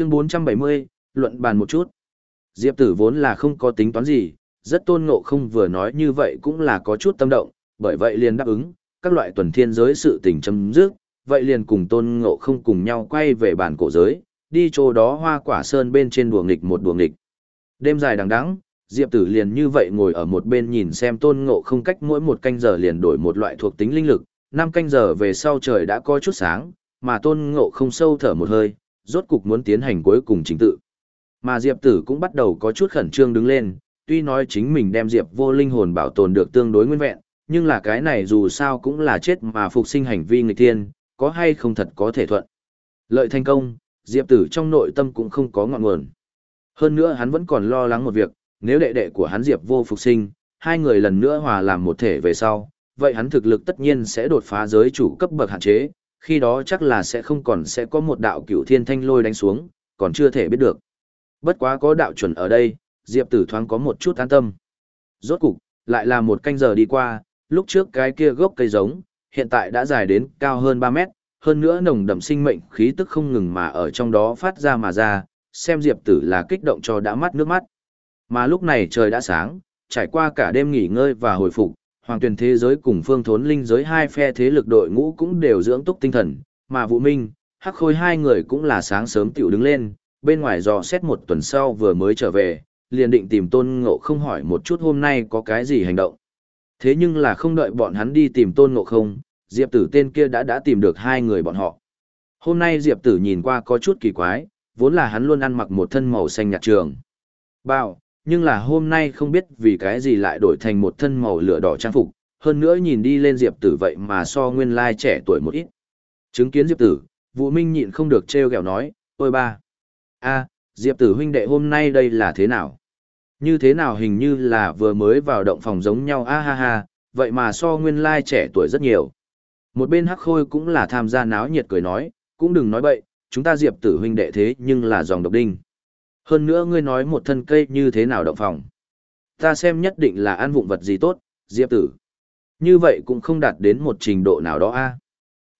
Chương 470, luận bàn một chút. Diệp tử vốn là không có tính toán gì, rất tôn ngộ không vừa nói như vậy cũng là có chút tâm động, bởi vậy liền đáp ứng, các loại tuần thiên giới sự tình chấm dứt, vậy liền cùng tôn ngộ không cùng nhau quay về bản cổ giới, đi chỗ đó hoa quả sơn bên trên đùa nghịch một đùa nghịch. Đêm dài đằng đẵng, Diệp Tử liền như vậy ngồi ở một bên nhìn xem tôn ngộ không cách mỗi một canh giờ liền đổi một loại thuộc tính linh lực, năm canh giờ về sau trời đã có chút sáng, mà tôn ngộ không sâu thở một hơi, rốt cục muốn tiến hành cuối cùng chính tự. Mà Diệp Tử cũng bắt đầu có chút khẩn trương đứng lên, tuy nói chính mình đem Diệp vô linh hồn bảo tồn được tương đối nguyên vẹn, nhưng là cái này dù sao cũng là chết mà phục sinh hành vi người tiên, có hay không thật có thể thuận. Lợi thành công, Diệp Tử trong nội tâm cũng không có ngọn nguồn. Hơn nữa hắn vẫn còn lo lắng một việc, nếu đệ đệ của hắn Diệp vô phục sinh, hai người lần nữa hòa làm một thể về sau, vậy hắn thực lực tất nhiên sẽ đột phá giới chủ cấp bậc hạn chế, khi đó chắc là sẽ không còn sẽ có một đạo cửu thiên thanh lôi đánh xuống, còn chưa thể biết được. Bất quá có đạo chuẩn ở đây, Diệp Tử thoáng có một chút an tâm. Rốt cục, lại là một canh giờ đi qua, lúc trước cái kia gốc cây giống, hiện tại đã dài đến cao hơn 3 mét, hơn nữa nồng đậm sinh mệnh khí tức không ngừng mà ở trong đó phát ra mà ra, xem Diệp Tử là kích động cho đã mắt nước mắt. Mà lúc này trời đã sáng, trải qua cả đêm nghỉ ngơi và hồi phục, hoàng tuyển thế giới cùng phương thốn linh giới hai phe thế lực đội ngũ cũng đều dưỡng túc tinh thần, mà Vũ Minh, Hắc Khôi hai người cũng là sáng sớm tiểu đứng lên, bên ngoài dò xét một tuần sau vừa mới trở về, liền định tìm Tôn Ngộ không hỏi một chút hôm nay có cái gì hành động. Thế nhưng là không đợi bọn hắn đi tìm Tôn Ngộ không, Diệp Tử tên kia đã đã tìm được hai người bọn họ. Hôm nay Diệp Tử nhìn qua có chút kỳ quái, vốn là hắn luôn ăn mặc một thân màu xanh nhạt trường. Bao, nhưng là hôm nay không biết vì cái gì lại đổi thành một thân màu lửa đỏ trang phục, hơn nữa nhìn đi lên Diệp Tử vậy mà so nguyên lai trẻ tuổi một ít. Chứng kiến Diệp Tử, Vũ Minh nhịn không được trêu ghẹo nói, ôi ba. a Diệp Tử huynh đệ hôm nay đây là thế nào? Như thế nào hình như là vừa mới vào động phòng giống nhau a ha ha, vậy mà so nguyên lai trẻ tuổi rất nhiều. Một bên hắc khôi cũng là tham gia náo nhiệt cười nói, cũng đừng nói bậy, chúng ta Diệp Tử huynh đệ thế nhưng là dòng độc đinh. Hơn nữa ngươi nói một thân cây như thế nào động phòng. Ta xem nhất định là ăn vụng vật gì tốt, Diệp tử. Như vậy cũng không đạt đến một trình độ nào đó a.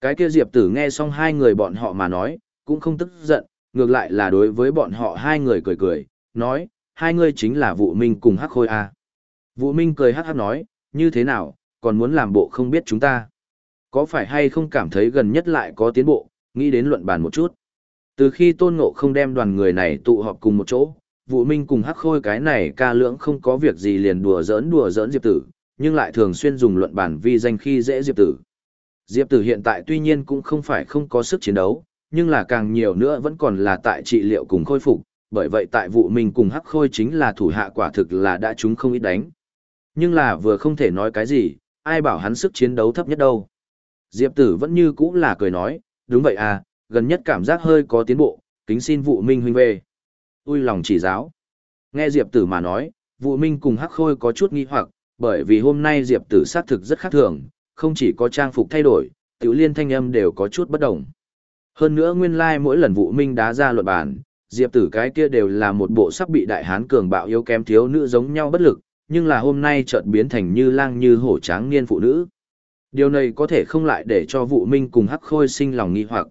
Cái kia Diệp tử nghe xong hai người bọn họ mà nói, cũng không tức giận, ngược lại là đối với bọn họ hai người cười cười, nói, hai ngươi chính là Vũ Minh cùng Hắc Khôi a. Vũ Minh cười hắc hắc nói, như thế nào, còn muốn làm bộ không biết chúng ta. Có phải hay không cảm thấy gần nhất lại có tiến bộ, nghĩ đến luận bàn một chút. Từ khi Tôn Ngộ không đem đoàn người này tụ họp cùng một chỗ, Vũ Minh cùng Hắc Khôi cái này ca lưỡng không có việc gì liền đùa giỡn đùa giỡn Diệp Tử, nhưng lại thường xuyên dùng luận bản vi danh khi dễ Diệp Tử. Diệp Tử hiện tại tuy nhiên cũng không phải không có sức chiến đấu, nhưng là càng nhiều nữa vẫn còn là tại trị liệu cùng khôi phục, bởi vậy tại Vũ Minh cùng Hắc Khôi chính là thủ hạ quả thực là đã chúng không ít đánh. Nhưng là vừa không thể nói cái gì, ai bảo hắn sức chiến đấu thấp nhất đâu. Diệp Tử vẫn như cũ là cười nói, đúng vậy à, gần nhất cảm giác hơi có tiến bộ, kính xin vụ minh huynh về. Ui lòng chỉ giáo. Nghe Diệp Tử mà nói, vụ minh cùng hắc khôi có chút nghi hoặc, bởi vì hôm nay Diệp Tử xác thực rất khác thường, không chỉ có trang phục thay đổi, tiểu liên thanh âm đều có chút bất đồng. Hơn nữa nguyên lai like mỗi lần vụ minh đá ra luật bản, Diệp Tử cái kia đều là một bộ sắc bị đại hán cường bạo yếu kém thiếu nữ giống nhau bất lực, nhưng là hôm nay chợt biến thành như lang như hổ tráng niên phụ nữ. Điều này có thể không lại để cho vụ minh cùng hắc khôi sinh lòng nghi hoặc.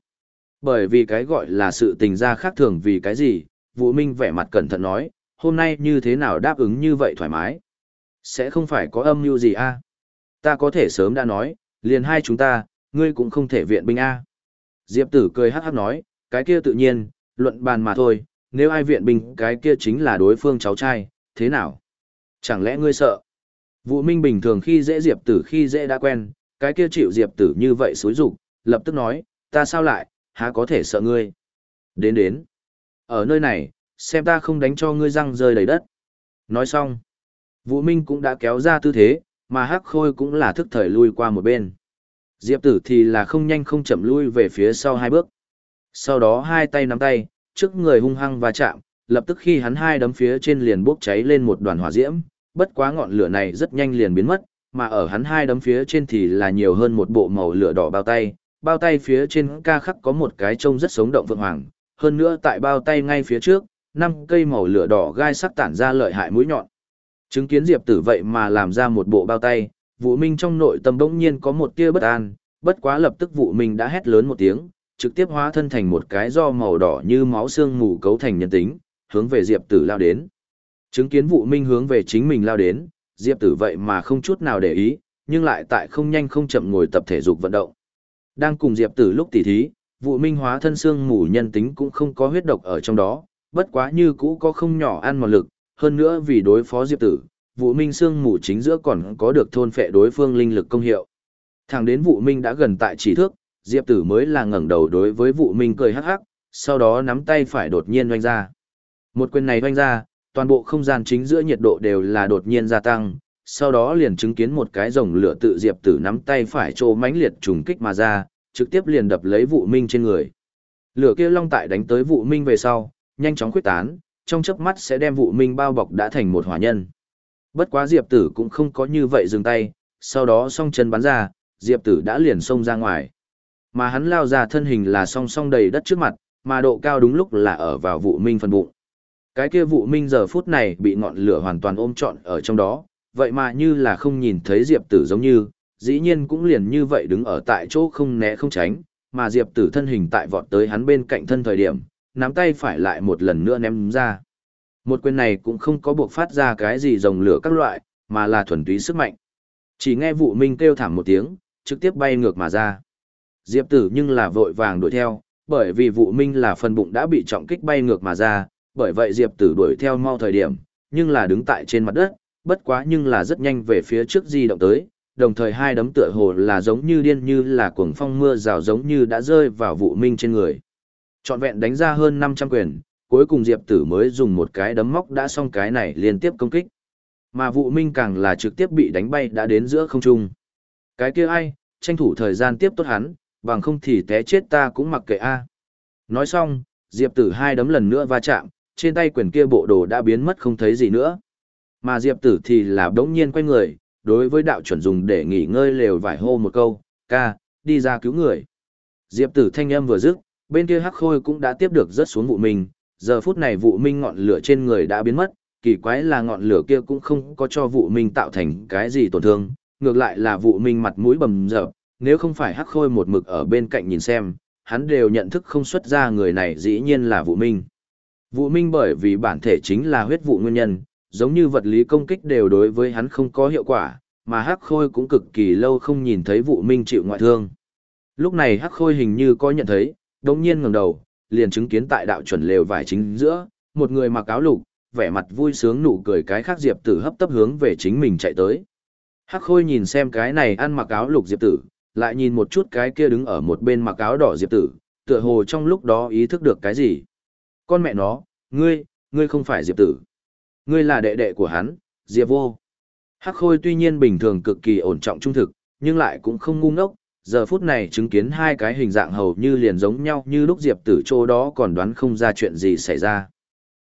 Bởi vì cái gọi là sự tình ra khác thường vì cái gì, Vũ Minh vẻ mặt cẩn thận nói, hôm nay như thế nào đáp ứng như vậy thoải mái. Sẽ không phải có âm mưu gì a Ta có thể sớm đã nói, liền hai chúng ta, ngươi cũng không thể viện binh a Diệp tử cười hát hát nói, cái kia tự nhiên, luận bàn mà thôi, nếu ai viện binh cái kia chính là đối phương cháu trai, thế nào? Chẳng lẽ ngươi sợ? Vũ Minh bình thường khi dễ Diệp tử khi dễ đã quen, cái kia chịu Diệp tử như vậy xối rục, lập tức nói, ta sao lại, há có thể sợ ngươi. Đến đến. Ở nơi này, xem ta không đánh cho ngươi răng rơi đầy đất. Nói xong. Vũ Minh cũng đã kéo ra tư thế, mà Hắc Khôi cũng là thức thời lui qua một bên. Diệp tử thì là không nhanh không chậm lui về phía sau hai bước. Sau đó hai tay nắm tay, trước người hung hăng va chạm, lập tức khi hắn hai đấm phía trên liền bốc cháy lên một đoàn hỏa diễm, bất quá ngọn lửa này rất nhanh liền biến mất, mà ở hắn hai đấm phía trên thì là nhiều hơn một bộ màu lửa đỏ bao tay, bao tay phía trên ca khắc có một cái trông rất sống động vượng hoàng, hơn nữa tại bao tay ngay phía trước, năm cây màu lửa đỏ gai sắc tản ra lợi hại mũi nhọn. Chứng kiến Diệp Tử vậy mà làm ra một bộ bao tay, Vũ Minh trong nội tâm bỗng nhiên có một tia bất an, bất quá lập tức Vũ Minh đã hét lớn một tiếng, trực tiếp hóa thân thành một cái do màu đỏ như máu xương mù cấu thành nhân tính, hướng về Diệp Tử lao đến. Chứng kiến vụ minh hướng về chính mình lao đến, Diệp Tử vậy mà không chút nào để ý, nhưng lại tại không nhanh không chậm ngồi tập thể dục vận động. Đang cùng Diệp Tử lúc tỉ thí, vụ minh hóa thân xương mù nhân tính cũng không có huyết độc ở trong đó, bất quá như cũ có không nhỏ ăn mòn lực, hơn nữa vì đối phó Diệp Tử, vụ minh xương mù chính giữa còn có được thôn phệ đối phương linh lực công hiệu. Thẳng đến vụ minh đã gần tại chỉ thước, Diệp Tử mới là ngẩng đầu đối với vụ minh cười hắc hắc, sau đó nắm tay phải đột nhiên oanh ra. Một quyền này oanh ra, toàn bộ không gian chính giữa nhiệt độ đều là đột nhiên gia tăng, sau đó liền chứng kiến một cái rồng lửa tự Diệp Tử nắm tay phải trô mãnh liệt trùng kích mà ra, trực tiếp liền đập lấy vụ minh trên người. Lửa kia long tại đánh tới vụ minh về sau, nhanh chóng khuyết tán, trong chớp mắt sẽ đem vụ minh bao bọc đã thành một hỏa nhân. Bất quá Diệp Tử cũng không có như vậy dừng tay, sau đó song chân bắn ra, Diệp Tử đã liền xông ra ngoài. Mà hắn lao ra thân hình là song song đầy đất trước mặt, mà độ cao đúng lúc là ở vào vụ minh phần bụng. Cái kia vụ minh giờ phút này bị ngọn lửa hoàn toàn ôm trọn ở trong đó, vậy mà như là không nhìn thấy Diệp Tử giống như, dĩ nhiên cũng liền như vậy đứng ở tại chỗ không né không tránh, mà Diệp Tử thân hình tại vọt tới hắn bên cạnh thân thời điểm, nắm tay phải lại một lần nữa ném ra. Một quyền này cũng không có buộc phát ra cái gì rồng lửa các loại, mà là thuần túy sức mạnh. Chỉ nghe vụ minh kêu thảm một tiếng, trực tiếp bay ngược mà ra. Diệp tử nhưng là vội vàng đuổi theo, bởi vì vụ minh là phần bụng đã bị trọng kích bay ngược mà ra, bởi vậy Diệp tử đuổi theo mau thời điểm, nhưng là đứng tại trên mặt đất, bất quá nhưng là rất nhanh về phía trước di động tới, đồng thời hai đấm tựa hồ là giống như điên như là cuồng phong mưa rào giống như đã rơi vào vụ minh trên người. Trọn vẹn đánh ra hơn 500 quyền, cuối cùng Diệp Tử mới dùng một cái đấm móc đã xong cái này liên tiếp công kích. Mà vụ minh càng là trực tiếp bị đánh bay đã đến giữa không trung. Cái kia ai, tranh thủ thời gian tiếp tốt hắn, bằng không thì té chết ta cũng mặc kệ a. Nói xong, Diệp Tử hai đấm lần nữa va chạm, trên tay quyền kia bộ đồ đã biến mất không thấy gì nữa. Mà Diệp Tử thì là đống nhiên quay người, đối với đạo chuẩn dùng để nghỉ ngơi lều vải hô một câu, ca, đi ra cứu người. Diệp Tử thanh âm vừa dứt, bên kia hắc khôi cũng đã tiếp được rất xuống vụ mình, giờ phút này vụ minh ngọn lửa trên người đã biến mất, kỳ quái là ngọn lửa kia cũng không có cho vụ minh tạo thành cái gì tổn thương, ngược lại là vụ minh mặt mũi bầm dập, nếu không phải hắc khôi một mực ở bên cạnh nhìn xem, hắn đều nhận thức không xuất ra người này dĩ nhiên là vụ minh. Vụ minh bởi vì bản thể chính là huyết vụ nguyên nhân, giống như vật lý công kích đều đối với hắn không có hiệu quả, mà hắc khôi cũng cực kỳ lâu không nhìn thấy vụ minh chịu ngoại thương. Lúc này hắc khôi hình như có nhận thấy, đồng nhiên ngẩng đầu, liền chứng kiến tại đạo chuẩn lều vải chính giữa, một người mặc áo lục, vẻ mặt vui sướng nụ cười cái khác diệp tử hấp tấp hướng về chính mình chạy tới. Hắc khôi nhìn xem cái này ăn mặc áo lục diệp tử, lại nhìn một chút cái kia đứng ở một bên mặc áo đỏ diệp tử, tựa hồ trong lúc đó ý thức được cái gì. Con mẹ nó, ngươi, ngươi không phải diệp tử. Ngươi là đệ đệ của hắn, diệp vô. Hắc khôi tuy nhiên bình thường cực kỳ ổn trọng trung thực, nhưng lại cũng không ngu ngốc, giờ phút này chứng kiến hai cái hình dạng hầu như liền giống nhau như lúc diệp tử chỗ đó còn đoán không ra chuyện gì xảy ra.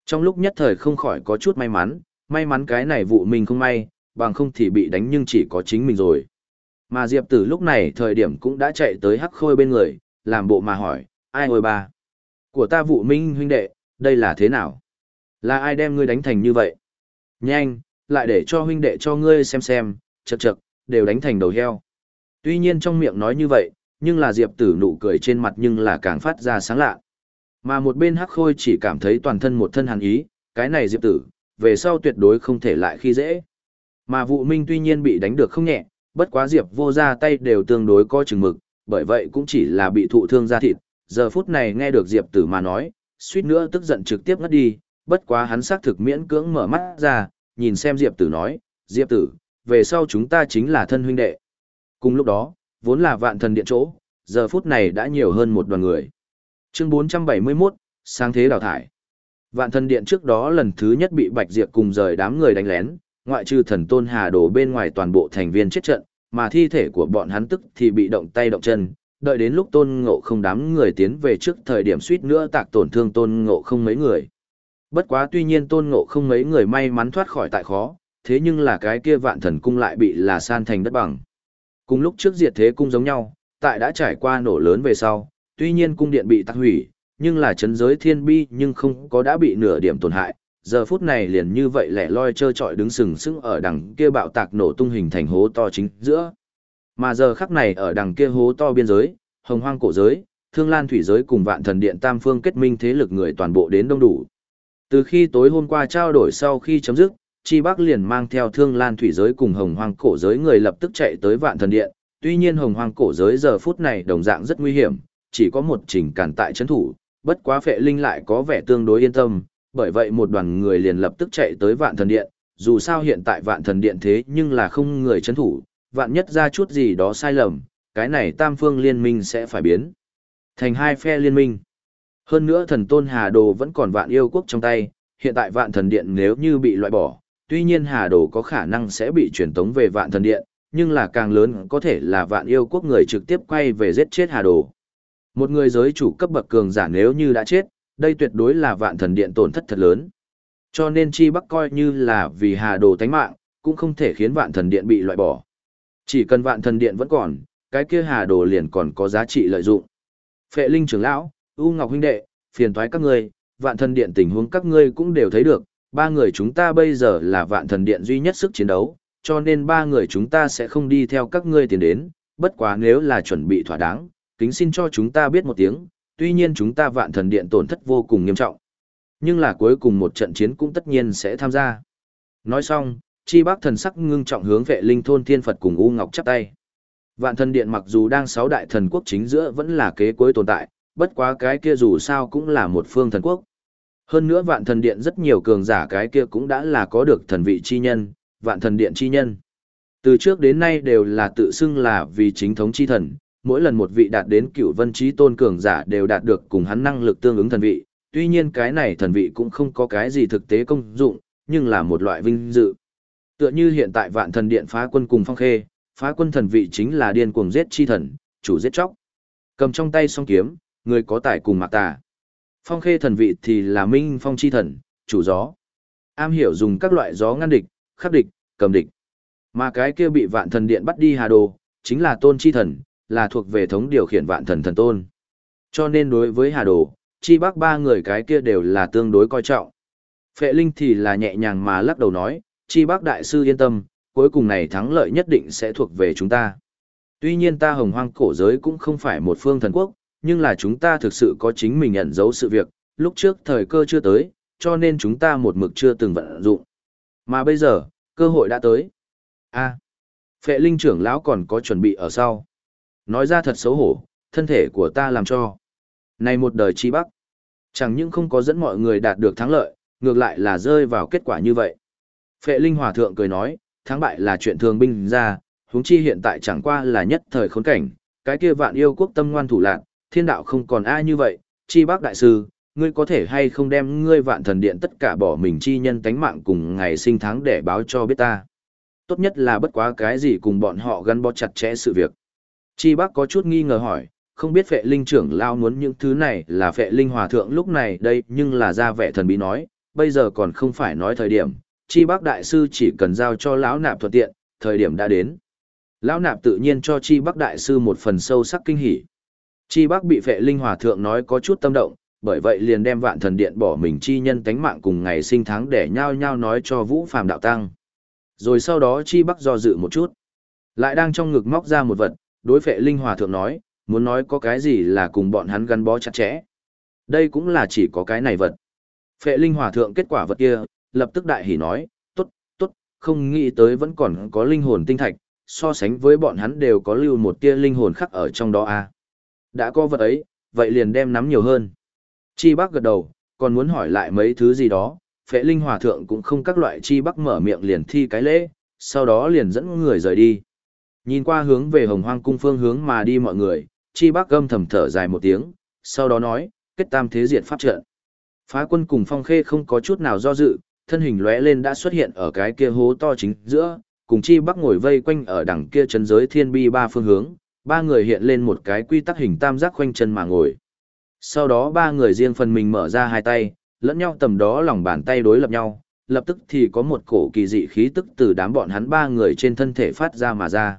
Trong lúc nhất thời không khỏi có chút may mắn, may mắn cái này vụ mình không may, bằng không thì bị đánh nhưng chỉ có chính mình rồi. Mà Diệp Tử lúc này thời điểm cũng đã chạy tới hắc khôi bên người, làm bộ mà hỏi, ai ôi ba? Của ta vụ minh huynh đệ, đây là thế nào? Là ai đem ngươi đánh thành như vậy? Nhanh, lại để cho huynh đệ cho ngươi xem xem, chật chật, đều đánh thành đầu heo. Tuy nhiên trong miệng nói như vậy, nhưng là Diệp Tử nụ cười trên mặt nhưng là càng phát ra sáng lạ. Mà một bên hắc khôi chỉ cảm thấy toàn thân một thân hàn ý, cái này Diệp Tử, về sau tuyệt đối không thể lại khi dễ. Mà vụ minh tuy nhiên bị đánh được không nhẹ, bất quá Diệp vô ra tay đều tương đối có chừng mực, bởi vậy cũng chỉ là bị thụ thương da thịt. Giờ phút này nghe được Diệp tử mà nói, suýt nữa tức giận trực tiếp ngất đi, bất quá hắn xác thực miễn cưỡng mở mắt ra, nhìn xem Diệp tử nói, Diệp tử, về sau chúng ta chính là thân huynh đệ. Cùng lúc đó, vốn là vạn thần điện chỗ, giờ phút này đã nhiều hơn một đoàn người. Chương 471, sáng thế đào thải. Vạn thần điện trước đó lần thứ nhất bị Bạch Diệp cùng rời đám người đánh lén, ngoại trừ thần tôn hà đồ bên ngoài toàn bộ thành viên chết trận, mà thi thể của bọn hắn tức thì bị động tay động chân, đợi đến lúc tôn ngộ không đám người tiến về trước thời điểm suýt nữa tạc tổn thương tôn ngộ không mấy người. Bất quá tuy nhiên tôn ngộ không mấy người may mắn thoát khỏi tại khó, thế nhưng là cái kia vạn thần cung lại bị là san thành đất bằng. Cùng lúc trước diệt thế cung giống nhau, tại đã trải qua nổ lớn về sau, tuy nhiên cung điện bị tắc hủy, nhưng là chấn giới thiên bi nhưng không có đã bị nửa điểm tổn hại, giờ phút này liền như vậy lẻ loi trơ trọi đứng sừng sững ở đằng kia bạo tạc nổ tung hình thành hố to chính giữa. Mà giờ khắc này ở đằng kia hố to biên giới, hồng hoang cổ giới, Thương Lan Thủy Giới cùng Vạn Thần Điện Tam Phương kết minh thế lực người toàn bộ đến đông đủ. Từ khi tối hôm qua trao đổi sau khi chấm dứt, Chi Bắc liền mang theo Thương Lan Thủy Giới cùng Hồng Hoang Cổ Giới người lập tức chạy tới Vạn Thần Điện. Tuy nhiên Hồng Hoang Cổ Giới giờ phút này đồng dạng rất nguy hiểm, chỉ có một trình cản tại chấn thủ, bất quá Phệ Linh lại có vẻ tương đối yên tâm, bởi vậy một đoàn người liền lập tức chạy tới Vạn Thần Điện. Dù sao hiện tại Vạn Thần Điện thế nhưng là không người chấn thủ, vạn nhất ra chút gì đó sai lầm, cái này Tam Phương liên minh sẽ phải biến thành hai phe liên minh. Hơn nữa thần tôn Hà Đồ vẫn còn vạn yêu quốc trong tay, hiện tại vạn thần điện nếu như bị loại bỏ, tuy nhiên Hà Đồ có khả năng sẽ bị chuyển tống về vạn thần điện, nhưng là càng lớn có thể là vạn yêu quốc người trực tiếp quay về giết chết Hà Đồ. Một người giới chủ cấp bậc cường giả nếu như đã chết, đây tuyệt đối là vạn thần điện tổn thất thật lớn. Cho nên Chi Bắc coi như là vì Hà Đồ tánh mạng, cũng không thể khiến vạn thần điện bị loại bỏ. Chỉ cần vạn thần điện vẫn còn, cái kia Hà Đồ liền còn có giá trị lợi dụng. Phệ Linh trưởng lão, U Ngọc huynh đệ, phiền thoái các ngươi, vạn thần điện tình huống các ngươi cũng đều thấy được, ba người chúng ta bây giờ là vạn thần điện duy nhất sức chiến đấu, cho nên ba người chúng ta sẽ không đi theo các ngươi tiến đến, bất quá nếu là chuẩn bị thỏa đáng, kính xin cho chúng ta biết một tiếng, tuy nhiên chúng ta vạn thần điện tổn thất vô cùng nghiêm trọng. Nhưng là cuối cùng một trận chiến cũng tất nhiên sẽ tham gia. Nói xong, chi bác thần sắc ngưng trọng hướng vệ linh thôn thiên Phật cùng U Ngọc chắp tay. Vạn thần điện mặc dù đang sáu đại thần quốc chính giữa vẫn là kế cuối tồn tại, bất quá cái kia dù sao cũng là một phương thần quốc. Hơn nữa vạn thần điện rất nhiều cường giả cái kia cũng đã là có được thần vị chi nhân, vạn thần điện chi nhân. Từ trước đến nay đều là tự xưng là vì chính thống chi thần, mỗi lần một vị đạt đến cựu vân trí tôn cường giả đều đạt được cùng hắn năng lực tương ứng thần vị, tuy nhiên cái này thần vị cũng không có cái gì thực tế công dụng, nhưng là một loại vinh dự. Tựa như hiện tại vạn thần điện phá quân cùng phong khê, phá quân thần vị chính là điên cuồng giết chi thần, chủ giết chóc. Cầm trong tay song kiếm, người có tài cùng mạc tà. Phong khê thần vị thì là minh phong chi thần, chủ gió. Am hiểu dùng các loại gió ngăn địch, khắc địch, cầm địch. Mà cái kia bị vạn thần điện bắt đi hà đồ, chính là tôn chi thần, là thuộc về thống điều khiển vạn thần thần tôn. Cho nên đối với hà đồ, chi bác ba người cái kia đều là tương đối coi trọng. Phệ Linh thì là nhẹ nhàng mà lắc đầu nói, chi bác đại sư yên tâm, cuối cùng này thắng lợi nhất định sẽ thuộc về chúng ta. Tuy nhiên ta hồng hoang cổ giới cũng không phải một phương thần quốc, nhưng là chúng ta thực sự có chính mình ẩn giấu sự việc, lúc trước thời cơ chưa tới, cho nên chúng ta một mực chưa từng vận dụng. Mà bây giờ, cơ hội đã tới. a phệ linh trưởng lão còn có chuẩn bị ở sau. Nói ra thật xấu hổ, thân thể của ta làm cho. Này một đời chi bắc, chẳng những không có dẫn mọi người đạt được thắng lợi, ngược lại là rơi vào kết quả như vậy. Phệ linh hòa thượng cười nói, thắng bại là chuyện thường binh ra, huống chi hiện tại chẳng qua là nhất thời khốn cảnh, cái kia vạn yêu quốc tâm ngoan thủ lạc, thiên đạo không còn ai như vậy, chi bác đại sư, ngươi có thể hay không đem ngươi vạn thần điện tất cả bỏ mình chi nhân tánh mạng cùng ngày sinh tháng để báo cho biết ta. Tốt nhất là bất quá cái gì cùng bọn họ gắn bó chặt chẽ sự việc. Chi bác có chút nghi ngờ hỏi, không biết phệ linh trưởng lao muốn những thứ này là phệ linh hòa thượng lúc này đây nhưng là ra vẻ thần bí nói, bây giờ còn không phải nói thời điểm, chi bác đại sư chỉ cần giao cho lão nạp thuận tiện, thời điểm đã đến. Lão nạp tự nhiên cho chi bác đại sư một phần sâu sắc kinh hỉ. Chi bác bị phệ linh hòa thượng nói có chút tâm động, bởi vậy liền đem vạn thần điện bỏ mình chi nhân tánh mạng cùng ngày sinh tháng để nhau nhau nói cho vũ phàm đạo tăng. Rồi sau đó chi bác do dự một chút. Lại đang trong ngực móc ra một vật, đối phệ linh hòa thượng nói, muốn nói có cái gì là cùng bọn hắn gắn bó chặt chẽ. Đây cũng là chỉ có cái này vật. Phệ linh hòa thượng kết quả vật kia, lập tức đại hỉ nói, tốt, tốt, không nghĩ tới vẫn còn có linh hồn tinh thạch, so sánh với bọn hắn đều có lưu một tia linh hồn khắc ở trong đó à. Đã có vật ấy, vậy liền đem nắm nhiều hơn. Chi Bắc gật đầu, còn muốn hỏi lại mấy thứ gì đó, phệ linh hòa thượng cũng không các loại Chi Bắc mở miệng liền thi cái lễ, sau đó liền dẫn người rời đi. Nhìn qua hướng về hồng hoang cung phương hướng mà đi mọi người, Chi Bắc gâm thầm thở dài một tiếng, sau đó nói, kết tam thế diệt pháp trận. Phá quân cùng phong khê không có chút nào do dự, thân hình lóe lên đã xuất hiện ở cái kia hố to chính giữa, cùng chi bắc ngồi vây quanh ở đằng kia chân giới thiên bi ba phương hướng, ba người hiện lên một cái quy tắc hình tam giác khoanh chân mà ngồi. Sau đó ba người riêng phần mình mở ra hai tay, lẫn nhau tầm đó lòng bàn tay đối lập nhau, lập tức thì có một cổ kỳ dị khí tức từ đám bọn hắn ba người trên thân thể phát ra mà ra.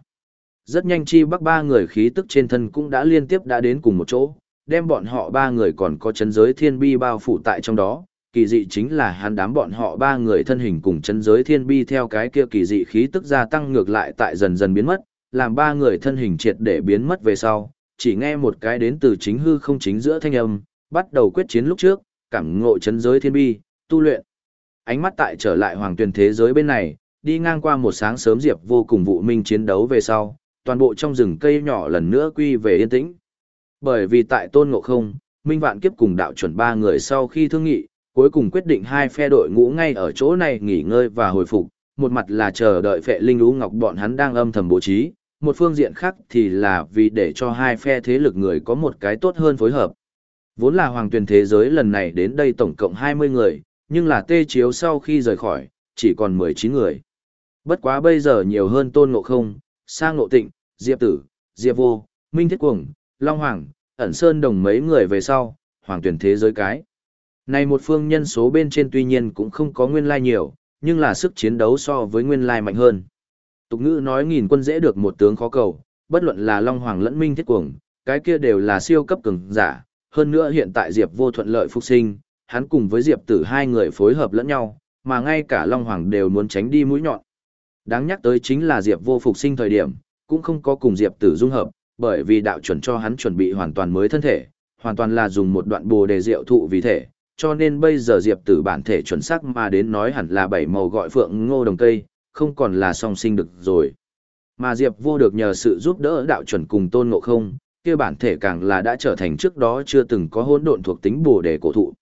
Rất nhanh chi bắc ba người khí tức trên thân cũng đã liên tiếp đã đến cùng một chỗ, đem bọn họ ba người còn có chân giới thiên bi bao phủ tại trong đó, kỳ dị chính là hắn đám bọn họ ba người thân hình cùng chân giới thiên bi theo cái kia kỳ dị khí tức gia tăng ngược lại tại dần dần biến mất, làm ba người thân hình triệt để biến mất về sau, chỉ nghe một cái đến từ chính hư không chính giữa thanh âm, bắt đầu quyết chiến lúc trước, cảm ngộ chấn giới thiên bi, tu luyện. Ánh mắt tại trở lại hoàng tuyển thế giới bên này, đi ngang qua một sáng sớm diệp vô cùng vụ minh chiến đấu về sau, toàn bộ trong rừng cây nhỏ lần nữa quy về yên tĩnh. Bởi vì tại tôn ngộ không, minh vạn kiếp cùng đạo chuẩn ba người sau khi thương nghị, cuối cùng quyết định hai phe đội ngũ ngay ở chỗ này nghỉ ngơi và hồi phục, một mặt là chờ đợi phệ linh ú ngọc bọn hắn đang âm thầm bố trí, một phương diện khác thì là vì để cho hai phe thế lực người có một cái tốt hơn phối hợp. Vốn là hoàng tuyển thế giới lần này đến đây tổng cộng 20 người, nhưng là tê chiếu sau khi rời khỏi, chỉ còn 19 người. Bất quá bây giờ nhiều hơn tôn ngộ không, sang ngộ tịnh, diệp tử, diệp vô, minh thiết cuồng, long hoàng, ẩn sơn đồng mấy người về sau, hoàng tuyển thế giới cái. Này một phương nhân số bên trên tuy nhiên cũng không có nguyên lai nhiều, nhưng là sức chiến đấu so với nguyên lai mạnh hơn. Tục ngữ nói nghìn quân dễ được một tướng khó cầu, bất luận là Long Hoàng lẫn Minh Thiết Cuồng, cái kia đều là siêu cấp cường giả, hơn nữa hiện tại Diệp Vô thuận lợi phục sinh, hắn cùng với Diệp Tử hai người phối hợp lẫn nhau, mà ngay cả Long Hoàng đều muốn tránh đi mũi nhọn. Đáng nhắc tới chính là Diệp Vô phục sinh thời điểm, cũng không có cùng Diệp Tử dung hợp, bởi vì đạo chuẩn cho hắn chuẩn bị hoàn toàn mới thân thể, hoàn toàn là dùng một đoạn bồ đề diệu thụ vì thể, cho nên bây giờ Diệp Tử bản thể chuẩn xác mà đến nói hẳn là bảy màu gọi phượng ngô đồng cây, không còn là song sinh được rồi. Mà Diệp Vô được nhờ sự giúp đỡ đạo chuẩn cùng Tôn Ngộ Không, kia bản thể càng là đã trở thành trước đó chưa từng có hỗn độn thuộc tính bồ đề cổ thụ.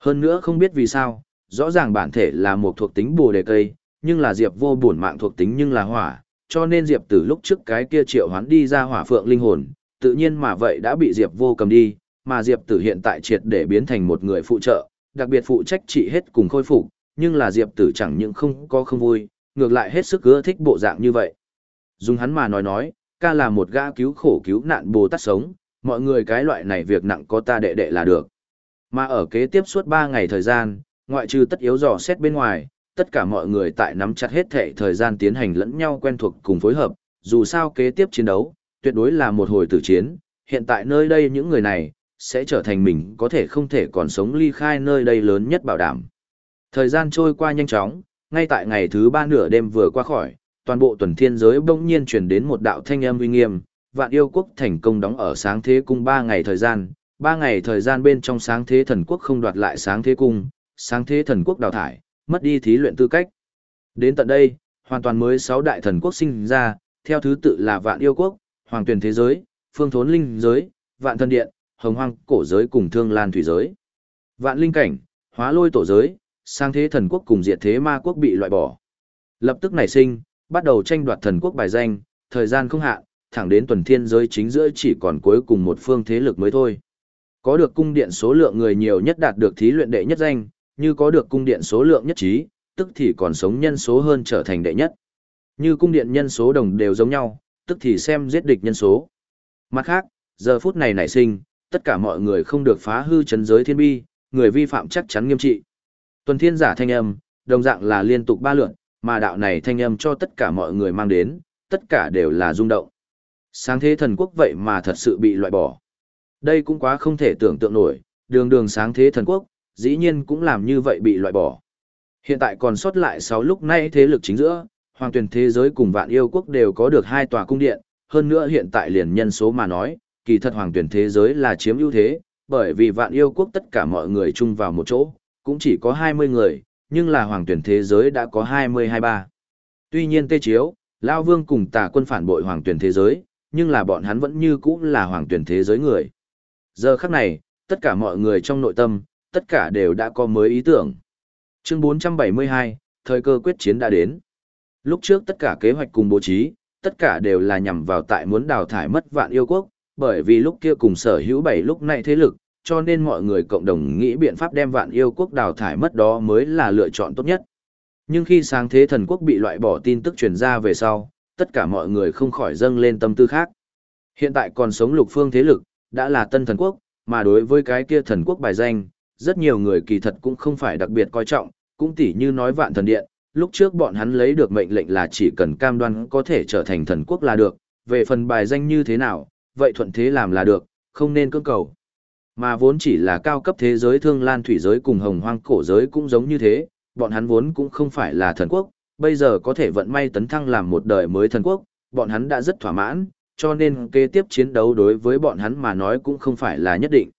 Hơn nữa không biết vì sao, rõ ràng bản thể là một thuộc tính bồ đề cây, nhưng là Diệp Vô bổn mạng thuộc tính nhưng là hỏa, cho nên Diệp từ lúc trước cái kia triệu hoán đi ra hỏa phượng linh hồn, tự nhiên mà vậy đã bị Diệp Vô cầm đi, mà Diệp Tử hiện tại triệt để biến thành một người phụ trợ, đặc biệt phụ trách trị hết cùng khôi phục, nhưng là Diệp Tử chẳng những không có không vui, ngược lại hết sức ưa thích bộ dạng như vậy. Dùng hắn mà nói nói, ca là một gã cứu khổ cứu nạn Bồ Tát sống, mọi người cái loại này việc nặng có ta đệ đệ là được. Mà ở kế tiếp suốt 3 ngày thời gian, ngoại trừ tất yếu dò xét bên ngoài, tất cả mọi người tại nắm chặt hết thể thời gian tiến hành lẫn nhau quen thuộc cùng phối hợp, dù sao kế tiếp chiến đấu, tuyệt đối là một hồi tử chiến, hiện tại nơi đây những người này, sẽ trở thành mình có thể không thể còn sống ly khai nơi đây lớn nhất bảo đảm. Thời gian trôi qua nhanh chóng, ngay tại ngày thứ ba nửa đêm vừa qua khỏi, toàn bộ tuần thiên giới bỗng nhiên truyền đến một đạo thanh âm uy nghiêm, vạn yêu quốc thành công đóng ở sáng thế cung ba ngày thời gian, ba ngày thời gian bên trong sáng thế thần quốc không đoạt lại sáng thế cung, sáng thế thần quốc đào thải, mất đi thí luyện tư cách. Đến tận đây, hoàn toàn mới sáu đại thần quốc sinh ra, theo thứ tự là vạn yêu quốc, hoàng tuyển thế giới, phương thốn linh giới, vạn thân điện, hồng hoang cổ giới cùng thương lan thủy giới. Vạn linh cảnh, hóa lôi tổ giới, sang thế thần quốc cùng diệt thế ma quốc bị loại bỏ. Lập tức nảy sinh, bắt đầu tranh đoạt thần quốc bài danh, thời gian không hạn, thẳng đến tuần thiên giới chính giữa chỉ còn cuối cùng một phương thế lực mới thôi. Có được cung điện số lượng người nhiều nhất đạt được thí luyện đệ nhất danh, như có được cung điện số lượng nhất trí, tức thì còn sống nhân số hơn trở thành đệ nhất. Như cung điện nhân số đồng đều giống nhau, tức thì xem giết địch nhân số. Mặt khác, giờ phút này nảy sinh, tất cả mọi người không được phá hư chấn giới thiên bi, người vi phạm chắc chắn nghiêm trị. Tuần thiên giả thanh âm, đồng dạng là liên tục ba lượn, mà đạo này thanh âm cho tất cả mọi người mang đến, tất cả đều là rung động. Sáng thế thần quốc vậy mà thật sự bị loại bỏ. Đây cũng quá không thể tưởng tượng nổi, đường đường sáng thế thần quốc, dĩ nhiên cũng làm như vậy bị loại bỏ. Hiện tại còn sót lại 6 lúc nay thế lực chính giữa, hoàng tuyển thế giới cùng vạn yêu quốc đều có được hai tòa cung điện, hơn nữa hiện tại liền nhân số mà nói, kỳ thật hoàng tuyển thế giới là chiếm ưu thế, bởi vì vạn yêu quốc tất cả mọi người chung vào một chỗ, cũng chỉ có 20 người, nhưng là hoàng tuyển thế giới đã có 20-23. Tuy nhiên Tê Chiếu, Lao Vương cùng tà quân phản bội hoàng tuyển thế giới, nhưng là bọn hắn vẫn như cũ là hoàng tuyển thế giới người. Giờ khắc này, tất cả mọi người trong nội tâm, tất cả đều đã có mới ý tưởng. Chương 472, thời cơ quyết chiến đã đến. Lúc trước tất cả kế hoạch cùng bố trí, tất cả đều là nhằm vào tại muốn đào thải mất vạn yêu quốc, bởi vì lúc kia cùng sở hữu bảy lúc này thế lực, cho nên mọi người cộng đồng nghĩ biện pháp đem vạn yêu quốc đào thải mất đó mới là lựa chọn tốt nhất. Nhưng khi sáng thế thần quốc bị loại bỏ tin tức truyền ra về sau, tất cả mọi người không khỏi dâng lên tâm tư khác. Hiện tại còn sống lục phương thế lực, đã là tân thần quốc, mà đối với cái kia thần quốc bài danh, rất nhiều người kỳ thật cũng không phải đặc biệt coi trọng, cũng tỉ như nói vạn thần điện, lúc trước bọn hắn lấy được mệnh lệnh là chỉ cần cam đoan có thể trở thành thần quốc là được, về phần bài danh như thế nào, vậy thuận thế làm là được, không nên cưỡng cầu. Mà vốn chỉ là cao cấp thế giới thương lan thủy giới cùng hồng hoang cổ giới cũng giống như thế, bọn hắn vốn cũng không phải là thần quốc, bây giờ có thể vận may tấn thăng làm một đời mới thần quốc, bọn hắn đã rất thỏa mãn, cho nên kế tiếp chiến đấu đối với bọn hắn mà nói cũng không phải là nhất định.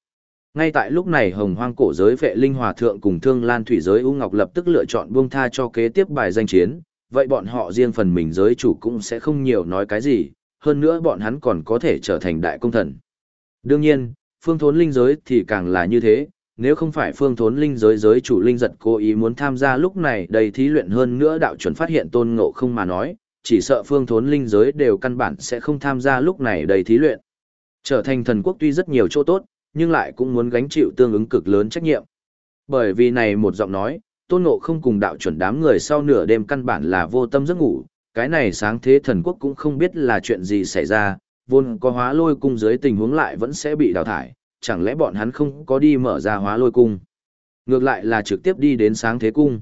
Ngay tại lúc này hồng hoang cổ giới vệ linh hòa thượng cùng thương lan thủy giới U Ngọc lập tức lựa chọn buông tha cho kế tiếp bài danh chiến, vậy bọn họ riêng phần mình giới chủ cũng sẽ không nhiều nói cái gì, hơn nữa bọn hắn còn có thể trở thành đại công thần. Đương nhiên, phương thốn linh giới thì càng là như thế, nếu không phải phương thốn linh giới giới chủ linh giật cố ý muốn tham gia lúc này đầy thí luyện hơn nữa đạo chuẩn phát hiện tôn ngộ không mà nói, chỉ sợ phương thốn linh giới đều căn bản sẽ không tham gia lúc này đầy thí luyện. Trở thành thần quốc tuy rất nhiều chỗ tốt, nhưng lại cũng muốn gánh chịu tương ứng cực lớn trách nhiệm. Bởi vì này một giọng nói, tôn ngộ không cùng đạo chuẩn đám người sau nửa đêm căn bản là vô tâm giấc ngủ, cái này sáng thế thần quốc cũng không biết là chuyện gì xảy ra, vốn có hóa lôi cung dưới tình huống lại vẫn sẽ bị đào thải, chẳng lẽ bọn hắn không có đi mở ra hóa lôi cung. Ngược lại là trực tiếp đi đến sáng thế cung.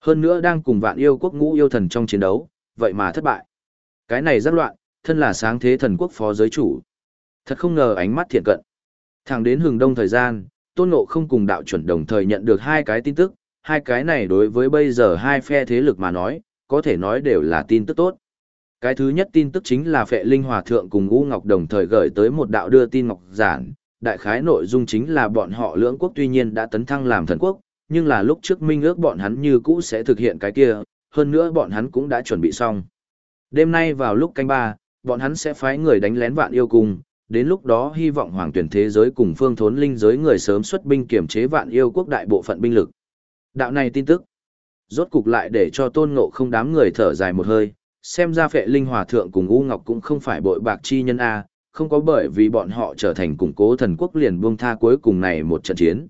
Hơn nữa đang cùng vạn yêu quốc ngũ yêu thần trong chiến đấu, vậy mà thất bại. Cái này rất loạn, thân là sáng thế thần quốc phó giới chủ. Thật không ngờ ánh mắt thiện cận. Thẳng đến hừng đông thời gian, tôn ngộ không cùng đạo chuẩn đồng thời nhận được hai cái tin tức, hai cái này đối với bây giờ hai phe thế lực mà nói, có thể nói đều là tin tức tốt. Cái thứ nhất tin tức chính là Phệ Linh Hòa Thượng cùng U Ngọc đồng thời gửi tới một đạo đưa tin ngọc giản, đại khái nội dung chính là bọn họ lưỡng quốc tuy nhiên đã tấn thăng làm thần quốc, nhưng là lúc trước minh ước bọn hắn như cũ sẽ thực hiện cái kia, hơn nữa bọn hắn cũng đã chuẩn bị xong. Đêm nay vào lúc canh ba, bọn hắn sẽ phái người đánh lén vạn yêu cung, đến lúc đó hy vọng hoàng tuyển thế giới cùng phương thốn linh giới người sớm xuất binh kiểm chế vạn yêu quốc đại bộ phận binh lực. Đạo này tin tức, rốt cục lại để cho tôn ngộ không đám người thở dài một hơi, xem ra phệ linh hòa thượng cùng U Ngọc cũng không phải bội bạc chi nhân A, không có bởi vì bọn họ trở thành củng cố thần quốc liền buông tha cuối cùng này một trận chiến.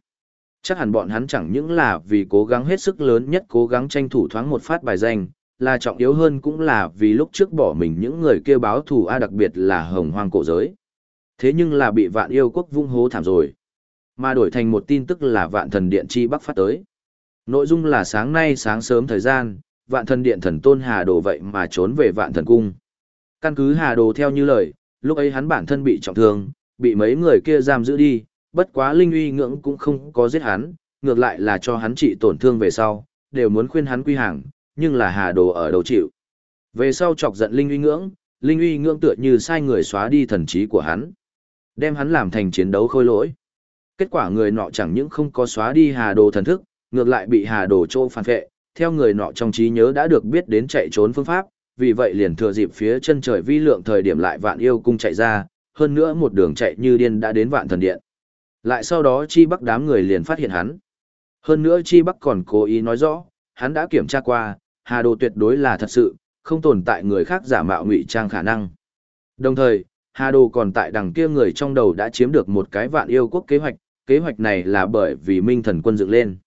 Chắc hẳn bọn hắn chẳng những là vì cố gắng hết sức lớn nhất cố gắng tranh thủ thoáng một phát bài danh, là trọng yếu hơn cũng là vì lúc trước bỏ mình những người kia báo thù A đặc biệt là hồng hoang cổ giới. Thế nhưng là bị vạn yêu quốc vung hố thảm rồi. Mà đổi thành một tin tức là vạn thần điện chi bắc phát tới. Nội dung là sáng nay sáng sớm thời gian, vạn thần điện thần tôn Hà Đồ vậy mà trốn về vạn thần cung. Căn cứ Hà Đồ theo như lời, lúc ấy hắn bản thân bị trọng thương, bị mấy người kia giam giữ đi, bất quá Linh uy ngưỡng cũng không có giết hắn, ngược lại là cho hắn trị tổn thương về sau, đều muốn khuyên hắn quy hàng, nhưng là Hà Đồ ở đầu chịu. Về sau chọc giận Linh uy ngưỡng, Linh uy ngưỡng tựa như sai người xóa đi thần trí của hắn, đem hắn làm thành chiến đấu khôi lỗi. Kết quả người nọ chẳng những không có xóa đi Hà Đồ thần thức, ngược lại bị Hà Đồ trô phản vệ, theo người nọ trong trí nhớ đã được biết đến chạy trốn phương pháp, vì vậy liền thừa dịp phía chân trời vi lượng thời điểm lại vạn yêu cung chạy ra, hơn nữa một đường chạy như điên đã đến vạn thần điện. Lại sau đó chi bắc đám người liền phát hiện hắn. Hơn nữa chi bắc còn cố ý nói rõ, hắn đã kiểm tra qua, hà đồ tuyệt đối là thật sự, không tồn tại người khác giả mạo ngụy trang khả năng. Đồng thời, hà đồ còn tại đằng kia người trong đầu đã chiếm được một cái vạn yêu quốc kế hoạch, kế hoạch này là bởi vì minh thần quân dựng lên.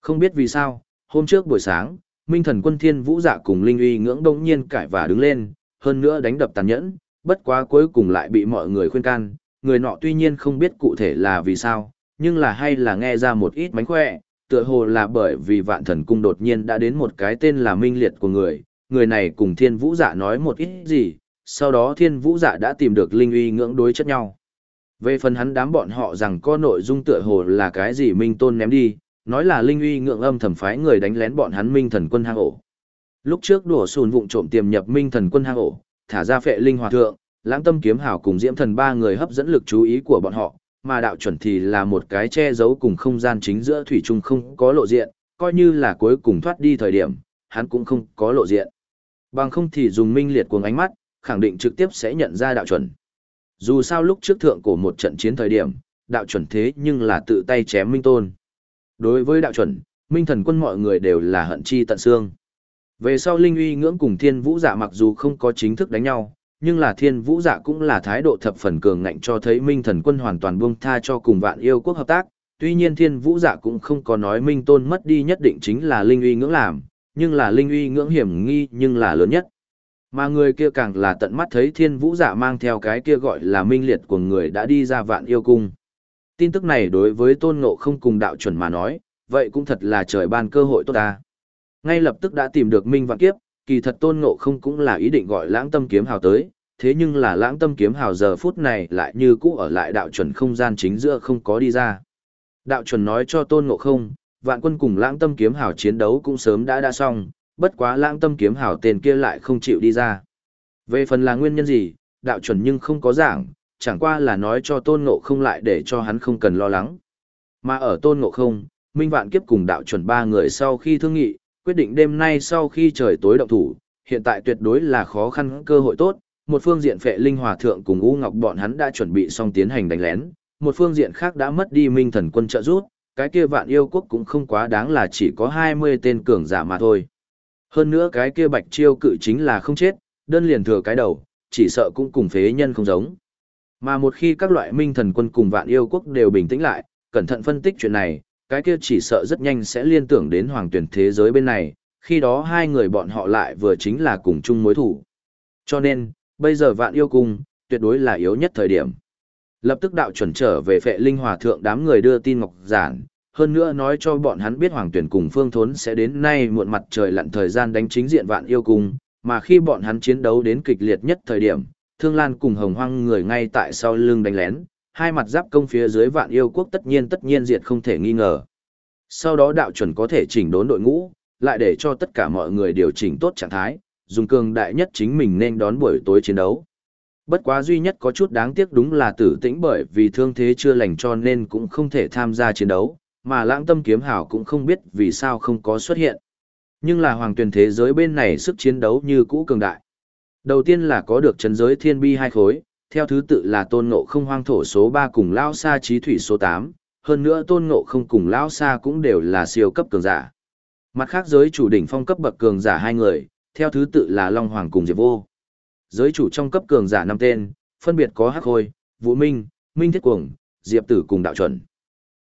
Không biết vì sao, hôm trước buổi sáng, Minh thần quân thiên vũ dạ cùng Linh uy ngưỡng đông nhiên cải và đứng lên, hơn nữa đánh đập tàn nhẫn, bất quá cuối cùng lại bị mọi người khuyên can, người nọ tuy nhiên không biết cụ thể là vì sao, nhưng là hay là nghe ra một ít mánh khỏe, tựa hồ là bởi vì vạn thần cung đột nhiên đã đến một cái tên là Minh Liệt của người, người này cùng thiên vũ dạ nói một ít gì, sau đó thiên vũ dạ đã tìm được Linh uy ngưỡng đối chất nhau. Về phần hắn đám bọn họ rằng có nội dung tựa hồ là cái gì Minh Tôn ném đi, nói là linh uy ngượng âm thẩm phái người đánh lén bọn hắn minh thần quân hang ổ. Lúc trước đùa sùn vụng trộm tiềm nhập minh thần quân hang ổ, thả ra phệ linh hòa thượng, lãng tâm kiếm hảo cùng diễm thần ba người hấp dẫn lực chú ý của bọn họ, mà đạo chuẩn thì là một cái che giấu cùng không gian chính giữa thủy trung không có lộ diện, coi như là cuối cùng thoát đi thời điểm, hắn cũng không có lộ diện. Bằng không thì dùng minh liệt cuồng ánh mắt, khẳng định trực tiếp sẽ nhận ra đạo chuẩn. Dù sao lúc trước thượng cổ một trận chiến thời điểm, đạo chuẩn thế nhưng là tự tay chém minh tôn. Đối với đạo chuẩn, minh thần quân mọi người đều là hận chi tận xương. Về sau Linh uy ngưỡng cùng thiên vũ dạ mặc dù không có chính thức đánh nhau, nhưng là thiên vũ dạ cũng là thái độ thập phần cường ngạnh cho thấy minh thần quân hoàn toàn buông tha cho cùng vạn yêu quốc hợp tác. Tuy nhiên thiên vũ dạ cũng không có nói minh tôn mất đi nhất định chính là Linh uy ngưỡng làm, nhưng là Linh uy ngưỡng hiểm nghi nhưng là lớn nhất. Mà người kia càng là tận mắt thấy thiên vũ dạ mang theo cái kia gọi là minh liệt của người đã đi ra vạn yêu cung. Tin tức này đối với tôn ngộ không cùng đạo chuẩn mà nói, vậy cũng thật là trời ban cơ hội tốt ta. Ngay lập tức đã tìm được Minh Vạn Kiếp, kỳ thật tôn ngộ không cũng là ý định gọi lãng tâm kiếm hào tới, thế nhưng là lãng tâm kiếm hào giờ phút này lại như cũ ở lại đạo chuẩn không gian chính giữa không có đi ra. Đạo chuẩn nói cho tôn ngộ không, vạn quân cùng lãng tâm kiếm hào chiến đấu cũng sớm đã đã xong, bất quá lãng tâm kiếm hào tên kia lại không chịu đi ra. Về phần là nguyên nhân gì, đạo chuẩn nhưng không có giảng, chẳng qua là nói cho tôn ngộ không lại để cho hắn không cần lo lắng. Mà ở tôn ngộ không, Minh Vạn Kiếp cùng đạo chuẩn ba người sau khi thương nghị, quyết định đêm nay sau khi trời tối động thủ, hiện tại tuyệt đối là khó khăn cơ hội tốt, một phương diện phệ linh hòa thượng cùng U Ngọc bọn hắn đã chuẩn bị xong tiến hành đánh lén, một phương diện khác đã mất đi minh thần quân trợ giúp, cái kia vạn yêu quốc cũng không quá đáng là chỉ có 20 tên cường giả mà thôi. Hơn nữa cái kia bạch chiêu cự chính là không chết, đơn liền thừa cái đầu, chỉ sợ cũng cùng phế nhân không giống. Mà một khi các loại minh thần quân cùng vạn yêu quốc đều bình tĩnh lại, cẩn thận phân tích chuyện này, cái kia chỉ sợ rất nhanh sẽ liên tưởng đến hoàng tuyển thế giới bên này, khi đó hai người bọn họ lại vừa chính là cùng chung mối thủ. Cho nên, bây giờ vạn yêu cung, tuyệt đối là yếu nhất thời điểm. Lập tức đạo chuẩn trở về phệ linh hòa thượng đám người đưa tin ngọc giản, hơn nữa nói cho bọn hắn biết hoàng tuyển cùng phương thốn sẽ đến nay muộn mặt trời lặn thời gian đánh chính diện vạn yêu cung, mà khi bọn hắn chiến đấu đến kịch liệt nhất thời điểm, thương lan cùng hồng hoang người ngay tại sau lưng đánh lén, hai mặt giáp công phía dưới vạn yêu quốc tất nhiên tất nhiên diệt không thể nghi ngờ. Sau đó đạo chuẩn có thể chỉnh đốn đội ngũ, lại để cho tất cả mọi người điều chỉnh tốt trạng thái, dùng cường đại nhất chính mình nên đón buổi tối chiến đấu. Bất quá duy nhất có chút đáng tiếc đúng là tử tĩnh bởi vì thương thế chưa lành cho nên cũng không thể tham gia chiến đấu, mà lãng tâm kiếm hảo cũng không biết vì sao không có xuất hiện. Nhưng là hoàng tuyển thế giới bên này sức chiến đấu như cũ cường đại. Đầu tiên là có được chân giới thiên bi hai khối, theo thứ tự là tôn ngộ không hoang thổ số 3 cùng lao sa trí thủy số 8, hơn nữa tôn ngộ không cùng lao sa cũng đều là siêu cấp cường giả. Mặt khác giới chủ đỉnh phong cấp bậc cường giả hai người, theo thứ tự là Long Hoàng cùng Diệp Vô. Giới chủ trong cấp cường giả năm tên, phân biệt có Hắc Khôi, Vũ Minh, Minh Thiết Cuồng, Diệp Tử cùng Đạo Chuẩn.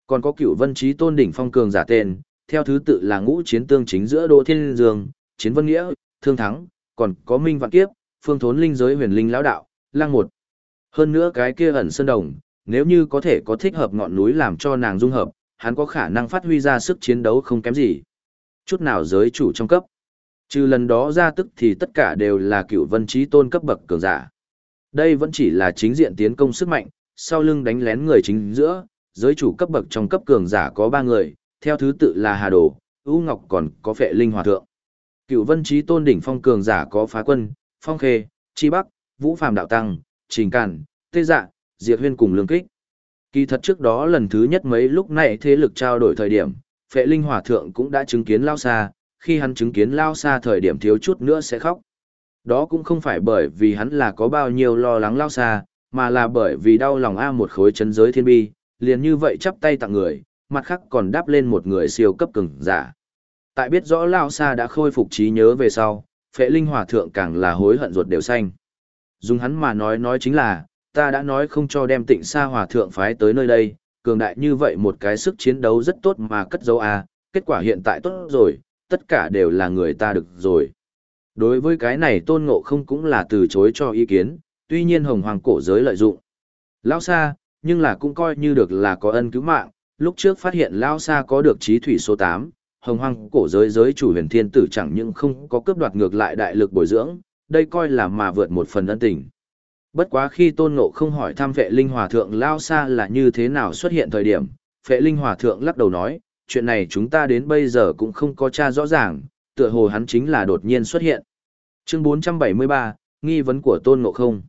Còn có cựu vân trí tôn đỉnh phong cường giả tên, theo thứ tự là ngũ chiến tương chính giữa Đỗ Thiên Dương, Chiến Vân Nghĩa, Thương Thắng, còn có Minh Vạn Kiếp, Phương Thốn Linh giới huyền linh lão đạo, Lang một. Hơn nữa cái kia ẩn sơn đồng, nếu như có thể có thích hợp ngọn núi làm cho nàng dung hợp, hắn có khả năng phát huy ra sức chiến đấu không kém gì. Chút nào giới chủ trong cấp. Trừ lần đó ra tức thì tất cả đều là cựu vân trí tôn cấp bậc cường giả. Đây vẫn chỉ là chính diện tiến công sức mạnh, sau lưng đánh lén người chính giữa, giới chủ cấp bậc trong cấp cường giả có ba người, theo thứ tự là Hà Đồ, U Ngọc còn có Phệ Linh Hòa Thượng. Cựu vân trí tôn đỉnh phong cường giả có Phá Quân, Phong Khê, Chi Bắc, Vũ Phàm Đạo Tăng, Trình Càn, Tê Dạ, Diệt Huyên cùng Lương Kích. Kỳ thật trước đó lần thứ nhất mấy lúc này thế lực trao đổi thời điểm, Phệ Linh Hòa Thượng cũng đã chứng kiến Lao Sa, khi hắn chứng kiến Lao Sa thời điểm thiếu chút nữa sẽ khóc. Đó cũng không phải bởi vì hắn là có bao nhiêu lo lắng Lao Sa, mà là bởi vì đau lòng A một khối chân giới thiên bi, liền như vậy chắp tay tặng người, mặt khác còn đáp lên một người siêu cấp cường giả. Tại biết rõ Lao Sa đã khôi phục trí nhớ về sau, Phệ Linh Hòa Thượng càng là hối hận ruột đều xanh. Dùng hắn mà nói nói chính là, ta đã nói không cho đem tịnh Sa Hòa Thượng phái tới nơi đây, cường đại như vậy một cái sức chiến đấu rất tốt mà cất dấu à? kết quả hiện tại tốt rồi, tất cả đều là người ta được rồi. Đối với cái này tôn ngộ không cũng là từ chối cho ý kiến, tuy nhiên hồng hoàng cổ giới lợi dụng. Lao xa, nhưng là cũng coi như được là có ân cứu mạng, lúc trước phát hiện Lao xa có được trí thủy số 8, hồng Hoang cổ giới giới chủ huyền thiên tử chẳng những không có cướp đoạt ngược lại đại lực bồi dưỡng, đây coi là mà vượt một phần ân tình. Bất quá khi tôn ngộ không hỏi thăm vệ linh hòa thượng Lao xa là như thế nào xuất hiện thời điểm, vệ linh hòa thượng lắc đầu nói, chuyện này chúng ta đến bây giờ cũng không có tra rõ ràng, tựa hồ hắn chính là đột nhiên xuất hiện. Chương 473, nghi vấn của Tôn Ngộ Không.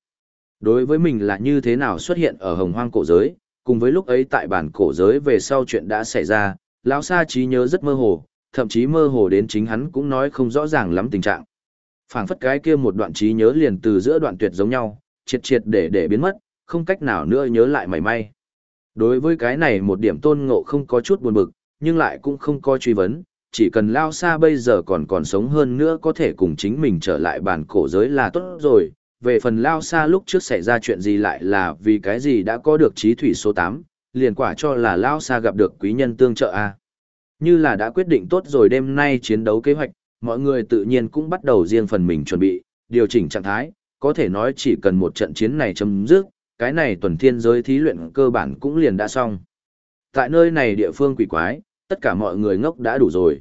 Đối với mình là như thế nào xuất hiện ở hồng hoang cổ giới, cùng với lúc ấy tại bản cổ giới về sau chuyện đã xảy ra, lão sa trí nhớ rất mơ hồ, thậm chí mơ hồ đến chính hắn cũng nói không rõ ràng lắm tình trạng. phảng phất cái kia một đoạn trí nhớ liền từ giữa đoạn tuyệt giống nhau, triệt triệt để để biến mất, không cách nào nữa nhớ lại mảy may. Đối với cái này một điểm tôn ngộ không có chút buồn bực, nhưng lại cũng không coi truy vấn, chỉ cần lao xa bây giờ còn còn sống hơn nữa có thể cùng chính mình trở lại bản cổ giới là tốt rồi. Về phần lao xa lúc trước xảy ra chuyện gì lại là vì cái gì đã có được trí thủy số tám liền quả cho là lao xa gặp được quý nhân tương trợ a Như là đã quyết định tốt rồi đêm nay chiến đấu kế hoạch, mọi người tự nhiên cũng bắt đầu riêng phần mình chuẩn bị, điều chỉnh trạng thái, có thể nói chỉ cần một trận chiến này chấm dứt, cái này tuần thiên giới thí luyện cơ bản cũng liền đã xong. Tại nơi này địa phương quỷ quái, tất cả mọi người ngốc đã đủ rồi.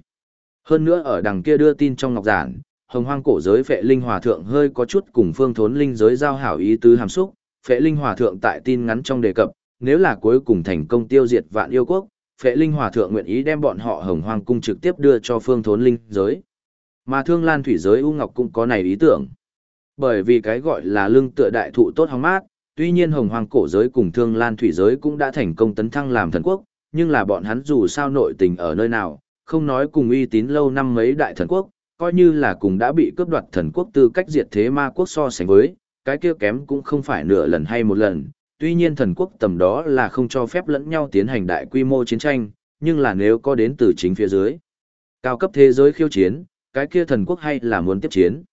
Hơn nữa ở đằng kia đưa tin trong ngọc giản, hồng hoang cổ giới phệ linh hòa thượng hơi có chút cùng phương thốn linh giới giao hảo ý tứ hàm xúc, phệ linh hòa thượng tại tin ngắn trong đề cập, nếu là cuối cùng thành công tiêu diệt vạn yêu quốc, phệ linh hòa thượng nguyện ý đem bọn họ hồng hoang cung trực tiếp đưa cho phương thốn linh giới. Mà thương lan thủy giới U Ngọc cũng có này ý tưởng. Bởi vì cái gọi là lưng tựa đại thụ tốt hóng mát, tuy nhiên hồng hoàng cổ giới cùng thương lan thủy giới cũng đã thành công tấn thăng làm thần quốc, nhưng là bọn hắn dù sao nội tình ở nơi nào, không nói cùng uy tín lâu năm mấy đại thần quốc, coi như là cùng đã bị cướp đoạt thần quốc tư cách diệt thế ma quốc so sánh với, cái kia kém cũng không phải nửa lần hay một lần. Tuy nhiên thần quốc tầm đó là không cho phép lẫn nhau tiến hành đại quy mô chiến tranh, nhưng là nếu có đến từ chính phía dưới, cao cấp thế giới khiêu chiến, cái kia thần quốc hay là muốn tiếp chiến.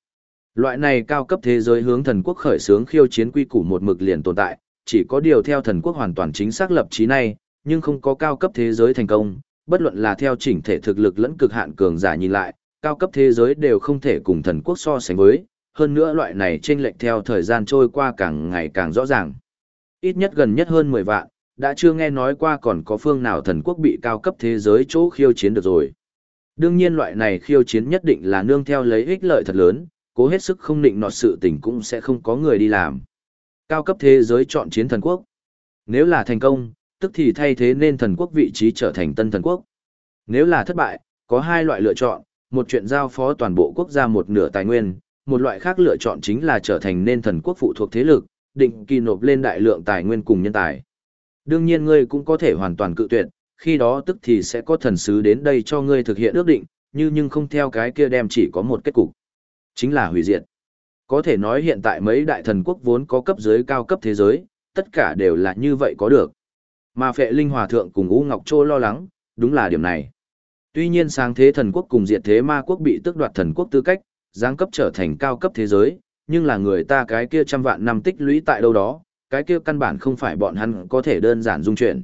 Loại này cao cấp thế giới hướng thần quốc khởi xướng khiêu chiến quy củ một mực liền tồn tại, chỉ có điều theo thần quốc hoàn toàn chính xác lập trí này, nhưng không có cao cấp thế giới thành công, bất luận là theo chỉnh thể thực lực lẫn cực hạn cường giả nhìn lại, cao cấp thế giới đều không thể cùng thần quốc so sánh với, hơn nữa loại này chênh lệch theo thời gian trôi qua càng ngày càng rõ ràng. Ít nhất gần nhất hơn 10 vạn, đã chưa nghe nói qua còn có phương nào thần quốc bị cao cấp thế giới chỗ khiêu chiến được rồi. Đương nhiên loại này khiêu chiến nhất định là nương theo lấy ích lợi thật lớn, cố hết sức không định nọt sự tình cũng sẽ không có người đi làm. Cao cấp thế giới chọn chiến thần quốc. Nếu là thành công, tức thì thay thế nên thần quốc vị trí trở thành tân thần quốc. Nếu là thất bại, có hai loại lựa chọn, một chuyện giao phó toàn bộ quốc gia một nửa tài nguyên, một loại khác lựa chọn chính là trở thành nên thần quốc phụ thuộc thế lực, định kỳ nộp lên đại lượng tài nguyên cùng nhân tài. Đương nhiên ngươi cũng có thể hoàn toàn cự tuyệt, khi đó tức thì sẽ có thần sứ đến đây cho ngươi thực hiện ước định, như nhưng không theo cái kia đem chỉ có một kết cục. Chính là hủy diệt. Có thể nói hiện tại mấy đại thần quốc vốn có cấp dưới cao cấp thế giới, tất cả đều là như vậy có được. Mà phệ linh hòa thượng cùng U Ngọc Trô lo lắng, đúng là điểm này. Tuy nhiên sáng thế thần quốc cùng diệt thế ma quốc bị tước đoạt thần quốc tư cách, giáng cấp trở thành cao cấp thế giới, nhưng là người ta cái kia trăm vạn năm tích lũy tại đâu đó, cái kia căn bản không phải bọn hắn có thể đơn giản dung chuyển.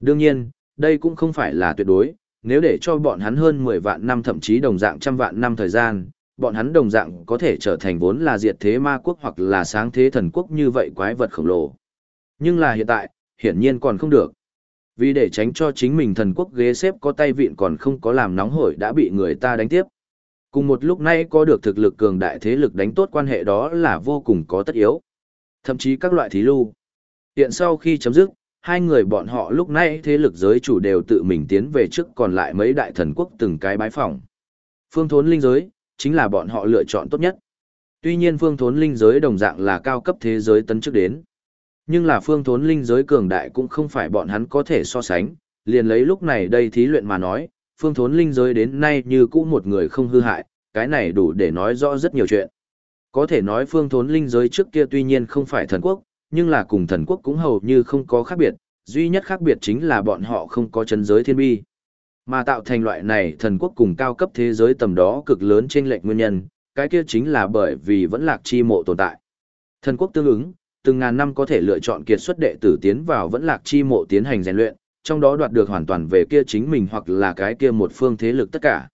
Đương nhiên, đây cũng không phải là tuyệt đối, nếu để cho bọn hắn hơn 10 vạn năm thậm chí đồng dạng trăm vạn năm thời gian, bọn hắn đồng dạng có thể trở thành vốn là diệt thế ma quốc hoặc là sáng thế thần quốc như vậy quái vật khổng lồ. Nhưng là hiện tại, hiển nhiên còn không được. Vì để tránh cho chính mình thần quốc ghế xếp có tay vịn còn không có làm nóng hổi đã bị người ta đánh tiếp. Cùng một lúc nay có được thực lực cường đại thế lực đánh tốt quan hệ đó là vô cùng có tất yếu. Thậm chí các loại thí lưu. Hiện sau khi chấm dứt, hai người bọn họ lúc nay thế lực giới chủ đều tự mình tiến về trước còn lại mấy đại thần quốc từng cái bái phỏng. Phương thốn linh giới, chính là bọn họ lựa chọn tốt nhất. Tuy nhiên phương thốn linh giới đồng dạng là cao cấp thế giới tấn trước đến. Nhưng là phương thốn linh giới cường đại cũng không phải bọn hắn có thể so sánh, liền lấy lúc này đây thí luyện mà nói, phương thốn linh giới đến nay như cũ một người không hư hại, cái này đủ để nói rõ rất nhiều chuyện. Có thể nói phương thốn linh giới trước kia tuy nhiên không phải thần quốc, nhưng là cùng thần quốc cũng hầu như không có khác biệt, duy nhất khác biệt chính là bọn họ không có chân giới thiên bi. Mà tạo thành loại này thần quốc cùng cao cấp thế giới tầm đó cực lớn trên lệnh nguyên nhân, cái kia chính là bởi vì vẫn lạc chi mộ tồn tại. Thần quốc tương ứng, từng ngàn năm có thể lựa chọn kiệt xuất đệ tử tiến vào vẫn lạc chi mộ tiến hành rèn luyện, trong đó đoạt được hoàn toàn về kia chính mình hoặc là cái kia một phương thế lực tất cả.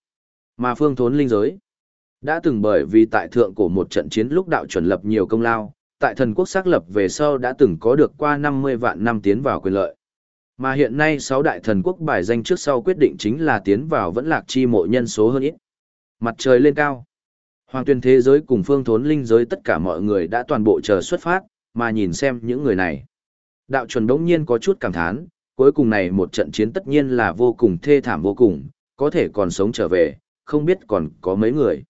Mà phương thốn linh giới, đã từng bởi vì tại thượng cổ một trận chiến lúc đạo chuẩn lập nhiều công lao, tại thần quốc xác lập về sau đã từng có được qua 50 vạn năm tiến vào quyền lợi. Mà hiện nay sáu đại thần quốc bài danh trước sau quyết định chính là tiến vào vẫn lạc chi mộ nhân số hơn ít. Mặt trời lên cao. Hoàng tuyên thế giới cùng phương thốn linh giới tất cả mọi người đã toàn bộ chờ xuất phát, mà nhìn xem những người này. Đạo chuẩn đống nhiên có chút cảm thán, cuối cùng này một trận chiến tất nhiên là vô cùng thê thảm vô cùng, có thể còn sống trở về, không biết còn có mấy người.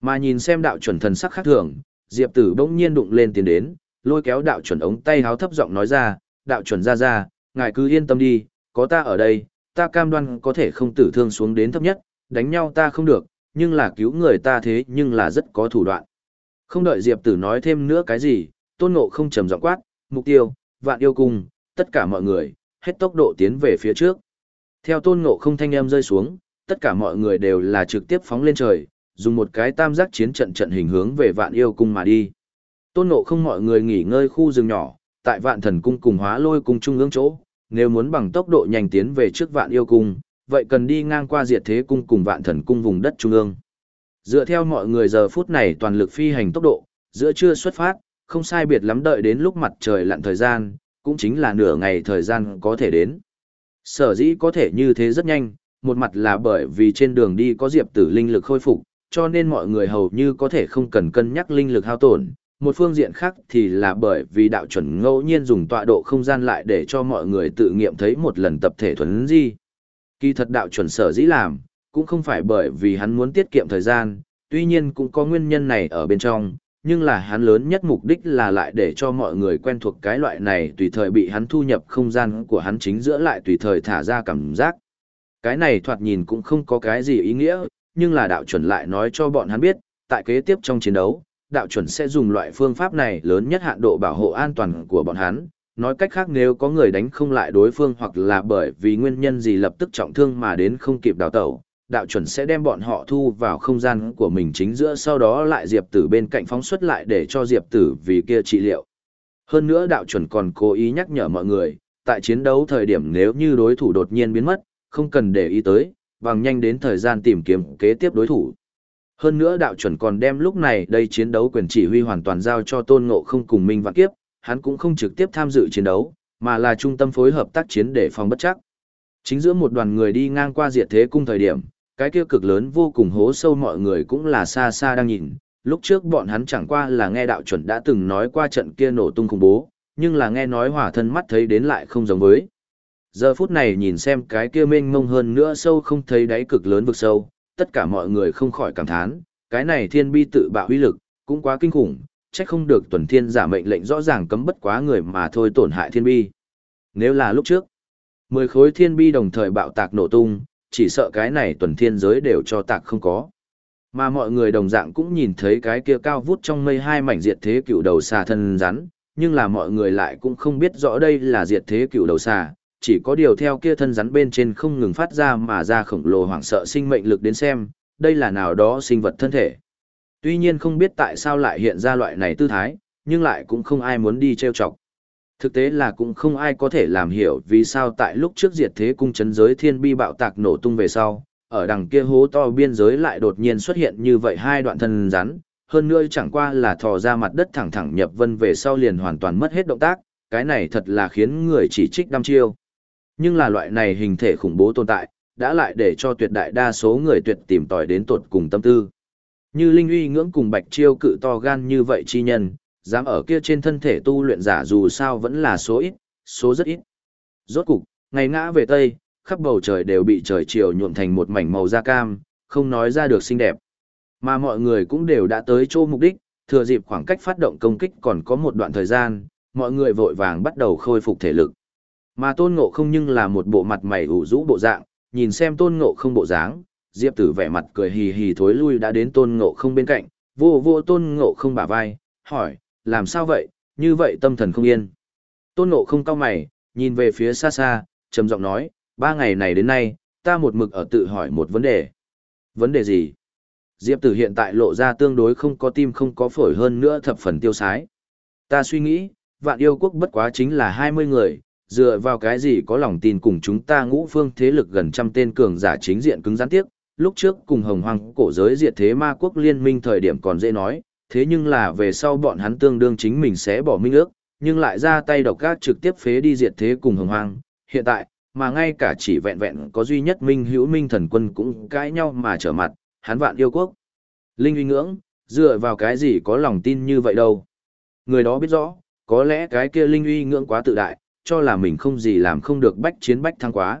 Mà nhìn xem đạo chuẩn thần sắc khác thường, Diệp Tử bỗng nhiên đụng lên tiến đến, lôi kéo đạo chuẩn ống tay háo thấp giọng nói ra, đạo chuẩn ra ra, ngài cứ yên tâm đi, có ta ở đây, ta cam đoan có thể không tử thương xuống đến thấp nhất, đánh nhau ta không được, nhưng là cứu người ta thế nhưng là rất có thủ đoạn. Không đợi Diệp Tử nói thêm nữa cái gì, tôn ngộ không trầm giọng quát, mục tiêu, vạn yêu cung, tất cả mọi người, hết tốc độ tiến về phía trước. Theo tôn ngộ không thanh em rơi xuống, tất cả mọi người đều là trực tiếp phóng lên trời, dùng một cái tam giác chiến trận trận hình hướng về vạn yêu cung mà đi. Tôn ngộ không mọi người nghỉ ngơi khu rừng nhỏ, tại vạn thần cung cùng hóa lôi cung trung ương chỗ, nếu muốn bằng tốc độ nhanh tiến về trước vạn yêu cung, vậy cần đi ngang qua diệt thế cung cùng vạn thần cung vùng đất trung ương. Dựa theo mọi người giờ phút này toàn lực phi hành tốc độ, giữa trưa xuất phát, không sai biệt lắm đợi đến lúc mặt trời lặn thời gian, cũng chính là nửa ngày thời gian có thể đến. Sở dĩ có thể như thế rất nhanh, một mặt là bởi vì trên đường đi có diệp tử linh lực khôi phục, cho nên mọi người hầu như có thể không cần cân nhắc linh lực hao tổn. Một phương diện khác thì là bởi vì đạo chuẩn ngẫu nhiên dùng tọa độ không gian lại để cho mọi người tự nghiệm thấy một lần tập thể thuần di. Kỳ thật đạo chuẩn sở dĩ làm, cũng không phải bởi vì hắn muốn tiết kiệm thời gian, tuy nhiên cũng có nguyên nhân này ở bên trong, nhưng là hắn lớn nhất mục đích là lại để cho mọi người quen thuộc cái loại này tùy thời bị hắn thu nhập không gian của hắn chính giữa lại tùy thời thả ra cảm giác. Cái này thoạt nhìn cũng không có cái gì ý nghĩa, nhưng là đạo chuẩn lại nói cho bọn hắn biết, tại kế tiếp trong chiến đấu, đạo chuẩn sẽ dùng loại phương pháp này lớn nhất hạn độ bảo hộ an toàn của bọn hắn. Nói cách khác nếu có người đánh không lại đối phương hoặc là bởi vì nguyên nhân gì lập tức trọng thương mà đến không kịp đào tẩu, đạo chuẩn sẽ đem bọn họ thu vào không gian của mình chính giữa sau đó lại diệp tử bên cạnh phóng xuất lại để cho diệp tử vì kia trị liệu. Hơn nữa đạo chuẩn còn cố ý nhắc nhở mọi người, tại chiến đấu thời điểm nếu như đối thủ đột nhiên biến mất, không cần để ý tới, bằng nhanh đến thời gian tìm kiếm kế tiếp đối thủ. Hơn nữa đạo chuẩn còn đem lúc này đây chiến đấu quyền chỉ huy hoàn toàn giao cho tôn ngộ không cùng Minh Vạn Kiếp, hắn cũng không trực tiếp tham dự chiến đấu, mà là trung tâm phối hợp tác chiến để phòng bất chắc. Chính giữa một đoàn người đi ngang qua diệt thế cung thời điểm, cái kia cực lớn vô cùng hố sâu mọi người cũng là xa xa đang nhìn. Lúc trước bọn hắn chẳng qua là nghe đạo chuẩn đã từng nói qua trận kia nổ tung khủng bố, nhưng là nghe nói hỏa thân mắt thấy đến lại không giống với. Giờ phút này nhìn xem cái kia mênh mông hơn nữa sâu không thấy đáy cực lớn vực sâu, tất cả mọi người không khỏi cảm thán, cái này thiên bi tự bạo uy lực, cũng quá kinh khủng, trách không được tuần thiên giả mệnh lệnh rõ ràng cấm bất quá người mà thôi tổn hại thiên bi. Nếu là lúc trước, mười khối thiên bi đồng thời bạo tạc nổ tung, chỉ sợ cái này tuần thiên giới đều cho tạc không có. Mà mọi người đồng dạng cũng nhìn thấy cái kia cao vút trong mây hai mảnh diệt thế cựu đầu xà thân rắn, nhưng là mọi người lại cũng không biết rõ đây là diệt thế cựu đầu xà, chỉ có điều theo kia thân rắn bên trên không ngừng phát ra mà ra khổng lồ hoảng sợ sinh mệnh lực đến xem, đây là nào đó sinh vật thân thể. Tuy nhiên không biết tại sao lại hiện ra loại này tư thái, nhưng lại cũng không ai muốn đi trêu chọc. Thực tế là cũng không ai có thể làm hiểu vì sao tại lúc trước diệt thế cung chấn giới thiên bi bạo tạc nổ tung về sau, ở đằng kia hố to biên giới lại đột nhiên xuất hiện như vậy hai đoạn thân rắn, hơn nữa chẳng qua là thò ra mặt đất thẳng thẳng nhập vân về sau liền hoàn toàn mất hết động tác, cái này thật là khiến người chỉ trích đăm chiêu. Nhưng là loại này hình thể khủng bố tồn tại, đã lại để cho tuyệt đại đa số người tuyệt tìm tòi đến tột cùng tâm tư. Như Linh uy ngưỡng cùng bạch chiêu cự to gan như vậy chi nhân, dám ở kia trên thân thể tu luyện giả dù sao vẫn là số ít, số rất ít. Rốt cục, ngày ngã về Tây, khắp bầu trời đều bị trời chiều nhuộm thành một mảnh màu da cam, không nói ra được xinh đẹp. Mà mọi người cũng đều đã tới chỗ mục đích, thừa dịp khoảng cách phát động công kích còn có một đoạn thời gian, mọi người vội vàng bắt đầu khôi phục thể lực. Mà tôn ngộ không nhưng là một bộ mặt mày ủ rũ bộ dạng, nhìn xem tôn ngộ không bộ dáng, diệp tử vẻ mặt cười hì hì thối lui đã đến tôn ngộ không bên cạnh, vô vô tôn ngộ không bả vai, hỏi, làm sao vậy, như vậy tâm thần không yên. Tôn ngộ không cao mày, nhìn về phía xa xa, trầm giọng nói, ba ngày này đến nay, ta một mực ở tự hỏi một vấn đề. Vấn đề gì? Diệp tử hiện tại lộ ra tương đối không có tim không có phổi hơn nữa thập phần tiêu sái. Ta suy nghĩ, vạn yêu quốc bất quá chính là 20 người, dựa vào cái gì có lòng tin cùng chúng ta ngũ phương thế lực gần trăm tên cường giả chính diện cứng rắn tiếp, lúc trước cùng hồng hoang cổ giới diệt thế ma quốc liên minh thời điểm còn dễ nói, thế nhưng là về sau bọn hắn tương đương chính mình sẽ bỏ minh ước, nhưng lại ra tay độc ác trực tiếp phế đi diệt thế cùng hồng hoang. Hiện tại, mà ngay cả chỉ vẹn vẹn có duy nhất minh hữu minh thần quân cũng cãi nhau mà trở mặt, hắn vạn yêu quốc. Linh uy ngưỡng, dựa vào cái gì có lòng tin như vậy đâu. Người đó biết rõ, có lẽ cái kia linh uy ngưỡng quá tự đại, cho là mình không gì làm không được bách chiến bách thắng quá.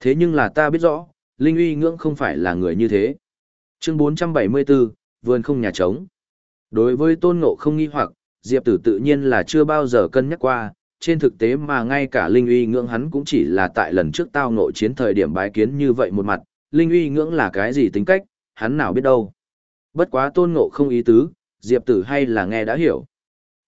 Thế nhưng là ta biết rõ, Linh uy ngưỡng không phải là người như thế. Chương 474, vườn không nhà trống. Đối với tôn ngộ không nghi hoặc, Diệp tử tự nhiên là chưa bao giờ cân nhắc qua, trên thực tế mà ngay cả Linh uy ngưỡng hắn cũng chỉ là tại lần trước tao ngộ chiến thời điểm bái kiến như vậy một mặt, Linh uy ngưỡng là cái gì tính cách, hắn nào biết đâu. Bất quá tôn ngộ không ý tứ, Diệp tử hay là nghe đã hiểu.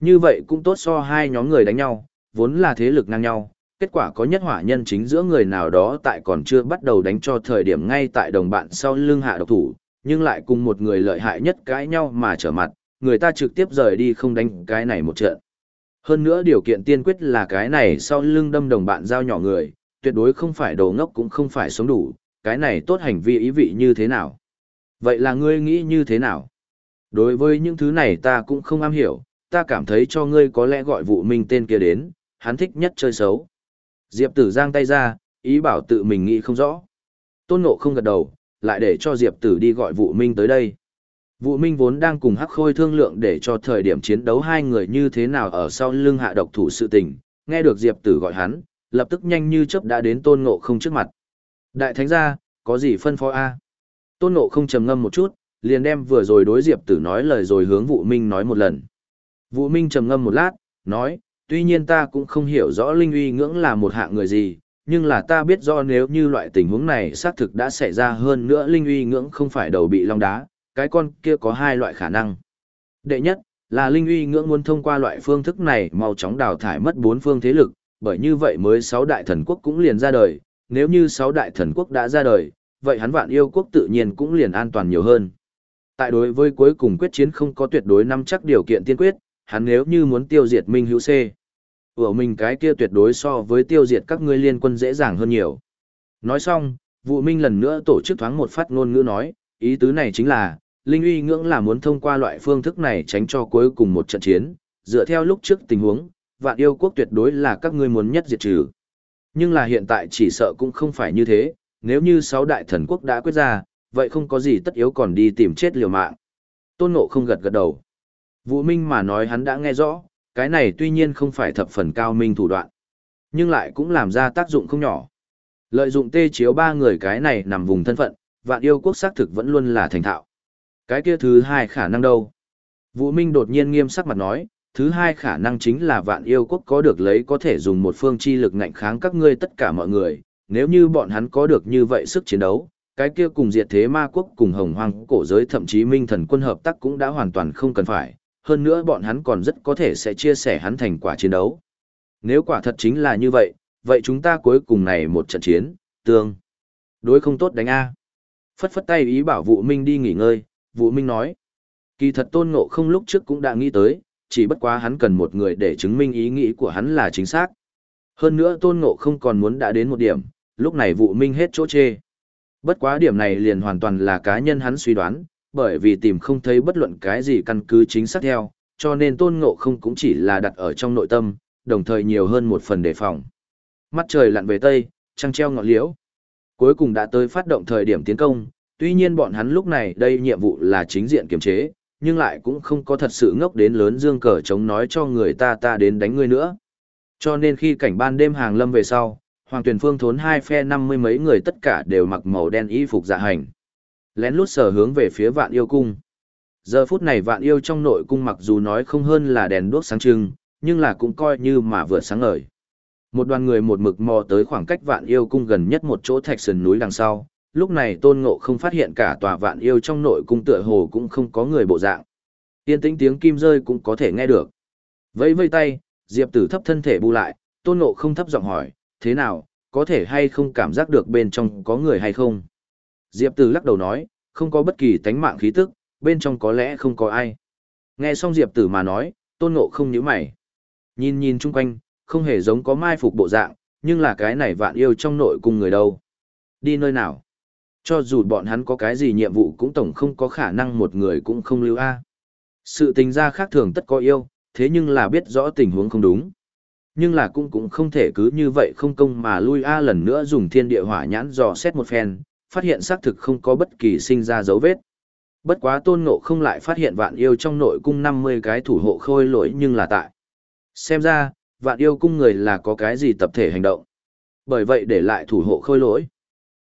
Như vậy cũng tốt so hai nhóm người đánh nhau, vốn là thế lực ngang nhau, kết quả có nhất hỏa nhân chính giữa người nào đó tại còn chưa bắt đầu đánh cho thời điểm ngay tại đồng bạn sau lưng hạ độc thủ, nhưng lại cùng một người lợi hại nhất cãi nhau mà trở mặt, người ta trực tiếp rời đi không đánh cái này một trận. Hơn nữa điều kiện tiên quyết là cái này sau lưng đâm đồng bạn giao nhỏ người, tuyệt đối không phải đồ ngốc cũng không phải sống đủ, cái này tốt hành vi ý vị như thế nào. Vậy là ngươi nghĩ như thế nào? Đối với những thứ này ta cũng không am hiểu, ta cảm thấy cho ngươi có lẽ gọi vụ minh tên kia đến, hắn thích nhất chơi xấu. Diệp tử giang tay ra, ý bảo tự mình nghĩ không rõ. Tôn ngộ không gật đầu, lại để cho Diệp tử đi gọi vụ minh tới đây. Vụ minh vốn đang cùng hắc khôi thương lượng để cho thời điểm chiến đấu hai người như thế nào ở sau lưng hạ độc thủ sự tình, nghe được Diệp tử gọi hắn, lập tức nhanh như chớp đã đến tôn ngộ không trước mặt. Đại thánh gia, có gì phân phó a? Tôn ngộ không trầm ngâm một chút, liền đem vừa rồi đối Diệp Tử nói lời rồi hướng Vũ Minh nói một lần. Vũ Minh trầm ngâm một lát, nói, tuy nhiên ta cũng không hiểu rõ linh uy ngưỡng là một hạng người gì, nhưng là ta biết do nếu như loại tình huống này xác thực đã xảy ra hơn nữa linh uy ngưỡng không phải đầu bị long đá, cái con kia có hai loại khả năng. Đệ nhất, là linh uy ngưỡng muốn thông qua loại phương thức này mau chóng đào thải mất bốn phương thế lực, bởi như vậy mới sáu đại thần quốc cũng liền ra đời, nếu như sáu đại thần quốc đã ra đời, vậy hắn vạn yêu quốc tự nhiên cũng liền an toàn nhiều hơn. Tại đối với cuối cùng quyết chiến không có tuyệt đối nắm chắc điều kiện tiên quyết, hắn nếu như muốn tiêu diệt Minh Hữu C, của mình cái kia tuyệt đối so với tiêu diệt các ngươi liên quân dễ dàng hơn nhiều. Nói xong, vụ minh lần nữa tổ chức thoáng một phát ngôn ngữ nói, ý tứ này chính là, Linh uy ngưỡng là muốn thông qua loại phương thức này tránh cho cuối cùng một trận chiến, dựa theo lúc trước tình huống, vạn yêu quốc tuyệt đối là các ngươi muốn nhất diệt trừ. Nhưng là hiện tại chỉ sợ cũng không phải như thế, nếu như sáu đại thần quốc đã quyết ra, vậy không có gì tất yếu còn đi tìm chết liều mạng. Tôn Ngộ không gật gật đầu. Vũ Minh mà nói hắn đã nghe rõ, cái này tuy nhiên không phải thập phần cao minh thủ đoạn, nhưng lại cũng làm ra tác dụng không nhỏ. Lợi dụng tê chiếu ba người cái này nằm vùng thân phận, vạn yêu quốc xác thực vẫn luôn là thành thạo. Cái kia thứ hai khả năng đâu? Vũ Minh đột nhiên nghiêm sắc mặt nói, thứ hai khả năng chính là vạn yêu quốc có được lấy có thể dùng một phương chi lực ngạnh kháng các ngươi tất cả mọi người, nếu như bọn hắn có được như vậy sức chiến đấu, cái kia cùng diệt thế ma quốc cùng hồng hoang cổ giới thậm chí minh thần quân hợp tác cũng đã hoàn toàn không cần phải, hơn nữa bọn hắn còn rất có thể sẽ chia sẻ hắn thành quả chiến đấu. Nếu quả thật chính là như vậy, vậy chúng ta cuối cùng này một trận chiến, tương. Đối không tốt đánh A. Phất phất tay ý bảo vụ minh đi nghỉ ngơi, Vũ minh nói. Kỳ thật tôn ngộ không lúc trước cũng đã nghĩ tới, chỉ bất quá hắn cần một người để chứng minh ý nghĩ của hắn là chính xác. Hơn nữa tôn ngộ không còn muốn đã đến một điểm, lúc này Vũ minh hết chỗ chê. Bất quá điểm này liền hoàn toàn là cá nhân hắn suy đoán, bởi vì tìm không thấy bất luận cái gì căn cứ chính xác theo, cho nên tôn ngộ không cũng chỉ là đặt ở trong nội tâm, đồng thời nhiều hơn một phần đề phòng. Mắt trời lặn về tây, trăng treo ngọn liễu. Cuối cùng đã tới phát động thời điểm tiến công, tuy nhiên bọn hắn lúc này đây nhiệm vụ là chính diện kiểm chế, nhưng lại cũng không có thật sự ngốc đến lớn dương cờ chống nói cho người ta ta đến đánh ngươi nữa. Cho nên khi cảnh ban đêm hàng lâm về sau, Hoàng Tuyền Phương thốn hai phe năm mươi mấy người tất cả đều mặc màu đen y phục dạ hành. Lén lút sở hướng về phía vạn yêu cung. Giờ phút này vạn yêu trong nội cung mặc dù nói không hơn là đèn đuốc sáng trưng, nhưng là cũng coi như mà vừa sáng ngời. Một đoàn người một mực mò tới khoảng cách vạn yêu cung gần nhất một chỗ thạch sườn núi đằng sau, lúc này tôn ngộ không phát hiện cả tòa vạn yêu trong nội cung tựa hồ cũng không có người bộ dạng. Yên tĩnh tiếng kim rơi cũng có thể nghe được. Vẫy vây tay, Diệp tử thấp thân thể bu lại, tôn ngộ không thấp giọng hỏi, thế nào, có thể hay không cảm giác được bên trong có người hay không? Diệp tử lắc đầu nói, không có bất kỳ tánh mạng khí tức, bên trong có lẽ không có ai. Nghe xong Diệp tử mà nói, tôn ngộ không nhíu mày. Nhìn nhìn chung quanh, không hề giống có mai phục bộ dạng, nhưng là cái này vạn yêu trong nội cung người đâu. Đi nơi nào? Cho dù bọn hắn có cái gì nhiệm vụ cũng tổng không có khả năng một người cũng không lưu A. Sự tình ra khác thường tất có yêu, thế nhưng là biết rõ tình huống không đúng. Nhưng là cũng cũng không thể cứ như vậy không công mà lui A lần nữa dùng thiên địa hỏa nhãn dò xét một phen, phát hiện xác thực không có bất kỳ sinh ra dấu vết. Bất quá tôn ngộ không lại phát hiện vạn yêu trong nội cung 50 cái thủ hộ khôi lỗi nhưng là tại. Xem ra, vạn yêu cung người là có cái gì tập thể hành động. Bởi vậy để lại thủ hộ khôi lỗi.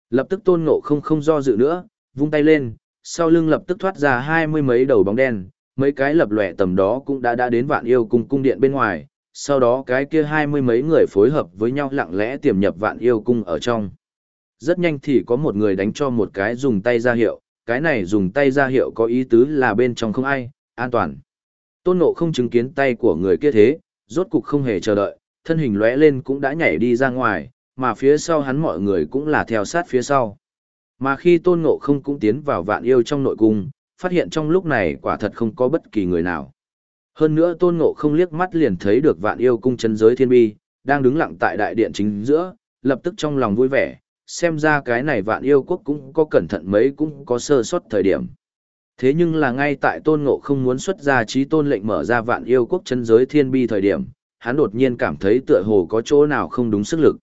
Lập tức tôn ngộ không không do dự nữa, vung tay lên, sau lưng lập tức thoát ra hai mươi mấy đầu bóng đen, mấy cái lập lòe tầm đó cũng đã đã đến vạn yêu cung cung điện bên ngoài, sau đó cái kia hai mươi mấy người phối hợp với nhau lặng lẽ tiềm nhập vạn yêu cung ở trong. Rất nhanh thì có một người đánh cho một cái dùng tay ra hiệu, cái này dùng tay ra hiệu có ý tứ là bên trong không ai, an toàn. Tôn ngộ không chứng kiến tay của người kia thế, rốt cục không hề chờ đợi, thân hình lóe lên cũng đã nhảy đi ra ngoài, mà phía sau hắn mọi người cũng là theo sát phía sau. Mà khi tôn ngộ không cũng tiến vào vạn yêu trong nội cung, phát hiện trong lúc này quả thật không có bất kỳ người nào. Hơn nữa tôn ngộ không liếc mắt liền thấy được vạn yêu cung chân giới thiên bi, đang đứng lặng tại đại điện chính giữa, lập tức trong lòng vui vẻ, xem ra cái này vạn yêu quốc cũng có cẩn thận mấy cũng có sơ suất thời điểm. Thế nhưng là ngay tại tôn ngộ không muốn xuất ra trí tôn lệnh mở ra vạn yêu quốc chân giới thiên bi thời điểm, hắn đột nhiên cảm thấy tựa hồ có chỗ nào không đúng sức lực.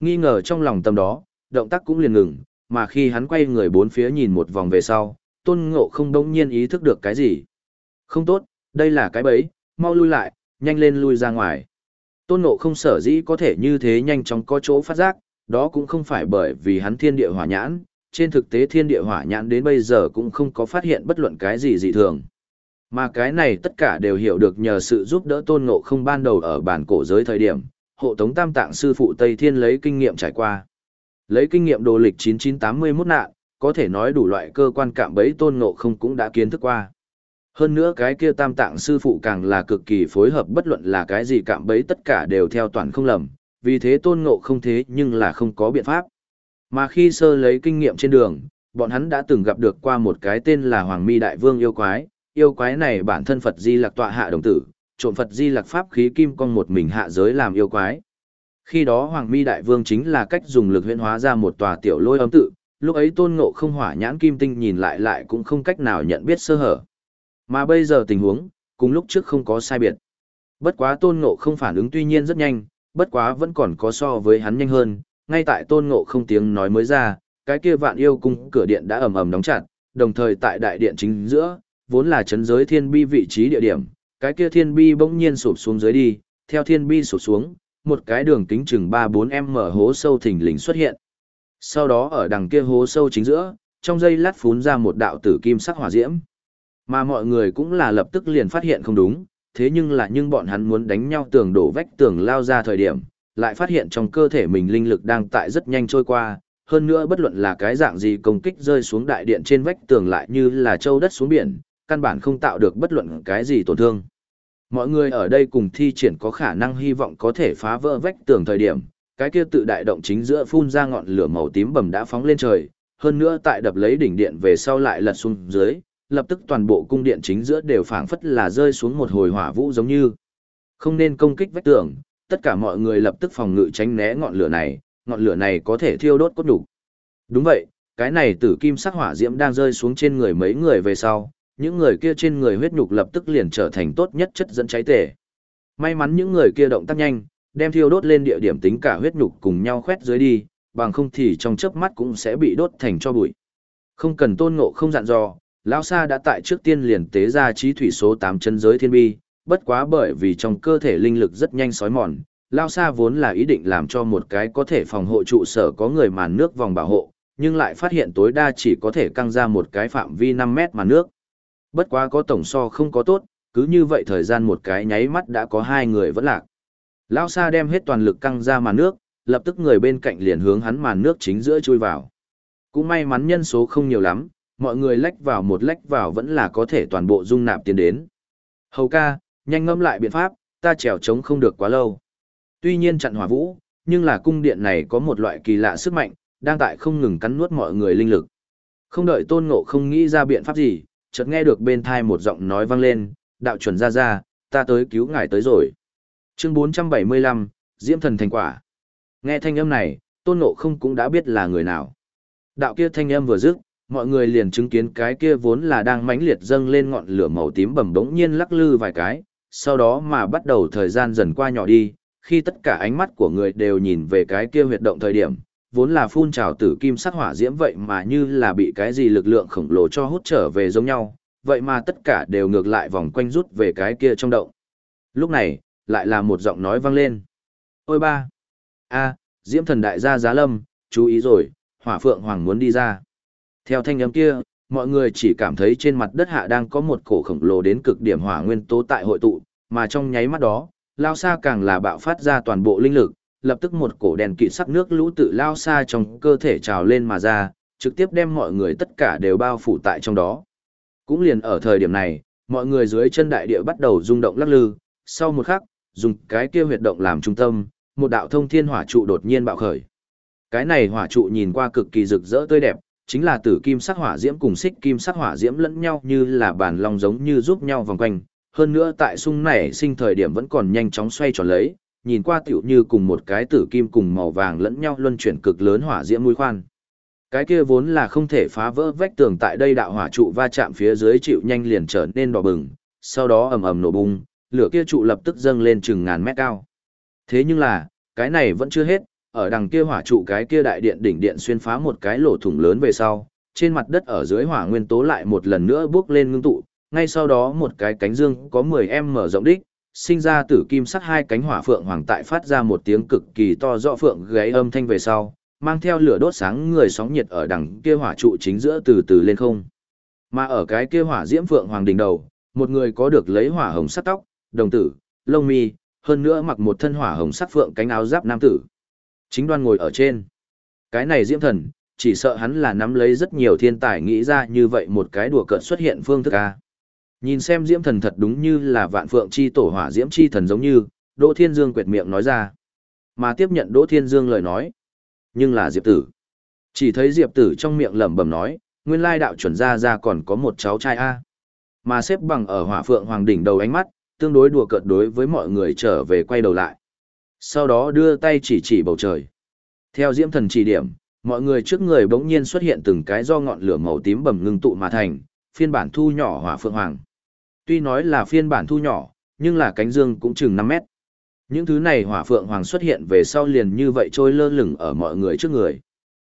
Nghi ngờ trong lòng tâm đó, động tác cũng liền ngừng, mà khi hắn quay người bốn phía nhìn một vòng về sau, tôn ngộ không đông nhiên ý thức được cái gì. Không tốt, đây là cái bẫy, mau lui lại, nhanh lên lui ra ngoài. Tôn ngộ không sở dĩ có thể như thế nhanh chóng có chỗ phát giác, đó cũng không phải bởi vì hắn thiên địa hỏa nhãn, trên thực tế thiên địa hỏa nhãn đến bây giờ cũng không có phát hiện bất luận cái gì dị thường. Mà cái này tất cả đều hiểu được nhờ sự giúp đỡ tôn ngộ không ban đầu ở bản cổ giới thời điểm, hộ tống tam tạng sư phụ Tây Thiên lấy kinh nghiệm trải qua. Lấy kinh nghiệm đồ lịch 9981 nạn, có thể nói đủ loại cơ quan cạm bẫy tôn ngộ không cũng đã kiến thức qua. Hơn nữa cái kia tam tạng sư phụ càng là cực kỳ phối hợp bất luận là cái gì cạm bẫy tất cả đều theo toàn không lầm, vì thế tôn ngộ không thế nhưng là không có biện pháp. Mà khi sơ lấy kinh nghiệm trên đường, bọn hắn đã từng gặp được qua một cái tên là Hoàng Mi Đại Vương yêu quái, yêu quái này bản thân Phật Di Lặc tọa hạ đồng tử, trộn Phật Di Lặc pháp khí kim con một mình hạ giới làm yêu quái. Khi đó Hoàng Mi Đại Vương chính là cách dùng lực huyễn hóa ra một tòa tiểu lôi âm tự, lúc ấy tôn ngộ không hỏa nhãn kim tinh nhìn lại lại cũng không cách nào nhận biết sơ hở. Mà bây giờ tình huống, cùng lúc trước không có sai biệt. Bất quá tôn ngộ không phản ứng tuy nhiên rất nhanh, bất quá vẫn còn có so với hắn nhanh hơn, ngay tại tôn ngộ không tiếng nói mới ra, cái kia vạn yêu cung cửa điện đã ầm ầm đóng chặt, đồng thời tại đại điện chính giữa, vốn là chấn giới thiên bi vị trí địa điểm, cái kia thiên bi bỗng nhiên sụp xuống dưới đi, theo thiên bi sụp xuống, một cái đường kính chừng 3-4 m hố sâu thình lình xuất hiện. Sau đó ở đằng kia hố sâu chính giữa, trong dây lát phún ra một đạo tử kim sắc hỏa diễm. Mà mọi người cũng là lập tức liền phát hiện không đúng, thế nhưng là nhưng bọn hắn muốn đánh nhau tường đổ vách tường lao ra thời điểm, lại phát hiện trong cơ thể mình linh lực đang tại rất nhanh trôi qua, hơn nữa bất luận là cái dạng gì công kích rơi xuống đại điện trên vách tường lại như là châu đất xuống biển, căn bản không tạo được bất luận cái gì tổn thương. Mọi người ở đây cùng thi triển có khả năng hy vọng có thể phá vỡ vách tường thời điểm, cái kia tự đại động chính giữa phun ra ngọn lửa màu tím bầm đã phóng lên trời, hơn nữa tại đập lấy đỉnh điện về sau lại lật xuống dưới, lập tức toàn bộ cung điện chính giữa đều phảng phất là rơi xuống một hồi hỏa vũ giống như. Không nên công kích vách tường, tất cả mọi người lập tức phòng ngự tránh né ngọn lửa này, ngọn lửa này có thể thiêu đốt cốt đủ. Đúng vậy, cái này tử kim sắc hỏa diễm đang rơi xuống trên người mấy người về sau, những người kia trên người huyết nhục lập tức liền trở thành tốt nhất chất dẫn cháy tể. May mắn những người kia động tác nhanh, đem thiêu đốt lên địa điểm tính cả huyết nhục cùng nhau khoét dưới đi, bằng không thì trong chớp mắt cũng sẽ bị đốt thành cho bụi. Không cần tôn ngộ không dặn dò, lão sa đã tại trước tiên liền tế ra trí thủy số 8 chân giới thiên bi, bất quá bởi vì trong cơ thể linh lực rất nhanh sói mòn, lão sa vốn là ý định làm cho một cái có thể phòng hộ trụ sở có người màn nước vòng bảo hộ, nhưng lại phát hiện tối đa chỉ có thể căng ra một cái phạm vi 5 mét màn nước. Bất quá có tổng so không có tốt, cứ như vậy thời gian một cái nháy mắt đã có hai người vẫn lạc. Lão Sa đem hết toàn lực căng ra màn nước, lập tức người bên cạnh liền hướng hắn màn nước chính giữa chui vào. Cũng may mắn nhân số không nhiều lắm, mọi người lách vào một lách vào vẫn là có thể toàn bộ dung nạp tiến đến. Hầu ca, nhanh ngâm lại biện pháp, ta trèo trống không được quá lâu. Tuy nhiên chặn hỏa vũ, nhưng là cung điện này có một loại kỳ lạ sức mạnh, đang tại không ngừng cắn nuốt mọi người linh lực. Không đợi tôn ngộ không nghĩ ra biện pháp gì, chợt nghe được bên thai một giọng nói vang lên, đạo chuẩn ra ra, ta tới cứu ngài tới rồi. Chương 475, Diễm thần thành quả. Nghe thanh âm này, tôn ngộ không cũng đã biết là người nào. Đạo kia thanh âm vừa dứt, mọi người liền chứng kiến cái kia vốn là đang mãnh liệt dâng lên ngọn lửa màu tím bầm bỗng nhiên lắc lư vài cái, sau đó mà bắt đầu thời gian dần qua nhỏ đi, khi tất cả ánh mắt của người đều nhìn về cái kia huyệt động thời điểm, vốn là phun trào tử kim sắc hỏa diễm vậy mà như là bị cái gì lực lượng khổng lồ cho hút trở về giống nhau, vậy mà tất cả đều ngược lại vòng quanh rút về cái kia trong động. Lúc này, lại là một giọng nói vang lên. Ôi ba! a diễm thần đại gia giá lâm, chú ý rồi, hỏa phượng hoàng muốn đi ra. Theo thanh âm kia, mọi người chỉ cảm thấy trên mặt đất hạ đang có một cổ khổng lồ đến cực điểm hỏa nguyên tố tại hội tụ, mà trong nháy mắt đó, lao xa càng là bạo phát ra toàn bộ linh lực, lập tức một cổ đèn kỵ sắc nước lũ tự lao xa trong cơ thể trào lên mà ra, trực tiếp đem mọi người tất cả đều bao phủ tại trong đó. Cũng liền ở thời điểm này, mọi người dưới chân đại địa bắt đầu rung động lắc lư, sau một khắc, dùng cái kia huyệt động làm trung tâm, một đạo thông thiên hỏa trụ đột nhiên bạo khởi. Cái này hỏa trụ nhìn qua cực kỳ rực rỡ tươi đẹp, chính là tử kim sắc hỏa diễm cùng xích kim sắc hỏa diễm lẫn nhau như là bàn long giống như giúp nhau vòng quanh. Hơn nữa tại sung này sinh thời điểm vẫn còn nhanh chóng xoay tròn lấy, nhìn qua tiểu như cùng một cái tử kim cùng màu vàng lẫn nhau luân chuyển cực lớn hỏa diễm mũi khoan. Cái kia vốn là không thể phá vỡ vách tường tại đây đạo hỏa trụ va chạm phía dưới chịu nhanh liền trở nên đỏ bừng, sau đó ầm ầm nổ bung, lửa kia trụ lập tức dâng lên chừng ngàn mét cao. Thế nhưng là, cái này vẫn chưa hết, ở đằng kia hỏa trụ cái kia đại điện đỉnh điện xuyên phá một cái lỗ thủng lớn về sau, trên mặt đất ở dưới hỏa nguyên tố lại một lần nữa bước lên ngưng tụ, ngay sau đó một cái cánh dương có 10m mở rộng đích, sinh ra tử kim sắc hai cánh hỏa phượng hoàng tại phát ra một tiếng cực kỳ to rõ phượng gáy âm thanh về sau, mang theo lửa đốt sáng người sóng nhiệt ở đằng kia hỏa trụ chính giữa từ từ lên không. Mà ở cái kia hỏa diễm phượng hoàng đỉnh đầu, một người có được lấy hỏa hồng sắc tóc, đồng tử, lông mi, hơn nữa mặc một thân hỏa hồng sắc phượng cánh áo giáp nam tử. Chính đoan ngồi ở trên. Cái này diễm thần, chỉ sợ hắn là nắm lấy rất nhiều thiên tài nghĩ ra như vậy một cái đùa cợt xuất hiện phương thức a. Nhìn xem diễm thần thật đúng như là vạn phượng chi tổ hỏa diễm chi thần giống như, Đỗ Thiên Dương quệt miệng nói ra. Mà tiếp nhận Đỗ Thiên Dương lời nói. Nhưng là Diệp Tử. Chỉ thấy Diệp Tử trong miệng lẩm bẩm nói, nguyên lai đạo chuẩn gia ra còn có một cháu trai A. Mà xếp bằng ở hỏa phượng hoàng đỉnh đầu ánh mắt, tương đối đùa cợt đối với mọi người trở về quay đầu lại. Sau đó đưa tay chỉ chỉ bầu trời. Theo diễm thần chỉ điểm, mọi người trước người bỗng nhiên xuất hiện từng cái do ngọn lửa màu tím bầm ngưng tụ mà thành, phiên bản thu nhỏ hỏa phượng hoàng. Tuy nói là phiên bản thu nhỏ, nhưng là cánh dương cũng chừng 5 mét. Những thứ này hỏa phượng hoàng xuất hiện về sau liền như vậy trôi lơ lửng ở mọi người trước người.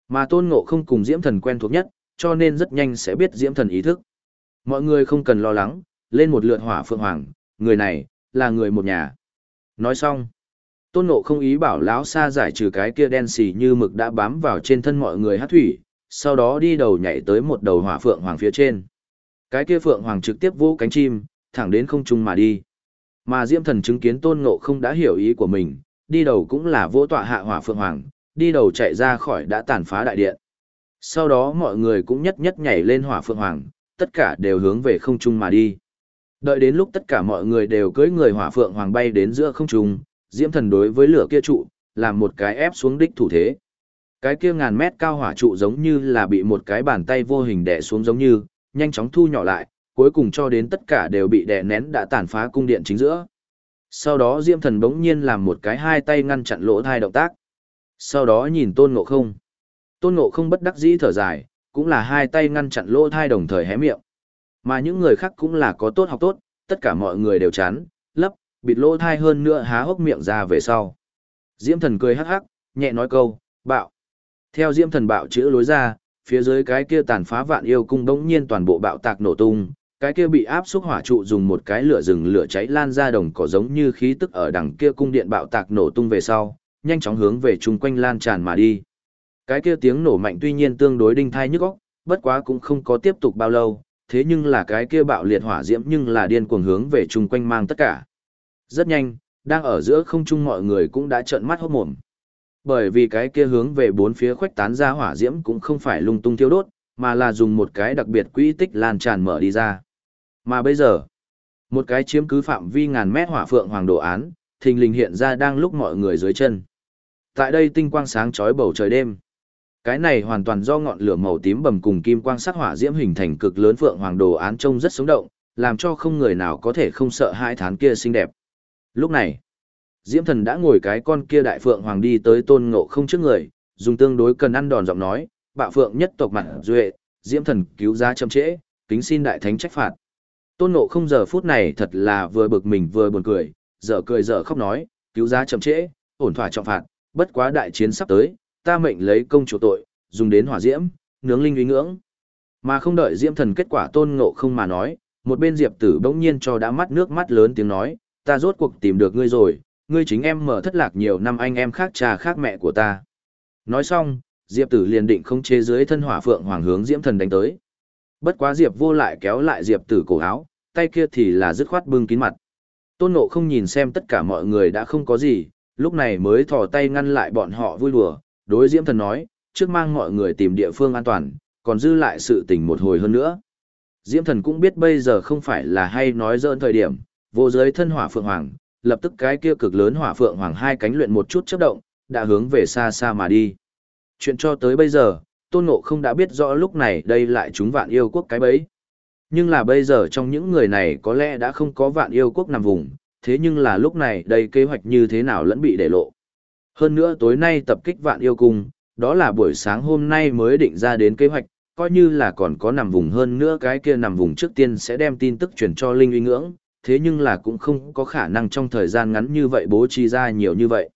Mà tôn ngộ không cùng diễm thần quen thuộc nhất, cho nên rất nhanh sẽ biết diễm thần ý thức. Mọi người không cần lo lắng, lên một lượt hỏa phượng hoàng, người này, là người một nhà. Nói xong, tôn ngộ không ý bảo lão xa giải trừ cái kia đen xì như mực đã bám vào trên thân mọi người hát thủy, sau đó đi đầu nhảy tới một đầu hỏa phượng hoàng phía trên. Cái kia phượng hoàng trực tiếp vỗ cánh chim, thẳng đến không trung mà đi. Mà Diễm Thần chứng kiến Tôn Ngộ không đã hiểu ý của mình, đi đầu cũng là vỗ tọa hạ hỏa phượng hoàng, đi đầu chạy ra khỏi đã tàn phá đại điện. Sau đó mọi người cũng nhất nhất nhảy lên hỏa phượng hoàng, tất cả đều hướng về không trung mà đi. Đợi đến lúc tất cả mọi người đều cưỡi người hỏa phượng hoàng bay đến giữa không trung, Diễm Thần đối với lửa kia trụ, làm một cái ép xuống đích thủ thế. Cái kia ngàn mét cao hỏa trụ giống như là bị một cái bàn tay vô hình đè xuống giống như, nhanh chóng thu nhỏ lại, cuối cùng cho đến tất cả đều bị đè nén đã tàn phá cung điện chính giữa. Sau đó Diêm Thần bỗng nhiên làm một cái hai tay ngăn chặn lỗ thai động tác. Sau đó nhìn Tôn Ngộ Không. Tôn Ngộ Không bất đắc dĩ thở dài, cũng là hai tay ngăn chặn lỗ thai đồng thời hé miệng. Mà những người khác cũng là có tốt học tốt, tất cả mọi người đều chán, lấp, bịt lỗ thai hơn nữa há hốc miệng ra về sau. Diễm Thần cười hắc hắc, nhẹ nói câu, bạo. Theo Diễm Thần bạo chữ lối ra, phía dưới cái kia tàn phá vạn yêu cung đống nhiên toàn bộ bạo tạc nổ tung, cái kia bị áp xúc hỏa trụ dùng một cái lửa rừng lửa cháy lan ra đồng cỏ giống như khí tức ở đằng kia cung điện bạo tạc nổ tung về sau, nhanh chóng hướng về chung quanh lan tràn mà đi. Cái kia tiếng nổ mạnh tuy nhiên tương đối đinh thai nhức óc, bất quá cũng không có tiếp tục bao lâu, thế nhưng là cái kia bạo liệt hỏa diễm nhưng là điên cuồng hướng về chung quanh mang tất cả. Rất nhanh, đang ở giữa không trung mọi người cũng đã trợn mắt hốt mồm. Bởi vì cái kia hướng về bốn phía khuếch tán ra hỏa diễm cũng không phải lung tung thiêu đốt, mà là dùng một cái đặc biệt quỹ tích lan tràn mở đi ra. Mà bây giờ, một cái chiếm cứ phạm vi ngàn mét hỏa phượng hoàng đồ án, thình lình hiện ra đang lúc mọi người dưới chân. Tại đây tinh quang sáng chói bầu trời đêm. Cái này hoàn toàn do ngọn lửa màu tím bầm cùng kim quang sắc hỏa diễm hình thành cực lớn phượng hoàng đồ án trông rất sống động, làm cho không người nào có thể không sợ hai thán kia xinh đẹp. Lúc này, Diễm thần đã ngồi cái con kia đại phượng hoàng đi tới tôn ngộ không trước người, dùng tương đối cần ăn đòn giọng nói, bạo phượng nhất tộc mặt duệ, Diễm thần cứu giá chậm trễ, kính xin đại thánh trách phạt. Tôn ngộ không giờ phút này thật là vừa bực mình vừa buồn cười, dở cười dở khóc nói, cứu giá chậm trễ, ổn thỏa trọng phạt, bất quá đại chiến sắp tới, ta mệnh lấy công chủ tội, dùng đến hỏa diễm, nướng linh uy ngưỡng. Mà không đợi diễm thần kết quả tôn ngộ không mà nói, một bên diệp tử bỗng nhiên cho đã mắt nước mắt lớn tiếng nói, ta rốt cuộc tìm được ngươi rồi, ngươi chính em mở thất lạc nhiều năm anh em khác cha khác mẹ của ta. Nói xong, diệp tử liền định không chế dưới thân hỏa phượng hoàng hướng diễm thần đánh tới. Bất quá diệp vô lại kéo lại diệp tử cổ áo, tay kia thì là dứt khoát bưng kín mặt. Tôn Ngộ không nhìn xem tất cả mọi người đã không có gì, lúc này mới thò tay ngăn lại bọn họ vui đùa, đối Diễm Thần nói, trước mang mọi người tìm địa phương an toàn, còn dư lại sự tình một hồi hơn nữa. Diễm Thần cũng biết bây giờ không phải là hay nói dỡn thời điểm, vô giới thân hỏa phượng hoàng, lập tức cái kia cực lớn hỏa phượng hoàng hai cánh luyện một chút chớp động, đã hướng về xa xa mà đi. Chuyện cho tới bây giờ, Tôn Ngộ không đã biết rõ lúc này đây lại chúng vạn yêu quốc cái bấy. Nhưng là bây giờ trong những người này có lẽ đã không có vạn yêu quốc nằm vùng, thế nhưng là lúc này đây kế hoạch như thế nào lẫn bị để lộ. Hơn nữa tối nay tập kích vạn yêu cung, đó là buổi sáng hôm nay mới định ra đến kế hoạch, coi như là còn có nằm vùng hơn nữa cái kia nằm vùng trước tiên sẽ đem tin tức truyền cho Linh uy ngưỡng, thế nhưng là cũng không có khả năng trong thời gian ngắn như vậy bố trí ra nhiều như vậy.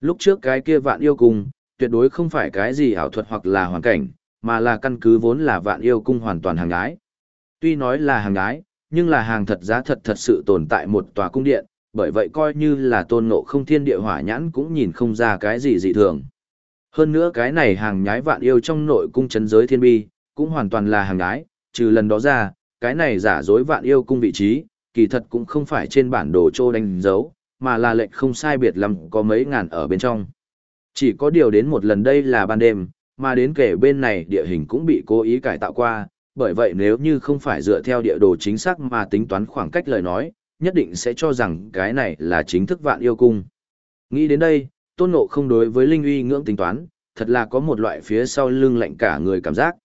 Lúc trước cái kia vạn yêu cung, tuyệt đối không phải cái gì ảo thuật hoặc là hoàn cảnh, mà là căn cứ vốn là vạn yêu cung hoàn toàn hàng ái. Tuy nói là hàng ái, nhưng là hàng thật giá thật thật sự tồn tại một tòa cung điện, bởi vậy coi như là tôn ngộ không thiên địa hỏa nhãn cũng nhìn không ra cái gì dị thường. Hơn nữa cái này hàng nhái vạn yêu trong nội cung chấn giới thiên bi, cũng hoàn toàn là hàng nhái, trừ lần đó ra, cái này giả dối vạn yêu cung vị trí, kỳ thật cũng không phải trên bản đồ trô đánh dấu, mà là lệnh không sai biệt lắm có mấy ngàn ở bên trong. Chỉ có điều đến một lần đây là ban đêm, mà đến kể bên này địa hình cũng bị cố ý cải tạo qua, bởi vậy nếu như không phải dựa theo địa đồ chính xác mà tính toán khoảng cách lời nói, nhất định sẽ cho rằng cái này là chính thức vạn yêu cung. Nghĩ đến đây, tôn ngộ không đối với linh uy ngưỡng tính toán, thật là có một loại phía sau lưng lạnh cả người cảm giác.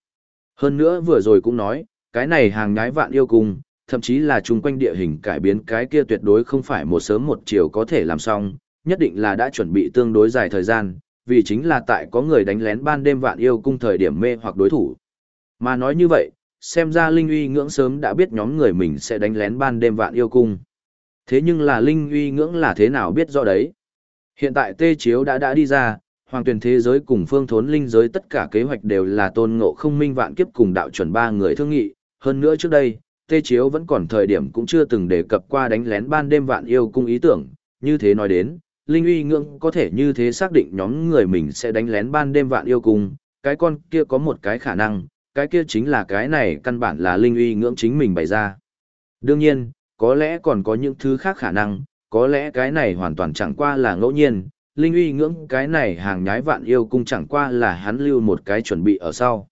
Hơn nữa vừa rồi cũng nói, cái này hàng nhái vạn yêu cung, thậm chí là chung quanh địa hình cải biến cái kia tuyệt đối không phải một sớm một chiều có thể làm xong, nhất định là đã chuẩn bị tương đối dài thời gian, vì chính là tại có người đánh lén ban đêm vạn yêu cung thời điểm mê hoặc đối thủ. Mà nói như vậy, xem ra Linh uy ngưỡng sớm đã biết nhóm người mình sẽ đánh lén ban đêm vạn yêu cung. Thế nhưng là Linh uy ngưỡng là thế nào biết rõ đấy? Hiện tại tê chiếu đã đã đi ra, hoàng tuyển thế giới cùng phương thốn linh giới tất cả kế hoạch đều là tôn ngộ không minh vạn kiếp cùng đạo chuẩn ba người thương nghị. Hơn nữa trước đây, tê chiếu vẫn còn thời điểm cũng chưa từng đề cập qua đánh lén ban đêm vạn yêu cung ý tưởng. Như thế nói đến, Linh uy ngưỡng có thể như thế xác định nhóm người mình sẽ đánh lén ban đêm vạn yêu cung, cái con kia có một cái khả năng, cái kia chính là cái này căn bản là Linh uy ngưỡng chính mình bày ra. Đương nhiên, có lẽ còn có những thứ khác khả năng, có lẽ cái này hoàn toàn chẳng qua là ngẫu nhiên, linh uy ngưỡng cái này hàng nhái vạn yêu cung chẳng qua là hắn lưu một cái chuẩn bị ở sau.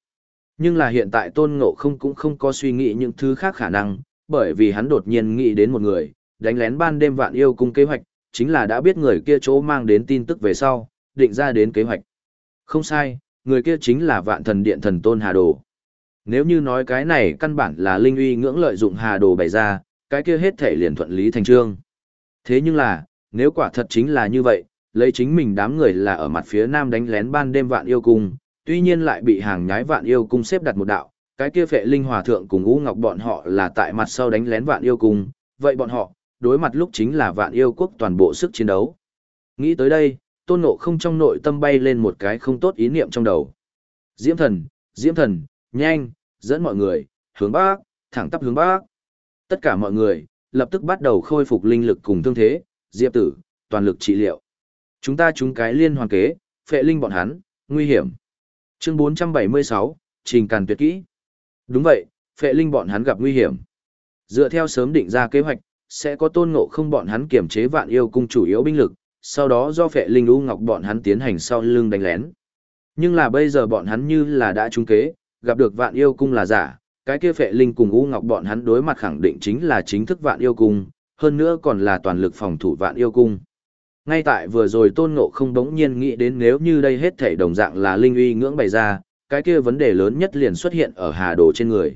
Nhưng là hiện tại tôn ngộ không cũng không có suy nghĩ những thứ khác khả năng, bởi vì hắn đột nhiên nghĩ đến một người, đánh lén ban đêm vạn yêu cung kế hoạch, chính là đã biết người kia chỗ mang đến tin tức về sau, định ra đến kế hoạch. Không sai, người kia chính là vạn thần điện thần tôn Hà Đồ. Nếu như nói cái này căn bản là linh uy ngưỡng lợi dụng Hà Đồ bày ra, cái kia hết thể liền thuận lý thành trương. Thế nhưng là, nếu quả thật chính là như vậy, lấy chính mình đám người là ở mặt phía nam đánh lén ban đêm vạn yêu cung, tuy nhiên lại bị hàng nhái vạn yêu cung xếp đặt một đạo, cái kia phệ linh hòa thượng cùng ngũ ngọc bọn họ là tại mặt sau đánh lén vạn yêu cung, vậy bọn họ, đối mặt lúc chính là vạn yêu quốc toàn bộ sức chiến đấu. Nghĩ tới đây, tôn ngộ không trong nội tâm bay lên một cái không tốt ý niệm trong đầu. Diễm thần, diễm thần, nhanh, dẫn mọi người, hướng bắc, thẳng tắp hướng bắc. Tất cả mọi người, lập tức bắt đầu khôi phục linh lực cùng thương thế, diệp tử, toàn lực trị liệu. Chúng ta chúng cái liên hoàn kế, phệ linh bọn hắn, nguy hiểm. Chương 476, trình càn tuyệt kỹ. Đúng vậy, phệ linh bọn hắn gặp nguy hiểm. Dựa theo sớm định ra kế hoạch, sẽ có tôn ngộ không bọn hắn kiểm chế vạn yêu cung chủ yếu binh lực, sau đó do phệ linh u ngọc bọn hắn tiến hành sau lưng đánh lén. Nhưng là bây giờ bọn hắn như là đã trúng kế, gặp được vạn yêu cung là giả, cái kia phệ linh cùng u ngọc bọn hắn đối mặt khẳng định chính là chính thức vạn yêu cung, hơn nữa còn là toàn lực phòng thủ vạn yêu cung. Ngay tại vừa rồi tôn ngộ không đống nhiên nghĩ đến nếu như đây hết thể đồng dạng là linh uy ngưỡng bày ra, cái kia vấn đề lớn nhất liền xuất hiện ở hà đồ trên người.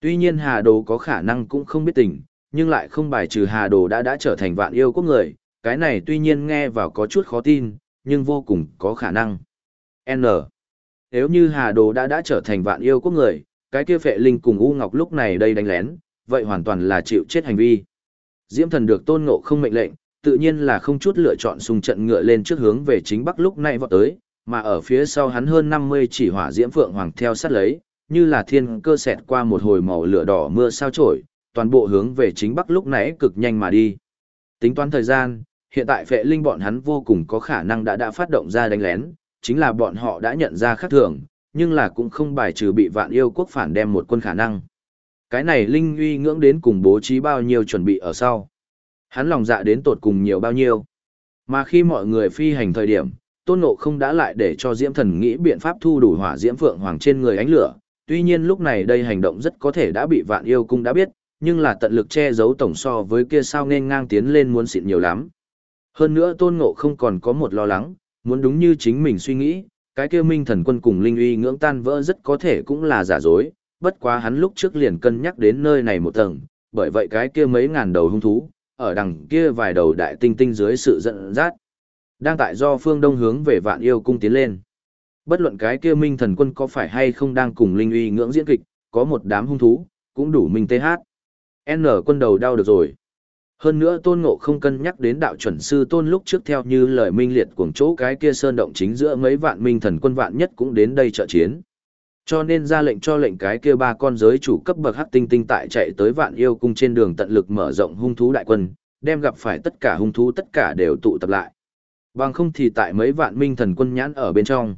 Tuy nhiên hà đồ có khả năng cũng không biết tình, nhưng lại không bài trừ hà đồ đã đã trở thành vạn yêu quốc người, cái này tuy nhiên nghe vào có chút khó tin, nhưng vô cùng có khả năng. N. Nếu như hà đồ đã đã trở thành vạn yêu quốc người, cái kia phệ linh cùng U Ngọc lúc này đây đánh lén, vậy hoàn toàn là chịu chết hành vi. Diễm thần được tôn ngộ không mệnh lệnh, tự nhiên là không chút lựa chọn xung trận ngựa lên trước hướng về chính bắc lúc này vọt tới, mà ở phía sau hắn hơn 50 chỉ hỏa diễm phượng hoàng theo sát lấy, như là thiên cơ xẹt qua một hồi màu lửa đỏ mưa sao trổi, toàn bộ hướng về chính bắc lúc nãy cực nhanh mà đi. Tính toán thời gian, hiện tại phệ linh bọn hắn vô cùng có khả năng đã đã phát động ra đánh lén, chính là bọn họ đã nhận ra khác thường, nhưng là cũng không bài trừ bị vạn yêu quốc phản đem một quân khả năng. Cái này linh uy ngưỡng đến cùng bố trí bao nhiêu chuẩn bị ở sau. Hắn lòng dạ đến tột cùng nhiều bao nhiêu. Mà khi mọi người phi hành thời điểm, tôn ngộ không đã lại để cho diễm thần nghĩ biện pháp thu đủ hỏa diễm phượng hoàng trên người ánh lửa. Tuy nhiên lúc này đây hành động rất có thể đã bị vạn yêu cung đã biết, nhưng là tận lực che giấu tổng so với kia sao nên ngang tiến lên muốn xịn nhiều lắm. Hơn nữa tôn ngộ không còn có một lo lắng, muốn đúng như chính mình suy nghĩ, cái kia minh thần quân cùng linh uy ngưỡng tan vỡ rất có thể cũng là giả dối, bất quá hắn lúc trước liền cân nhắc đến nơi này một tầng, bởi vậy cái kia mấy ngàn đầu hung thú, ở đằng kia vài đầu đại tinh tinh dưới sự giận dắt, đang tại do phương đông hướng về vạn yêu cung tiến lên. Bất luận cái kia minh thần quân có phải hay không đang cùng linh uy ngưỡng diễn kịch, có một đám hung thú, cũng đủ minh tê hát. N quân đầu đau được rồi. Hơn nữa tôn ngộ không cân nhắc đến đạo chuẩn sư tôn lúc trước theo như lời minh liệt cuồng chỗ cái kia sơn động chính giữa mấy vạn minh thần quân vạn nhất cũng đến đây trợ chiến. Cho nên ra lệnh cho lệnh cái kia ba con giới chủ cấp bậc hắc tinh tinh tại chạy tới vạn yêu cung trên đường tận lực mở rộng hung thú đại quân, đem gặp phải tất cả hung thú tất cả đều tụ tập lại. Bằng không thì tại mấy vạn minh thần quân nhãn ở bên trong.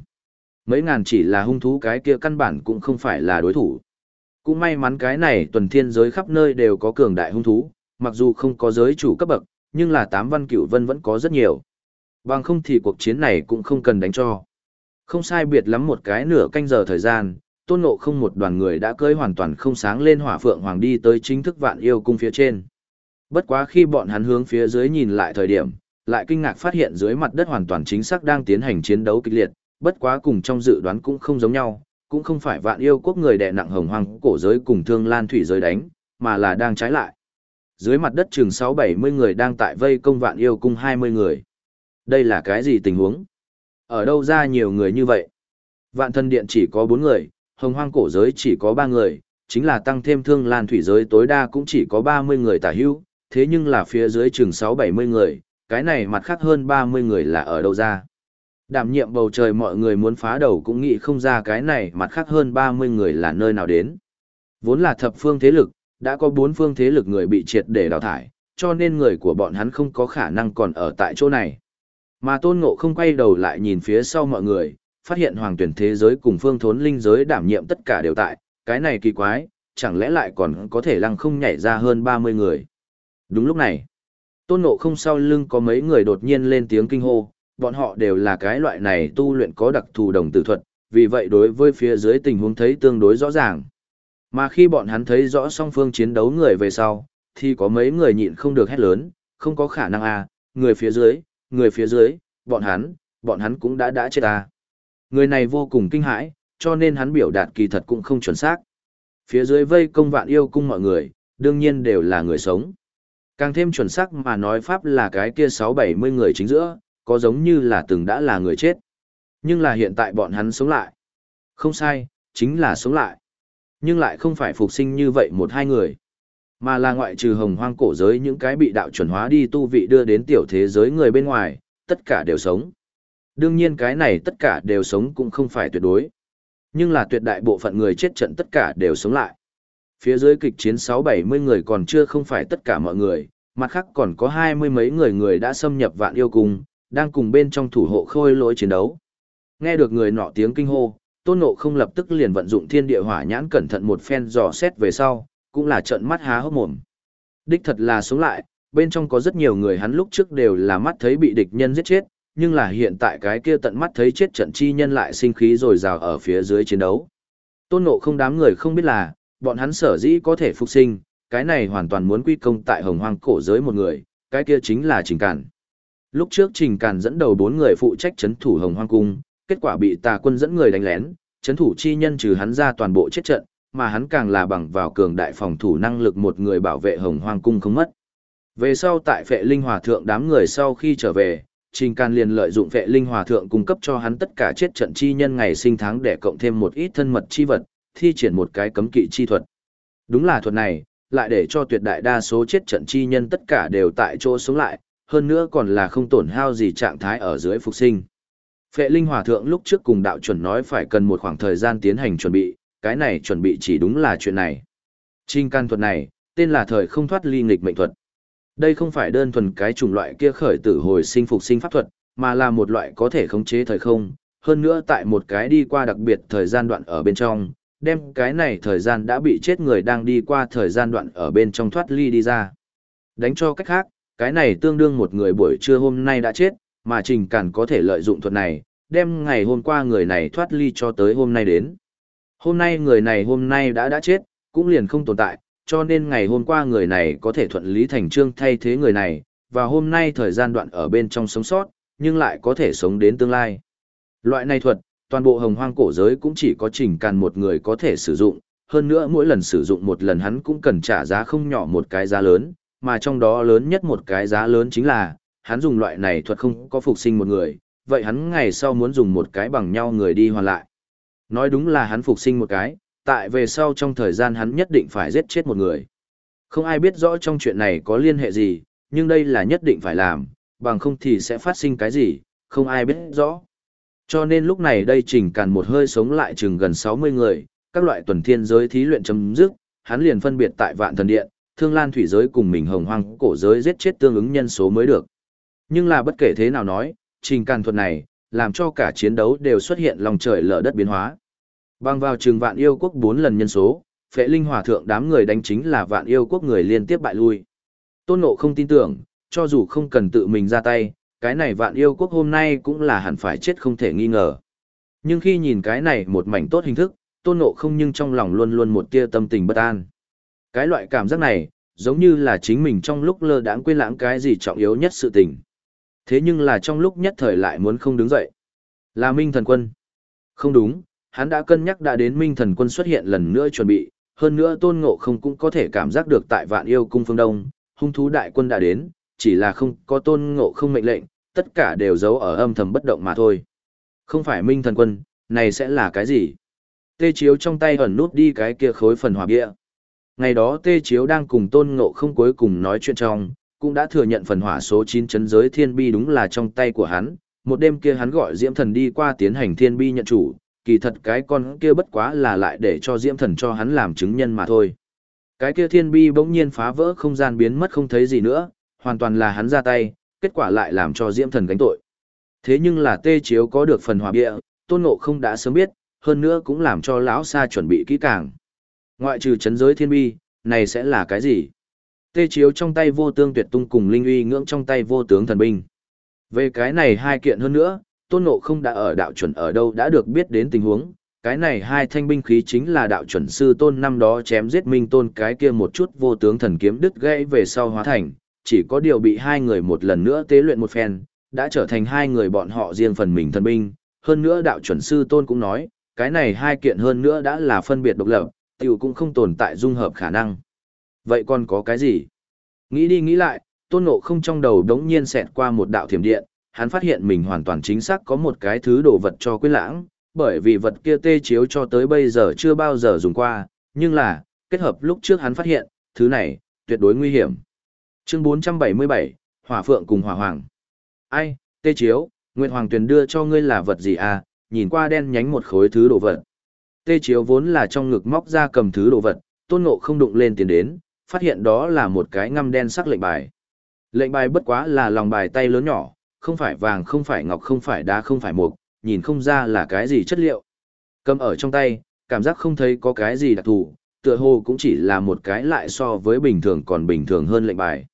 Mấy ngàn chỉ là hung thú cái kia căn bản cũng không phải là đối thủ. Cũng may mắn cái này tuần thiên giới khắp nơi đều có cường đại hung thú, mặc dù không có giới chủ cấp bậc, nhưng là tám văn cửu vân vẫn có rất nhiều. Bằng không thì cuộc chiến này cũng không cần đánh cho. Không sai biệt lắm một cái nửa canh giờ thời gian, tôn ngộ không một đoàn người đã cưỡi hoàn toàn không sáng lên hỏa phượng hoàng đi tới chính thức vạn yêu cung phía trên. Bất quá khi bọn hắn hướng phía dưới nhìn lại thời điểm, lại kinh ngạc phát hiện dưới mặt đất hoàn toàn chính xác đang tiến hành chiến đấu kịch liệt, bất quá cùng trong dự đoán cũng không giống nhau, cũng không phải vạn yêu quốc người đè nặng hồng hoang cổ giới cùng thương lan thủy giới đánh, mà là đang trái lại. Dưới mặt đất chừng 6-70 người đang tại vây công vạn yêu cung 20 người. Đây là cái gì tình huống? Ở đâu ra nhiều người như vậy? Vạn thân điện chỉ có 4 người, hồng hoang cổ giới chỉ có 3 người, chính là tăng thêm thương lan thủy giới tối đa cũng chỉ có 30 người tả hữu, thế nhưng là phía dưới chừng 6-70 người, cái này mặt khác hơn 30 người là ở đâu ra? Đảm nhiệm bầu trời mọi người muốn phá đầu cũng nghĩ không ra cái này mặt khác hơn 30 người là nơi nào đến. Vốn là thập phương thế lực, đã có bốn phương thế lực người bị triệt để đào thải, cho nên người của bọn hắn không có khả năng còn ở tại chỗ này. Mà tôn ngộ không quay đầu lại nhìn phía sau mọi người, phát hiện hoàng tuyển thế giới cùng phương thốn linh giới đảm nhiệm tất cả đều tại, cái này kỳ quái, chẳng lẽ lại còn có thể lăng không nhảy ra hơn 30 người. Đúng lúc này, tôn ngộ không sau lưng có mấy người đột nhiên lên tiếng kinh hô, bọn họ đều là cái loại này tu luyện có đặc thù đồng tử thuật, vì vậy đối với phía dưới tình huống thấy tương đối rõ ràng. Mà khi bọn hắn thấy rõ song phương chiến đấu người về sau, thì có mấy người nhịn không được hét lớn, không có khả năng à, người phía dưới, người phía dưới, bọn hắn, bọn hắn cũng đã đã chết ta. Người này vô cùng kinh hãi, cho nên hắn biểu đạt kỳ thật cũng không chuẩn xác. Phía dưới vây công vạn yêu cung mọi người, đương nhiên đều là người sống. Càng thêm chuẩn xác mà nói pháp là cái kia 6-70 người chính giữa, có giống như là từng đã là người chết. Nhưng là hiện tại bọn hắn sống lại. Không sai, chính là sống lại. Nhưng lại không phải phục sinh như vậy một hai người. Mà là ngoại trừ hồng hoang cổ giới những cái bị đạo chuẩn hóa đi tu vị đưa đến tiểu thế giới người bên ngoài, tất cả đều sống. Đương nhiên cái này tất cả đều sống cũng không phải tuyệt đối. Nhưng là tuyệt đại bộ phận người chết trận tất cả đều sống lại. Phía dưới kịch chiến 6-70 người còn chưa không phải tất cả mọi người, mặt khác còn có hai mươi mấy người người đã xâm nhập vạn yêu cung, đang cùng bên trong thủ hộ khôi lỗi chiến đấu. Nghe được người nọ tiếng kinh hô, tôn nộ không lập tức liền vận dụng thiên địa hỏa nhãn cẩn thận một phen dò xét về sau, cũng là trận mắt há hốc mồm. Đích thật là sống lại, bên trong có rất nhiều người hắn lúc trước đều là mắt thấy bị địch nhân giết chết, nhưng là hiện tại cái kia tận mắt thấy chết trận chi nhân lại sinh khí rồi rào ở phía dưới chiến đấu. Tôn nộ không đám người không biết là, bọn hắn sở dĩ có thể phục sinh, cái này hoàn toàn muốn quy công tại hồng hoang cổ giới một người, cái kia chính là trình cản. Lúc trước Trình cản dẫn đầu bốn người phụ trách chấn thủ Hồng Hoang Cung, kết quả bị tà quân dẫn người đánh lén, chấn thủ chi nhân trừ hắn ra toàn bộ chết trận, mà hắn càng là bằng vào cường đại phòng thủ năng lực một người bảo vệ Hồng Hoang Cung không mất. Về sau tại phệ linh hòa thượng đám người sau khi trở về, Trình can liền lợi dụng phệ linh hòa thượng cung cấp cho hắn tất cả chết trận chi nhân ngày sinh tháng để cộng thêm một ít thân mật chi vật, thi triển một cái cấm kỵ chi thuật. Đúng là thuật này, lại để cho tuyệt đại đa số chết trận chi nhân tất cả đều tại chỗ sống lại, hơn nữa còn là không tổn hao gì trạng thái ở dưới phục sinh. Phệ Linh Hòa Thượng lúc trước cùng đạo chuẩn nói phải cần một khoảng thời gian tiến hành chuẩn bị, cái này chuẩn bị chỉ đúng là chuyện này. Trinh can thuật này, tên là thời không thoát ly nghịch mệnh thuật. Đây không phải đơn thuần cái chủng loại kia khởi tử hồi sinh phục sinh pháp thuật, mà là một loại có thể khống chế thời không, hơn nữa tại một cái đi qua đặc biệt thời gian đoạn ở bên trong, đem cái này thời gian đã bị chết người đang đi qua thời gian đoạn ở bên trong thoát ly đi ra. Đánh cho cách khác, cái này tương đương một người buổi trưa hôm nay đã chết, mà Trình Càn có thể lợi dụng thuật này, đem ngày hôm qua người này thoát ly cho tới hôm nay đến. Hôm nay người này hôm nay đã đã chết, cũng liền không tồn tại, cho nên ngày hôm qua người này có thể thuận lý thành trương thay thế người này, và hôm nay thời gian đoạn ở bên trong sống sót, nhưng lại có thể sống đến tương lai. Loại này thuật, toàn bộ hồng hoang cổ giới cũng chỉ có Trình Càn một người có thể sử dụng, hơn nữa mỗi lần sử dụng một lần hắn cũng cần trả giá không nhỏ một cái giá lớn, mà trong đó lớn nhất một cái giá lớn chính là, hắn dùng loại này thuật không có phục sinh một người, vậy hắn ngày sau muốn dùng một cái bằng nhau người đi hoàn lại. Nói đúng là hắn phục sinh một cái, tại về sau trong thời gian hắn nhất định phải giết chết một người. Không ai biết rõ trong chuyện này có liên hệ gì, nhưng đây là nhất định phải làm, bằng không thì sẽ phát sinh cái gì, không ai biết rõ. Cho nên lúc này đây trình càn một hơi sống lại chừng gần 60 người, các loại tuần thiên giới thí luyện chấm dứt, hắn liền phân biệt tại vạn thần điện, thương lan thủy giới cùng mình hồng hoang cổ giới giết chết tương ứng nhân số mới được. Nhưng là bất kể thế nào nói, trình càn thuật này, làm cho cả chiến đấu đều xuất hiện lòng trời lở đất biến hóa. Bang vào trường vạn yêu quốc 4 lần nhân số, phệ linh hòa thượng đám người đánh chính là vạn yêu quốc người liên tiếp bại lui. Tôn Ngộ không tin tưởng, cho dù không cần tự mình ra tay, cái này vạn yêu quốc hôm nay cũng là hẳn phải chết không thể nghi ngờ. Nhưng khi nhìn cái này một mảnh tốt hình thức, Tôn nộ không nhưng trong lòng luôn luôn một tia tâm tình bất an. Cái loại cảm giác này, giống như là chính mình trong lúc lơ đãng quên lãng cái gì trọng yếu nhất sự tình. Thế nhưng là trong lúc nhất thời lại muốn không đứng dậy. Là Minh Thần Quân. Không đúng, hắn đã cân nhắc đã đến Minh Thần Quân xuất hiện lần nữa chuẩn bị, hơn nữa Tôn Ngộ không cũng có thể cảm giác được tại Vạn Yêu Cung phương Đông, hung thú đại quân đã đến, chỉ là không có Tôn Ngộ không mệnh lệnh, tất cả đều giấu ở âm thầm bất động mà thôi. Không phải Minh Thần Quân, này sẽ là cái gì? Tê Chiếu trong tay ẩn nút đi cái kia khối phần hỏa bia. Ngày đó Tê Chiếu đang cùng Tôn Ngộ không cuối cùng nói chuyện trong, cũng đã thừa nhận phần hỏa số 9 chấn giới thiên bi đúng là trong tay của hắn. Một đêm kia hắn gọi Diễm Thần đi qua tiến hành thiên bi nhận chủ, kỳ thật cái con kia bất quá là lại để cho Diễm Thần cho hắn làm chứng nhân mà thôi. Cái kia thiên bi bỗng nhiên phá vỡ không gian biến mất không thấy gì nữa, hoàn toàn là hắn ra tay, kết quả lại làm cho Diễm Thần gánh tội. Thế nhưng là Tê Chiếu có được phần hỏa bia, Tôn Ngộ không đã sớm biết, hơn nữa cũng làm cho lão Sa chuẩn bị kỹ càng. Ngoại trừ chấn giới thiên bi, này sẽ là cái gì? Tê chiếu trong tay vô tương tuyệt tung cùng linh uy ngưỡng trong tay vô tướng thần binh. Về cái này hai kiện hơn nữa, tôn ngộ không đã ở đạo chuẩn ở đâu đã được biết đến tình huống. Cái này hai thanh binh khí chính là đạo chuẩn sư tôn năm đó chém giết minh tôn cái kia một chút vô tướng thần kiếm đứt gãy về sau hóa thành, chỉ có điều bị hai người một lần nữa tế luyện một phen, đã trở thành hai người bọn họ riêng phần mình thần binh. Hơn nữa đạo chuẩn sư tôn cũng nói, cái này hai kiện hơn nữa đã là phân biệt độc lập, tiểu cũng không tồn tại dung hợp khả năng. Vậy còn có cái gì? Nghĩ đi nghĩ lại, tôn ngộ không trong đầu đống nhiên xẹt qua một đạo thiểm điện, hắn phát hiện mình hoàn toàn chính xác có một cái thứ đồ vật cho quyết lãng, bởi vì vật kia tê chiếu cho tới bây giờ chưa bao giờ dùng qua, nhưng là, kết hợp lúc trước hắn phát hiện, thứ này, tuyệt đối nguy hiểm. Chương 477, Hỏa Phượng cùng Hỏa Hoàng. Ai, tê chiếu, Nguyệt Hoàng Tuyền đưa cho ngươi là vật gì à, nhìn qua đen nhánh một khối thứ đồ vật. Tê chiếu vốn là trong ngực móc ra cầm thứ đồ vật, tôn ngộ không đụng lên tiền đến, phát hiện đó là một cái ngăm đen sắc lệnh bài. Lệnh bài bất quá là lòng bài tay lớn nhỏ, không phải vàng không phải ngọc không phải đá không phải mục, nhìn không ra là cái gì chất liệu. Cầm ở trong tay, cảm giác không thấy có cái gì đặc thù, tựa hồ cũng chỉ là một cái lại so với bình thường còn bình thường hơn lệnh bài.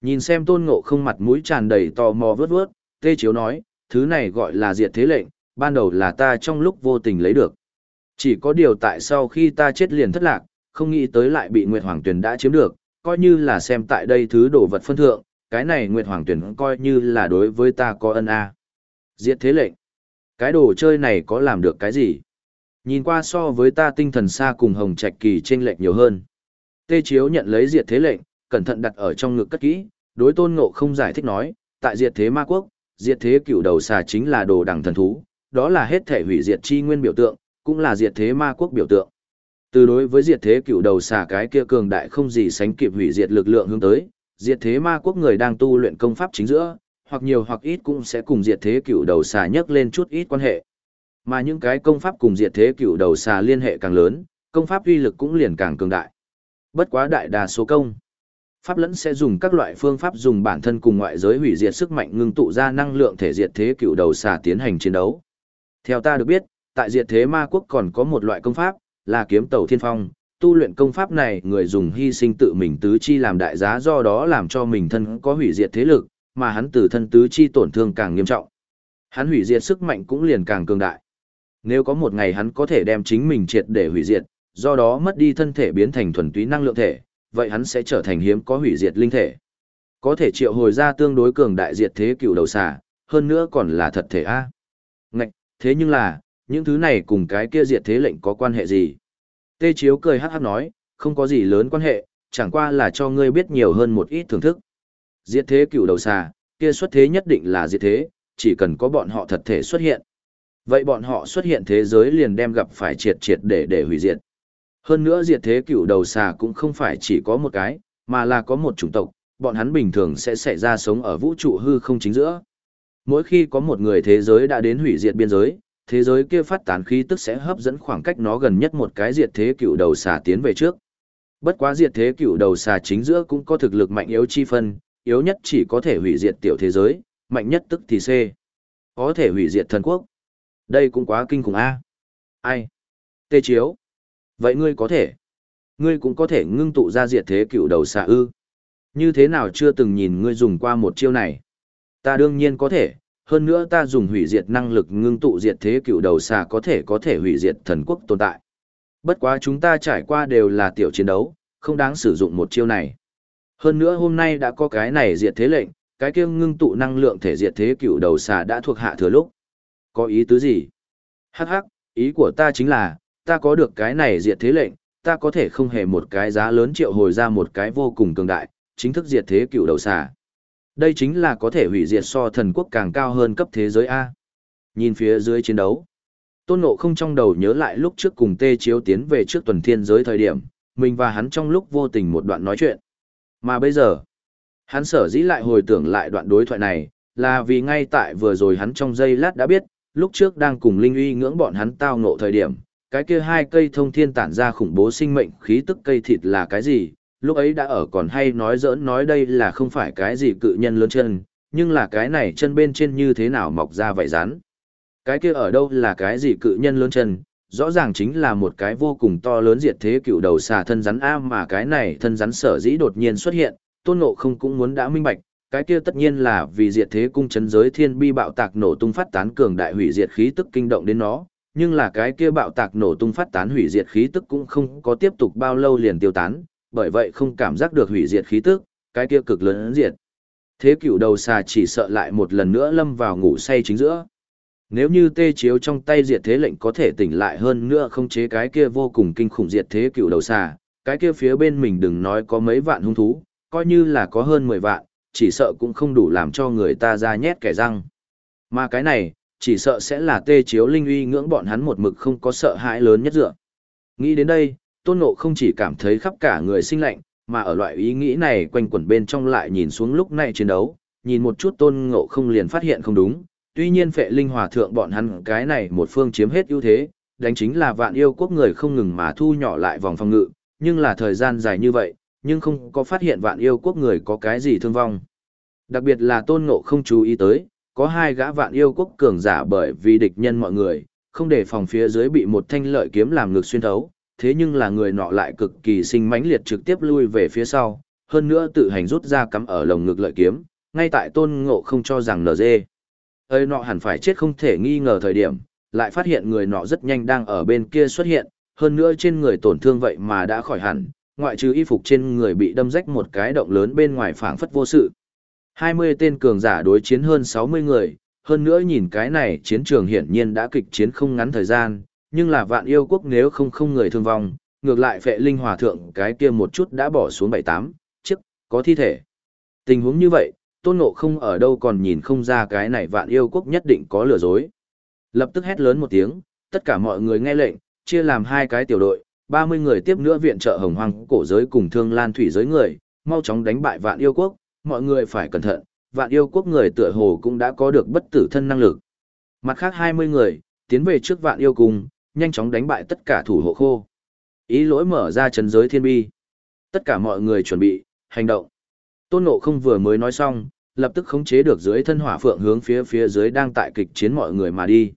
Nhìn xem tôn ngộ không mặt mũi tràn đầy tò mò vớt vớt, tê chiếu nói, thứ này gọi là diệt thế lệnh, ban đầu là ta trong lúc vô tình lấy được. Chỉ có điều tại sau khi ta chết liền thất lạc, không nghĩ tới lại bị Nguyệt Hoàng Tuyền đã chiếm được, coi như là xem tại đây thứ đồ vật phân thượng, cái này Nguyệt Hoàng Tuyền coi như là đối với ta có ân a. Diệt thế lệnh. Cái đồ chơi này có làm được cái gì? Nhìn qua so với ta tinh thần xa cùng Hồng Trạch Kỳ trên lệnh nhiều hơn. Tê Chiếu nhận lấy diệt thế lệnh, cẩn thận đặt ở trong ngực cất kỹ, đối tôn ngộ không giải thích nói, tại diệt thế ma quốc, diệt thế cựu đầu xà chính là đồ đằng thần thú, đó là hết thể hủy diệt chi nguyên biểu tượng, cũng là diệt thế ma quốc biểu tượng. Từ đối với diệt thế cựu đầu xà cái kia cường đại không gì sánh kịp hủy diệt lực lượng hướng tới, diệt thế ma quốc người đang tu luyện công pháp chính giữa, hoặc nhiều hoặc ít cũng sẽ cùng diệt thế cựu đầu xà nhấc lên chút ít quan hệ. Mà những cái công pháp cùng diệt thế cựu đầu xà liên hệ càng lớn, công pháp uy lực cũng liền càng cường đại. Bất quá đại đa số công, pháp lẫn sẽ dùng các loại phương pháp dùng bản thân cùng ngoại giới hủy diệt sức mạnh ngưng tụ ra năng lượng thể diệt thế cựu đầu xà tiến hành chiến đấu. Theo ta được biết, tại diệt thế ma quốc còn có một loại công pháp, là kiếm tàu thiên phong, tu luyện công pháp này người dùng hy sinh tự mình tứ chi làm đại giá do đó làm cho mình thân có hủy diệt thế lực, mà hắn từ thân tứ chi tổn thương càng nghiêm trọng. Hắn hủy diệt sức mạnh cũng liền càng cường đại. Nếu có một ngày hắn có thể đem chính mình triệt để hủy diệt, do đó mất đi thân thể biến thành thuần túy năng lượng thể, vậy hắn sẽ trở thành hiếm có hủy diệt linh thể. Có thể triệu hồi ra tương đối cường đại diệt thế cựu đầu xà, hơn nữa còn là thật thể A. Ngạch, thế nhưng là, những thứ này cùng cái kia diệt thế lệnh có quan hệ gì? Tê Chiếu cười hát hát nói, không có gì lớn quan hệ, chẳng qua là cho ngươi biết nhiều hơn một ít thưởng thức. Diệt thế cựu đầu xà, kia xuất thế nhất định là diệt thế, chỉ cần có bọn họ thật thể xuất hiện. Vậy bọn họ xuất hiện thế giới liền đem gặp phải triệt triệt để để hủy diệt. Hơn nữa diệt thế cựu đầu xà cũng không phải chỉ có một cái, mà là có một chủng tộc, bọn hắn bình thường sẽ xảy ra sống ở vũ trụ hư không chính giữa. Mỗi khi có một người thế giới đã đến hủy diệt biên giới, thế giới kia phát tán khí tức sẽ hấp dẫn khoảng cách nó gần nhất một cái diệt thế cựu đầu xà tiến về trước. Bất quá diệt thế cựu đầu xà chính giữa cũng có thực lực mạnh yếu chi phân, yếu nhất chỉ có thể hủy diệt tiểu thế giới, mạnh nhất tức thì C. Có thể hủy diệt thần quốc. Đây cũng quá kinh khủng a. Ai? Tê chiếu. Vậy ngươi có thể. Ngươi cũng có thể ngưng tụ ra diệt thế cựu đầu xà ư. Như thế nào chưa từng nhìn ngươi dùng qua một chiêu này? Ta đương nhiên có thể, hơn nữa ta dùng hủy diệt năng lực ngưng tụ diệt thế cựu đầu xà có thể có thể hủy diệt thần quốc tồn tại. Bất quá chúng ta trải qua đều là tiểu chiến đấu, không đáng sử dụng một chiêu này. Hơn nữa hôm nay đã có cái này diệt thế lệnh, cái kia ngưng tụ năng lượng thể diệt thế cựu đầu xà đã thuộc hạ thừa lúc. Có ý tứ gì? Hắc hắc, ý của ta chính là, ta có được cái này diệt thế lệnh, ta có thể không hề một cái giá lớn triệu hồi ra một cái vô cùng cường đại, chính thức diệt thế cựu đầu xà. Đây chính là có thể hủy diệt so thần quốc càng cao hơn cấp thế giới A. Nhìn phía dưới chiến đấu. Tôn Ngộ không trong đầu nhớ lại lúc trước cùng Tê Chiếu tiến về trước tuần thiên giới thời điểm, mình và hắn trong lúc vô tình một đoạn nói chuyện. Mà bây giờ, hắn sở dĩ lại hồi tưởng lại đoạn đối thoại này, là vì ngay tại vừa rồi hắn trong giây lát đã biết, lúc trước đang cùng Linh uy ngưỡng bọn hắn tao ngộ thời điểm, cái kia hai cây thông thiên tản ra khủng bố sinh mệnh khí tức cây thịt là cái gì, lúc ấy đã ở còn hay nói giỡn nói đây là không phải cái gì cự nhân lớn chân, nhưng là cái này chân bên trên như thế nào mọc ra vậy rắn. Cái kia ở đâu là cái gì cự nhân lớn chân, rõ ràng chính là một cái vô cùng to lớn diệt thế cựu đầu xà thân rắn A mà cái này thân rắn sở dĩ đột nhiên xuất hiện, tôn ngộ không cũng muốn đã minh bạch, cái kia tất nhiên là vì diệt thế cung chấn giới thiên bi bạo tạc nổ tung phát tán cường đại hủy diệt khí tức kinh động đến nó, nhưng là cái kia bạo tạc nổ tung phát tán hủy diệt khí tức cũng không có tiếp tục bao lâu liền tiêu tán, bởi vậy không cảm giác được hủy diệt khí tức, cái kia cực lớn diệt. Thế cựu đầu xà chỉ sợ lại một lần nữa lâm vào ngủ say chính giữa. Nếu như tê chiếu trong tay diệt thế lệnh có thể tỉnh lại hơn nữa không chế cái kia vô cùng kinh khủng diệt thế cựu đầu xà, cái kia phía bên mình đừng nói có mấy vạn hung thú, coi như là có hơn 10 vạn, chỉ sợ cũng không đủ làm cho người ta ra nhét kẻ răng. Mà cái này, chỉ sợ sẽ là tê chiếu linh uy ngưỡng bọn hắn một mực không có sợ hãi lớn nhất dựa. Nghĩ đến đây, tôn ngộ không chỉ cảm thấy khắp cả người sinh lạnh, mà ở loại ý nghĩ này quanh quẩn bên trong lại nhìn xuống lúc này chiến đấu, nhìn một chút tôn ngộ không liền phát hiện không đúng, tuy nhiên phệ linh hòa thượng bọn hắn cái này một phương chiếm hết ưu thế, đánh chính là vạn yêu quốc người không ngừng mà thu nhỏ lại vòng phòng ngự, nhưng là thời gian dài như vậy, nhưng không có phát hiện vạn yêu quốc người có cái gì thương vong. Đặc biệt là tôn ngộ không chú ý tới, có hai gã vạn yêu quốc cường giả bởi vì địch nhân mọi người, không để phòng phía dưới bị một thanh lợi kiếm làm ngược xuyên thấu, thế nhưng là người nọ lại cực kỳ sinh mãnh liệt trực tiếp lui về phía sau, hơn nữa tự hành rút ra cắm ở lồng ngực lợi kiếm, ngay tại tôn ngộ không cho rằng NG. ơi nọ hẳn phải chết không thể nghi ngờ thời điểm, lại phát hiện người nọ rất nhanh đang ở bên kia xuất hiện, hơn nữa trên người tổn thương vậy mà đã khỏi hẳn, ngoại trừ y phục trên người bị đâm rách một cái động lớn bên ngoài phảng phất vô sự. 20 tên cường giả đối chiến hơn 60 người, hơn nữa nhìn cái này chiến trường hiển nhiên đã kịch chiến không ngắn thời gian, nhưng là vạn yêu quốc nếu không không người thương vong, ngược lại phệ linh hòa thượng cái kia một chút đã bỏ xuống bảy tám chiếc, có thi thể. Tình huống như vậy, tôn ngộ không ở đâu còn nhìn không ra cái này vạn yêu quốc nhất định có lừa dối. Lập tức hét lớn một tiếng, tất cả mọi người nghe lệnh, chia làm hai cái tiểu đội, 30 người tiếp nữa viện trợ hồng hoang cổ giới cùng thương lan thủy giới người, mau chóng đánh bại vạn yêu quốc, mọi người phải cẩn thận, vạn yêu quốc người tựa hồ cũng đã có được bất tử thân năng lực. Mặt khác 20 người, tiến về trước vạn yêu cung, nhanh chóng đánh bại tất cả thủ hộ khô. Ý lỗi mở ra trấn giới thiên bi. Tất cả mọi người chuẩn bị, hành động. Tôn Ngộ không vừa mới nói xong, lập tức khống chế được dưới thân hỏa phượng hướng phía phía dưới đang tại kịch chiến mọi người mà đi.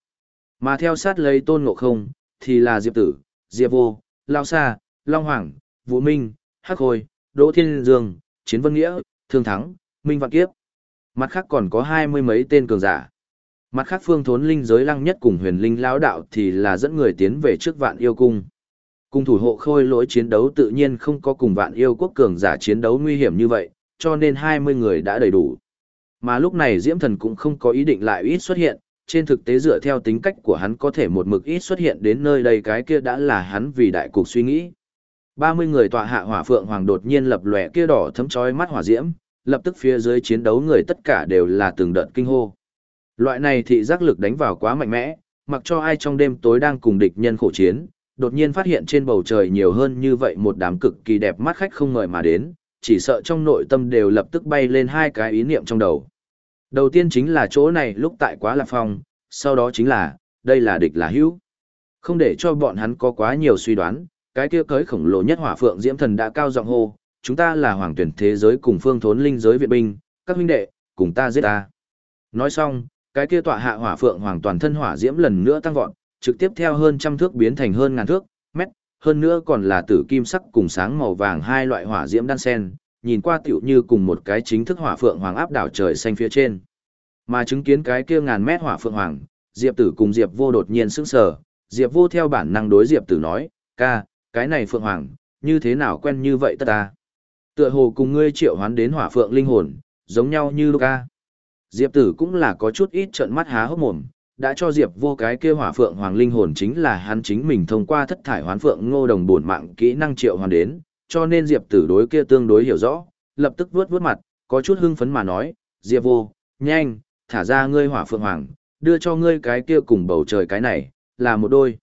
Mà theo sát lấy Tôn Ngộ không, thì là Diệp Tử, Diệp Vô, Lao Sa, Long Hoàng, Vũ Minh, Hắc Hồi, Đỗ Thiên Dương, Chiến Vân Nghĩa, Thương Thắng, Minh Vạn Kiếp. Mặt khác còn có hai mươi mấy tên cường giả. Mặt khác phương thốn linh giới lăng nhất cùng huyền linh lão đạo thì là dẫn người tiến về trước vạn yêu cung. cung thủ hộ khôi lỗi chiến đấu tự nhiên không có cùng vạn yêu quốc cường giả chiến đấu nguy hiểm như vậy, cho nên 20 người đã đầy đủ. Mà lúc này Diễm Thần cũng không có ý định lại ít xuất hiện, trên thực tế dựa theo tính cách của hắn có thể một mực ít xuất hiện đến nơi đây cái kia đã là hắn vì đại cục suy nghĩ. 30 người tọa hạ hỏa phượng hoàng đột nhiên lập lòe kia đỏ thấm chói mắt hỏa diễm, lập tức phía dưới chiến đấu người tất cả đều là từng đợt kinh hô. Loại này thị giác lực đánh vào quá mạnh mẽ, mặc cho ai trong đêm tối đang cùng địch nhân khổ chiến, đột nhiên phát hiện trên bầu trời nhiều hơn như vậy một đám cực kỳ đẹp mắt khách không ngợi mà đến, chỉ sợ trong nội tâm đều lập tức bay lên hai cái ý niệm trong đầu. Đầu tiên chính là chỗ này lúc tại quá lạc phong, sau đó chính là, đây là địch là hữu. Không để cho bọn hắn có quá nhiều suy đoán, cái kia cới khổng lồ nhất hỏa phượng diễm thần đã cao giọng hô, chúng ta là hoàng tuyển thế giới cùng phương thốn linh giới viện binh, các huynh đệ, cùng ta giết ta. Nói xong, cái kia tọa hạ hỏa phượng hoàng toàn thân hỏa diễm lần nữa tăng vọt, trực tiếp theo hơn trăm thước biến thành hơn ngàn thước, mét, hơn nữa còn là tử kim sắc cùng sáng màu vàng hai loại hỏa diễm đan sen, nhìn qua tiểu như cùng một cái chính thức hỏa phượng hoàng áp đảo trời xanh phía trên. Mà chứng kiến cái kia ngàn mét hỏa phượng hoàng, Diệp Tử cùng Diệp Vô đột nhiên sững sờ, Diệp Vô theo bản năng đối Diệp Tử nói, "Ca, cái này phượng hoàng, như thế nào quen như vậy ta?" Tựa hồ cùng ngươi triệu hoán đến hỏa phượng linh hồn, giống nhau như luca. Diệp Tử cũng là có chút ít trợn mắt há hốc mồm, đã cho Diệp vô cái kia hỏa phượng hoàng linh hồn chính là hắn chính mình thông qua thất thải hoán phượng ngô đồng bổn mạng kỹ năng triệu hoàn đến, cho nên Diệp Tử đối kia tương đối hiểu rõ, lập tức vuốt vuốt mặt, có chút hưng phấn mà nói, Diệp vô, nhanh, thả ra ngươi hỏa phượng hoàng, đưa cho ngươi cái kia cùng bầu trời cái này, là một đôi.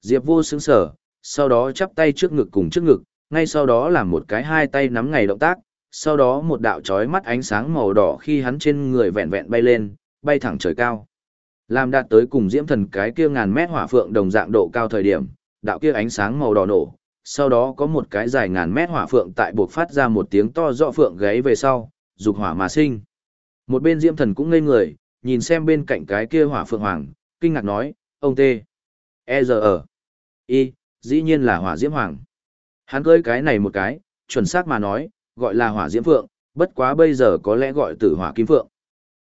Diệp vô sững sở, sau đó chắp tay trước ngực cùng trước ngực, ngay sau đó làm một cái hai tay nắm ngày động tác, sau đó một đạo chói mắt ánh sáng màu đỏ khi hắn trên người vẹn vẹn bay lên, bay thẳng trời cao. Làm đạt tới cùng diễm thần cái kia ngàn mét hỏa phượng đồng dạng độ cao thời điểm, đạo kia ánh sáng màu đỏ nổ, sau đó có một cái dài ngàn mét hỏa phượng tại buộc phát ra một tiếng to rõ phượng gáy về sau, dục hỏa mà sinh. Một bên diễm thần cũng ngây người, nhìn xem bên cạnh cái kia hỏa phượng hoàng, kinh ngạc nói, ông tê, e giờ ở, y, dĩ nhiên là hỏa diễm hoàng. Hắn cưới cái này một cái, chuẩn xác mà nói, gọi là hỏa diễm phượng, bất quá bây giờ có lẽ gọi tử hỏa kim phượng.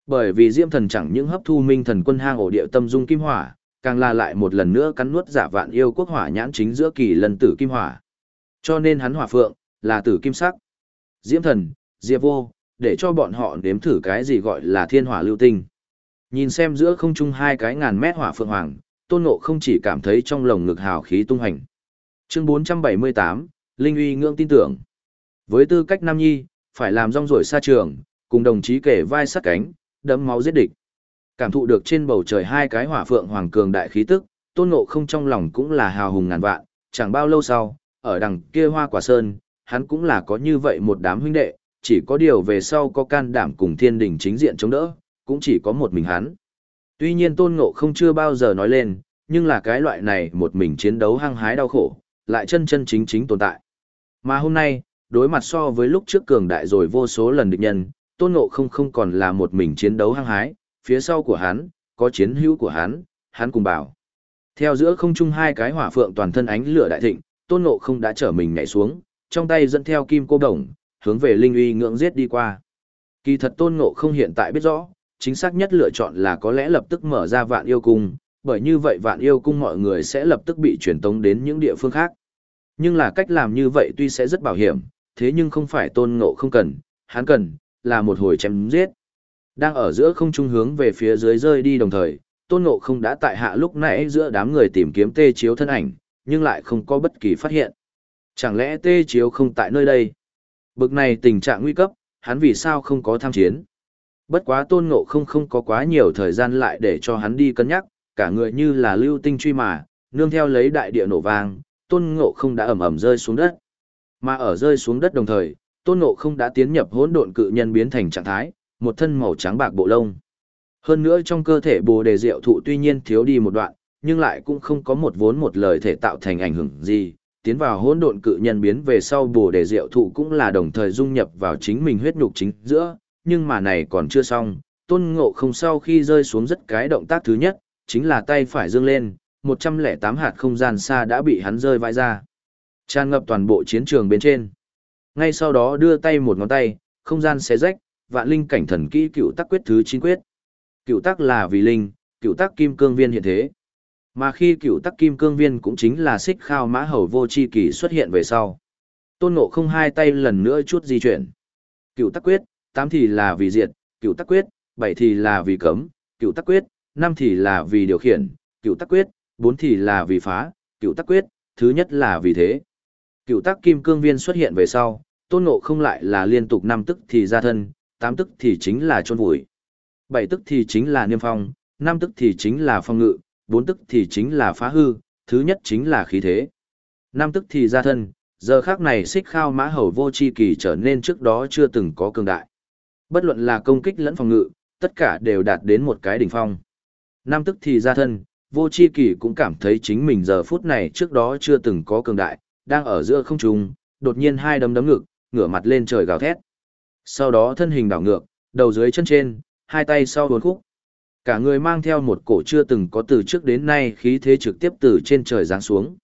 Bởi vì diễm thần chẳng những hấp thu minh thần quân hang ổ địa tâm dung kim hỏa, càng là lại một lần nữa cắn nuốt giả vạn yêu quốc hỏa nhãn chính giữa kỳ lần tử kim hỏa. Cho nên hắn hỏa phượng, là tử kim sắc. Diễm thần, diệp vô, để cho bọn họ nếm thử cái gì gọi là thiên hỏa lưu tinh. Nhìn xem giữa không trung hai cái ngàn mét hỏa phượng hoàng, tôn ngộ không chỉ cảm thấy trong lồng ngực hào khí tung hành. Chương 478, Linh uy ngưỡng tin tưởng. Với tư cách nam nhi, phải làm rong ruổi xa trường, cùng đồng chí kể vai sát cánh, đấm máu giết địch. Cảm thụ được trên bầu trời hai cái hỏa phượng hoàng cường đại khí tức, tôn ngộ không trong lòng cũng là hào hùng ngàn vạn, chẳng bao lâu sau, ở đằng kia hoa quả sơn, hắn cũng là có như vậy một đám huynh đệ, chỉ có điều về sau có can đảm cùng thiên đình chính diện chống đỡ, cũng chỉ có một mình hắn. Tuy nhiên tôn ngộ không chưa bao giờ nói lên, nhưng là cái loại này một mình chiến đấu hăng hái đau khổ, lại chân chân chính chính tồn tại. Mà hôm nay, đối mặt so với lúc trước cường đại rồi vô số lần địch nhân, tôn ngộ không không còn là một mình chiến đấu hăng hái, phía sau của hắn, có chiến hữu của hắn, hắn cùng bảo. Theo giữa không trung hai cái hỏa phượng toàn thân ánh lửa đại thịnh, tôn ngộ không đã trở mình nhảy xuống, trong tay dẫn theo kim cô đồng, hướng về linh uy ngưỡng giết đi qua. Kỳ thật tôn ngộ không hiện tại biết rõ, chính xác nhất lựa chọn là có lẽ lập tức mở ra vạn yêu cung, bởi như vậy vạn yêu cung mọi người sẽ lập tức bị truyền tống đến những địa phương khác. Nhưng là cách làm như vậy tuy sẽ rất bảo hiểm, thế nhưng không phải tôn ngộ không cần, hắn cần, là một hồi chém giết. Đang ở giữa không trung hướng về phía dưới rơi đi đồng thời, tôn ngộ không đã tại hạ lúc nãy giữa đám người tìm kiếm tê chiếu thân ảnh, nhưng lại không có bất kỳ phát hiện. Chẳng lẽ tê chiếu không tại nơi đây? Bực này tình trạng nguy cấp, hắn vì sao không có tham chiến? Bất quá tôn ngộ không không có quá nhiều thời gian lại để cho hắn đi cân nhắc, cả người như là lưu tinh truy mà, nương theo lấy đại địa nổ vang, tôn ngộ không đã ẩm ẩm rơi xuống đất. Mà ở rơi xuống đất đồng thời, tôn ngộ không đã tiến nhập hỗn độn cự nhân biến thành trạng thái, một thân màu trắng bạc bộ lông. Hơn nữa trong cơ thể bồ đề diệu thụ tuy nhiên thiếu đi một đoạn, nhưng lại cũng không có một vốn một lời thể tạo thành ảnh hưởng gì. Tiến vào hỗn độn cự nhân biến về sau bồ đề diệu thụ cũng là đồng thời dung nhập vào chính mình huyết nhục chính giữa, nhưng mà này còn chưa xong, tôn ngộ không sau khi rơi xuống rất cái động tác thứ nhất, chính là tay phải dương lên, 108 hạt không gian xa đã bị hắn rơi vãi ra. Tràn ngập toàn bộ chiến trường bên trên. Ngay sau đó đưa tay một ngón tay, không gian xé rách, vạn linh cảnh thần kỹ cựu tắc quyết thứ chín quyết. Cựu tắc là vì linh, cựu tắc kim cương viên hiện thế. Mà khi cựu tắc kim cương viên cũng chính là xích khao mã hầu vô chi kỳ xuất hiện về sau. Tôn ngộ không hai tay lần nữa chút di chuyển. Cựu tắc quyết, tám thì là vì diệt, cựu tắc quyết, bảy thì là vì cấm, cựu tắc quyết, năm thì là vì điều khiển, cựu tắc quyết, bốn thì là vì phá, cựu tắc quyết, thứ nhất là vì thế. Cựu tác kim cương viên xuất hiện về sau, tôn ngộ không lại là liên tục năm tức thì ra thân, tám tức thì chính là trôn vùi, bảy tức thì chính là niêm phong, năm tức thì chính là phong ngự, bốn tức thì chính là phá hư, thứ nhất chính là khí thế. Năm tức thì ra thân, giờ khác này xích khao mã hầu vô chi kỳ trở nên trước đó chưa từng có cường đại. Bất luận là công kích lẫn phòng ngự, tất cả đều đạt đến một cái đỉnh phong. Năm tức thì ra thân, vô chi kỳ cũng cảm thấy chính mình giờ phút này trước đó chưa từng có cường đại, đang ở giữa không trung, đột nhiên hai đấm đấm ngực, ngửa mặt lên trời gào thét. Sau đó thân hình đảo ngược, đầu dưới chân trên, hai tay sau bốn khúc. Cả người mang theo một cổ chưa từng có từ trước đến nay khí thế trực tiếp từ trên trời giáng xuống.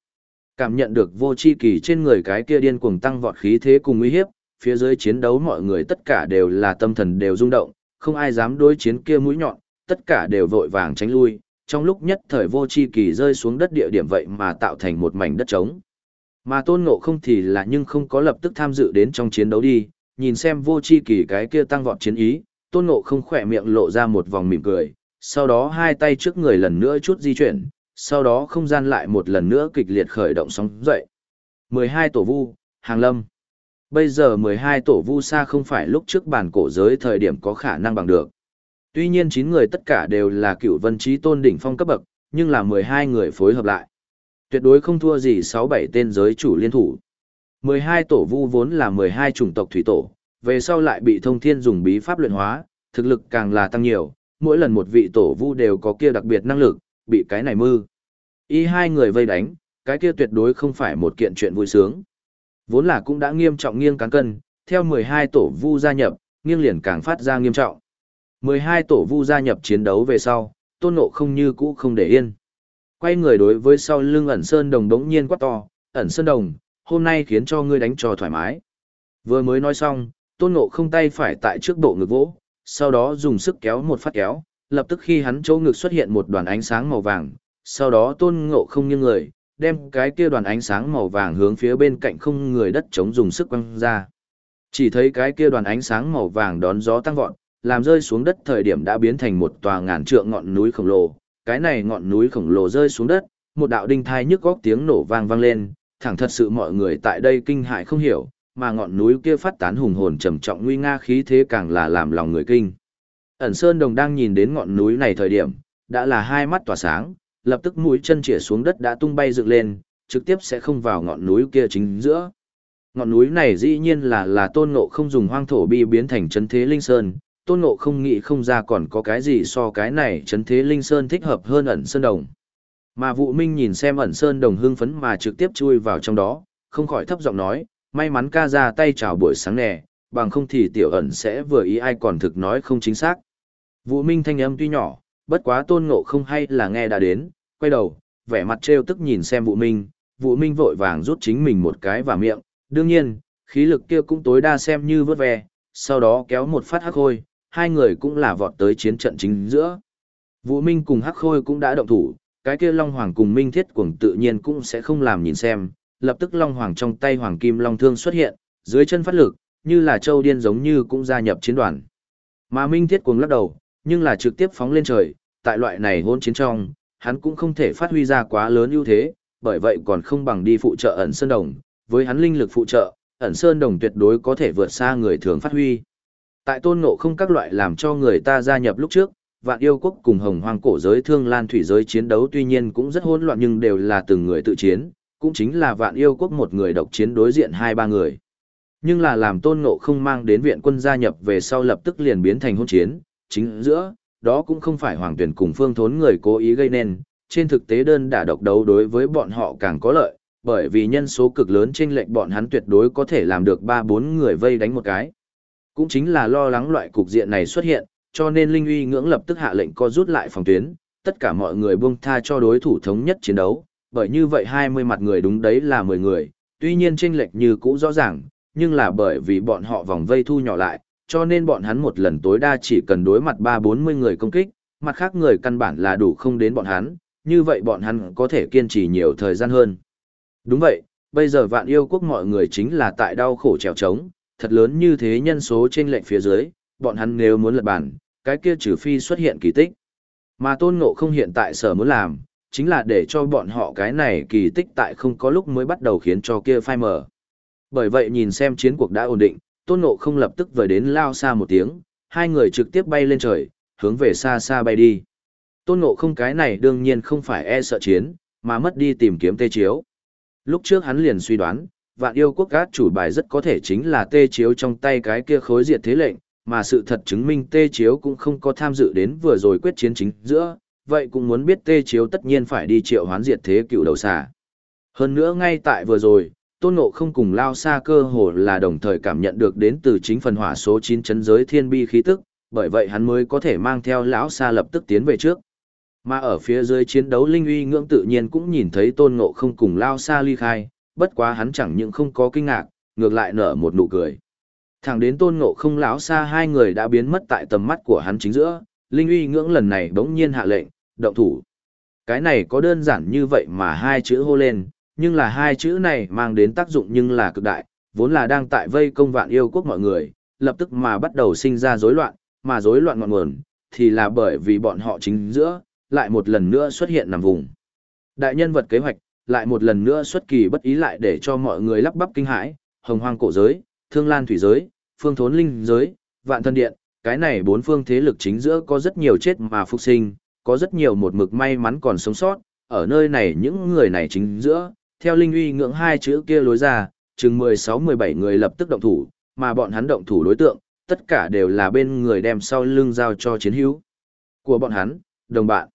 Cảm nhận được vô chi kỳ trên người cái kia điên cuồng tăng vọt khí thế cùng uy hiếp, phía dưới chiến đấu mọi người tất cả đều là tâm thần đều rung động, không ai dám đối chiến kia mũi nhọn, tất cả đều vội vàng tránh lui, trong lúc nhất thời vô chi kỳ rơi xuống đất địa điểm vậy mà tạo thành một mảnh đất trống. Mà tôn ngộ không thì là nhưng không có lập tức tham dự đến trong chiến đấu đi, nhìn xem vô chi kỳ cái kia tăng vọt chiến ý, tôn ngộ không khỏe miệng lộ ra một vòng mỉm cười, sau đó hai tay trước người lần nữa chút di chuyển, sau đó không gian lại một lần nữa kịch liệt khởi động sóng dậy. 12 tổ vu, hàng lâm. Bây giờ 12 tổ vu xa không phải lúc trước bản cổ giới thời điểm có khả năng bằng được. Tuy nhiên 9 người tất cả đều là cựu vân trí tôn đỉnh phong cấp bậc, nhưng là 12 người phối hợp lại. Tuyệt đối không thua gì 6-7 tên giới chủ liên thủ. 12 tổ vu vốn là 12 chủng tộc thủy tổ, về sau lại bị thông thiên dùng bí pháp luyện hóa, thực lực càng là tăng nhiều, mỗi lần một vị tổ vu đều có kia đặc biệt năng lực, bị cái này mư. Y hai người vây đánh, cái kia tuyệt đối không phải một kiện chuyện vui sướng. Vốn là cũng đã nghiêm trọng nghiêng cán cân, theo 12 tổ vu gia nhập, nghiêng liền càng phát ra nghiêm trọng. 12 tổ vu gia nhập chiến đấu về sau, tôn nộ không như cũ không để yên. Quay người đối với sau lưng ẩn sơn đồng đống nhiên quát to, ẩn sơn đồng, hôm nay khiến cho ngươi đánh trò thoải mái. Vừa mới nói xong, tôn ngộ không tay phải tại trước bộ ngực vỗ, sau đó dùng sức kéo một phát kéo, lập tức khi hắn chỗ ngực xuất hiện một đoàn ánh sáng màu vàng, sau đó tôn ngộ không nghiêng người, đem cái kia đoàn ánh sáng màu vàng hướng phía bên cạnh không người đất chống dùng sức quăng ra. Chỉ thấy cái kia đoàn ánh sáng màu vàng đón gió tăng vọt, làm rơi xuống đất thời điểm đã biến thành một tòa ngàn trượng ngọn núi khổng lồ. Cái này ngọn núi khổng lồ rơi xuống đất, một đạo đinh thai nhức góc tiếng nổ vang vang lên, thẳng thật sự mọi người tại đây kinh hại không hiểu, mà ngọn núi kia phát tán hùng hồn trầm trọng nguy nga khí thế càng là làm lòng người kinh. Ẩn Sơn Đồng đang nhìn đến ngọn núi này thời điểm, đã là hai mắt tỏa sáng, lập tức mũi chân chĩa xuống đất đã tung bay dựng lên, trực tiếp sẽ không vào ngọn núi kia chính giữa. Ngọn núi này dĩ nhiên là là tôn ngộ không dùng hoang thổ bi biến thành chân thế linh sơn, tôn ngộ không nghĩ không ra còn có cái gì so cái này chấn thế linh sơn thích hợp hơn ẩn sơn đồng. Mà vụ minh nhìn xem ẩn sơn đồng hưng phấn mà trực tiếp chui vào trong đó, không khỏi thấp giọng nói, may mắn ca ra tay chào buổi sáng nè, bằng không thì tiểu ẩn sẽ vừa ý ai còn thực nói không chính xác. Vụ minh thanh âm tuy nhỏ, bất quá tôn ngộ không hay là nghe đã đến, quay đầu, vẻ mặt trêu tức nhìn xem vụ minh, vụ minh vội vàng rút chính mình một cái vào miệng, đương nhiên, khí lực kia cũng tối đa xem như vớt ve, sau đó kéo một phát hắc hôi, hai người cũng là vọt tới chiến trận chính giữa. Vũ Minh cùng hắc khôi cũng đã động thủ, cái kia Long Hoàng cùng Minh Thiết Cuồng tự nhiên cũng sẽ không làm nhìn xem, lập tức Long Hoàng trong tay Hoàng Kim Long Thương xuất hiện, dưới chân phát lực, như là châu điên giống như cũng gia nhập chiến đoàn. Mà Minh Thiết Cuồng lắc đầu, nhưng là trực tiếp phóng lên trời, tại loại này hôn chiến trong, hắn cũng không thể phát huy ra quá lớn ưu thế, bởi vậy còn không bằng đi phụ trợ ẩn sơn đồng, với hắn linh lực phụ trợ, ẩn sơn đồng tuyệt đối có thể vượt xa người thường phát huy. Tại tôn ngộ không các loại làm cho người ta gia nhập lúc trước, vạn yêu quốc cùng hồng hoang cổ giới thương lan thủy giới chiến đấu tuy nhiên cũng rất hỗn loạn nhưng đều là từng người tự chiến, cũng chính là vạn yêu quốc một người độc chiến đối diện hai ba người. Nhưng là làm tôn ngộ không mang đến viện quân gia nhập về sau lập tức liền biến thành hôn chiến, chính giữa, đó cũng không phải hoàng tuyển cùng phương thốn người cố ý gây nên, trên thực tế đơn đả độc đấu đối với bọn họ càng có lợi, bởi vì nhân số cực lớn trên lệnh bọn hắn tuyệt đối có thể làm được 3-4 người vây đánh một cái. Cũng chính là lo lắng loại cục diện này xuất hiện, cho nên Linh uy ngưỡng lập tức hạ lệnh co rút lại phòng tuyến, tất cả mọi người buông tha cho đối thủ thống nhất chiến đấu, bởi như vậy 20 mặt người đúng đấy là 10 người, tuy nhiên chênh lệch như cũ rõ ràng, nhưng là bởi vì bọn họ vòng vây thu nhỏ lại, cho nên bọn hắn một lần tối đa chỉ cần đối mặt 3-40 người công kích, mặt khác người căn bản là đủ không đến bọn hắn, như vậy bọn hắn có thể kiên trì nhiều thời gian hơn. Đúng vậy, bây giờ vạn yêu quốc mọi người chính là tại đau khổ trèo trống, thật lớn như thế nhân số trên lệnh phía dưới, bọn hắn nếu muốn lật bản, cái kia trừ phi xuất hiện kỳ tích. Mà tôn ngộ không hiện tại sở muốn làm, chính là để cho bọn họ cái này kỳ tích tại không có lúc mới bắt đầu khiến cho kia phai mở. Bởi vậy nhìn xem chiến cuộc đã ổn định, tôn ngộ không lập tức vời đến lao xa một tiếng, hai người trực tiếp bay lên trời, hướng về xa xa bay đi. Tôn ngộ không cái này đương nhiên không phải e sợ chiến, mà mất đi tìm kiếm tê chiếu. Lúc trước hắn liền suy đoán, vạn yêu quốc gác chủ bài rất có thể chính là tê chiếu trong tay cái kia khối diệt thế lệnh, mà sự thật chứng minh tê chiếu cũng không có tham dự đến vừa rồi quyết chiến chính giữa, vậy cũng muốn biết tê chiếu tất nhiên phải đi triệu hoán diệt thế cựu đầu xà. Hơn nữa ngay tại vừa rồi, tôn ngộ không cùng lao xa cơ hồ là đồng thời cảm nhận được đến từ chính phần hỏa số 9 chấn giới thiên bi khí tức, bởi vậy hắn mới có thể mang theo lão xa lập tức tiến về trước. Mà ở phía dưới chiến đấu Linh uy ngưỡng tự nhiên cũng nhìn thấy tôn ngộ không cùng lao xa ly khai, bất quá hắn chẳng những không có kinh ngạc, ngược lại nở một nụ cười. Thẳng đến tôn ngộ không lão xa hai người đã biến mất tại tầm mắt của hắn chính giữa, Linh uy ngưỡng lần này bỗng nhiên hạ lệnh, động thủ. Cái này có đơn giản như vậy mà hai chữ hô lên, nhưng là hai chữ này mang đến tác dụng nhưng là cực đại, vốn là đang tại vây công vạn yêu quốc mọi người, lập tức mà bắt đầu sinh ra rối loạn, mà rối loạn ngọn nguồn, thì là bởi vì bọn họ chính giữa, lại một lần nữa xuất hiện nằm vùng. Đại nhân vật kế hoạch, lại một lần nữa xuất kỳ bất ý lại để cho mọi người lắp bắp kinh hãi, hồng hoang cổ giới, thương lan thủy giới, phương thốn linh giới, vạn thân điện, cái này bốn phương thế lực chính giữa có rất nhiều chết mà phục sinh, có rất nhiều một mực may mắn còn sống sót, ở nơi này những người này chính giữa, theo linh uy ngưỡng hai chữ kia lối ra, chừng 16-17 người lập tức động thủ, mà bọn hắn động thủ đối tượng, tất cả đều là bên người đem sau lưng giao cho chiến hữu của bọn hắn, đồng bạn.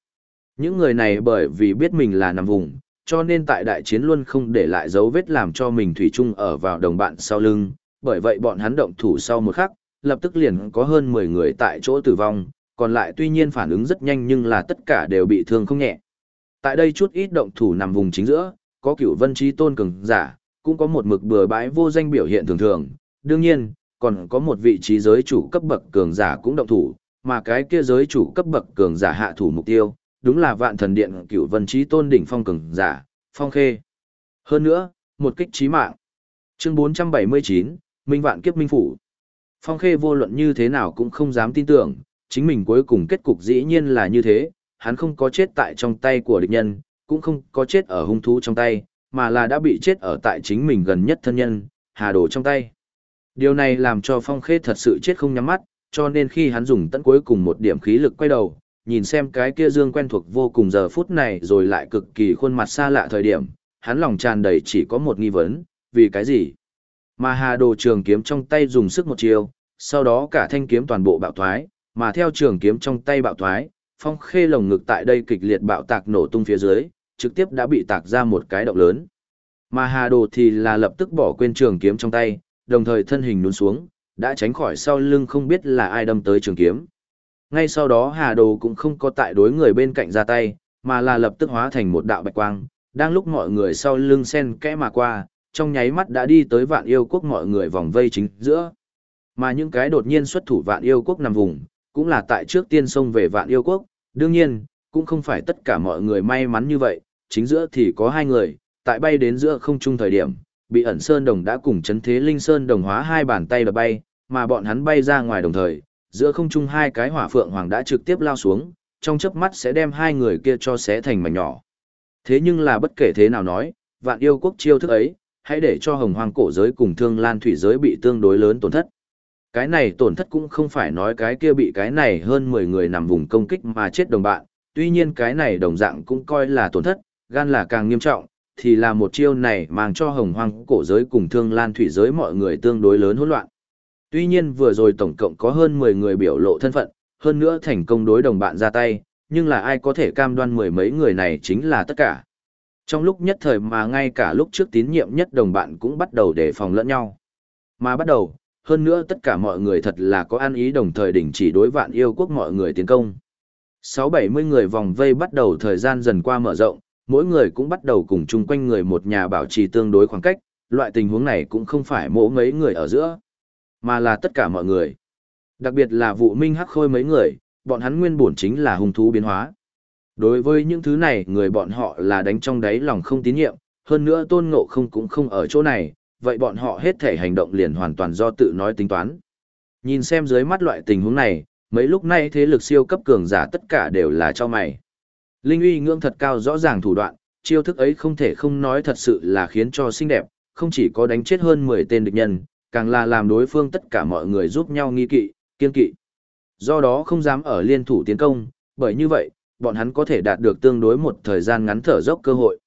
Những người này bởi vì biết mình là nằm vùng, cho nên tại đại chiến luôn không để lại dấu vết làm cho mình thủy chung ở vào đồng bạn sau lưng, bởi vậy bọn hắn động thủ sau một khắc, lập tức liền có hơn 10 người tại chỗ tử vong, còn lại tuy nhiên phản ứng rất nhanh nhưng là tất cả đều bị thương không nhẹ. Tại đây chút ít động thủ nằm vùng chính giữa, có cửu vân trí tôn cường giả, cũng có một mực bừa bãi vô danh biểu hiện thường thường, đương nhiên, còn có một vị trí giới chủ cấp bậc cường giả cũng động thủ, mà cái kia giới chủ cấp bậc cường giả hạ thủ mục tiêu, đúng là vạn thần điện cửu vân trí tôn đỉnh phong cường giả, phong khê. Hơn nữa, một kích trí mạng. Chương 479, Minh vạn kiếp minh phủ. Phong khê vô luận như thế nào cũng không dám tin tưởng, chính mình cuối cùng kết cục dĩ nhiên là như thế, hắn không có chết tại trong tay của địch nhân, cũng không có chết ở hung thú trong tay, mà là đã bị chết ở tại chính mình gần nhất thân nhân, hà đồ trong tay. Điều này làm cho Phong Khê thật sự chết không nhắm mắt, cho nên khi hắn dùng tận cuối cùng một điểm khí lực quay đầu, nhìn xem cái kia dương quen thuộc vô cùng giờ phút này rồi lại cực kỳ khuôn mặt xa lạ thời điểm, hắn lòng tràn đầy chỉ có một nghi vấn, vì cái gì? Mà hà đồ trường kiếm trong tay dùng sức một chiều, sau đó cả thanh kiếm toàn bộ bạo thoái, mà theo trường kiếm trong tay bạo thoái, phong khê lồng ngực tại đây kịch liệt bạo tạc nổ tung phía dưới, trực tiếp đã bị tạc ra một cái động lớn. Mà hà đồ thì là lập tức bỏ quên trường kiếm trong tay, đồng thời thân hình nún xuống, đã tránh khỏi sau lưng không biết là ai đâm tới trường kiếm. Ngay sau đó Hà Đồ cũng không có tại đối người bên cạnh ra tay, mà là lập tức hóa thành một đạo bạch quang, đang lúc mọi người sau lưng sen kẽ mà qua, trong nháy mắt đã đi tới vạn yêu quốc mọi người vòng vây chính giữa. Mà những cái đột nhiên xuất thủ vạn yêu quốc nằm vùng, cũng là tại trước tiên xông về vạn yêu quốc, đương nhiên, cũng không phải tất cả mọi người may mắn như vậy, chính giữa thì có hai người, tại bay đến giữa không trung thời điểm, bị ẩn sơn đồng đã cùng chấn thế linh sơn đồng hóa hai bàn tay đập bay, mà bọn hắn bay ra ngoài đồng thời, giữa không trung hai cái hỏa phượng hoàng đã trực tiếp lao xuống, trong chớp mắt sẽ đem hai người kia cho xé thành mảnh nhỏ. Thế nhưng là bất kể thế nào nói, vạn yêu quốc chiêu thức ấy, hãy để cho hồng hoang cổ giới cùng thương lan thủy giới bị tương đối lớn tổn thất. Cái này tổn thất cũng không phải nói cái kia bị cái này hơn 10 người nằm vùng công kích mà chết đồng bạn, tuy nhiên cái này đồng dạng cũng coi là tổn thất, gan là càng nghiêm trọng, thì là một chiêu này mang cho hồng hoang cổ giới cùng thương lan thủy giới mọi người tương đối lớn hỗn loạn. Tuy nhiên vừa rồi tổng cộng có hơn 10 người biểu lộ thân phận, hơn nữa thành công đối đồng bạn ra tay, nhưng là ai có thể cam đoan mười mấy người này chính là tất cả. Trong lúc nhất thời mà ngay cả lúc trước tín nhiệm nhất đồng bạn cũng bắt đầu đề phòng lẫn nhau. Mà bắt đầu, hơn nữa tất cả mọi người thật là có ăn ý đồng thời đình chỉ đối vạn yêu quốc mọi người tiến công. 6-70 người vòng vây bắt đầu thời gian dần qua mở rộng, mỗi người cũng bắt đầu cùng chung quanh người một nhà bảo trì tương đối khoảng cách, loại tình huống này cũng không phải mỗi mấy người ở giữa, mà là tất cả mọi người. Đặc biệt là vụ minh hắc khôi mấy người, bọn hắn nguyên bổn chính là hung thú biến hóa. Đối với những thứ này, người bọn họ là đánh trong đáy lòng không tín nhiệm, hơn nữa tôn ngộ không cũng không ở chỗ này, vậy bọn họ hết thể hành động liền hoàn toàn do tự nói tính toán. Nhìn xem dưới mắt loại tình huống này, mấy lúc nay thế lực siêu cấp cường giả tất cả đều là cho mày. Linh uy ngưỡng thật cao rõ ràng thủ đoạn, chiêu thức ấy không thể không nói thật sự là khiến cho xinh đẹp, không chỉ có đánh chết hơn 10 tên địch nhân, càng là làm đối phương tất cả mọi người giúp nhau nghi kỵ, kiên kỵ. Do đó không dám ở liên thủ tiến công, bởi như vậy, bọn hắn có thể đạt được tương đối một thời gian ngắn thở dốc cơ hội.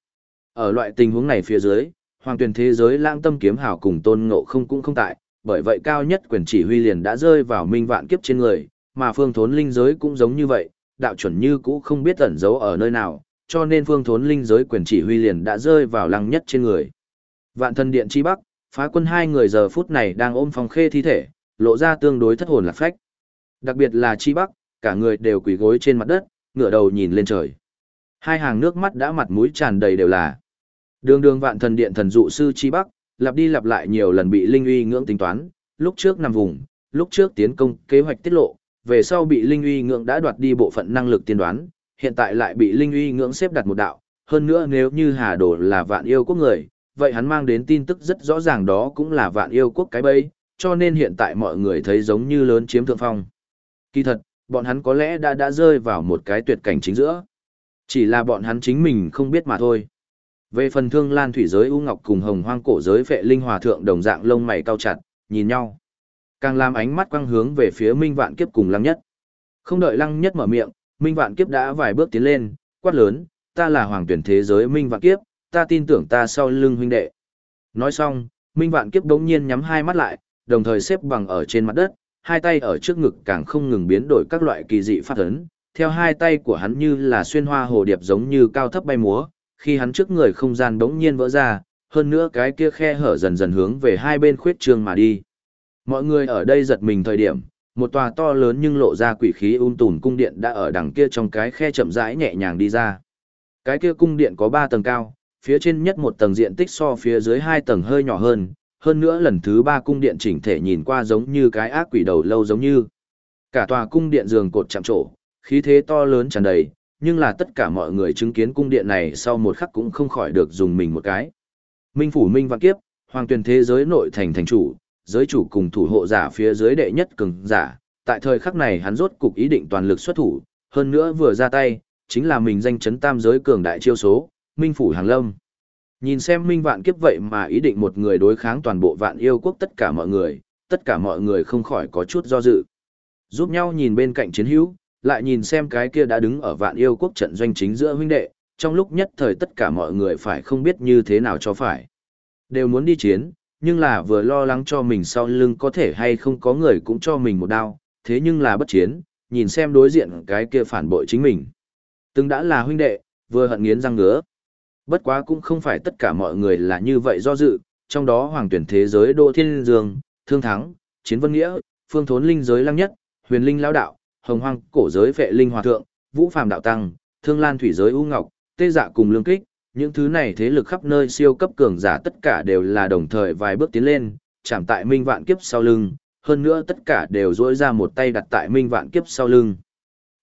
Ở loại tình huống này phía dưới, hoàng tuyển thế giới lãng tâm kiếm hảo cùng tôn ngộ không cũng không tại, bởi vậy cao nhất quyền chỉ huy liền đã rơi vào minh vạn kiếp trên người, mà phương thốn linh giới cũng giống như vậy, đạo chuẩn như cũ không biết ẩn giấu ở nơi nào, cho nên phương thốn linh giới quyền chỉ huy liền đã rơi vào lăng nhất trên người. Vạn thân điện chi bắc, phá quân hai người giờ phút này đang ôm phong khê thi thể, lộ ra tương đối thất hồn lạc phách. Đặc biệt là Chi Bắc, cả người đều quỳ gối trên mặt đất, ngửa đầu nhìn lên trời. Hai hàng nước mắt đã mặt mũi tràn đầy đều là. Đường đường vạn thần điện thần dụ sư Chi Bắc, lặp đi lặp lại nhiều lần bị Linh uy ngưỡng tính toán, lúc trước nằm vùng, lúc trước tiến công kế hoạch tiết lộ, về sau bị Linh uy ngưỡng đã đoạt đi bộ phận năng lực tiên đoán, hiện tại lại bị Linh uy ngưỡng xếp đặt một đạo. Hơn nữa nếu như Hà Đồ là vạn yêu quốc người, vậy hắn mang đến tin tức rất rõ ràng đó cũng là vạn yêu quốc cái bẫy, cho nên hiện tại mọi người thấy giống như lớn chiếm thượng phong. Kỳ thật, bọn hắn có lẽ đã đã rơi vào một cái tuyệt cảnh chính giữa. Chỉ là bọn hắn chính mình không biết mà thôi. Về phần thương lan thủy giới U Ngọc cùng hồng hoang cổ giới vệ linh hòa thượng đồng dạng lông mày cao chặt, nhìn nhau. Càng làm ánh mắt quang hướng về phía Minh Vạn Kiếp cùng Lăng Nhất. Không đợi Lăng Nhất mở miệng, Minh Vạn Kiếp đã vài bước tiến lên, quát lớn, ta là hoàng tuyển thế giới Minh Vạn Kiếp, ta tin tưởng ta sau lưng huynh đệ. Nói xong, Minh Vạn Kiếp đống nhiên nhắm hai mắt lại, đồng thời xếp bằng ở trên mặt đất, hai tay ở trước ngực càng không ngừng biến đổi các loại kỳ dị phát ấn. Theo hai tay của hắn như là xuyên hoa hồ điệp giống như cao thấp bay múa, khi hắn trước người không gian đống nhiên vỡ ra, hơn nữa cái kia khe hở dần dần hướng về hai bên khuyết trương mà đi. Mọi người ở đây giật mình thời điểm, một tòa to lớn nhưng lộ ra quỷ khí um tùm cung điện đã ở đằng kia trong cái khe chậm rãi nhẹ nhàng đi ra. Cái kia cung điện có ba tầng cao, phía trên nhất một tầng diện tích so phía dưới hai tầng hơi nhỏ hơn, hơn nữa lần thứ ba cung điện chỉnh thể nhìn qua giống như cái ác quỷ đầu lâu giống như. Cả tòa cung điện giường cột chạm trổ, khí thế to lớn tràn đầy, nhưng là tất cả mọi người chứng kiến cung điện này sau một khắc cũng không khỏi được dùng mình một cái. Minh phủ Minh Vạn Kiếp, hoàng tuyển thế giới nội thành thành chủ, giới chủ cùng thủ hộ giả phía dưới đệ nhất cường giả, tại thời khắc này hắn rốt cục ý định toàn lực xuất thủ, hơn nữa vừa ra tay, chính là mình danh chấn tam giới cường đại chiêu số, Minh phủ Hàng Lâm. Nhìn xem Minh Vạn Kiếp vậy mà ý định một người đối kháng toàn bộ vạn yêu quốc tất cả mọi người, tất cả mọi người không khỏi có chút do dự. Giúp nhau nhìn bên cạnh chiến hữu, lại nhìn xem cái kia đã đứng ở vạn yêu quốc trận doanh chính giữa huynh đệ, trong lúc nhất thời tất cả mọi người phải không biết như thế nào cho phải. Đều muốn đi chiến, nhưng là vừa lo lắng cho mình sau lưng có thể hay không có người cũng cho mình một đao, thế nhưng là bất chiến, nhìn xem đối diện cái kia phản bội chính mình. Từng đã là huynh đệ, vừa hận nghiến răng ngứa. Bất quá cũng không phải tất cả mọi người là như vậy do dự, trong đó hoàng tuyển thế giới Đỗ Thiên Dương, Thương Thắng, Chiến Vân Nghĩa, Phương Thốn Linh giới Lăng Nhất, Huyền Linh Lão Đạo, Hồng Hoang cổ giới Vệ Linh Hòa Thượng, Vũ Phàm Đạo Tăng, Thương Lan Thủy giới U Ngọc, Tê Dạ cùng Lương Kích, những thứ này thế lực khắp nơi siêu cấp cường giả tất cả đều là đồng thời vài bước tiến lên, chạm tại Minh Vạn Kiếp sau lưng, hơn nữa tất cả đều duỗi ra một tay đặt tại Minh Vạn Kiếp sau lưng.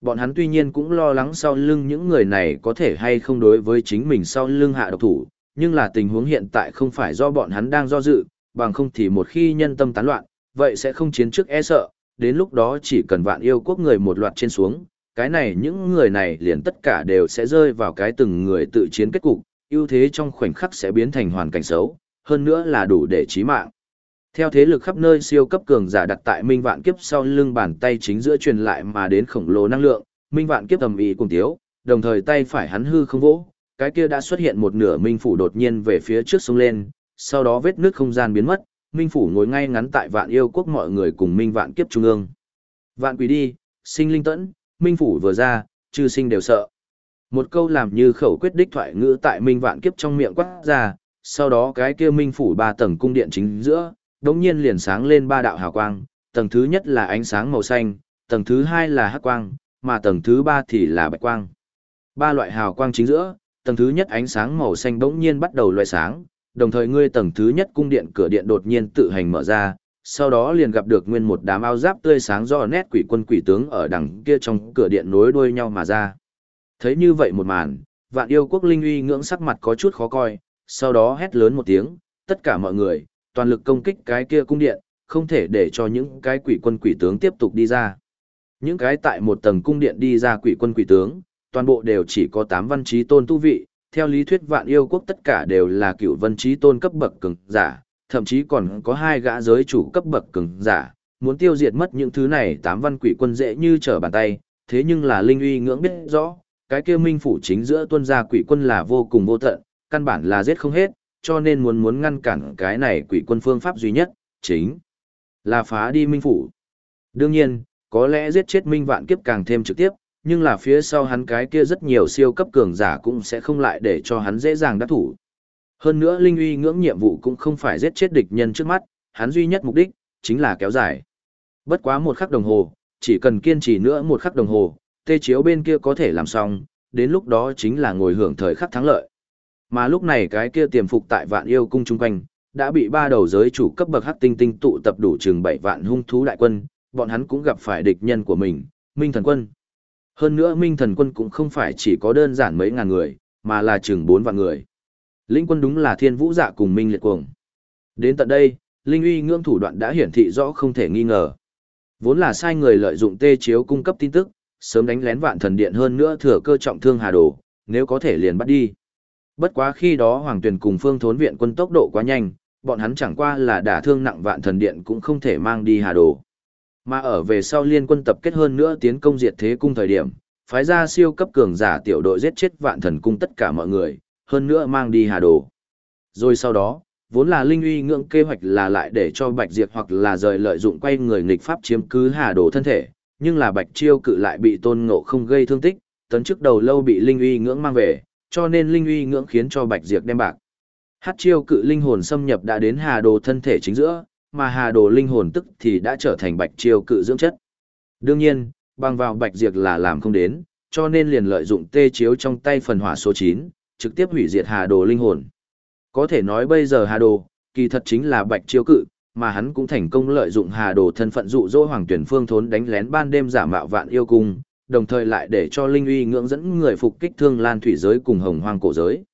Bọn hắn tuy nhiên cũng lo lắng sau lưng những người này có thể hay không đối với chính mình sau lưng hạ độc thủ, nhưng là tình huống hiện tại không phải do bọn hắn đang do dự, bằng không thì một khi nhân tâm tán loạn, vậy sẽ không chiến trước e sợ, đến lúc đó chỉ cần vạn yêu quốc người một loạt trên xuống, cái này những người này liền tất cả đều sẽ rơi vào cái từng người tự chiến kết cục, ưu thế trong khoảnh khắc sẽ biến thành hoàn cảnh xấu, hơn nữa là đủ để chí mạng. Theo thế lực khắp nơi siêu cấp cường giả đặt tại Minh Vạn Kiếp sau lưng bàn tay chính giữa truyền lại mà đến khổng lồ năng lượng, Minh Vạn Kiếp tầm ý cùng thiếu đồng thời tay phải hắn hư không vỗ, cái kia đã xuất hiện một nửa Minh phủ đột nhiên về phía trước sông lên, sau đó vết nước không gian biến mất, Minh phủ ngồi ngay ngắn tại Vạn Yêu quốc mọi người cùng Minh Vạn Kiếp trung ương. Vạn quỷ đi, sinh linh tẫn, Minh phủ vừa ra, chư sinh đều sợ. Một câu làm như khẩu quyết đích thoại ngữ tại Minh Vạn Kiếp trong miệng quát ra, sau đó cái kia Minh phủ ba tầng cung điện chính giữa, đống nhiên liền sáng lên ba đạo hào quang, tầng thứ nhất là ánh sáng màu xanh, tầng thứ hai là hắc quang, mà tầng thứ ba thì là bạch quang. Ba loại hào quang chính giữa, tầng thứ nhất ánh sáng màu xanh đống nhiên bắt đầu loại sáng, đồng thời ngươi tầng thứ nhất cung điện cửa điện đột nhiên tự hành mở ra, sau đó liền gặp được nguyên một đám áo giáp tươi sáng do nét quỷ quân quỷ tướng ở đằng kia trong cửa điện nối đuôi nhau mà ra. Thấy như vậy một màn, vạn yêu quốc linh uy ngưỡng sắc mặt có chút khó coi, sau đó hét lớn một tiếng, tất cả mọi người, toàn lực công kích cái kia cung điện, không thể để cho những cái quỷ quân quỷ tướng tiếp tục đi ra. Những cái tại một tầng cung điện đi ra quỷ quân quỷ tướng, toàn bộ đều chỉ có 8 văn trí tôn tu vị, theo lý thuyết vạn yêu quốc tất cả đều là cựu văn trí tôn cấp bậc cường giả, thậm chí còn có hai gã giới chủ cấp bậc cường giả, muốn tiêu diệt mất những thứ này 8 văn quỷ quân dễ như trở bàn tay, thế nhưng là linh uy ngưỡng biết rõ, cái kia minh phủ chính giữa tuân gia quỷ quân là vô cùng vô tận, căn bản là giết không hết, cho nên muốn muốn ngăn cản cái này quỷ quân phương pháp duy nhất, chính là phá đi minh phủ. Đương nhiên, có lẽ giết chết minh vạn kiếp càng thêm trực tiếp, nhưng là phía sau hắn cái kia rất nhiều siêu cấp cường giả cũng sẽ không lại để cho hắn dễ dàng đắc thủ. Hơn nữa Linh uy ngưỡng nhiệm vụ cũng không phải giết chết địch nhân trước mắt, hắn duy nhất mục đích, chính là kéo dài. Bất quá một khắc đồng hồ, chỉ cần kiên trì nữa một khắc đồng hồ, tê chiếu bên kia có thể làm xong, đến lúc đó chính là ngồi hưởng thời khắc thắng lợi. Mà lúc này cái kia tiềm phục tại vạn yêu cung chung quanh, đã bị ba đầu giới chủ cấp bậc hắc tinh tinh tụ tập đủ chừng bảy vạn hung thú đại quân, bọn hắn cũng gặp phải địch nhân của mình, Minh Thần Quân. Hơn nữa Minh Thần Quân cũng không phải chỉ có đơn giản mấy ngàn người, mà là chừng bốn vạn người. Linh quân đúng là thiên vũ dạ cùng Minh Liệt Cuồng. Đến tận đây, Linh uy ngưỡng thủ đoạn đã hiển thị rõ không thể nghi ngờ. Vốn là sai người lợi dụng tê chiếu cung cấp tin tức, sớm đánh lén vạn thần điện hơn nữa thừa cơ trọng thương Hà Đồ, nếu có thể liền bắt đi. Bất quá khi đó Hoàng Tuyền cùng Phương Thốn viện quân tốc độ quá nhanh, bọn hắn chẳng qua là đả thương nặng vạn thần điện cũng không thể mang đi Hà Đồ. Mà ở về sau liên quân tập kết hơn nữa tiến công diệt thế cung thời điểm, phái ra siêu cấp cường giả tiểu đội giết chết vạn thần cung tất cả mọi người, hơn nữa mang đi Hà Đồ. Rồi sau đó, vốn là linh uy ngưỡng kế hoạch là lại để cho Bạch Diệp hoặc là rời lợi dụng quay người nghịch pháp chiếm cứ Hà Đồ thân thể, nhưng là Bạch Chiêu cự lại bị Tôn Ngộ không gây thương tích, tấn chức đầu lâu bị linh uy ngưỡng mang về, cho nên linh uy ngưỡng khiến cho Bạch Diệp đem bạc. Hát chiêu cự linh hồn xâm nhập đã đến Hà Đồ thân thể chính giữa, mà Hà Đồ linh hồn tức thì đã trở thành Bạch Chiêu cự dưỡng chất. Đương nhiên, bằng vào Bạch Diệp là làm không đến, cho nên liền lợi dụng tê chiếu trong tay phần hỏa số 9, trực tiếp hủy diệt Hà Đồ linh hồn. Có thể nói bây giờ Hà Đồ, kỳ thật chính là Bạch Chiêu cự, mà hắn cũng thành công lợi dụng Hà Đồ thân phận dụ dỗ Hoàng Tuyển Phương thốn đánh lén ban đêm giả mạo vạn yêu cung, đồng thời lại để cho Linh Uy ngưỡng dẫn người phục kích thương lan thủy giới cùng hồng hoang cổ giới.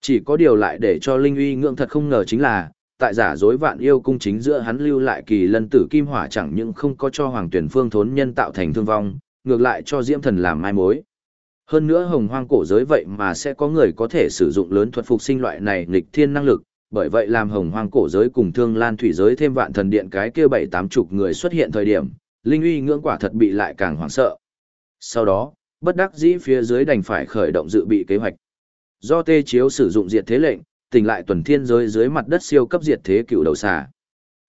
Chỉ có điều lại để cho Linh Uy ngưỡng thật không ngờ chính là, tại giả dối vạn yêu cung chính giữa hắn lưu lại kỳ lân tử kim hỏa chẳng những không có cho Hoàng Tuyển Phương thốn nhân tạo thành thương vong, ngược lại cho Diễm Thần làm mai mối. Hơn nữa hồng hoang cổ giới vậy mà sẽ có người có thể sử dụng lớn thuật phục sinh loại này nghịch thiên năng lực, bởi vậy làm hồng hoang cổ giới cùng thương lan thủy giới thêm vạn thần điện cái kia bảy tám chục người xuất hiện thời điểm, linh uy ngưỡng quả thật bị lại càng hoảng sợ. Sau đó, bất đắc dĩ phía dưới đành phải khởi động dự bị kế hoạch. Do tê chiếu sử dụng diệt thế lệnh, tỉnh lại tuần thiên giới dưới mặt đất siêu cấp diệt thế cựu đầu xà.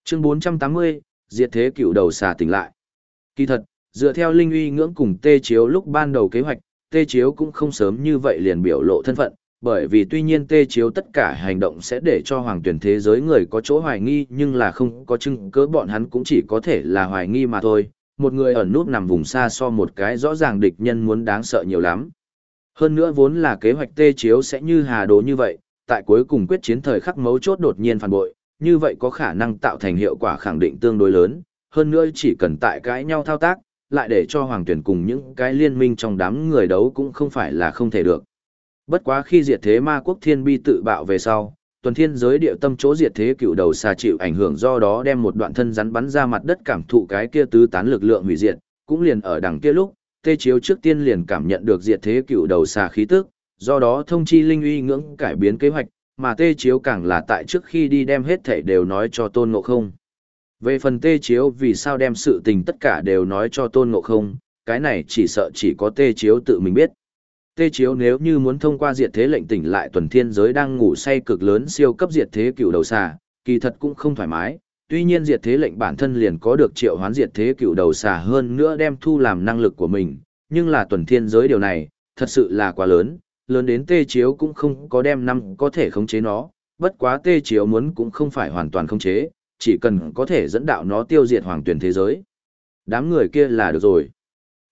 Chương 480, diệt thế cựu đầu xà tỉnh lại. Kỳ thật, dựa theo linh uy ngưỡng cùng tê chiếu lúc ban đầu kế hoạch, tê chiếu cũng không sớm như vậy liền biểu lộ thân phận, bởi vì tuy nhiên tê chiếu tất cả hành động sẽ để cho hoàng tuyển thế giới người có chỗ hoài nghi nhưng là không có chứng cớ bọn hắn cũng chỉ có thể là hoài nghi mà thôi, một người ẩn núp nằm vùng xa so một cái rõ ràng địch nhân muốn đáng sợ nhiều lắm. Hơn nữa vốn là kế hoạch tê chiếu sẽ như hà đồ như vậy, tại cuối cùng quyết chiến thời khắc mấu chốt đột nhiên phản bội, như vậy có khả năng tạo thành hiệu quả khẳng định tương đối lớn, hơn nữa chỉ cần tại cãi nhau thao tác, lại để cho hoàng tuyển cùng những cái liên minh trong đám người đấu cũng không phải là không thể được. Bất quá khi diệt thế ma quốc thiên bi tự bạo về sau, tuần thiên giới địa tâm chỗ diệt thế cựu đầu xà chịu ảnh hưởng do đó đem một đoạn thân rắn bắn ra mặt đất cảm thụ cái kia tứ tán lực lượng hủy diệt, cũng liền ở đằng kia lúc, tê chiếu trước tiên liền cảm nhận được diệt thế cựu đầu xà khí tức, do đó thông chi linh uy ngưỡng cải biến kế hoạch, mà tê chiếu càng là tại trước khi đi đem hết thảy đều nói cho tôn ngộ không. Về phần tê chiếu vì sao đem sự tình tất cả đều nói cho tôn ngộ không, cái này chỉ sợ chỉ có tê chiếu tự mình biết. Tê chiếu nếu như muốn thông qua diệt thế lệnh tỉnh lại tuần thiên giới đang ngủ say cực lớn siêu cấp diệt thế cựu đầu xà, kỳ thật cũng không thoải mái. Tuy nhiên diệt thế lệnh bản thân liền có được triệu hoán diệt thế cựu đầu xà hơn nữa đem thu làm năng lực của mình, nhưng là tuần thiên giới điều này, thật sự là quá lớn, lớn đến tê chiếu cũng không có đem năm có thể khống chế nó, bất quá tê chiếu muốn cũng không phải hoàn toàn khống chế, chỉ cần có thể dẫn đạo nó tiêu diệt hoàng tuyển thế giới. Đám người kia là được rồi.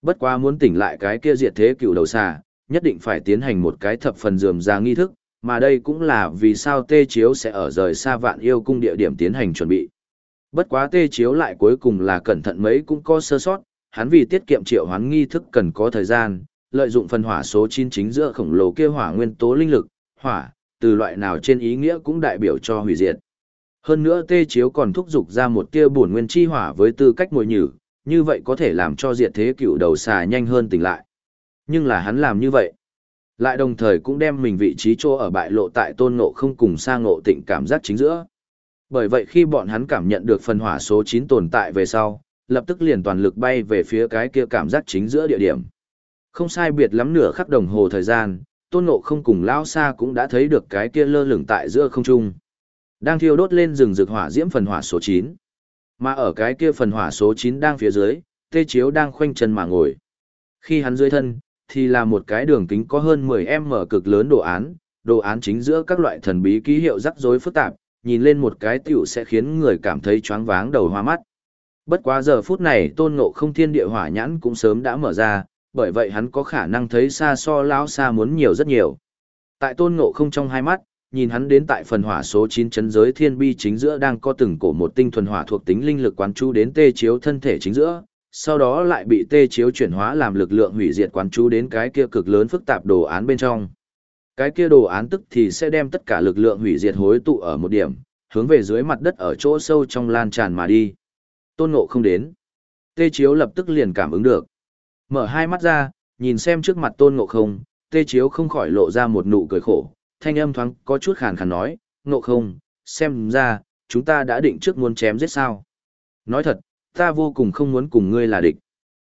Bất quá muốn tỉnh lại cái kia diệt thế cựu đầu xà, nhất định phải tiến hành một cái thập phần dườm ra nghi thức, mà đây cũng là vì sao tê chiếu sẽ ở rời xa vạn yêu cung địa điểm tiến hành chuẩn bị. Bất quá tê chiếu lại cuối cùng là cẩn thận mấy cũng có sơ sót, hắn vì tiết kiệm triệu hoán nghi thức cần có thời gian, lợi dụng phần hỏa số 9 chính giữa khổng lồ kia hỏa nguyên tố linh lực, hỏa, từ loại nào trên ý nghĩa cũng đại biểu cho hủy diệt. Hơn nữa tê chiếu còn thúc giục ra một tia bổn nguyên chi hỏa với tư cách mồi nhử, như vậy có thể làm cho diệt thế cựu đầu xà nhanh hơn tỉnh lại. Nhưng là hắn làm như vậy. Lại đồng thời cũng đem mình vị trí chỗ ở bại lộ tại tôn ngộ không cùng sa ngộ tịnh cảm giác chính giữa. Bởi vậy khi bọn hắn cảm nhận được phần hỏa số 9 tồn tại về sau, lập tức liền toàn lực bay về phía cái kia cảm giác chính giữa địa điểm. Không sai biệt lắm nửa khắc đồng hồ thời gian, tôn ngộ không cùng lao xa cũng đã thấy được cái kia lơ lửng tại giữa không trung. Đang thiêu đốt lên rừng rực hỏa diễm phần hỏa số 9. Mà ở cái kia phần hỏa số 9 đang phía dưới, tê chiếu đang khoanh chân mà ngồi. Khi hắn dưới thân, thì là một cái đường kính có hơn 10m cực lớn đồ án, đồ án chính giữa các loại thần bí ký hiệu rắc rối phức tạp, nhìn lên một cái tiểu sẽ khiến người cảm thấy choáng váng đầu hoa mắt. Bất quá giờ phút này tôn ngộ không thiên địa hỏa nhãn cũng sớm đã mở ra, bởi vậy hắn có khả năng thấy xa so lão xa muốn nhiều rất nhiều. Tại tôn ngộ không trong hai mắt, nhìn hắn đến tại phần hỏa số 9 chấn giới thiên bi chính giữa đang có từng cổ một tinh thuần hỏa thuộc tính linh lực quán chú đến tê chiếu thân thể chính giữa, sau đó lại bị tê chiếu chuyển hóa làm lực lượng hủy diệt quán chú đến cái kia cực lớn phức tạp đồ án bên trong. Cái kia đồ án tức thì sẽ đem tất cả lực lượng hủy diệt hối tụ ở một điểm, hướng về dưới mặt đất ở chỗ sâu trong lan tràn mà đi. Tôn ngộ không đến. Tê chiếu lập tức liền cảm ứng được. Mở hai mắt ra, nhìn xem trước mặt tôn ngộ không, tê chiếu không khỏi lộ ra một nụ cười khổ, thanh âm thoáng có chút khàn khàn nói, ngộ không, xem ra, chúng ta đã định trước muốn chém giết sao. Nói thật, ta vô cùng không muốn cùng ngươi là địch.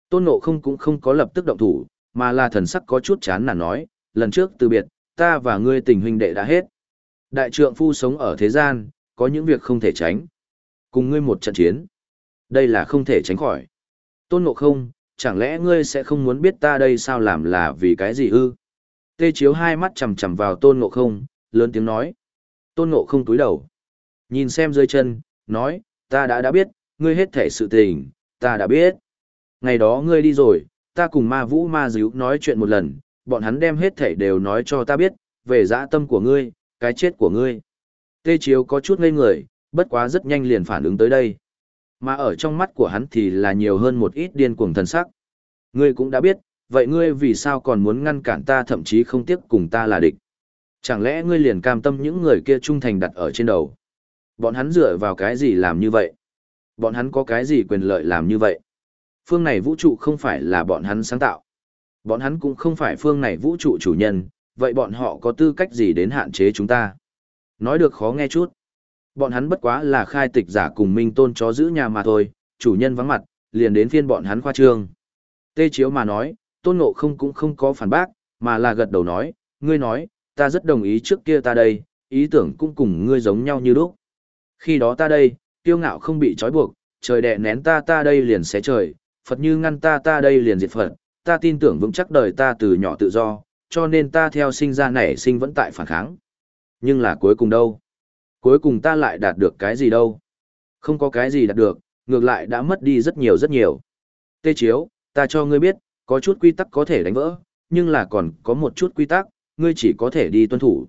Tôn ngộ không cũng không có lập tức động thủ, mà là thần sắc có chút chán nản nói, lần trước từ biệt, ta và ngươi tình huynh đệ đã hết. Đại trượng phu sống ở thế gian, có những việc không thể tránh. Cùng ngươi một trận chiến. Đây là không thể tránh khỏi. Tôn ngộ không, chẳng lẽ ngươi sẽ không muốn biết ta đây sao làm là vì cái gì ư? Tê chiếu hai mắt chầm chầm vào tôn ngộ không, lớn tiếng nói. Tôn ngộ không túi đầu. Nhìn xem dưới chân, nói, ta đã đã biết, ngươi hết thể sự tình, ta đã biết. Ngày đó ngươi đi rồi, ta cùng ma vũ ma díu nói chuyện một lần, bọn hắn đem hết thể đều nói cho ta biết, về dã tâm của ngươi, cái chết của ngươi. Tê chiếu có chút ngây người, bất quá rất nhanh liền phản ứng tới đây. Mà ở trong mắt của hắn thì là nhiều hơn một ít điên cuồng thần sắc. Ngươi cũng đã biết, vậy ngươi vì sao còn muốn ngăn cản ta thậm chí không tiếc cùng ta là địch? Chẳng lẽ ngươi liền cam tâm những người kia trung thành đặt ở trên đầu? Bọn hắn dựa vào cái gì làm như vậy? Bọn hắn có cái gì quyền lợi làm như vậy? Phương này vũ trụ không phải là bọn hắn sáng tạo. Bọn hắn cũng không phải phương này vũ trụ chủ nhân, vậy bọn họ có tư cách gì đến hạn chế chúng ta? Nói được khó nghe chút. Bọn hắn bất quá là khai tịch giả cùng minh tôn chó giữ nhà mà thôi, chủ nhân vắng mặt, liền đến phiên bọn hắn khoa trương. Tê Chiếu mà nói, tôn ngộ không cũng không có phản bác, mà là gật đầu nói, ngươi nói, ta rất đồng ý trước kia ta đây, ý tưởng cũng cùng ngươi giống nhau như lúc. Khi đó ta đây, tiêu ngạo không bị trói buộc, trời đè nén ta ta đây liền xé trời, Phật như ngăn ta ta đây liền diệt Phật, ta tin tưởng vững chắc đời ta từ nhỏ tự do, cho nên ta theo sinh ra nảy sinh vẫn tại phản kháng. Nhưng là cuối cùng đâu? Cuối cùng ta lại đạt được cái gì đâu? Không có cái gì đạt được, ngược lại đã mất đi rất nhiều rất nhiều. Tê Chiếu, ta cho ngươi biết, có chút quy tắc có thể đánh vỡ, nhưng là còn có một chút quy tắc, ngươi chỉ có thể đi tuân thủ.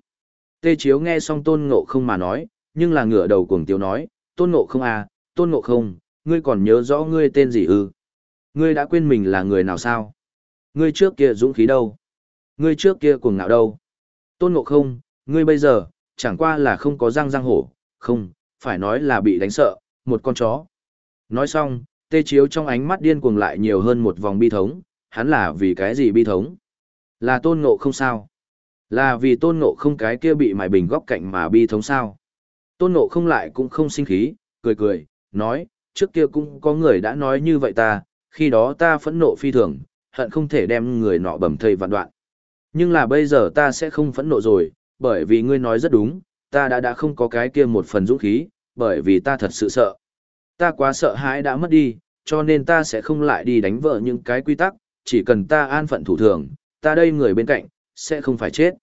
Tê Chiếu nghe xong tôn ngộ không mà nói, nhưng là ngửa đầu cuồng tiếu nói, tôn ngộ không à, tôn ngộ không, ngươi còn nhớ rõ ngươi tên gì ư? Ngươi đã quên mình là người nào sao? Ngươi trước kia dũng khí đâu? Ngươi trước kia cuồng ngạo đâu? Tôn ngộ không, ngươi bây giờ, chẳng qua là không có răng răng hổ, không, phải nói là bị đánh sợ, một con chó. Nói xong, tê chiếu trong ánh mắt điên cuồng lại nhiều hơn một vòng bi thống, hắn là vì cái gì bi thống? Là tôn ngộ không sao? Là vì tôn ngộ không cái kia bị mài bình góc cạnh mà bi thống sao? Tôn ngộ không lại cũng không sinh khí, cười cười, nói, trước kia cũng có người đã nói như vậy ta, khi đó ta phẫn nộ phi thường, hận không thể đem người nọ bầm thây vạn đoạn. Nhưng là bây giờ ta sẽ không phẫn nộ rồi, bởi vì ngươi nói rất đúng, ta đã đã không có cái kia một phần dũng khí, bởi vì ta thật sự sợ. Ta quá sợ hãi đã mất đi, cho nên ta sẽ không lại đi đánh vỡ những cái quy tắc, chỉ cần ta an phận thủ thường, ta đây người bên cạnh, sẽ không phải chết.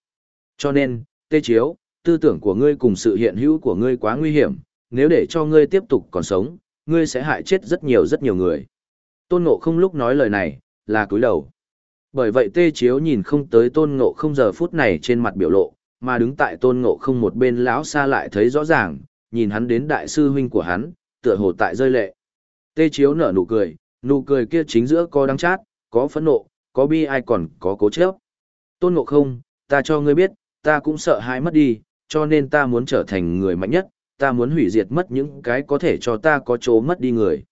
Cho nên, tê chiếu, tư tưởng của ngươi cùng sự hiện hữu của ngươi quá nguy hiểm, nếu để cho ngươi tiếp tục còn sống, ngươi sẽ hại chết rất nhiều rất nhiều người. Tôn Ngộ không lúc nói lời này, là cúi đầu. Bởi vậy tê chiếu nhìn không tới tôn ngộ không giờ phút này trên mặt biểu lộ, mà đứng tại tôn ngộ không một bên lão xa lại thấy rõ ràng, nhìn hắn đến đại sư huynh của hắn, tựa hồ tại rơi lệ. Tê chiếu nở nụ cười, nụ cười kia chính giữa có đắng chát, có phẫn nộ, có bi ai còn có cố chấp. Tôn ngộ không, ta cho ngươi biết, ta cũng sợ hãi mất đi, cho nên ta muốn trở thành người mạnh nhất, ta muốn hủy diệt mất những cái có thể cho ta có chỗ mất đi người.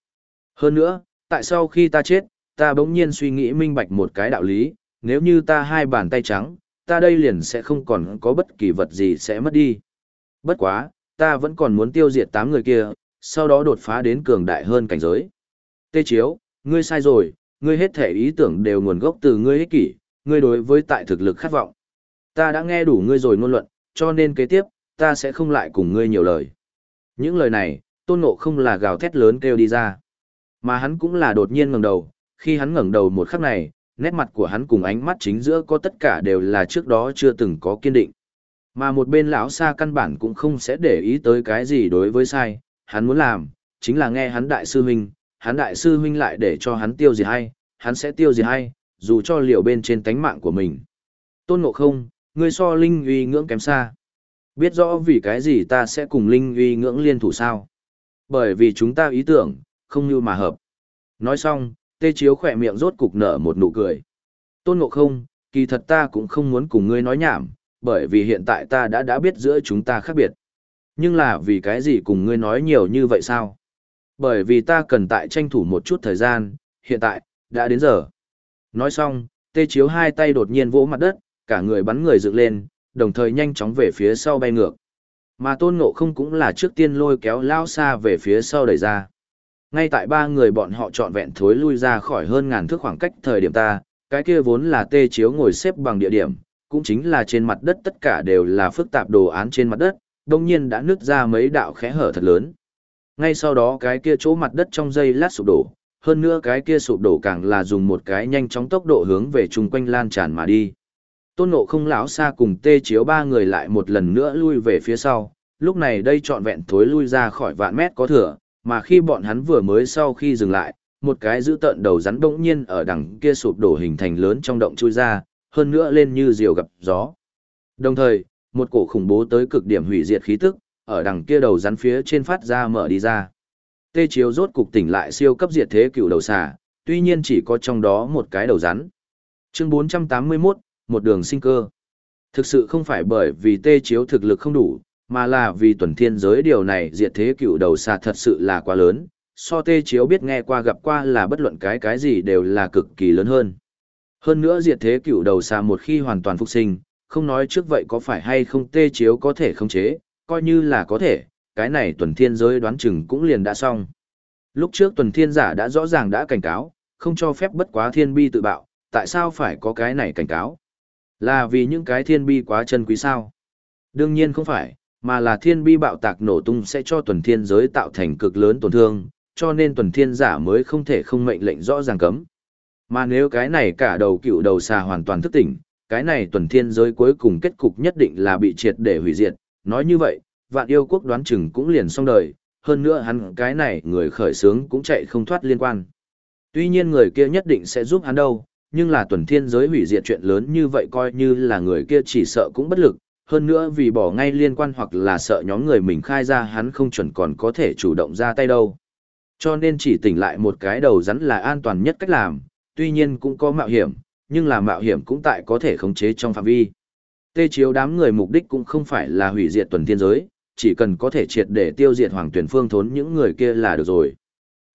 Hơn nữa, tại sao khi ta chết, ta bỗng nhiên suy nghĩ minh bạch một cái đạo lý, nếu như ta hai bàn tay trắng, ta đây liền sẽ không còn có bất kỳ vật gì sẽ mất đi. Bất quá, ta vẫn còn muốn tiêu diệt tám người kia, sau đó đột phá đến cường đại hơn cảnh giới. Tê Chiếu, ngươi sai rồi, ngươi hết thể ý tưởng đều nguồn gốc từ ngươi ích kỷ, ngươi đối với tại thực lực khát vọng. Ta đã nghe đủ ngươi rồi ngôn luận, cho nên kế tiếp, ta sẽ không lại cùng ngươi nhiều lời. Những lời này, tôn ngộ không là gào thét lớn kêu đi ra. Mà hắn cũng là đột nhiên ngẩng đầu, khi hắn ngẩng đầu một khắc này, nét mặt của hắn cùng ánh mắt chính giữa có tất cả đều là trước đó chưa từng có kiên định. Mà một bên lão xa căn bản cũng không sẽ để ý tới cái gì đối với sai, hắn muốn làm, chính là nghe hắn đại sư huynh, hắn đại sư huynh lại để cho hắn tiêu gì hay, hắn sẽ tiêu gì hay, dù cho liều bên trên tánh mạng của mình. Tôn Ngộ Không, ngươi so Linh uy ngưỡng kém xa. Biết rõ vì cái gì ta sẽ cùng Linh uy ngưỡng liên thủ sao? Bởi vì chúng ta ý tưởng, không như mà hợp. Nói xong, tê chiếu khỏe miệng rốt cục nở một nụ cười. Tôn Ngộ Không, kỳ thật ta cũng không muốn cùng ngươi nói nhảm, bởi vì hiện tại ta đã đã biết giữa chúng ta khác biệt. Nhưng là vì cái gì cùng ngươi nói nhiều như vậy sao? Bởi vì ta cần tại tranh thủ một chút thời gian, hiện tại, đã đến giờ. Nói xong, tê chiếu hai tay đột nhiên vỗ mặt đất, cả người bắn người dựng lên, đồng thời nhanh chóng về phía sau bay ngược. Mà tôn ngộ không cũng là trước tiên lôi kéo lao xa về phía sau đẩy ra. Ngay tại ba người bọn họ trọn vẹn thối lui ra khỏi hơn ngàn thước khoảng cách thời điểm ta, cái kia vốn là tê chiếu ngồi xếp bằng địa điểm, cũng chính là trên mặt đất tất cả đều là phức tạp đồ án trên mặt đất, đồng nhiên đã nứt ra mấy đạo khẽ hở thật lớn. Ngay sau đó cái kia chỗ mặt đất trong dây lát sụp đổ, hơn nữa cái kia sụp đổ càng là dùng một cái nhanh chóng tốc độ hướng về chung quanh lan tràn mà đi. Tôn nộ không lão xa cùng tê chiếu ba người lại một lần nữa lui về phía sau, lúc này đây trọn vẹn thối lui ra khỏi vạn mét có thừa, mà khi bọn hắn vừa mới sau khi dừng lại, một cái giữ tợn đầu rắn bỗng nhiên ở đằng kia sụp đổ hình thành lớn trong động chui ra, hơn nữa lên như diều gặp gió. Đồng thời, một cổ khủng bố tới cực điểm hủy diệt khí tức, ở đằng kia đầu rắn phía trên phát ra mở đi ra. Tê chiếu rốt cục tỉnh lại siêu cấp diệt thế cựu đầu xà, tuy nhiên chỉ có trong đó một cái đầu rắn. Chương 481, một đường sinh cơ. Thực sự không phải bởi vì tê chiếu thực lực không đủ, mà là vì tuần thiên giới điều này diệt thế cựu đầu xà thật sự là quá lớn, so tê chiếu biết nghe qua gặp qua là bất luận cái cái gì đều là cực kỳ lớn hơn. Hơn nữa diệt thế cựu đầu xà một khi hoàn toàn phục sinh, không nói trước vậy có phải hay không tê chiếu có thể khống chế, coi như là có thể, cái này tuần thiên giới đoán chừng cũng liền đã xong. Lúc trước tuần thiên giả đã rõ ràng đã cảnh cáo, không cho phép bất quá thiên bi tự bạo, tại sao phải có cái này cảnh cáo? Là vì những cái thiên bi quá chân quý sao? Đương nhiên không phải, mà là thiên bi bạo tạc nổ tung sẽ cho tuần thiên giới tạo thành cực lớn tổn thương, cho nên tuần thiên giả mới không thể không mệnh lệnh rõ ràng cấm. Mà nếu cái này cả đầu cựu đầu xà hoàn toàn thức tỉnh, cái này tuần thiên giới cuối cùng kết cục nhất định là bị triệt để hủy diệt, nói như vậy, vạn yêu quốc đoán chừng cũng liền xong đời, hơn nữa hắn cái này người khởi sướng cũng chạy không thoát liên quan. Tuy nhiên người kia nhất định sẽ giúp hắn đâu, nhưng là tuần thiên giới hủy diệt chuyện lớn như vậy coi như là người kia chỉ sợ cũng bất lực, hơn nữa vì bỏ ngay liên quan hoặc là sợ nhóm người mình khai ra hắn không chuẩn còn có thể chủ động ra tay đâu. Cho nên chỉ tỉnh lại một cái đầu rắn là an toàn nhất cách làm, tuy nhiên cũng có mạo hiểm, nhưng là mạo hiểm cũng tại có thể khống chế trong phạm vi. Tê chiếu đám người mục đích cũng không phải là hủy diệt tuần thiên giới, chỉ cần có thể triệt để tiêu diệt hoàng tuyển phương thốn những người kia là được rồi.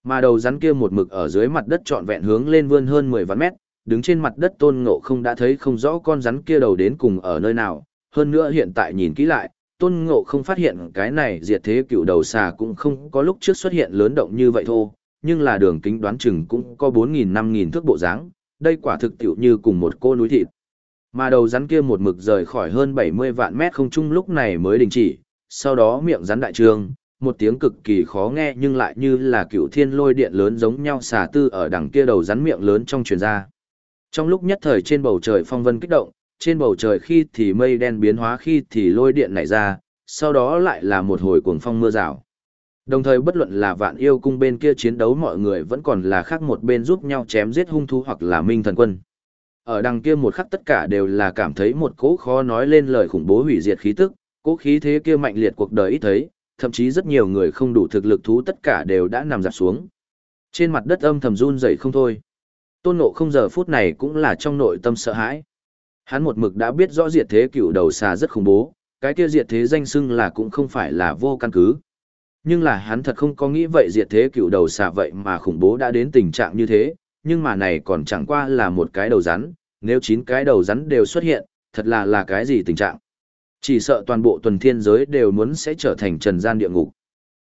Mà đầu rắn kia một mực ở dưới mặt đất trọn vẹn hướng lên vươn hơn 10 vạn mét, đứng trên mặt đất tôn ngộ không đã thấy không rõ con rắn kia đầu đến cùng ở nơi nào, hơn nữa hiện tại nhìn kỹ lại, tôn ngộ không phát hiện cái này diệt thế cựu đầu xà cũng không có lúc trước xuất hiện lớn động như vậy thôi, nhưng là đường kính đoán chừng cũng có 4.000-5.000 thước bộ dáng đây quả thực tiểu như cùng một cô núi thịt. Mà đầu rắn kia một mực rời khỏi hơn 70 vạn mét không trung lúc này mới đình chỉ, sau đó miệng rắn đại trương, một tiếng cực kỳ khó nghe nhưng lại như là cựu thiên lôi điện lớn giống nhau xà tư ở đằng kia đầu rắn miệng lớn trong truyền ra. Trong lúc nhất thời trên bầu trời phong vân kích động, trên bầu trời khi thì mây đen biến hóa khi thì lôi điện nảy ra, sau đó lại là một hồi cuồng phong mưa rào. Đồng thời bất luận là vạn yêu cung bên kia chiến đấu mọi người vẫn còn là khác một bên giúp nhau chém giết hung thú hoặc là minh thần quân. Ở đằng kia một khắc tất cả đều là cảm thấy một cỗ khó nói lên lời khủng bố hủy diệt khí tức, cỗ khí thế kia mạnh liệt cuộc đời ít thấy, thậm chí rất nhiều người không đủ thực lực thú tất cả đều đã nằm dạp xuống. Trên mặt đất âm thầm run rẩy không thôi. Tôn ngộ không giờ phút này cũng là trong nội tâm sợ hãi. Hắn một mực đã biết rõ diệt thế cựu đầu xà rất khủng bố, cái kia diệt thế danh xưng là cũng không phải là vô căn cứ. Nhưng là hắn thật không có nghĩ vậy diệt thế cựu đầu xà vậy mà khủng bố đã đến tình trạng như thế, nhưng mà này còn chẳng qua là một cái đầu rắn, nếu chín cái đầu rắn đều xuất hiện, thật là là cái gì tình trạng. Chỉ sợ toàn bộ tuần thiên giới đều muốn sẽ trở thành trần gian địa ngục.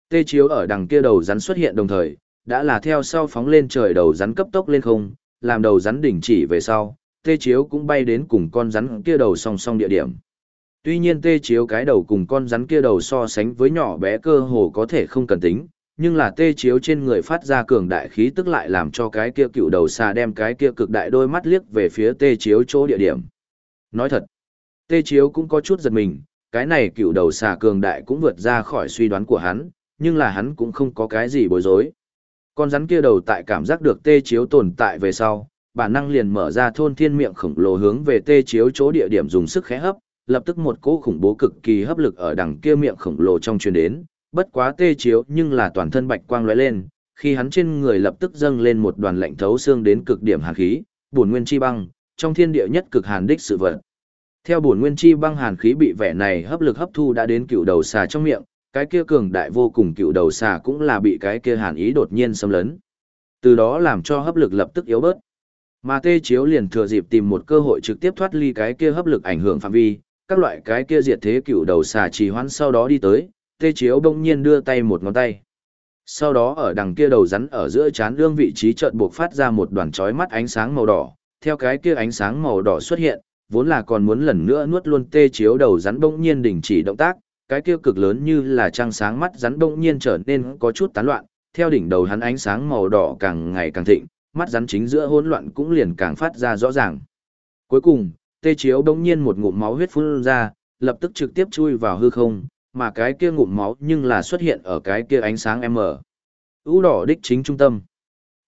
Tê chiếu ở đằng kia đầu rắn xuất hiện đồng thời, đã là theo sau phóng lên trời đầu rắn cấp tốc lên không, làm đầu rắn đỉnh chỉ về sau, tê chiếu cũng bay đến cùng con rắn kia đầu song song địa điểm. Tuy nhiên tê chiếu cái đầu cùng con rắn kia đầu so sánh với nhỏ bé cơ hồ có thể không cần tính, nhưng là tê chiếu trên người phát ra cường đại khí tức lại làm cho cái kia cựu đầu xà đem cái kia cực đại đôi mắt liếc về phía tê chiếu chỗ địa điểm. Nói thật, tê chiếu cũng có chút giật mình, cái này cựu đầu xà cường đại cũng vượt ra khỏi suy đoán của hắn, nhưng là hắn cũng không có cái gì bối rối. Con rắn kia đầu tại cảm giác được tê chiếu tồn tại về sau, bản năng liền mở ra thôn thiên miệng khổng lồ hướng về tê chiếu chỗ địa điểm dùng sức khẽ hấp, lập tức một cỗ khủng bố cực kỳ hấp lực ở đằng kia miệng khổng lồ trong truyền đến, bất quá tê chiếu nhưng là toàn thân bạch quang lóe lên, khi hắn trên người lập tức dâng lên một đoàn lạnh thấu xương đến cực điểm hàn khí, bổn nguyên chi băng, trong thiên địa nhất cực hàn đích sự vật. Theo bổn nguyên chi băng hàn khí bị vẻ này hấp lực hấp thu đã đến cựu đầu xà trong miệng, cái kia cường đại vô cùng cựu đầu xà cũng là bị cái kia hàn ý đột nhiên xâm lấn. Từ đó làm cho hấp lực lập tức yếu bớt. Mà tê chiếu liền thừa dịp tìm một cơ hội trực tiếp thoát ly cái kia hấp lực ảnh hưởng phạm vi, các loại cái kia diệt thế cựu đầu xà trì hoãn sau đó đi tới, tê chiếu bỗng nhiên đưa tay một ngón tay. Sau đó ở đằng kia đầu rắn ở giữa chán lương vị trí chợt buộc phát ra một đoàn chói mắt ánh sáng màu đỏ, theo cái kia ánh sáng màu đỏ xuất hiện, vốn là còn muốn lần nữa nuốt luôn tê chiếu đầu rắn bỗng nhiên đình chỉ động tác, cái kia cực lớn như là trăng sáng mắt rắn bỗng nhiên trở nên có chút tán loạn, theo đỉnh đầu hắn ánh sáng màu đỏ càng ngày càng thịnh, mắt rắn chính giữa hỗn loạn cũng liền càng phát ra rõ ràng. Cuối cùng, tê chiếu bỗng nhiên một ngụm máu huyết phun ra, lập tức trực tiếp chui vào hư không, mà cái kia ngụm máu nhưng là xuất hiện ở cái kia ánh sáng M. U đỏ đích chính trung tâm.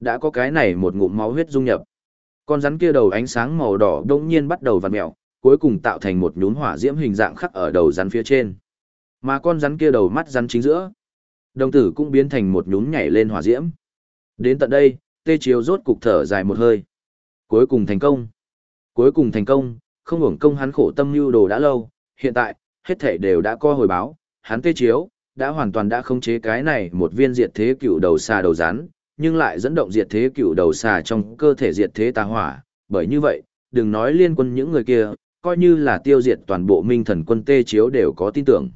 Đã có cái này một ngụm máu huyết dung nhập. Con rắn kia đầu ánh sáng màu đỏ đông nhiên bắt đầu vặn mèo, cuối cùng tạo thành một nhún hỏa diễm hình dạng khắc ở đầu rắn phía trên. Mà con rắn kia đầu mắt rắn chính giữa. Đồng tử cũng biến thành một nhún nhảy lên hỏa diễm. Đến tận đây, tê chiếu rốt cục thở dài một hơi. Cuối cùng thành công. Cuối cùng thành công, không hưởng công hắn khổ tâm lưu đồ đã lâu, hiện tại, hết thể đều đã co hồi báo, hắn tê chiếu, đã hoàn toàn đã khống chế cái này một viên diệt thế cựu đầu xà đầu rắn, nhưng lại dẫn động diệt thế cựu đầu xà trong cơ thể diệt thế tà hỏa, bởi như vậy, đừng nói liên quân những người kia, coi như là tiêu diệt toàn bộ minh thần quân tê chiếu đều có tin tưởng.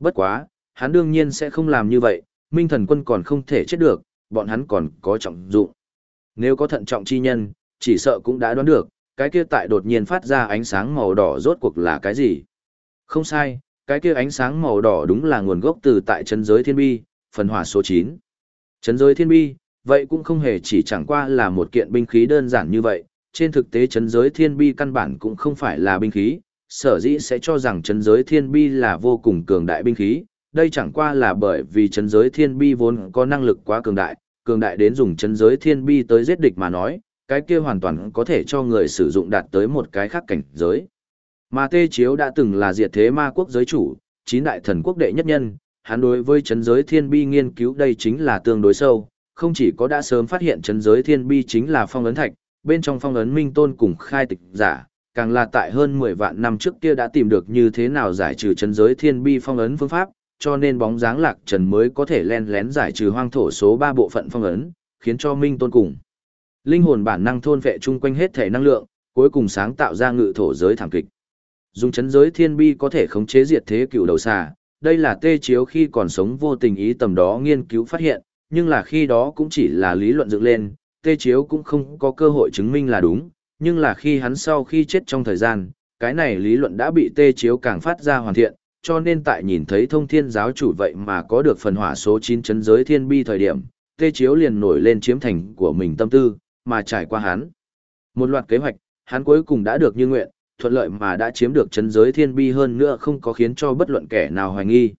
Bất quá, hắn đương nhiên sẽ không làm như vậy, minh thần quân còn không thể chết được, bọn hắn còn có trọng dụng. Nếu có thận trọng chi nhân, chỉ sợ cũng đã đoán được, cái kia tại đột nhiên phát ra ánh sáng màu đỏ rốt cuộc là cái gì. Không sai, cái kia ánh sáng màu đỏ đúng là nguồn gốc từ tại chân giới thiên bi, phần hỏa số 9. Chân giới thiên bi, vậy cũng không hề chỉ chẳng qua là một kiện binh khí đơn giản như vậy, trên thực tế chân giới thiên bi căn bản cũng không phải là binh khí, sở dĩ sẽ cho rằng chân giới thiên bi là vô cùng cường đại binh khí, đây chẳng qua là bởi vì chân giới thiên bi vốn có năng lực quá cường đại, cường đại đến dùng chân giới thiên bi tới giết địch mà nói, cái kia hoàn toàn có thể cho người sử dụng đạt tới một cái khác cảnh giới. Mà Tê Chiếu đã từng là diệt thế ma quốc giới chủ, chín đại thần quốc đệ nhất nhân, hắn đối với chấn giới thiên bi nghiên cứu đây chính là tương đối sâu, không chỉ có đã sớm phát hiện chấn giới thiên bi chính là phong ấn thạch, bên trong phong ấn minh tôn cùng khai tịch giả, càng là tại hơn 10 vạn năm trước kia đã tìm được như thế nào giải trừ chấn giới thiên bi phong ấn phương pháp, cho nên bóng dáng lạc trần mới có thể len lén giải trừ hoang thổ số 3 bộ phận phong ấn, khiến cho minh tôn cùng. Linh hồn bản năng thôn vệ chung quanh hết thể năng lượng, cuối cùng sáng tạo ra ngự thổ giới thảm kịch. Dùng chấn giới thiên bi có thể khống chế diệt thế cựu đầu xà, đây là tê chiếu khi còn sống vô tình ý tầm đó nghiên cứu phát hiện, nhưng là khi đó cũng chỉ là lý luận dựng lên, tê chiếu cũng không có cơ hội chứng minh là đúng, nhưng là khi hắn sau khi chết trong thời gian, cái này lý luận đã bị tê chiếu càng phát ra hoàn thiện, cho nên tại nhìn thấy thông thiên giáo chủ vậy mà có được phần hỏa số 9 chấn giới thiên bi thời điểm, tê chiếu liền nổi lên chiếm thành của mình tâm tư, mà trải qua hắn. Một loạt kế hoạch, hắn cuối cùng đã được như nguyện, thuận lợi mà đã chiếm được chấn giới thiên bi hơn nữa không có khiến cho bất luận kẻ nào hoài nghi.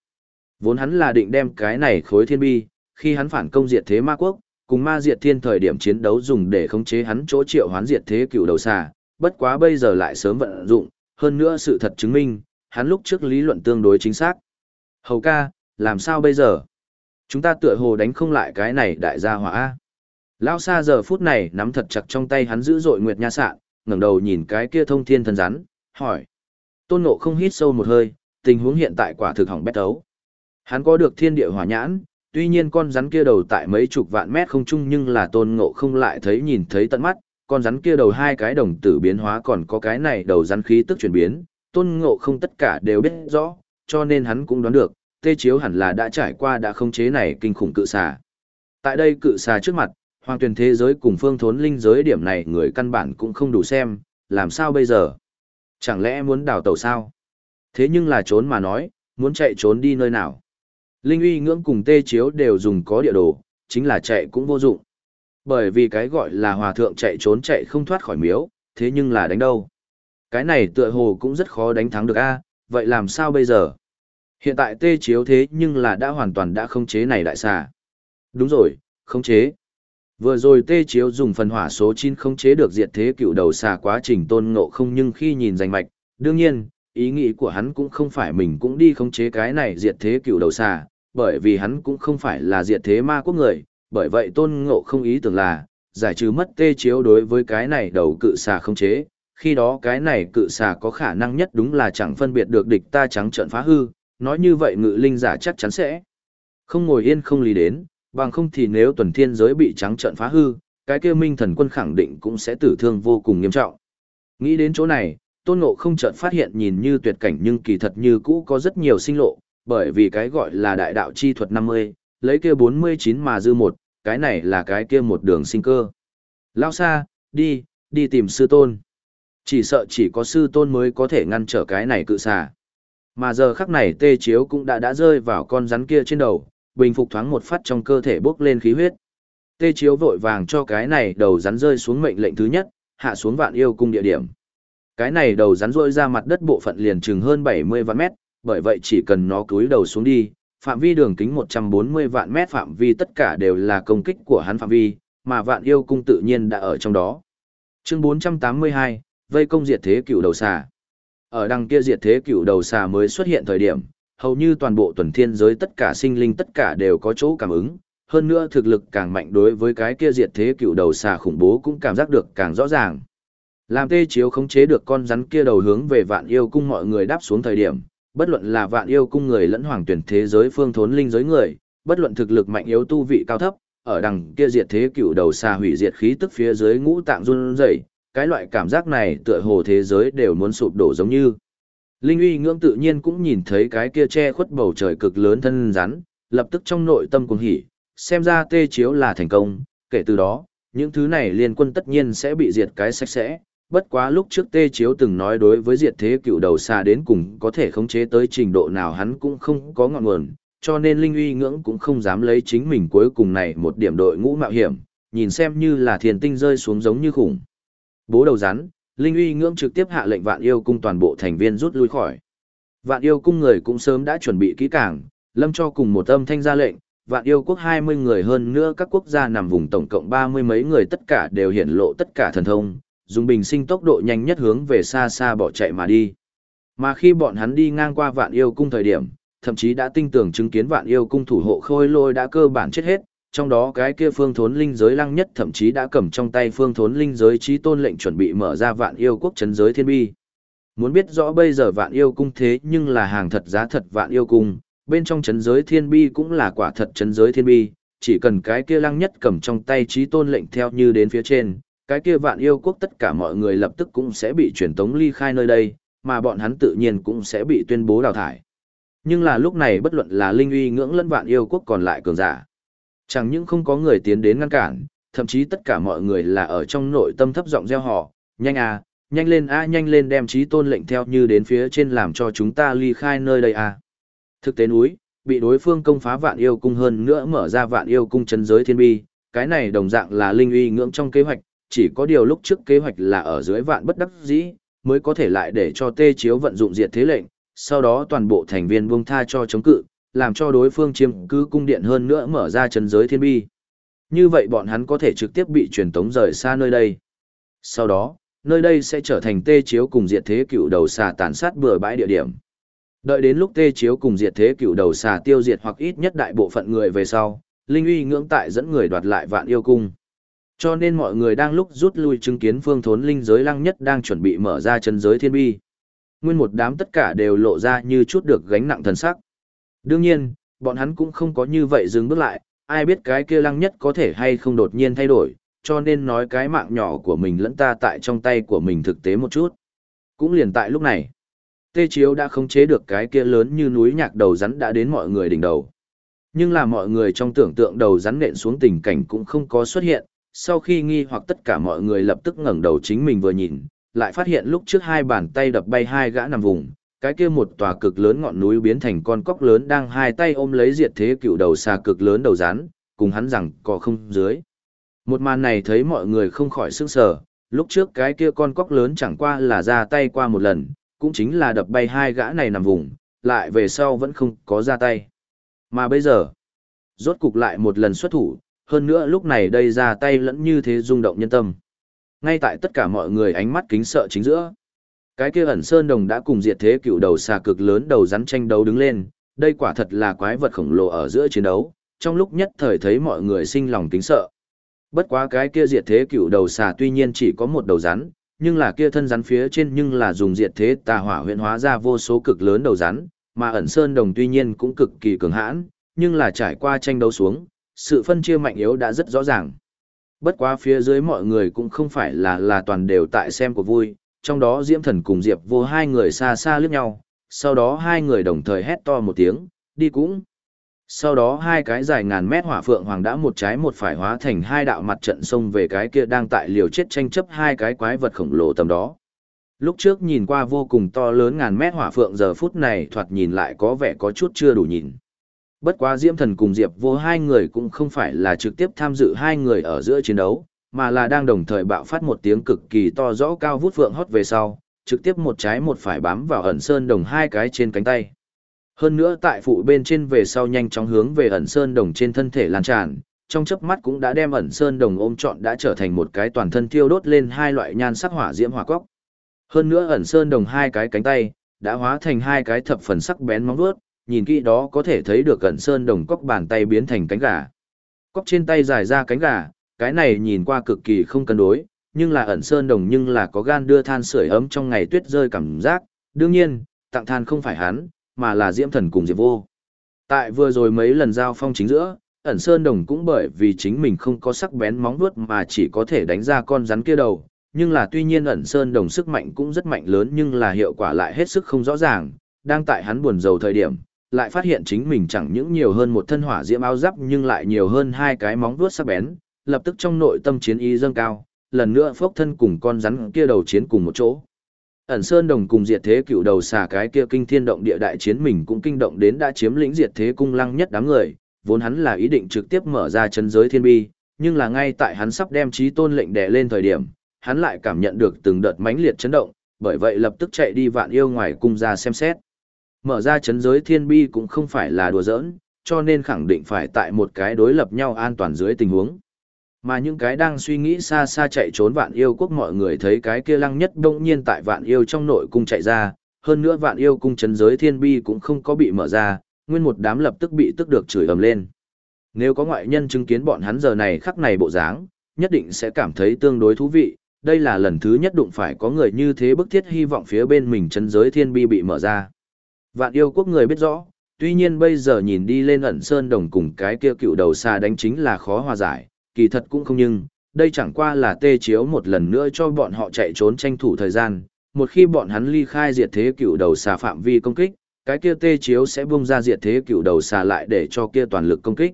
Vốn hắn là định đem cái này khối thiên bi, khi hắn phản công diệt thế ma quốc, cùng ma diệt thiên thời điểm chiến đấu dùng để khống chế hắn chỗ triệu hoán diệt thế cựu đầu xà, bất quá bây giờ lại sớm vận dụng, hơn nữa sự thật chứng minh, hắn lúc trước lý luận tương đối chính xác. Hầu ca, làm sao bây giờ? Chúng ta tựa hồ đánh không lại cái này đại gia hỏa. Lão xa giờ phút này nắm thật chặt trong tay hắn giữ dội nguyệt nha sạn, ngẩng đầu nhìn cái kia thông thiên thần rắn, hỏi. Tôn Ngộ không hít sâu một hơi, tình huống hiện tại quả thực hỏng bét ấu. Hắn có được thiên địa hỏa nhãn, tuy nhiên con rắn kia đầu tại mấy chục vạn mét không trung nhưng là Tôn Ngộ không lại thấy nhìn thấy tận mắt, con rắn kia đầu hai cái đồng tử biến hóa còn có cái này đầu rắn khí tức chuyển biến, Tôn Ngộ không tất cả đều biết rõ, cho nên hắn cũng đoán được, tê chiếu hẳn là đã trải qua đã không chế này kinh khủng cự xà. Tại đây cự xà trước mặt, hoàng tuyển thế giới cùng phương thốn linh giới điểm này người căn bản cũng không đủ xem, làm sao bây giờ? Chẳng lẽ muốn đào tàu sao? Thế nhưng là trốn mà nói, muốn chạy trốn đi nơi nào? Linh uy ngưỡng cùng tê chiếu đều dùng có địa đồ, chính là chạy cũng vô dụng. Bởi vì cái gọi là hòa thượng chạy trốn chạy không thoát khỏi miếu, thế nhưng là đánh đâu? Cái này tựa hồ cũng rất khó đánh thắng được a vậy làm sao bây giờ? Hiện tại tê chiếu thế nhưng là đã hoàn toàn đã không chế này đại xà. Đúng rồi, không chế. Vừa rồi tê chiếu dùng phần hỏa số 9 không chế được diệt thế cựu đầu xà quá trình tôn ngộ không nhưng khi nhìn danh mạch, đương nhiên, ý nghĩ của hắn cũng không phải mình cũng đi khống chế cái này diệt thế cựu đầu xà, bởi vì hắn cũng không phải là diệt thế ma quốc người, bởi vậy tôn ngộ không ý tưởng là, giải trừ mất tê chiếu đối với cái này đầu cự xà không chế, khi đó cái này cự xà có khả năng nhất đúng là chẳng phân biệt được địch ta trắng trợn phá hư, nói như vậy ngự linh giả chắc chắn sẽ không ngồi yên không lý đến, bằng không thì nếu tuần thiên giới bị trắng trợn phá hư, cái kia minh thần quân khẳng định cũng sẽ tử thương vô cùng nghiêm trọng. Nghĩ đến chỗ này, tôn ngộ không chợt phát hiện nhìn như tuyệt cảnh nhưng kỳ thật như cũ có rất nhiều sinh lộ, bởi vì cái gọi là đại đạo chi thuật 50, lấy kia 49 mà dư một, cái này là cái kia một đường sinh cơ. Lao xa, đi, đi tìm sư tôn. Chỉ sợ chỉ có sư tôn mới có thể ngăn trở cái này cự xà. Mà giờ khắc này tê chiếu cũng đã đã rơi vào con rắn kia trên đầu, bình phục thoáng một phát trong cơ thể bốc lên khí huyết. Tê chiếu vội vàng cho cái này đầu rắn rơi xuống mệnh lệnh thứ nhất, hạ xuống vạn yêu cung địa điểm. Cái này đầu rắn rôi ra mặt đất bộ phận liền chừng hơn 70 vạn mét, bởi vậy chỉ cần nó cúi đầu xuống đi, phạm vi đường kính 140 vạn mét phạm vi tất cả đều là công kích của hắn phạm vi, mà vạn yêu cung tự nhiên đã ở trong đó. Chương 482, vây công diệt thế cựu đầu xà. Ở đằng kia diệt thế cựu đầu xà mới xuất hiện thời điểm, hầu như toàn bộ tuần thiên giới tất cả sinh linh tất cả đều có chỗ cảm ứng, hơn nữa thực lực càng mạnh đối với cái kia diệt thế cựu đầu xà khủng bố cũng cảm giác được càng rõ ràng. Làm tê chiếu khống chế được con rắn kia đầu hướng về vạn yêu cung mọi người đáp xuống thời điểm, bất luận là vạn yêu cung người lẫn hoàng tuyển thế giới phương thốn linh giới người, bất luận thực lực mạnh yếu tu vị cao thấp, ở đằng kia diệt thế cựu đầu xa hủy diệt khí tức phía dưới ngũ tạng run rẩy, cái loại cảm giác này tựa hồ thế giới đều muốn sụp đổ giống như. Linh uy ngưỡng tự nhiên cũng nhìn thấy cái kia che khuất bầu trời cực lớn thân rắn, lập tức trong nội tâm cuồng hỉ, xem ra tê chiếu là thành công, kể từ đó, những thứ này liên quân tất nhiên sẽ bị diệt cái sạch sẽ. Bất quá lúc trước Tê Chiếu từng nói đối với diệt thế cựu đầu xa đến cùng có thể khống chế tới trình độ nào hắn cũng không có ngọn nguồn, cho nên Linh uy ngưỡng cũng không dám lấy chính mình cuối cùng này một điểm đội ngũ mạo hiểm, nhìn xem như là thiền tinh rơi xuống giống như khủng. Bố đầu rắn, Linh uy ngưỡng trực tiếp hạ lệnh vạn yêu cung toàn bộ thành viên rút lui khỏi. Vạn yêu cung người cũng sớm đã chuẩn bị kỹ càng, lâm cho cùng một âm thanh ra lệnh, vạn yêu quốc 20 người hơn nữa các quốc gia nằm vùng tổng cộng 30 mấy người tất cả đều hiển lộ tất cả thần thông, dùng bình sinh tốc độ nhanh nhất hướng về xa xa bỏ chạy mà đi. Mà khi bọn hắn đi ngang qua vạn yêu cung thời điểm, thậm chí đã tinh tưởng chứng kiến vạn yêu cung thủ hộ khôi lôi đã cơ bản chết hết, trong đó cái kia phương thốn linh giới lăng nhất thậm chí đã cầm trong tay phương thốn linh giới trí tôn lệnh chuẩn bị mở ra vạn yêu quốc chấn giới thiên bi. Muốn biết rõ bây giờ vạn yêu cung thế nhưng là hàng thật giá thật vạn yêu cung, bên trong chấn giới thiên bi cũng là quả thật chấn giới thiên bi, chỉ cần cái kia lăng nhất cầm trong tay trí tôn lệnh theo như đến phía trên, cái kia vạn yêu quốc tất cả mọi người lập tức cũng sẽ bị truyền tống ly khai nơi đây, mà bọn hắn tự nhiên cũng sẽ bị tuyên bố đào thải. Nhưng là lúc này bất luận là linh uy ngưỡng lẫn vạn yêu quốc còn lại cường giả. Chẳng những không có người tiến đến ngăn cản, thậm chí tất cả mọi người là ở trong nội tâm thấp giọng gieo họ, nhanh à, nhanh lên a nhanh lên đem trí tôn lệnh theo như đến phía trên làm cho chúng ta ly khai nơi đây à. Thực tế núi, bị đối phương công phá vạn yêu cung hơn nữa mở ra vạn yêu cung chân giới thiên bi, cái này đồng dạng là linh uy ngưỡng trong kế hoạch, chỉ có điều lúc trước kế hoạch là ở dưới vạn bất đắc dĩ, mới có thể lại để cho tê chiếu vận dụng diệt thế lệnh, sau đó toàn bộ thành viên buông tha cho chống cự, làm cho đối phương chiếm cứ cung điện hơn nữa mở ra chân giới thiên bi. Như vậy bọn hắn có thể trực tiếp bị truyền tống rời xa nơi đây. Sau đó, nơi đây sẽ trở thành tê chiếu cùng diệt thế cựu đầu xà tàn sát bừa bãi địa điểm. Đợi đến lúc tê chiếu cùng diệt thế cựu đầu xà tiêu diệt hoặc ít nhất đại bộ phận người về sau, Linh uy ngưỡng tại dẫn người đoạt lại vạn yêu cung. Cho nên mọi người đang lúc rút lui chứng kiến phương thốn linh giới lăng nhất đang chuẩn bị mở ra chân giới thiên bi. Nguyên một đám tất cả đều lộ ra như chút được gánh nặng thần sắc. Đương nhiên, bọn hắn cũng không có như vậy dừng bước lại, ai biết cái kia lăng nhất có thể hay không đột nhiên thay đổi, cho nên nói cái mạng nhỏ của mình lẫn ta tại trong tay của mình thực tế một chút. Cũng liền tại lúc này, Tê Chiếu đã khống chế được cái kia lớn như núi nhạc đầu rắn đã đến mọi người đỉnh đầu. Nhưng là mọi người trong tưởng tượng đầu rắn nện xuống tình cảnh cũng không có xuất hiện, sau khi nghi hoặc tất cả mọi người lập tức ngẩng đầu chính mình vừa nhìn, lại phát hiện lúc trước hai bàn tay đập bay hai gã nằm vùng, cái kia một tòa cực lớn ngọn núi biến thành con cóc lớn đang hai tay ôm lấy diệt thế cựu đầu xà cực lớn đầu rắn, cùng hắn rằng có không dưới. Một màn này thấy mọi người không khỏi sức sở, lúc trước cái kia con cóc lớn chẳng qua là ra tay qua một lần, cũng chính là đập bay hai gã này nằm vùng, lại về sau vẫn không có ra tay. Mà bây giờ, rốt cục lại một lần xuất thủ, hơn nữa lúc này đây ra tay lẫn như thế rung động nhân tâm. Ngay tại tất cả mọi người ánh mắt kính sợ chính giữa. Cái kia ẩn sơn đồng đã cùng diệt thế cựu đầu xà cực lớn đầu rắn tranh đấu đứng lên, đây quả thật là quái vật khổng lồ ở giữa chiến đấu, trong lúc nhất thời thấy mọi người sinh lòng kính sợ. Bất quá cái kia diệt thế cựu đầu xà tuy nhiên chỉ có một đầu rắn, nhưng là kia thân rắn phía trên nhưng là dùng diệt thế tà hỏa huyện hóa ra vô số cực lớn đầu rắn, mà ẩn sơn đồng tuy nhiên cũng cực kỳ cường hãn, nhưng là trải qua tranh đấu xuống, sự phân chia mạnh yếu đã rất rõ ràng. Bất quá phía dưới mọi người cũng không phải là là toàn đều tại xem của vui, trong đó Diễm Thần cùng Diệp vô hai người xa xa liếc nhau, sau đó hai người đồng thời hét to một tiếng, đi cũng. Sau đó hai cái dài ngàn mét hỏa phượng hoàng đã một trái một phải hóa thành hai đạo mặt trận sông về cái kia đang tại liều chết tranh chấp hai cái quái vật khổng lồ tầm đó. Lúc trước nhìn qua vô cùng to lớn ngàn mét hỏa phượng giờ phút này thoạt nhìn lại có vẻ có chút chưa đủ nhìn. Bất quá Diễm Thần cùng Diệp vô hai người cũng không phải là trực tiếp tham dự hai người ở giữa chiến đấu, mà là đang đồng thời bạo phát một tiếng cực kỳ to rõ cao vút vượng hót về sau, trực tiếp một trái một phải bám vào ẩn sơn đồng hai cái trên cánh tay. Hơn nữa tại phụ bên trên về sau nhanh chóng hướng về ẩn sơn đồng trên thân thể lan tràn, trong chớp mắt cũng đã đem ẩn sơn đồng ôm trọn đã trở thành một cái toàn thân thiêu đốt lên hai loại nhan sắc hỏa diễm hỏa cốc. Hơn nữa ẩn sơn đồng hai cái cánh tay đã hóa thành hai cái thập phần sắc bén móng vuốt, nhìn kỹ đó có thể thấy được ẩn sơn đồng cốc bàn tay biến thành cánh gà. Cốc trên tay dài ra cánh gà, cái này nhìn qua cực kỳ không cân đối, nhưng là ẩn sơn đồng nhưng là có gan đưa than sưởi ấm trong ngày tuyết rơi cảm giác, đương nhiên, tặng than không phải hắn, mà là diễm thần cùng diệp vô. Tại vừa rồi mấy lần giao phong chính giữa, ẩn sơn đồng cũng bởi vì chính mình không có sắc bén móng vuốt mà chỉ có thể đánh ra con rắn kia đầu, nhưng là tuy nhiên ẩn sơn đồng sức mạnh cũng rất mạnh lớn nhưng là hiệu quả lại hết sức không rõ ràng, đang tại hắn buồn rầu thời điểm, lại phát hiện chính mình chẳng những nhiều hơn một thân hỏa diễm áo giáp nhưng lại nhiều hơn hai cái móng vuốt sắc bén, lập tức trong nội tâm chiến ý dâng cao, lần nữa phốc thân cùng con rắn kia đầu chiến cùng một chỗ. Ẩn Sơn Đồng cùng diệt thế cựu đầu xà cái kia kinh thiên động địa đại chiến mình cũng kinh động đến đã chiếm lĩnh diệt thế cung lăng nhất đám người, vốn hắn là ý định trực tiếp mở ra chân giới thiên bi, nhưng là ngay tại hắn sắp đem trí tôn lệnh đè lên thời điểm, hắn lại cảm nhận được từng đợt mãnh liệt chấn động, bởi vậy lập tức chạy đi vạn yêu ngoài cung ra xem xét. Mở ra chấn giới thiên bi cũng không phải là đùa giỡn, cho nên khẳng định phải tại một cái đối lập nhau an toàn dưới tình huống. Mà những cái đang suy nghĩ xa xa chạy trốn vạn yêu quốc mọi người thấy cái kia lăng nhất đông nhiên tại vạn yêu trong nội cung chạy ra, hơn nữa vạn yêu cung chấn giới thiên bi cũng không có bị mở ra, nguyên một đám lập tức bị tức được chửi ầm lên. Nếu có ngoại nhân chứng kiến bọn hắn giờ này khắc này bộ dáng, nhất định sẽ cảm thấy tương đối thú vị, đây là lần thứ nhất đụng phải có người như thế bức thiết hy vọng phía bên mình chấn giới thiên bi bị mở ra. Vạn yêu quốc người biết rõ, tuy nhiên bây giờ nhìn đi lên ẩn sơn đồng cùng cái kia cựu đầu xa đánh chính là khó hòa giải, kỳ thật cũng không nhưng, đây chẳng qua là tê chiếu một lần nữa cho bọn họ chạy trốn tranh thủ thời gian, một khi bọn hắn ly khai diệt thế cựu đầu xà phạm vi công kích, cái kia tê chiếu sẽ bung ra diệt thế cựu đầu xà lại để cho kia toàn lực công kích.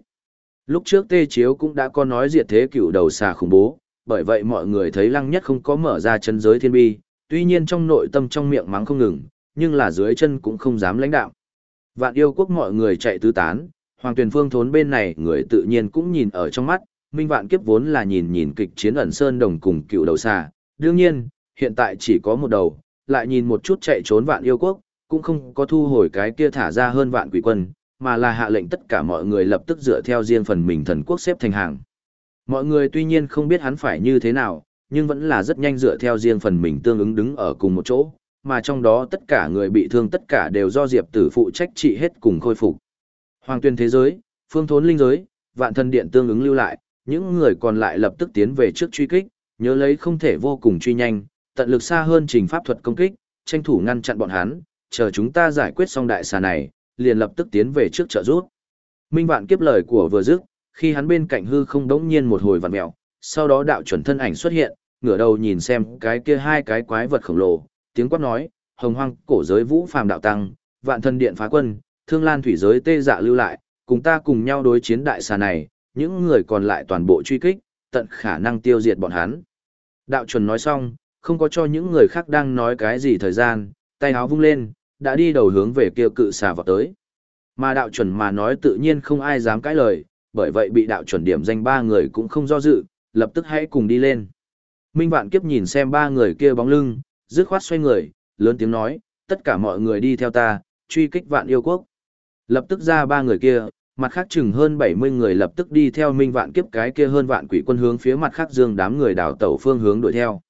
Lúc trước tê chiếu cũng đã có nói diệt thế cựu đầu xà khủng bố, bởi vậy mọi người thấy lăng nhất không có mở ra chân giới thiên bi, tuy nhiên trong nội tâm trong miệng mắng không ngừng, nhưng là dưới chân cũng không dám lãnh đạo. Vạn yêu quốc mọi người chạy tứ tán, hoàng tuyển phương thốn bên này người tự nhiên cũng nhìn ở trong mắt, Minh Vạn Kiếp vốn là nhìn nhìn kịch chiến ẩn sơn đồng cùng cựu đầu xa. đương nhiên, hiện tại chỉ có một đầu, lại nhìn một chút chạy trốn vạn yêu quốc, cũng không có thu hồi cái kia thả ra hơn vạn quỷ quân, mà là hạ lệnh tất cả mọi người lập tức dựa theo riêng phần mình thần quốc xếp thành hàng. Mọi người tuy nhiên không biết hắn phải như thế nào, nhưng vẫn là rất nhanh dựa theo riêng phần mình tương ứng đứng ở cùng một chỗ, mà trong đó tất cả người bị thương tất cả đều do Diệp Tử phụ trách trị hết cùng khôi phục. Hoàng tuyên thế giới, phương thốn linh giới, vạn Thân điện tương ứng lưu lại, những người còn lại lập tức tiến về trước truy kích, nhớ lấy không thể vô cùng truy nhanh, tận lực xa hơn trình pháp thuật công kích, tranh thủ ngăn chặn bọn hắn, chờ chúng ta giải quyết xong đại xà này, liền lập tức tiến về trước trợ rút. Minh vạn kiếp lời của vừa dứt, khi hắn bên cạnh hư không đống nhiên một hồi vặn mèo, sau đó đạo chuẩn thân ảnh xuất hiện, ngửa đầu nhìn xem cái kia hai cái quái vật khổng lồ, tiếng quát nói, hồng hoang cổ giới vũ phàm đạo tăng, vạn thân điện phá quân, thương lan thủy giới tê dạ lưu lại, cùng ta cùng nhau đối chiến đại xà này, những người còn lại toàn bộ truy kích, tận khả năng tiêu diệt bọn hắn. Đạo chuẩn nói xong, không có cho những người khác đang nói cái gì thời gian, tay áo vung lên, đã đi đầu hướng về kia cự xà vào tới. Mà đạo chuẩn mà nói tự nhiên không ai dám cãi lời, bởi vậy bị đạo chuẩn điểm danh ba người cũng không do dự, lập tức hãy cùng đi lên. Minh Vạn Kiếp nhìn xem ba người kia bóng lưng, dứt khoát xoay người, lớn tiếng nói, tất cả mọi người đi theo ta, truy kích vạn yêu quốc. Lập tức ra ba người kia, mặt khác chừng hơn 70 người lập tức đi theo minh vạn kiếp cái kia hơn vạn quỷ quân hướng phía mặt khác dương đám người đào tẩu phương hướng đuổi theo.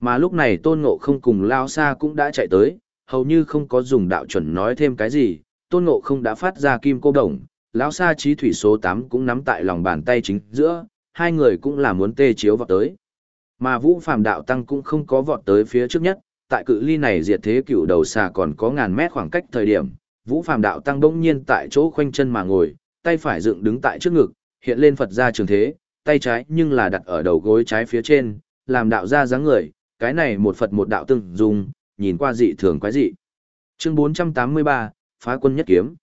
Mà lúc này tôn ngộ không cùng lao xa cũng đã chạy tới, hầu như không có dùng đạo chuẩn nói thêm cái gì, tôn ngộ không đã phát ra kim cô đồng, lão xa trí thủy số 8 cũng nắm tại lòng bàn tay chính giữa, hai người cũng là muốn tê chiếu vào tới. Mà vũ phàm đạo tăng cũng không có vọt tới phía trước nhất, tại cự ly này diệt thế cựu đầu xà còn có ngàn mét khoảng cách thời điểm, vũ phàm đạo tăng bỗng nhiên tại chỗ khoanh chân mà ngồi, tay phải dựng đứng tại trước ngực, hiện lên Phật ra trường thế, tay trái nhưng là đặt ở đầu gối trái phía trên, làm đạo ra dáng người, cái này một Phật một đạo từng dùng, nhìn qua dị thường quái dị. Chương 483, Phá quân nhất kiếm.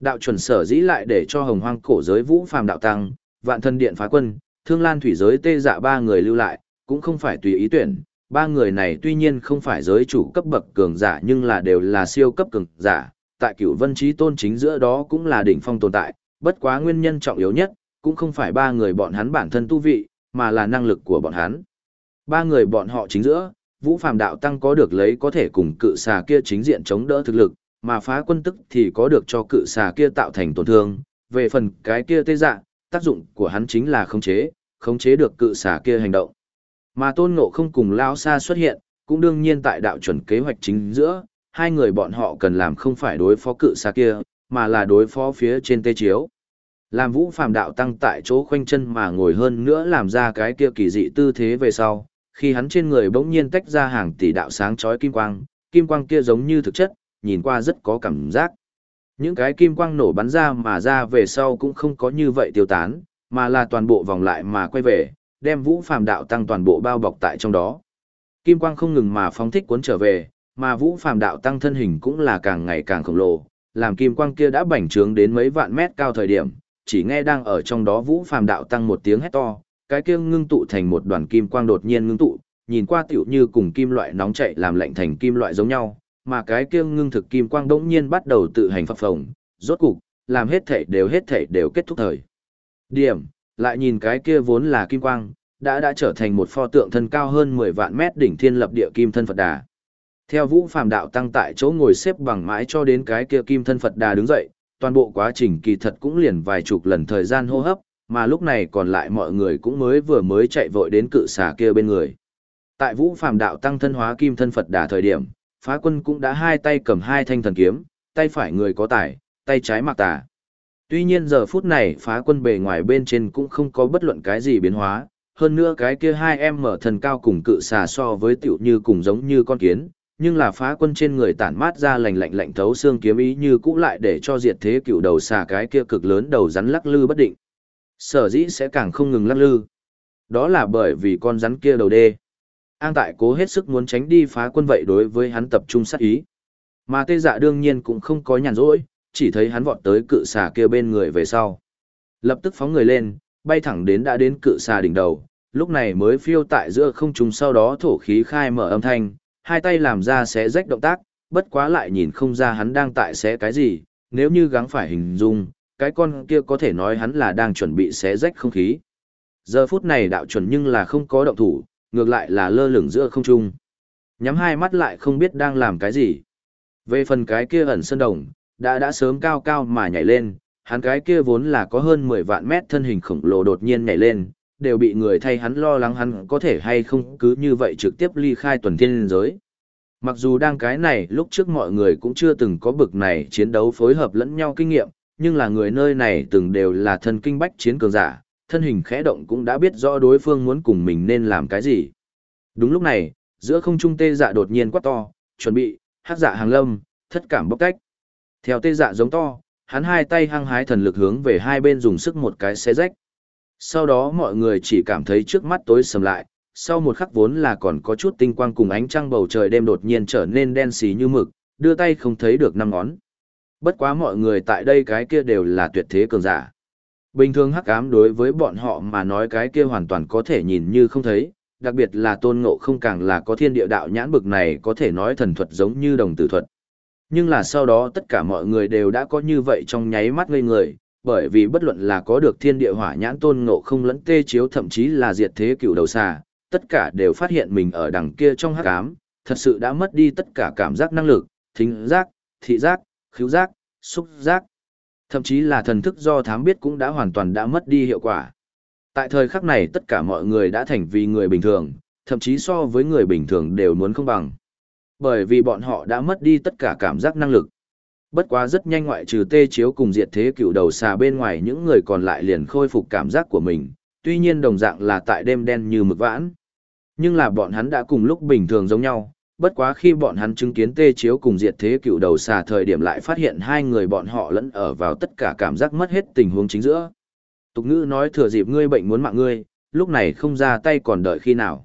Đạo chuẩn sở dĩ lại để cho hồng hoang cổ giới vũ phàm đạo tăng, vạn thân điện phá quân, thương lan thủy giới tê dạ ba người lưu lại, cũng không phải tùy ý tuyển. Ba người này tuy nhiên không phải giới chủ cấp bậc cường giả nhưng là đều là siêu cấp cường giả, tại cửu vân trí tôn chính giữa đó cũng là đỉnh phong tồn tại, bất quá nguyên nhân trọng yếu nhất, cũng không phải ba người bọn hắn bản thân tu vị, mà là năng lực của bọn hắn. Ba người bọn họ chính giữa, Vũ Phàm đạo tăng có được lấy có thể cùng cự xà kia chính diện chống đỡ thực lực, mà phá quân tức thì có được cho cự xà kia tạo thành tổn thương. Về phần cái kia tê dạ, tác dụng của hắn chính là khống chế, khống chế được cự xà kia hành động. Mà tôn ngộ không cùng lao xa xuất hiện, cũng đương nhiên tại đạo chuẩn kế hoạch chính giữa, hai người bọn họ cần làm không phải đối phó cự xa kia, mà là đối phó phía trên tê chiếu. Làm vũ phàm đạo tăng tại chỗ khoanh chân mà ngồi hơn nữa làm ra cái kia kỳ dị tư thế về sau, khi hắn trên người bỗng nhiên tách ra hàng tỷ đạo sáng chói kim quang, kim quang kia giống như thực chất, nhìn qua rất có cảm giác. Những cái kim quang nổ bắn ra mà ra về sau cũng không có như vậy tiêu tán, mà là toàn bộ vòng lại mà quay về, đem vũ phàm đạo tăng toàn bộ bao bọc tại trong đó. Kim quang không ngừng mà phóng thích cuốn trở về, mà vũ phàm đạo tăng thân hình cũng là càng ngày càng khổng lồ, làm kim quang kia đã bành trướng đến mấy vạn mét cao thời điểm, chỉ nghe đang ở trong đó vũ phàm đạo tăng một tiếng hét to, cái kia ngưng tụ thành một đoàn kim quang đột nhiên ngưng tụ, nhìn qua tiểu như cùng kim loại nóng chảy làm lạnh thành kim loại giống nhau, mà cái kia ngưng thực kim quang đỗng nhiên bắt đầu tự hành phập phồng, rốt cục, làm hết thể đều hết thể đều kết thúc thời. Điểm, lại nhìn cái kia vốn là kim quang, đã đã trở thành một pho tượng thân cao hơn 10 vạn mét đỉnh thiên lập địa kim thân Phật Đà. Theo Vũ Phàm đạo tăng tại chỗ ngồi xếp bằng mãi cho đến cái kia kim thân Phật Đà đứng dậy, toàn bộ quá trình kỳ thật cũng liền vài chục lần thời gian hô hấp, mà lúc này còn lại mọi người cũng mới vừa mới chạy vội đến cự xà kia bên người. Tại Vũ Phàm đạo tăng thân hóa kim thân Phật Đà thời điểm, phá quân cũng đã hai tay cầm hai thanh thần kiếm, tay phải người có tài, tay trái mặc tà. Tuy nhiên giờ phút này phá quân bề ngoài bên trên cũng không có bất luận cái gì biến hóa, hơn nữa cái kia hai em mở thần cao cùng cự xà so với tiểu như cùng giống như con kiến, nhưng là phá quân trên người tản mát ra lạnh lạnh lạnh thấu xương kiếm ý như cũ lại để cho diệt thế cựu đầu xà cái kia cực lớn đầu rắn lắc lư bất định. Sở dĩ sẽ càng không ngừng lắc lư. Đó là bởi vì con rắn kia đầu đê. An tại cố hết sức muốn tránh đi phá quân vậy đối với hắn tập trung sát ý. Mà tê dạ đương nhiên cũng không có nhàn rỗi, chỉ thấy hắn vọt tới cự xà kia bên người về sau. Lập tức phóng người lên, bay thẳng đến đã đến cự xà đỉnh đầu, lúc này mới phiêu tại giữa không trung sau đó thổ khí khai mở âm thanh, hai tay làm ra xé rách động tác, bất quá lại nhìn không ra hắn đang tại xé cái gì, nếu như gắng phải hình dung, cái con kia có thể nói hắn là đang chuẩn bị xé rách không khí. Giờ phút này đạo chuẩn nhưng là không có động thủ, ngược lại là lơ lửng giữa không trung. Nhắm hai mắt lại không biết đang làm cái gì. Về phần cái kia ẩn sơn đồng, đã đã sớm cao cao mà nhảy lên, hắn cái kia vốn là có hơn 10 vạn mét thân hình khổng lồ đột nhiên nhảy lên, đều bị người thay hắn lo lắng hắn có thể hay không cứ như vậy trực tiếp ly khai tuần thiên giới. Mặc dù đang cái này lúc trước mọi người cũng chưa từng có bực này chiến đấu phối hợp lẫn nhau kinh nghiệm, nhưng là người nơi này từng đều là thân kinh bách chiến cường giả, thân hình khẽ động cũng đã biết rõ đối phương muốn cùng mình nên làm cái gì. Đúng lúc này, giữa không trung tê dạ đột nhiên quát to, chuẩn bị, hát dạ hàng lâm, thất cảm bốc cách. Theo tê dạ giống to, hắn hai tay hăng hái thần lực hướng về hai bên dùng sức một cái xé rách. Sau đó mọi người chỉ cảm thấy trước mắt tối sầm lại, sau một khắc vốn là còn có chút tinh quang cùng ánh trăng bầu trời đêm đột nhiên trở nên đen xì như mực, đưa tay không thấy được năm ngón. Bất quá mọi người tại đây cái kia đều là tuyệt thế cường giả. Bình thường hắc ám đối với bọn họ mà nói cái kia hoàn toàn có thể nhìn như không thấy, đặc biệt là tôn ngộ không càng là có thiên địa đạo nhãn bực này có thể nói thần thuật giống như đồng tử thuật. Nhưng là sau đó tất cả mọi người đều đã có như vậy trong nháy mắt ngây người, bởi vì bất luận là có được thiên địa hỏa nhãn tôn ngộ không lẫn tê chiếu thậm chí là diệt thế cựu đầu xà, tất cả đều phát hiện mình ở đằng kia trong hắc ám, thật sự đã mất đi tất cả cảm giác năng lực, thính giác, thị giác, khứu giác, xúc giác. Thậm chí là thần thức do thám biết cũng đã hoàn toàn đã mất đi hiệu quả. Tại thời khắc này tất cả mọi người đã thành vì người bình thường, thậm chí so với người bình thường đều muốn không bằng. Bởi vì bọn họ đã mất đi tất cả cảm giác năng lực. Bất quá rất nhanh ngoại trừ tê chiếu cùng diệt thế cựu đầu xà bên ngoài những người còn lại liền khôi phục cảm giác của mình, tuy nhiên đồng dạng là tại đêm đen như mực vãn. Nhưng là bọn hắn đã cùng lúc bình thường giống nhau, bất quá khi bọn hắn chứng kiến tê chiếu cùng diệt thế cựu đầu xà thời điểm lại phát hiện hai người bọn họ lẫn ở vào tất cả cảm giác mất hết tình huống chính giữa. Tục ngữ nói thừa dịp ngươi bệnh muốn mạng ngươi, lúc này không ra tay còn đợi khi nào.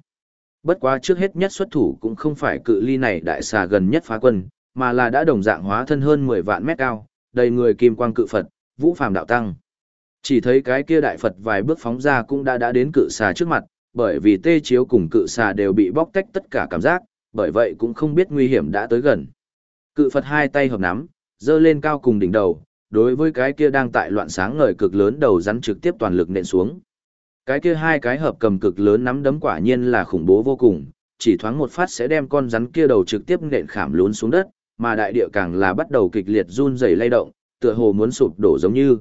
Bất quá trước hết nhất xuất thủ cũng không phải cự ly này đại xà gần nhất phá quân, mà là đã đồng dạng hóa thân hơn 10 vạn mét cao, đầy người kim quang cự Phật, vũ phàm đạo tăng. Chỉ thấy cái kia đại Phật vài bước phóng ra cũng đã đã đến cự xà trước mặt, bởi vì tê chiếu cùng cự xà đều bị bóc tách tất cả cảm giác, bởi vậy cũng không biết nguy hiểm đã tới gần. Cự Phật hai tay hợp nắm, dơ lên cao cùng đỉnh đầu, đối với cái kia đang tại loạn sáng ngời cực lớn đầu rắn trực tiếp toàn lực nện xuống. Cái kia hai cái hợp cầm cực lớn nắm đấm quả nhiên là khủng bố vô cùng, chỉ thoáng một phát sẽ đem con rắn kia đầu trực tiếp nện khảm lún xuống đất, mà đại địa càng là bắt đầu kịch liệt run rẩy lay động, tựa hồ muốn sụp đổ giống như.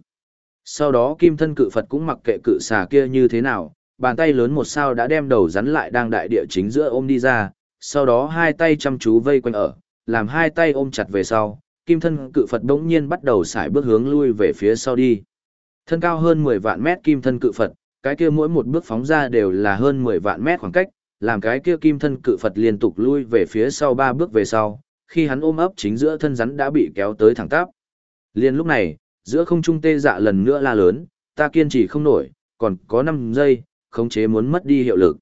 Sau đó kim thân cự Phật cũng mặc kệ cự xà kia như thế nào, bàn tay lớn một sao đã đem đầu rắn lại đang đại địa chính giữa ôm đi ra, sau đó hai tay chăm chú vây quanh ở, làm hai tay ôm chặt về sau, kim thân cự Phật đống nhiên bắt đầu xài bước hướng lui về phía sau đi. Thân cao hơn 10 vạn mét kim thân cự Phật, cái kia mỗi một bước phóng ra đều là hơn 10 vạn mét khoảng cách, làm cái kia kim thân cự Phật liên tục lui về phía sau ba bước về sau, khi hắn ôm ấp chính giữa thân rắn đã bị kéo tới thẳng tắp. Liên lúc này, giữa không trung tê dạ lần nữa la lớn, ta kiên trì không nổi, còn có 5 giây, khống chế muốn mất đi hiệu lực.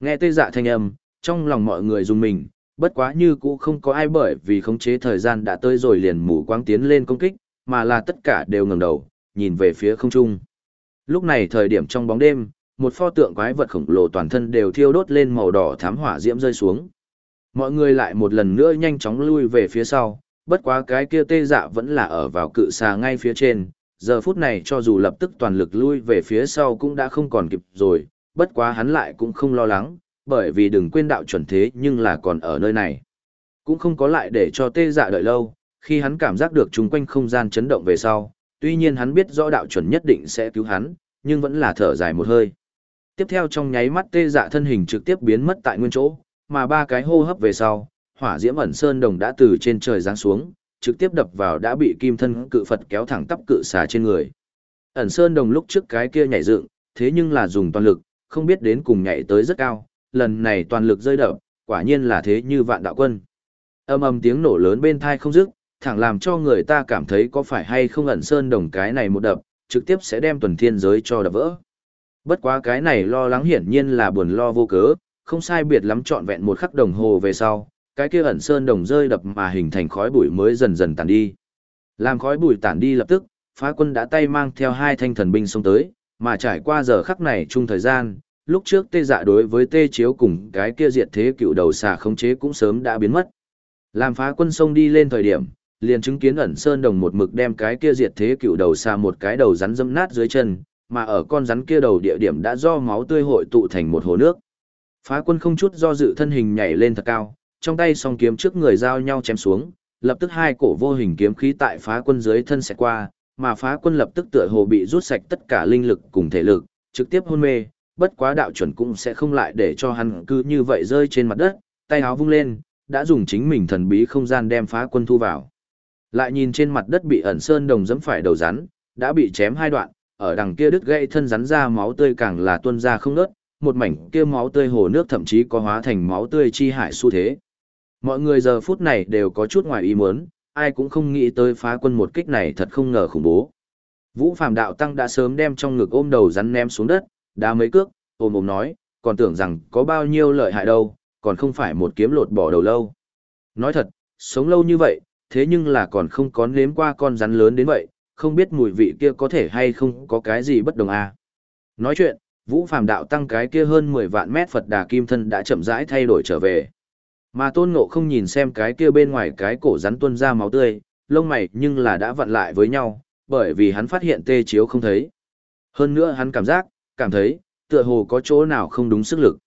Nghe tê dạ thanh âm, trong lòng mọi người dùng mình, bất quá như cũ không có ai bởi vì khống chế thời gian đã tới rồi liền mù quáng tiến lên công kích, mà là tất cả đều ngẩng đầu, nhìn về phía không trung. Lúc này thời điểm trong bóng đêm, một pho tượng quái vật khổng lồ toàn thân đều thiêu đốt lên màu đỏ thám hỏa diễm rơi xuống. Mọi người lại một lần nữa nhanh chóng lui về phía sau, bất quá cái kia tê dạ vẫn là ở vào cự xà ngay phía trên. Giờ phút này cho dù lập tức toàn lực lui về phía sau cũng đã không còn kịp rồi, bất quá hắn lại cũng không lo lắng, bởi vì đừng quên đạo chuẩn thế nhưng là còn ở nơi này. Cũng không có lại để cho tê dạ đợi lâu, khi hắn cảm giác được chung quanh không gian chấn động về sau, tuy nhiên hắn biết rõ đạo chuẩn nhất định sẽ cứu hắn, nhưng vẫn là thở dài một hơi. Tiếp theo trong nháy mắt tê dạ thân hình trực tiếp biến mất tại nguyên chỗ, mà ba cái hô hấp về sau, hỏa diễm ẩn sơn đồng đã từ trên trời giáng xuống, trực tiếp đập vào đã bị kim thân cự Phật kéo thẳng tắp cự xà trên người. Ẩn sơn đồng lúc trước cái kia nhảy dựng, thế nhưng là dùng toàn lực, không biết đến cùng nhảy tới rất cao, lần này toàn lực rơi đập, quả nhiên là thế như vạn đạo quân. Âm ầm tiếng nổ lớn bên thai không dứt, thẳng làm cho người ta cảm thấy có phải hay không ẩn sơn đồng cái này một đập, trực tiếp sẽ đem tuần thiên giới cho đập vỡ. Bất quá cái này lo lắng hiển nhiên là buồn lo vô cớ, không sai biệt lắm trọn vẹn một khắc đồng hồ về sau, cái kia ẩn sơn đồng rơi đập mà hình thành khói bụi mới dần dần tàn đi. Làm khói bụi tàn đi lập tức, phá quân đã tay mang theo hai thanh thần binh xông tới, mà trải qua giờ khắc này chung thời gian, lúc trước tê dạ đối với tê chiếu cùng cái kia diệt thế cựu đầu xà khống chế cũng sớm đã biến mất. Làm phá quân xông đi lên thời điểm, liền chứng kiến ẩn sơn đồng một mực đem cái kia diệt thế cựu đầu xa một cái đầu rắn dâm nát dưới chân, mà ở con rắn kia đầu địa điểm đã do máu tươi hội tụ thành một hồ nước. Phá quân không chút do dự thân hình nhảy lên thật cao, trong tay song kiếm trước người giao nhau chém xuống, lập tức hai cổ vô hình kiếm khí tại phá quân dưới thân sẽ qua, mà phá quân lập tức tựa hồ bị rút sạch tất cả linh lực cùng thể lực, trực tiếp hôn mê, bất quá đạo chuẩn cũng sẽ không lại để cho hắn cứ như vậy rơi trên mặt đất, tay áo vung lên, đã dùng chính mình thần bí không gian đem phá quân thu vào. Lại nhìn trên mặt đất bị ẩn sơn đồng dẫm phải đầu rắn, đã bị chém hai đoạn, ở đằng kia đứt gãy thân rắn ra máu tươi càng là tuôn ra không nớt, một mảnh kia máu tươi hồ nước thậm chí có hóa thành máu tươi chi hải xu thế. Mọi người giờ phút này đều có chút ngoài ý muốn, ai cũng không nghĩ tới phá quân một kích này thật không ngờ khủng bố. Vũ Phạm Đạo Tăng đã sớm đem trong ngực ôm đầu rắn ném xuống đất, đá mấy cước, ôm ôm nói, còn tưởng rằng có bao nhiêu lợi hại đâu, còn không phải một kiếm lột bỏ đầu lâu. Nói thật, sống lâu như vậy, thế nhưng là còn không có nếm qua con rắn lớn đến vậy, không biết mùi vị kia có thể hay không có cái gì bất đồng à. Nói chuyện, Vũ Phàm đạo tăng cái kia hơn 10 vạn mét Phật Đà Kim thân đã chậm rãi thay đổi trở về. Mà Tôn Ngộ không nhìn xem cái kia bên ngoài cái cổ rắn tuôn ra máu tươi, lông mày nhưng là đã vặn lại với nhau, bởi vì hắn phát hiện tê chiếu không thấy. Hơn nữa hắn cảm giác, cảm thấy, tựa hồ có chỗ nào không đúng sức lực.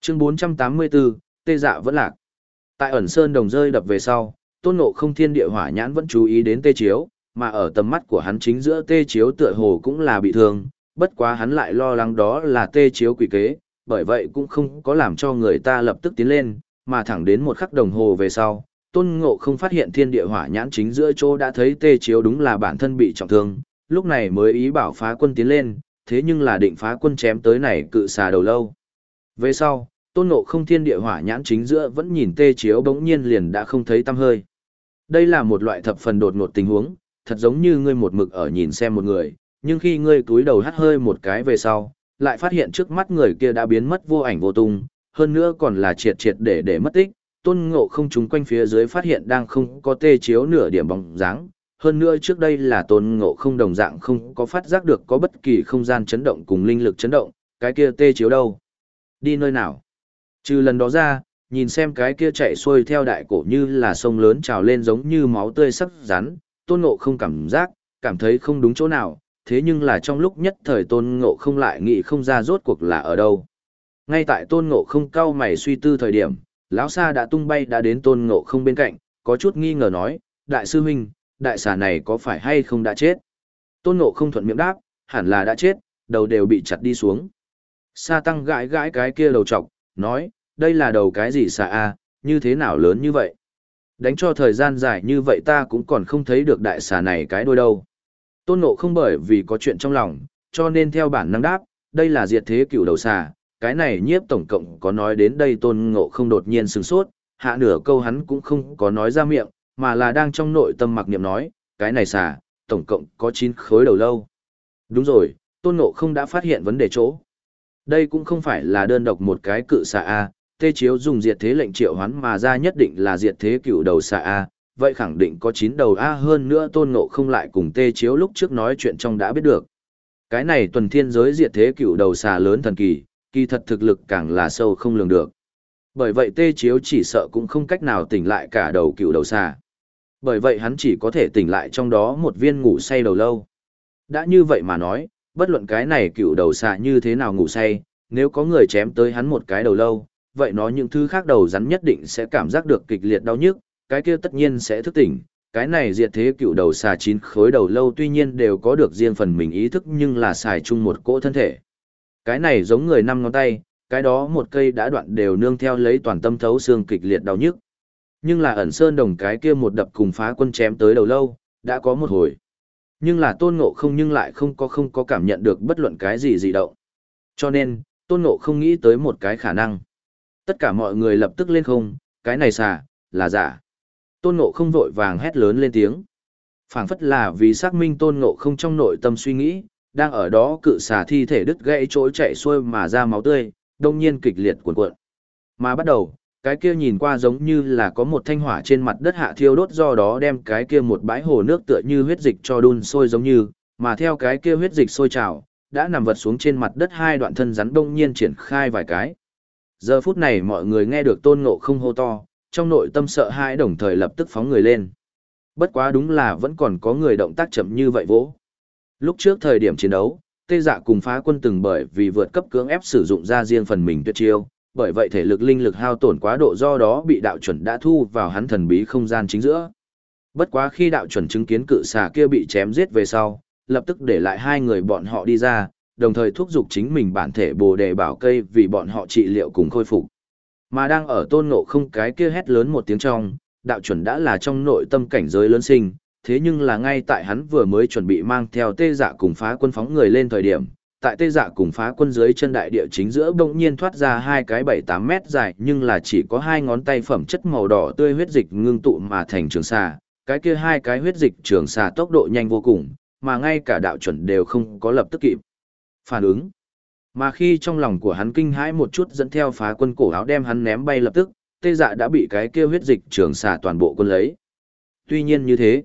Chương 484, tê dạ vẫn lạc. Tại ẩn sơn đồng rơi đập về sau, Tôn Ngộ không thiên địa hỏa nhãn vẫn chú ý đến tê chiếu, mà ở tầm mắt của hắn chính giữa tê chiếu tựa hồ cũng là bị thương, bất quá hắn lại lo lắng đó là tê chiếu quỷ kế, bởi vậy cũng không có làm cho người ta lập tức tiến lên, mà thẳng đến một khắc đồng hồ về sau, tôn ngộ không phát hiện thiên địa hỏa nhãn chính giữa chỗ đã thấy tê chiếu đúng là bản thân bị trọng thương, lúc này mới ý bảo phá quân tiến lên, thế nhưng là định phá quân chém tới này cự xà đầu lâu. Về sau, tôn ngộ không thiên địa hỏa nhãn chính giữa vẫn nhìn tê chiếu bỗng nhiên liền đã không thấy tăm hơi. Đây là một loại thập phần đột ngột tình huống, thật giống như ngươi một mực ở nhìn xem một người, nhưng khi ngươi túi đầu hắt hơi một cái về sau, lại phát hiện trước mắt người kia đã biến mất vô ảnh vô tung, hơn nữa còn là triệt triệt để để mất tích, tôn ngộ không trúng quanh phía dưới phát hiện đang không có tê chiếu nửa điểm bóng dáng. Hơn nữa trước đây là tôn ngộ không đồng dạng không có phát giác được có bất kỳ không gian chấn động cùng linh lực chấn động, cái kia tê chiếu đâu? Đi nơi nào? Trừ lần đó ra, nhìn xem cái kia chạy xuôi theo đại cổ như là sông lớn trào lên giống như máu tươi sắc rắn, tôn ngộ không cảm giác, cảm thấy không đúng chỗ nào, thế nhưng là trong lúc nhất thời tôn ngộ không lại nghĩ không ra rốt cuộc là ở đâu. Ngay tại tôn ngộ không cao mày suy tư thời điểm, lão sa đã tung bay đã đến tôn ngộ không bên cạnh, có chút nghi ngờ nói, đại sư huynh, đại xà này có phải hay không đã chết? Tôn ngộ không thuận miệng đáp, hẳn là đã chết, đầu đều bị chặt đi xuống. Sa tăng gãi gãi cái kia đầu trọc, nói, đây là đầu cái gì xà a, như thế nào lớn như vậy? Đánh cho thời gian dài như vậy ta cũng còn không thấy được đại xà này cái đôi đâu. Tôn Ngộ không bởi vì có chuyện trong lòng, cho nên theo bản năng đáp, đây là diệt thế cựu đầu xà, cái này nhiếp tổng cộng có nói đến đây Tôn Ngộ không đột nhiên sừng sốt, hạ nửa câu hắn cũng không có nói ra miệng, mà là đang trong nội tâm mặc niệm nói, cái này xà, tổng cộng có 9 khối đầu lâu. Đúng rồi, Tôn Ngộ không đã phát hiện vấn đề chỗ. Đây cũng không phải là đơn độc một cái cự xà A, tê chiếu dùng diệt thế lệnh triệu hoán mà ra nhất định là diệt thế cựu đầu xà A, vậy khẳng định có 9 đầu A hơn nữa tôn ngộ không lại cùng tê chiếu lúc trước nói chuyện trong đã biết được. Cái này tuần thiên giới diệt thế cựu đầu xà lớn thần kỳ, kỳ thật thực lực càng là sâu không lường được. Bởi vậy tê chiếu chỉ sợ cũng không cách nào tỉnh lại cả đầu cựu đầu xà. Bởi vậy hắn chỉ có thể tỉnh lại trong đó một viên ngủ say đầu lâu. Đã như vậy mà nói, bất luận cái này cựu đầu xà như thế nào ngủ say, nếu có người chém tới hắn một cái đầu lâu, vậy nó những thứ khác đầu rắn nhất định sẽ cảm giác được kịch liệt đau nhức, cái kia tất nhiên sẽ thức tỉnh. Cái này diệt thế cựu đầu xà chín khối đầu lâu tuy nhiên đều có được riêng phần mình ý thức nhưng là xài chung một cỗ thân thể. Cái này giống người năm ngón tay, cái đó một cây đã đoạn đều nương theo lấy toàn tâm thấu xương kịch liệt đau nhức. Nhưng là ẩn sơn đồng cái kia một đập cùng phá quân chém tới đầu lâu, đã có một hồi. Nhưng là tôn ngộ không nhưng lại không có không có cảm nhận được bất luận cái gì dị động. Cho nên, tôn ngộ không nghĩ tới một cái khả năng. Tất cả mọi người lập tức lên không, cái này xả, là giả. Tôn ngộ không vội vàng hét lớn lên tiếng. phảng phất là vì xác minh tôn ngộ không trong nội tâm suy nghĩ, đang ở đó cự xả thi thể đứt gãy trỗi chạy xuôi mà ra máu tươi, đông nhiên kịch liệt cuộn cuộn. Mà bắt đầu, cái kia nhìn qua giống như là có một thanh hỏa trên mặt đất hạ thiêu đốt do đó đem cái kia một bãi hồ nước tựa như huyết dịch cho đun sôi giống như, mà theo cái kia huyết dịch sôi trào, đã nằm vật xuống trên mặt đất hai đoạn thân rắn đông nhiên triển khai vài cái. Giờ phút này mọi người nghe được tôn ngộ không hô to, trong nội tâm sợ hãi đồng thời lập tức phóng người lên. Bất quá đúng là vẫn còn có người động tác chậm như vậy vỗ. Lúc trước thời điểm chiến đấu, tê dạ cùng phá quân từng bởi vì vượt cấp cưỡng ép sử dụng ra riêng phần mình tuyệt chiêu, bởi vậy thể lực linh lực hao tổn quá độ do đó bị đạo chuẩn đã thu vào hắn thần bí không gian chính giữa. Bất quá khi đạo chuẩn chứng kiến cự xà kia bị chém giết về sau, lập tức để lại hai người bọn họ đi ra, đồng thời thúc giục chính mình bản thể bồ đề bảo cây vì bọn họ trị liệu cùng khôi phục. Mà đang ở tôn ngộ không cái kia hét lớn một tiếng trong, đạo chuẩn đã là trong nội tâm cảnh giới lớn sinh, thế nhưng là ngay tại hắn vừa mới chuẩn bị mang theo tê dạ cùng phá quân phóng người lên thời điểm, tại tê dạ cùng phá quân dưới chân đại địa chính giữa bỗng nhiên thoát ra hai cái bảy tám mét dài nhưng là chỉ có hai ngón tay phẩm chất màu đỏ tươi huyết dịch ngưng tụ mà thành trường xà, cái kia hai cái huyết dịch trường xà tốc độ nhanh vô cùng, mà ngay cả đạo chuẩn đều không có lập tức kịp phản ứng. Mà khi trong lòng của hắn kinh hãi một chút dẫn theo phá quân cổ áo đem hắn ném bay lập tức, tê dạ đã bị cái kia huyết dịch trường xà toàn bộ quân lấy. Tuy nhiên như thế,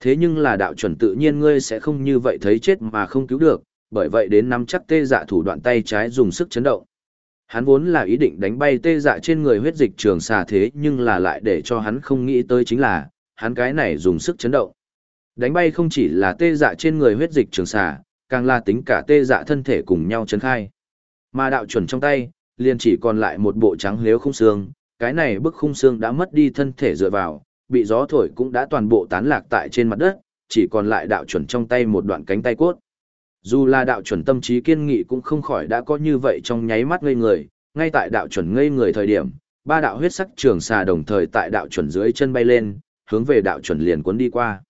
thế nhưng là đạo chuẩn tự nhiên ngươi sẽ không như vậy thấy chết mà không cứu được, bởi vậy đến nắm chắc tê dạ thủ đoạn tay trái dùng sức chấn động. Hắn vốn là ý định đánh bay tê dạ trên người huyết dịch trường xà thế nhưng là lại để cho hắn không nghĩ tới chính là, hắn cái này dùng sức chấn động. Đánh bay không chỉ là tê dạ trên người huyết dịch trường xà, càng là tính cả tê dạ thân thể cùng nhau chấn khai. Mà đạo chuẩn trong tay, liền chỉ còn lại một bộ trắng liếu khung xương, cái này bức khung xương đã mất đi thân thể dựa vào, bị gió thổi cũng đã toàn bộ tán lạc tại trên mặt đất, chỉ còn lại đạo chuẩn trong tay một đoạn cánh tay cốt. Dù là đạo chuẩn tâm trí kiên nghị cũng không khỏi đã có như vậy trong nháy mắt ngây người, ngay tại đạo chuẩn ngây người thời điểm, ba đạo huyết sắc trường xà đồng thời tại đạo chuẩn dưới chân bay lên, hướng về đạo chuẩn liền cuốn đi qua.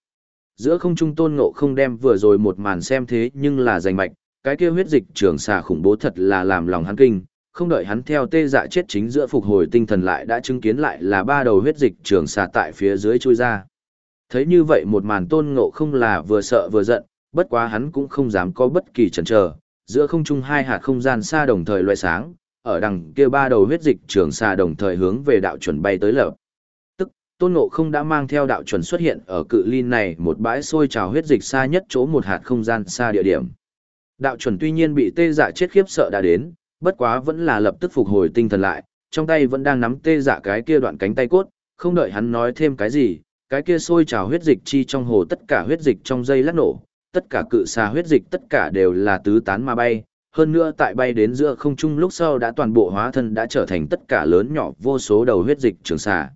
Giữa không trung tôn ngộ không đem vừa rồi một màn xem thế nhưng là giành mạch, cái kia huyết dịch trường xà khủng bố thật là làm lòng hắn kinh, không đợi hắn theo tê dạ chết chính giữa phục hồi tinh thần lại đã chứng kiến lại là ba đầu huyết dịch trường xà tại phía dưới chui ra. Thấy như vậy một màn tôn ngộ không là vừa sợ vừa giận, bất quá hắn cũng không dám có bất kỳ chần chờ, giữa không trung hai hạt không gian xa đồng thời loại sáng, ở đằng kia ba đầu huyết dịch trường xà đồng thời hướng về đạo chuẩn bay tới lợp Tôn ngộ không đã mang theo đạo chuẩn xuất hiện ở cự ly này một bãi sôi trào huyết dịch xa nhất chỗ một hạt không gian xa địa điểm. Đạo chuẩn tuy nhiên bị tê dạ chết khiếp sợ đã đến, bất quá vẫn là lập tức phục hồi tinh thần lại, trong tay vẫn đang nắm tê dạ cái kia đoạn cánh tay cốt, không đợi hắn nói thêm cái gì, cái kia sôi trào huyết dịch chi trong hồ tất cả huyết dịch trong dây lắc nổ, tất cả cự xà huyết dịch tất cả đều là tứ tán mà bay, hơn nữa tại bay đến giữa không trung lúc sau đã toàn bộ hóa thân đã trở thành tất cả lớn nhỏ vô số đầu huyết dịch trường xà.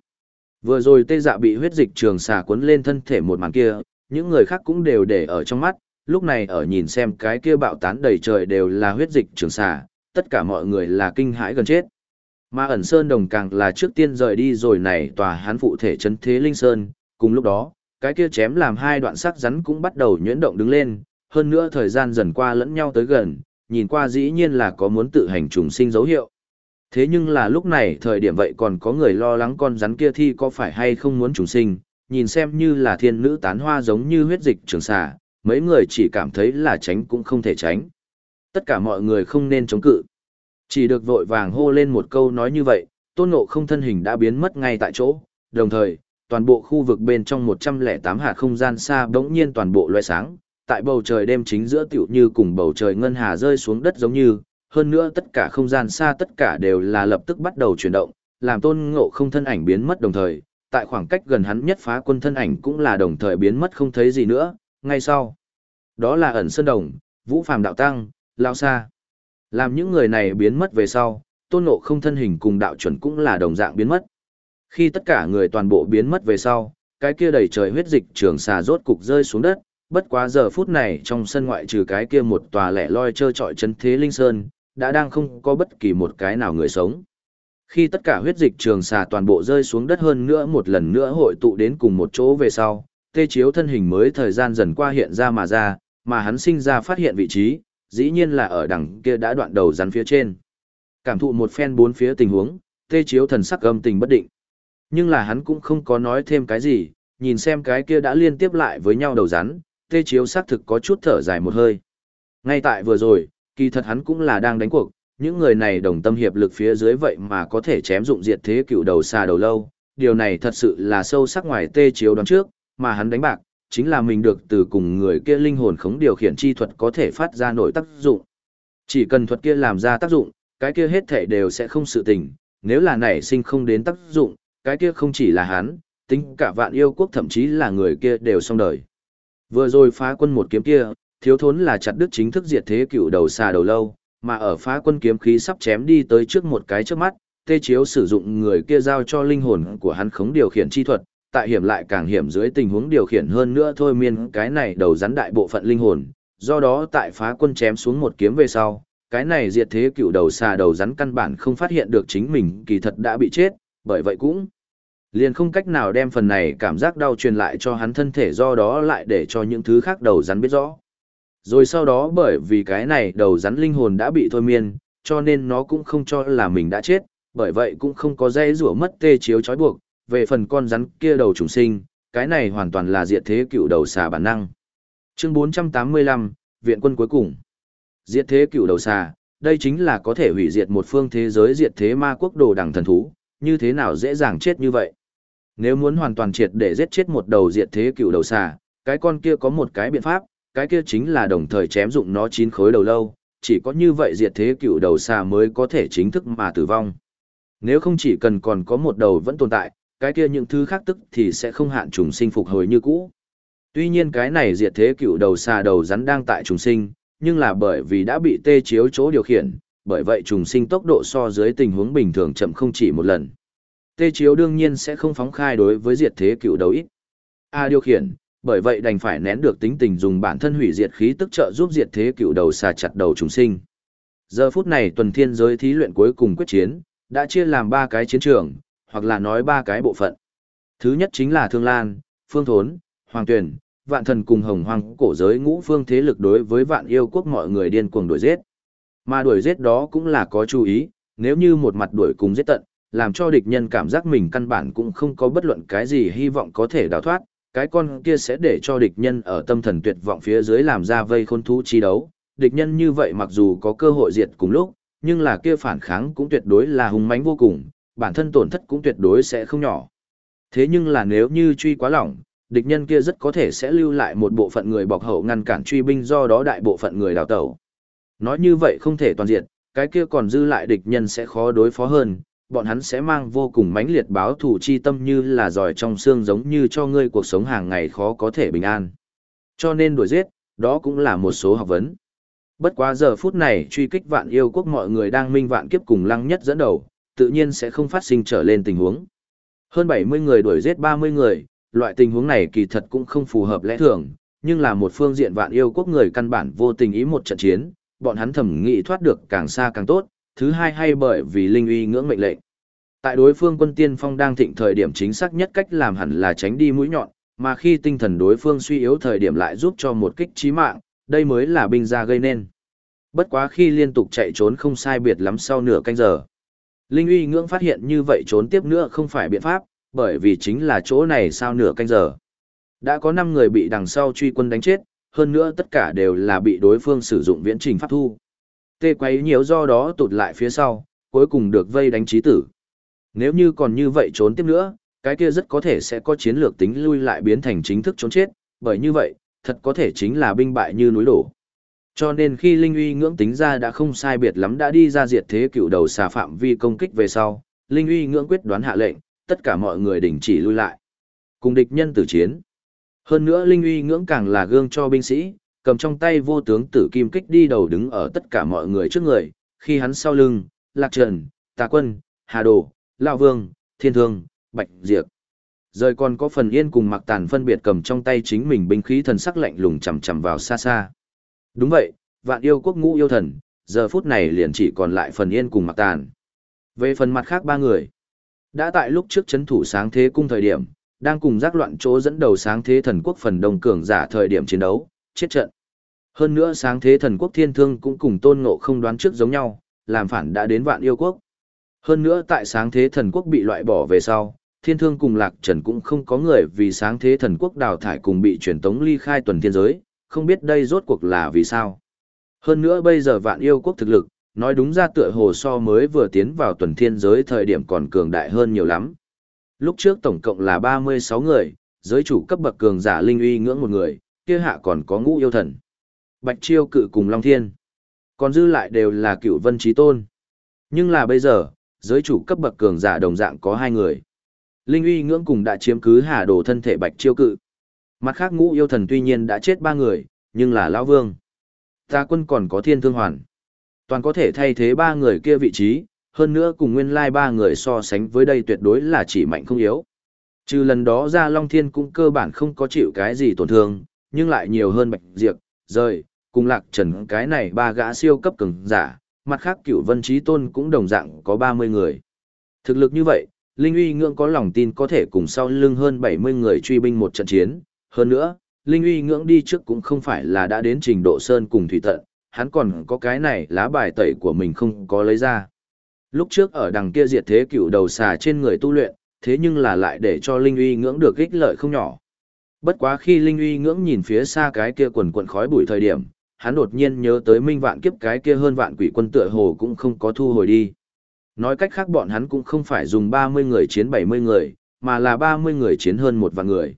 Vừa rồi tê dạ bị huyết dịch trường xà cuốn lên thân thể một màn kia, những người khác cũng đều để ở trong mắt, lúc này ở nhìn xem cái kia bạo tán đầy trời đều là huyết dịch trường xà, tất cả mọi người là kinh hãi gần chết. Mà ẩn sơn đồng càng là trước tiên rời đi rồi này tòa hán phụ thể chấn thế linh sơn, cùng lúc đó, cái kia chém làm hai đoạn sắc rắn cũng bắt đầu nhuyễn động đứng lên, hơn nữa thời gian dần qua lẫn nhau tới gần, nhìn qua dĩ nhiên là có muốn tự hành trùng sinh dấu hiệu. Thế nhưng là lúc này thời điểm vậy còn có người lo lắng con rắn kia thi có phải hay không muốn trùng sinh, nhìn xem như là thiên nữ tán hoa giống như huyết dịch trường xà, mấy người chỉ cảm thấy là tránh cũng không thể tránh. Tất cả mọi người không nên chống cự. Chỉ được vội vàng hô lên một câu nói như vậy, tôn ngộ không thân hình đã biến mất ngay tại chỗ, đồng thời, toàn bộ khu vực bên trong 108 hạt không gian xa bỗng nhiên toàn bộ loe sáng, tại bầu trời đêm chính giữa tiểu như cùng bầu trời ngân hà rơi xuống đất giống như, hơn nữa tất cả không gian xa tất cả đều là lập tức bắt đầu chuyển động, làm tôn ngộ không thân ảnh biến mất đồng thời, tại khoảng cách gần hắn nhất phá quân thân ảnh cũng là đồng thời biến mất không thấy gì nữa, ngay sau. Đó là ẩn sơn đồng, vũ phàm đạo tăng, lao xa. Làm những người này biến mất về sau, tôn ngộ không thân hình cùng đạo chuẩn cũng là đồng dạng biến mất. Khi tất cả người toàn bộ biến mất về sau, cái kia đầy trời huyết dịch trường xà rốt cục rơi xuống đất, bất quá giờ phút này trong sân ngoại trừ cái kia một tòa lẻ loi trơ trọi chân thế linh sơn, đã đang không có bất kỳ một cái nào người sống. Khi tất cả huyết dịch trường xà toàn bộ rơi xuống đất hơn nữa một lần nữa hội tụ đến cùng một chỗ về sau, tê chiếu thân hình mới thời gian dần qua hiện ra mà ra, mà hắn sinh ra phát hiện vị trí, dĩ nhiên là ở đằng kia đã đoạn đầu rắn phía trên. Cảm thụ một phen bốn phía tình huống, tê chiếu thần sắc âm tình bất định. Nhưng là hắn cũng không có nói thêm cái gì, nhìn xem cái kia đã liên tiếp lại với nhau đầu rắn, tê chiếu xác thực có chút thở dài một hơi. Ngay tại vừa rồi, kỳ thật hắn cũng là đang đánh cuộc, những người này đồng tâm hiệp lực phía dưới vậy mà có thể chém dụng diệt thế cựu đầu xa đầu lâu, điều này thật sự là sâu sắc ngoài tê chiếu đoán trước, mà hắn đánh bạc, chính là mình được từ cùng người kia linh hồn khống điều khiển chi thuật có thể phát ra nội tác dụng. Chỉ cần thuật kia làm ra tác dụng, cái kia hết thể đều sẽ không sự tình, nếu là nảy sinh không đến tác dụng, cái kia không chỉ là hắn, tính cả vạn yêu quốc thậm chí là người kia đều xong đời. Vừa rồi phá quân một kiếm kia, thiếu thốn là chặt đứt chính thức diệt thế cựu đầu xa đầu lâu, mà ở phá quân kiếm khí sắp chém đi tới trước một cái trước mắt, tê chiếu sử dụng người kia giao cho linh hồn của hắn khống điều khiển chi thuật, tại hiểm lại càng hiểm dưới tình huống điều khiển hơn nữa thôi miên cái này đầu rắn đại bộ phận linh hồn, do đó tại phá quân chém xuống một kiếm về sau, cái này diệt thế cựu đầu xà đầu rắn căn bản không phát hiện được chính mình kỳ thật đã bị chết, bởi vậy cũng liền không cách nào đem phần này cảm giác đau truyền lại cho hắn thân thể do đó lại để cho những thứ khác đầu rắn biết rõ. Rồi sau đó bởi vì cái này đầu rắn linh hồn đã bị thôi miên, cho nên nó cũng không cho là mình đã chết, bởi vậy cũng không có dây rủa mất tê chiếu trói buộc, về phần con rắn kia đầu trùng sinh, cái này hoàn toàn là diệt thế cựu đầu xà bản năng. Chương 485, Viện quân cuối cùng. Diệt thế cựu đầu xà, đây chính là có thể hủy diệt một phương thế giới diệt thế ma quốc đồ đẳng thần thú, như thế nào dễ dàng chết như vậy. Nếu muốn hoàn toàn triệt để giết chết một đầu diệt thế cựu đầu xà, cái con kia có một cái biện pháp, cái kia chính là đồng thời chém dụng nó chín khối đầu lâu, chỉ có như vậy diệt thế cựu đầu xà mới có thể chính thức mà tử vong. Nếu không chỉ cần còn có một đầu vẫn tồn tại, cái kia những thứ khác tức thì sẽ không hạn trùng sinh phục hồi như cũ. Tuy nhiên cái này diệt thế cựu đầu xà đầu rắn đang tại trùng sinh, nhưng là bởi vì đã bị tê chiếu chỗ điều khiển, bởi vậy trùng sinh tốc độ so dưới tình huống bình thường chậm không chỉ một lần. Tê chiếu đương nhiên sẽ không phóng khai đối với diệt thế cựu đầu ít. A điều khiển, bởi vậy đành phải nén được tính tình dùng bản thân hủy diệt khí tức trợ giúp diệt thế cựu đầu xà chặt đầu chúng sinh. Giờ phút này tuần thiên giới thí luyện cuối cùng quyết chiến, đã chia làm ba cái chiến trường, hoặc là nói ba cái bộ phận. Thứ nhất chính là Thương Lan, Phương Thốn, Hoàng Tuyền, Vạn Thần cùng Hồng Hoàng cổ giới ngũ phương thế lực đối với Vạn Yêu quốc mọi người điên cuồng đuổi giết. Mà đuổi giết đó cũng là có chú ý, nếu như một mặt đuổi cùng giết tận, làm cho địch nhân cảm giác mình căn bản cũng không có bất luận cái gì hy vọng có thể đào thoát, cái con kia sẽ để cho địch nhân ở tâm thần tuyệt vọng phía dưới làm ra vây khôn thú chi đấu. Địch nhân như vậy mặc dù có cơ hội diệt cùng lúc, nhưng là kia phản kháng cũng tuyệt đối là hung mãnh vô cùng, bản thân tổn thất cũng tuyệt đối sẽ không nhỏ. Thế nhưng là nếu như truy quá lỏng, địch nhân kia rất có thể sẽ lưu lại một bộ phận người bọc hậu ngăn cản truy binh do đó đại bộ phận người đào tẩu. Nói như vậy không thể toàn diện, cái kia còn dư lại địch nhân sẽ khó đối phó hơn, bọn hắn sẽ mang vô cùng mãnh liệt báo thù chi tâm như là giỏi trong xương giống như cho ngươi cuộc sống hàng ngày khó có thể bình an. Cho nên đuổi giết, đó cũng là một số học vấn. Bất quá giờ phút này truy kích vạn yêu quốc mọi người đang minh vạn kiếp cùng lăng nhất dẫn đầu, tự nhiên sẽ không phát sinh trở lên tình huống. Hơn 70 người đuổi giết 30 người, loại tình huống này kỳ thật cũng không phù hợp lẽ thường, nhưng là một phương diện vạn yêu quốc người căn bản vô tình ý một trận chiến, bọn hắn thẩm nghĩ thoát được càng xa càng tốt, thứ hai hay bởi vì linh uy ngưỡng mệnh lệnh. Tại đối phương quân tiên phong đang thịnh thời điểm chính xác nhất cách làm hẳn là tránh đi mũi nhọn, mà khi tinh thần đối phương suy yếu thời điểm lại giúp cho một kích chí mạng, đây mới là binh gia gây nên. Bất quá khi liên tục chạy trốn không sai biệt lắm sau nửa canh giờ. Linh uy ngưỡng phát hiện như vậy trốn tiếp nữa không phải biện pháp, bởi vì chính là chỗ này sau nửa canh giờ. Đã có 5 người bị đằng sau truy quân đánh chết, hơn nữa tất cả đều là bị đối phương sử dụng viễn trình pháp thu. Tê quấy nhiều do đó tụt lại phía sau, cuối cùng được vây đánh trí tử. Nếu như còn như vậy trốn tiếp nữa, cái kia rất có thể sẽ có chiến lược tính lui lại biến thành chính thức trốn chết, bởi như vậy, thật có thể chính là binh bại như núi đổ. Cho nên khi Linh uy ngưỡng tính ra đã không sai biệt lắm đã đi ra diệt thế cựu đầu xà phạm vi công kích về sau, Linh uy ngưỡng quyết đoán hạ lệnh, tất cả mọi người đình chỉ lui lại. Cùng địch nhân tử chiến. Hơn nữa Linh uy ngưỡng càng là gương cho binh sĩ, cầm trong tay vô tướng tử kim kích đi đầu đứng ở tất cả mọi người trước người, khi hắn sau lưng, Lạc Trần, Tà Quân, Hà Đồ, Lão Vương, Thiên Thương, Bạch Diệp. Rời còn có phần yên cùng mặc tàn phân biệt cầm trong tay chính mình binh khí thần sắc lạnh lùng chầm chầm vào xa xa. Đúng vậy, vạn yêu quốc ngũ yêu thần, giờ phút này liền chỉ còn lại phần yên cùng mặc tàn. Về phần mặt khác ba người, đã tại lúc trước chấn thủ sáng thế cung thời điểm, đang cùng giác loạn chỗ dẫn đầu sáng thế thần quốc phần đông cường giả thời điểm chiến đấu, chết trận. Hơn nữa sáng thế thần quốc thiên thương cũng cùng tôn ngộ không đoán trước giống nhau, làm phản đã đến vạn yêu quốc. Hơn nữa tại sáng thế thần quốc bị loại bỏ về sau, thiên thương cùng lạc trần cũng không có người vì sáng thế thần quốc đào thải cùng bị truyền tống ly khai tuần thiên giới, không biết đây rốt cuộc là vì sao. Hơn nữa bây giờ vạn yêu quốc thực lực, nói đúng ra tựa hồ so mới vừa tiến vào tuần thiên giới thời điểm còn cường đại hơn nhiều lắm. Lúc trước tổng cộng là 36 người, giới chủ cấp bậc cường giả linh uy ngưỡng một người, kia hạ còn có ngũ yêu thần. Bạch Chiêu cự cùng Long Thiên. Còn dư lại đều là cựu vân trí tôn. Nhưng là bây giờ, giới chủ cấp bậc cường giả đồng dạng có hai người. Linh uy ngưỡng cùng đã chiếm cứ hà đồ thân thể Bạch Chiêu cự. Mặt khác ngũ yêu thần tuy nhiên đã chết ba người, nhưng là Lão Vương. Ta quân còn có thiên thương hoàn. Toàn có thể thay thế ba người kia vị trí, hơn nữa cùng nguyên lai ba người so sánh với đây tuyệt đối là chỉ mạnh không yếu. Trừ lần đó ra Long Thiên cũng cơ bản không có chịu cái gì tổn thương, nhưng lại nhiều hơn Bạch Diệp, rời, cùng lạc trần cái này ba gã siêu cấp cường giả, mặt khác cựu vân trí tôn cũng đồng dạng có 30 người. Thực lực như vậy, Linh uy ngưỡng có lòng tin có thể cùng sau lưng hơn 70 người truy binh một trận chiến, hơn nữa, Linh uy ngưỡng đi trước cũng không phải là đã đến trình độ sơn cùng thủy tận, hắn còn có cái này lá bài tẩy của mình không có lấy ra. Lúc trước ở đằng kia diệt thế cựu đầu xà trên người tu luyện, thế nhưng là lại để cho Linh uy ngưỡng được ích lợi không nhỏ. Bất quá khi Linh uy ngưỡng nhìn phía xa cái kia quần quần khói bụi thời điểm, hắn đột nhiên nhớ tới minh vạn kiếp cái kia hơn vạn quỷ quân tựa hồ cũng không có thu hồi đi. Nói cách khác bọn hắn cũng không phải dùng 30 người chiến 70 người, mà là 30 người chiến hơn một vạn người.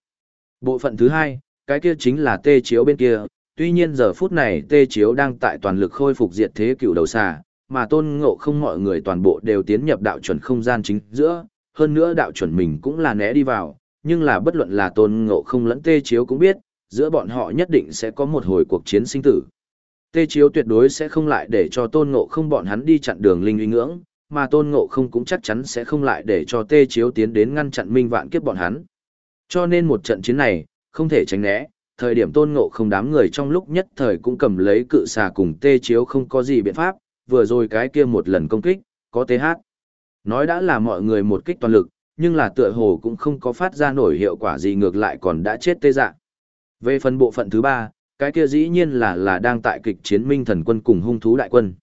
Bộ phận thứ hai, cái kia chính là tê chiếu bên kia, tuy nhiên giờ phút này tê chiếu đang tại toàn lực khôi phục diệt thế cựu đầu xà, mà tôn ngộ không mọi người toàn bộ đều tiến nhập đạo chuẩn không gian chính giữa, hơn nữa đạo chuẩn mình cũng là né đi vào, nhưng là bất luận là tôn ngộ không lẫn tê chiếu cũng biết, giữa bọn họ nhất định sẽ có một hồi cuộc chiến sinh tử. Tê chiếu tuyệt đối sẽ không lại để cho tôn ngộ không bọn hắn đi chặn đường linh uy ngưỡng, mà tôn ngộ không cũng chắc chắn sẽ không lại để cho tê chiếu tiến đến ngăn chặn minh vạn kiếp bọn hắn. Cho nên một trận chiến này, không thể tránh né, thời điểm tôn ngộ không đám người trong lúc nhất thời cũng cầm lấy cự xà cùng tê chiếu không có gì biện pháp, vừa rồi cái kia một lần công kích, có TH. hát. Nói đã là mọi người một kích toàn lực, nhưng là tựa hồ cũng không có phát ra nổi hiệu quả gì ngược lại còn đã chết tê dạng. Về phần bộ phận thứ ba, cái kia dĩ nhiên là là đang tại kịch chiến minh thần quân cùng hung thú đại quân.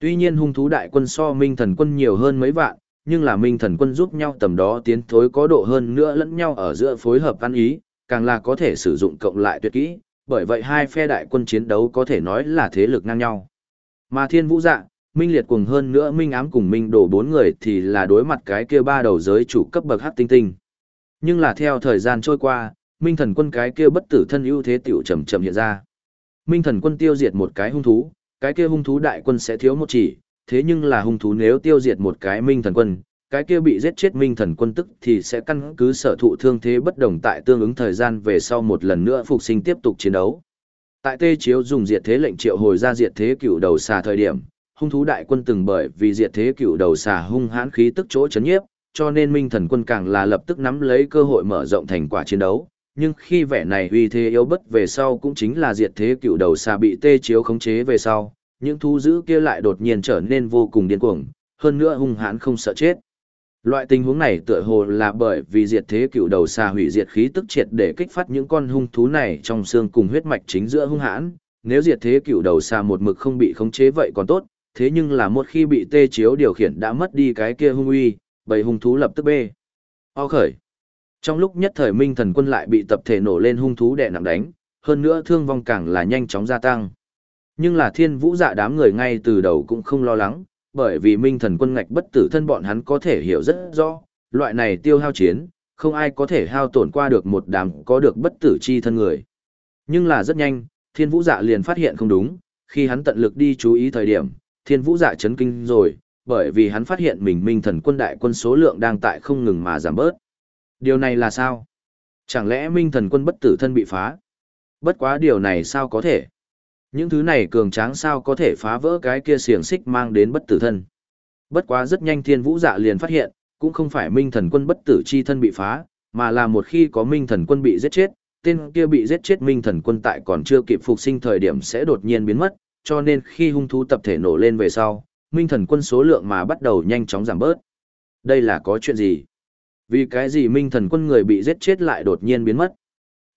Tuy nhiên hung thú đại quân so minh thần quân nhiều hơn mấy vạn, nhưng là minh thần quân giúp nhau tầm đó tiến thối có độ hơn nữa lẫn nhau ở giữa phối hợp ăn ý, càng là có thể sử dụng cộng lại tuyệt kỹ, bởi vậy hai phe đại quân chiến đấu có thể nói là thế lực ngang nhau. Mà thiên vũ dạ, minh liệt cùng hơn nữa minh ám cùng minh đổ bốn người thì là đối mặt cái kia ba đầu giới chủ cấp bậc hắc tinh tinh. Nhưng là theo thời gian trôi qua, minh thần quân cái kia bất tử thân ưu thế tiểu chậm chậm hiện ra. Minh thần quân tiêu diệt một cái hung thú, cái kia hung thú đại quân sẽ thiếu một chỉ, thế nhưng là hung thú nếu tiêu diệt một cái minh thần quân, cái kia bị giết chết minh thần quân tức thì sẽ căn cứ sở thụ thương thế bất đồng tại tương ứng thời gian về sau một lần nữa phục sinh tiếp tục chiến đấu. Tại Tê Chiếu dùng diệt thế lệnh triệu hồi ra diệt thế cựu đầu xà thời điểm, hung thú đại quân từng bởi vì diệt thế cựu đầu xà hung hãn khí tức chỗ chấn nhiếp, cho nên minh thần quân càng là lập tức nắm lấy cơ hội mở rộng thành quả chiến đấu. Nhưng khi vẻ này uy thế yếu bất về sau cũng chính là diệt thế cựu đầu xà bị Tê Chiếu khống chế về sau, những thú dữ kia lại đột nhiên trở nên vô cùng điên cuồng, hơn nữa hung hãn không sợ chết. Loại tình huống này tựa hồ là bởi vì diệt thế cựu đầu xà hủy diệt khí tức triệt để kích phát những con hung thú này trong xương cùng huyết mạch chính giữa hung hãn, nếu diệt thế cựu đầu xà một mực không bị khống chế vậy còn tốt, thế nhưng là một khi bị tê chiếu điều khiển đã mất đi cái kia hung uy, bầy hung thú lập tức bê. O khởi. Trong lúc nhất thời minh thần quân lại bị tập thể nổ lên hung thú đè nặng đánh, hơn nữa thương vong càng là nhanh chóng gia tăng. Nhưng là thiên vũ dạ đám người ngay từ đầu cũng không lo lắng, bởi vì minh thần quân ngạch bất tử thân bọn hắn có thể hiểu rất rõ, loại này tiêu hao chiến, không ai có thể hao tổn qua được một đám có được bất tử chi thân người. Nhưng là rất nhanh, thiên vũ dạ liền phát hiện không đúng, khi hắn tận lực đi chú ý thời điểm, thiên vũ dạ chấn kinh rồi, bởi vì hắn phát hiện mình minh thần quân đại quân số lượng đang tại không ngừng mà giảm bớt. Điều này là sao? Chẳng lẽ minh thần quân bất tử thân bị phá? Bất quá điều này sao có thể? Những thứ này cường tráng sao có thể phá vỡ cái kia xiềng xích mang đến bất tử thân. Bất quá rất nhanh thiên vũ dạ liền phát hiện, cũng không phải minh thần quân bất tử chi thân bị phá, mà là một khi có minh thần quân bị giết chết, tên kia bị giết chết minh thần quân tại còn chưa kịp phục sinh thời điểm sẽ đột nhiên biến mất, cho nên khi hung thú tập thể nổ lên về sau, minh thần quân số lượng mà bắt đầu nhanh chóng giảm bớt. Đây là có chuyện gì? Vì cái gì minh thần quân người bị giết chết lại đột nhiên biến mất?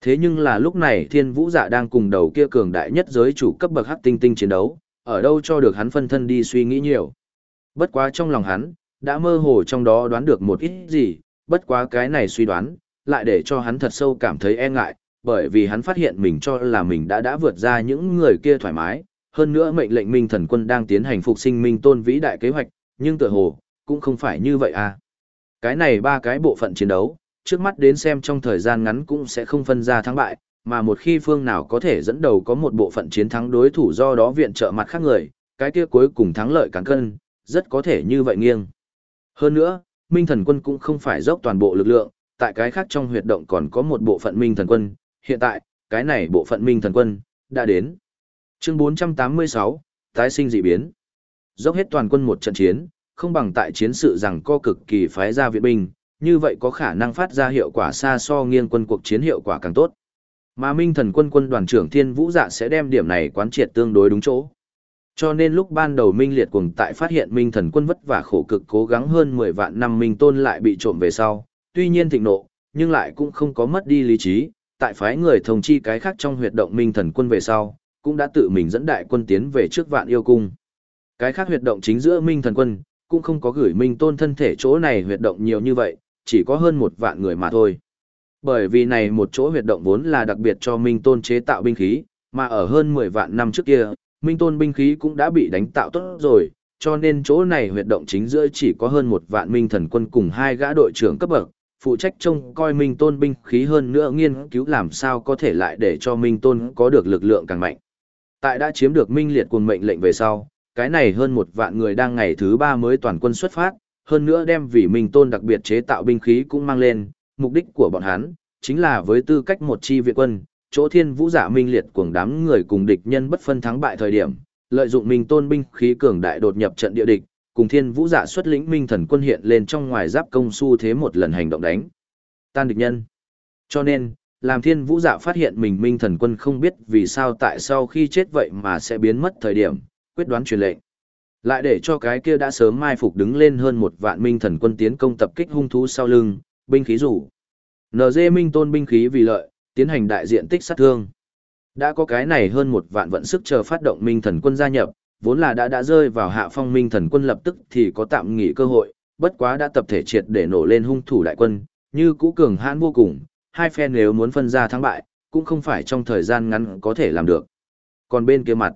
Thế nhưng là lúc này thiên vũ dạ đang cùng đầu kia cường đại nhất giới chủ cấp bậc hắc tinh tinh chiến đấu, ở đâu cho được hắn phân thân đi suy nghĩ nhiều. Bất quá trong lòng hắn, đã mơ hồ trong đó đoán được một ít gì, bất quá cái này suy đoán, lại để cho hắn thật sâu cảm thấy e ngại, bởi vì hắn phát hiện mình cho là mình đã đã vượt ra những người kia thoải mái, hơn nữa mệnh lệnh minh thần quân đang tiến hành phục sinh minh tôn vĩ đại kế hoạch, nhưng tựa hồ, cũng không phải như vậy à. Cái này ba cái bộ phận chiến đấu, trước mắt đến xem trong thời gian ngắn cũng sẽ không phân ra thắng bại, mà một khi phương nào có thể dẫn đầu có một bộ phận chiến thắng đối thủ do đó viện trợ mặt khác người, cái kia cuối cùng thắng lợi cán cân, rất có thể như vậy nghiêng. Hơn nữa, Minh Thần Quân cũng không phải dốc toàn bộ lực lượng, tại cái khác trong huyệt động còn có một bộ phận Minh Thần Quân, hiện tại, cái này bộ phận Minh Thần Quân, đã đến. Chương 486, Tái sinh dị biến. Dốc hết toàn quân một trận chiến, không bằng tại chiến sự rằng co cực kỳ phái ra viện binh, như vậy có khả năng phát ra hiệu quả xa so nghiêng quân cuộc chiến hiệu quả càng tốt. Mà Minh Thần quân quân đoàn trưởng Thiên Vũ Dạ sẽ đem điểm này quán triệt tương đối đúng chỗ. Cho nên lúc ban đầu Minh Liệt cùng tại phát hiện Minh Thần quân vất vả khổ cực cố gắng hơn 10 vạn năm Minh Tôn lại bị trộm về sau, tuy nhiên thịnh nộ, nhưng lại cũng không có mất đi lý trí, tại phái người thông chi cái khác trong huyệt động Minh Thần quân về sau, cũng đã tự mình dẫn đại quân tiến về trước vạn yêu cung. Cái khác huyệt động chính giữa Minh Thần quân, cũng không có gửi Minh Tôn thân thể chỗ này huyệt động nhiều như vậy, chỉ có hơn một vạn người mà thôi. Bởi vì này một chỗ huyệt động vốn là đặc biệt cho Minh Tôn chế tạo binh khí, mà ở hơn 10 vạn năm trước kia, Minh Tôn binh khí cũng đã bị đánh tạo tốt rồi, cho nên chỗ này huyệt động chính giữa chỉ có hơn một vạn Minh thần quân cùng hai gã đội trưởng cấp bậc, phụ trách trông coi Minh Tôn binh khí hơn nữa nghiên cứu làm sao có thể lại để cho Minh Tôn có được lực lượng càng mạnh. Tại đã chiếm được Minh Liệt cuồng mệnh lệnh về sau, cái này hơn một vạn người đang ngày thứ ba mới toàn quân xuất phát, hơn nữa đem vì Minh Tôn đặc biệt chế tạo binh khí cũng mang lên, mục đích của bọn hắn chính là với tư cách một chi viện quân, chỗ Thiên Vũ Giả Minh liệt cuồng đám người cùng địch nhân bất phân thắng bại thời điểm, lợi dụng Minh Tôn binh khí cường đại đột nhập trận địa địch, cùng Thiên Vũ Giả xuất lĩnh Minh Thần quân hiện lên trong ngoài giáp công su thế một lần hành động đánh tan địch nhân. Cho nên, làm thiên vũ dạ phát hiện mình minh thần quân không biết vì sao tại sao khi chết vậy mà sẽ biến mất thời điểm, quyết đoán truyền lệnh. Lại để cho cái kia đã sớm mai phục đứng lên hơn một vạn minh thần quân tiến công tập kích hung thú sau lưng, binh khí rủ. NG minh tôn binh khí vì lợi, tiến hành đại diện tích sát thương. Đã có cái này hơn một vạn vận sức chờ phát động minh thần quân gia nhập, vốn là đã đã rơi vào hạ phong minh thần quân lập tức thì có tạm nghỉ cơ hội, bất quá đã tập thể triệt để nổ lên hung thủ đại quân, như cũ cường hãn vô cùng, hai phe nếu muốn phân ra thắng bại, cũng không phải trong thời gian ngắn có thể làm được. Còn bên kia mặt,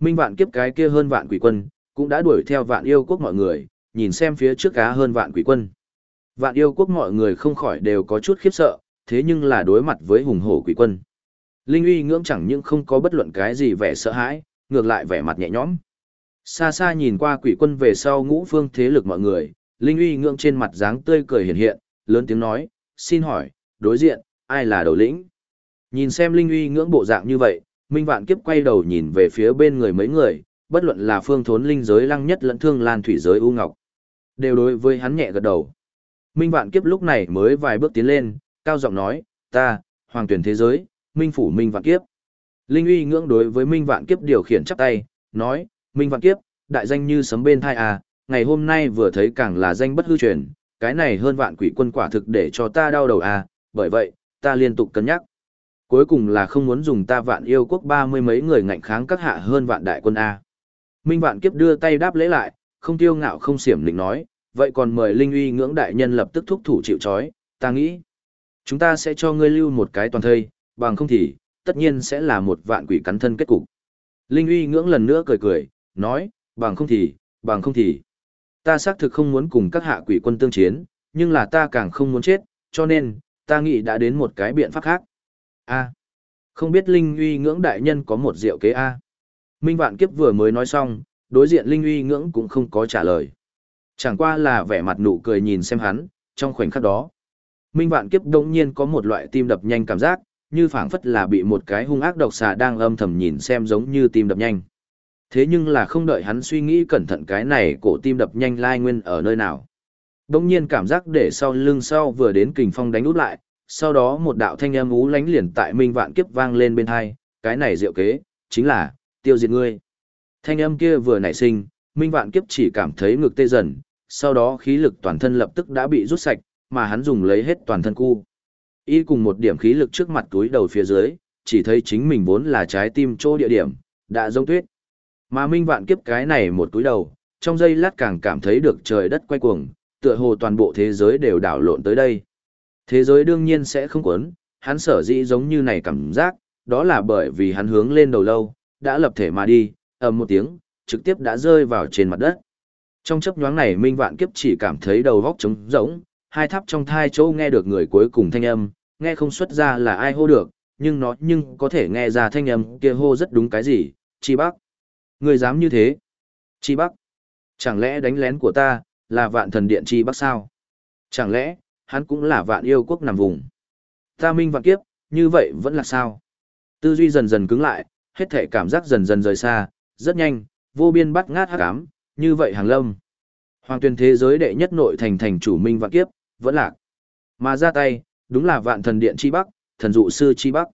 minh vạn kiếp cái kia hơn vạn quỷ quân, cũng đã đuổi theo vạn yêu quốc mọi người, nhìn xem phía trước cá hơn vạn quỷ quân. Vạn yêu quốc mọi người không khỏi đều có chút khiếp sợ, thế nhưng là đối mặt với hùng hổ quỷ quân. Linh uy ngưỡng chẳng những không có bất luận cái gì vẻ sợ hãi, ngược lại vẻ mặt nhẹ nhõm. Xa xa nhìn qua quỷ quân về sau ngũ phương thế lực mọi người, Linh uy ngưỡng trên mặt dáng tươi cười hiện hiện, lớn tiếng nói, xin hỏi, đối diện, ai là đầu lĩnh? Nhìn xem Linh uy ngưỡng bộ dạng như vậy, Minh Vạn Kiếp quay đầu nhìn về phía bên người mấy người, bất luận là phương thốn linh giới lăng nhất lẫn thương lan thủy giới u ngọc. Đều đối với hắn nhẹ gật đầu. Minh Vạn Kiếp lúc này mới vài bước tiến lên, cao giọng nói, ta, hoàng tuyển thế giới, Minh Phủ Minh Vạn Kiếp. Linh uy ngưỡng đối với Minh Vạn Kiếp điều khiển chắp tay, nói, Minh Vạn Kiếp, đại danh như sấm bên thai à, ngày hôm nay vừa thấy càng là danh bất hư truyền, cái này hơn vạn quỷ quân quả thực để cho ta đau đầu à, bởi vậy, ta liên tục cân nhắc. Cuối cùng là không muốn dùng ta vạn yêu quốc ba mươi mấy người ngạnh kháng các hạ hơn vạn đại quân A. Minh vạn kiếp đưa tay đáp lễ lại, không tiêu ngạo không xiểm định nói, vậy còn mời Linh uy ngưỡng đại nhân lập tức thúc thủ chịu chói ta nghĩ. Chúng ta sẽ cho ngươi lưu một cái toàn thây, bằng không thì, tất nhiên sẽ là một vạn quỷ cắn thân kết cục. Linh uy ngưỡng lần nữa cười cười, nói, bằng không thì, bằng không thì. Ta xác thực không muốn cùng các hạ quỷ quân tương chiến, nhưng là ta càng không muốn chết, cho nên, ta nghĩ đã đến một cái biện pháp khác. A. Không biết Linh uy ngưỡng đại nhân có một diệu kế A. Minh Vạn Kiếp vừa mới nói xong, đối diện Linh uy ngưỡng cũng không có trả lời. Chẳng qua là vẻ mặt nụ cười nhìn xem hắn, trong khoảnh khắc đó. Minh Vạn Kiếp đống nhiên có một loại tim đập nhanh cảm giác, như phảng phất là bị một cái hung ác độc xà đang âm thầm nhìn xem giống như tim đập nhanh. Thế nhưng là không đợi hắn suy nghĩ cẩn thận cái này cổ tim đập nhanh lai nguyên ở nơi nào. Đông nhiên cảm giác để sau lưng sau vừa đến kình phong đánh út lại, sau đó một đạo thanh âm ú lánh liền tại minh vạn kiếp vang lên bên hai, cái này diệu kế, chính là, tiêu diệt ngươi. Thanh âm kia vừa nảy sinh, minh vạn kiếp chỉ cảm thấy ngực tê dần, sau đó khí lực toàn thân lập tức đã bị rút sạch, mà hắn dùng lấy hết toàn thân cu. Y cùng một điểm khí lực trước mặt túi đầu phía dưới, chỉ thấy chính mình vốn là trái tim chỗ địa điểm, đã giống tuyết. Mà minh vạn kiếp cái này một túi đầu, trong giây lát càng cảm thấy được trời đất quay cuồng, tựa hồ toàn bộ thế giới đều đảo lộn tới đây. Thế giới đương nhiên sẽ không quấn, hắn sở dĩ giống như này cảm giác, đó là bởi vì hắn hướng lên đầu lâu, đã lập thể mà đi, ầm một tiếng, trực tiếp đã rơi vào trên mặt đất. Trong chấp nhoáng này Minh Vạn Kiếp chỉ cảm thấy đầu vóc trống rỗng, hai tháp trong thai chỗ nghe được người cuối cùng thanh âm, nghe không xuất ra là ai hô được, nhưng nó nhưng có thể nghe ra thanh âm kia hô rất đúng cái gì, chi bắc. Người dám như thế? Chi bắc. Chẳng lẽ đánh lén của ta, là vạn thần điện chi bắc sao? Chẳng lẽ, hắn cũng là vạn yêu quốc nằm vùng? Ta minh vạn kiếp, như vậy vẫn là sao? Tư duy dần dần cứng lại, hết thể cảm giác dần dần rời xa, rất nhanh, vô biên bắt ngát hắc ám, như vậy hàng lâm. Hoàng tuyên thế giới đệ nhất nội thành thành chủ minh vạn kiếp, vẫn lạc. Mà ra tay, đúng là vạn thần điện chi bắc, thần dụ sư chi bắc.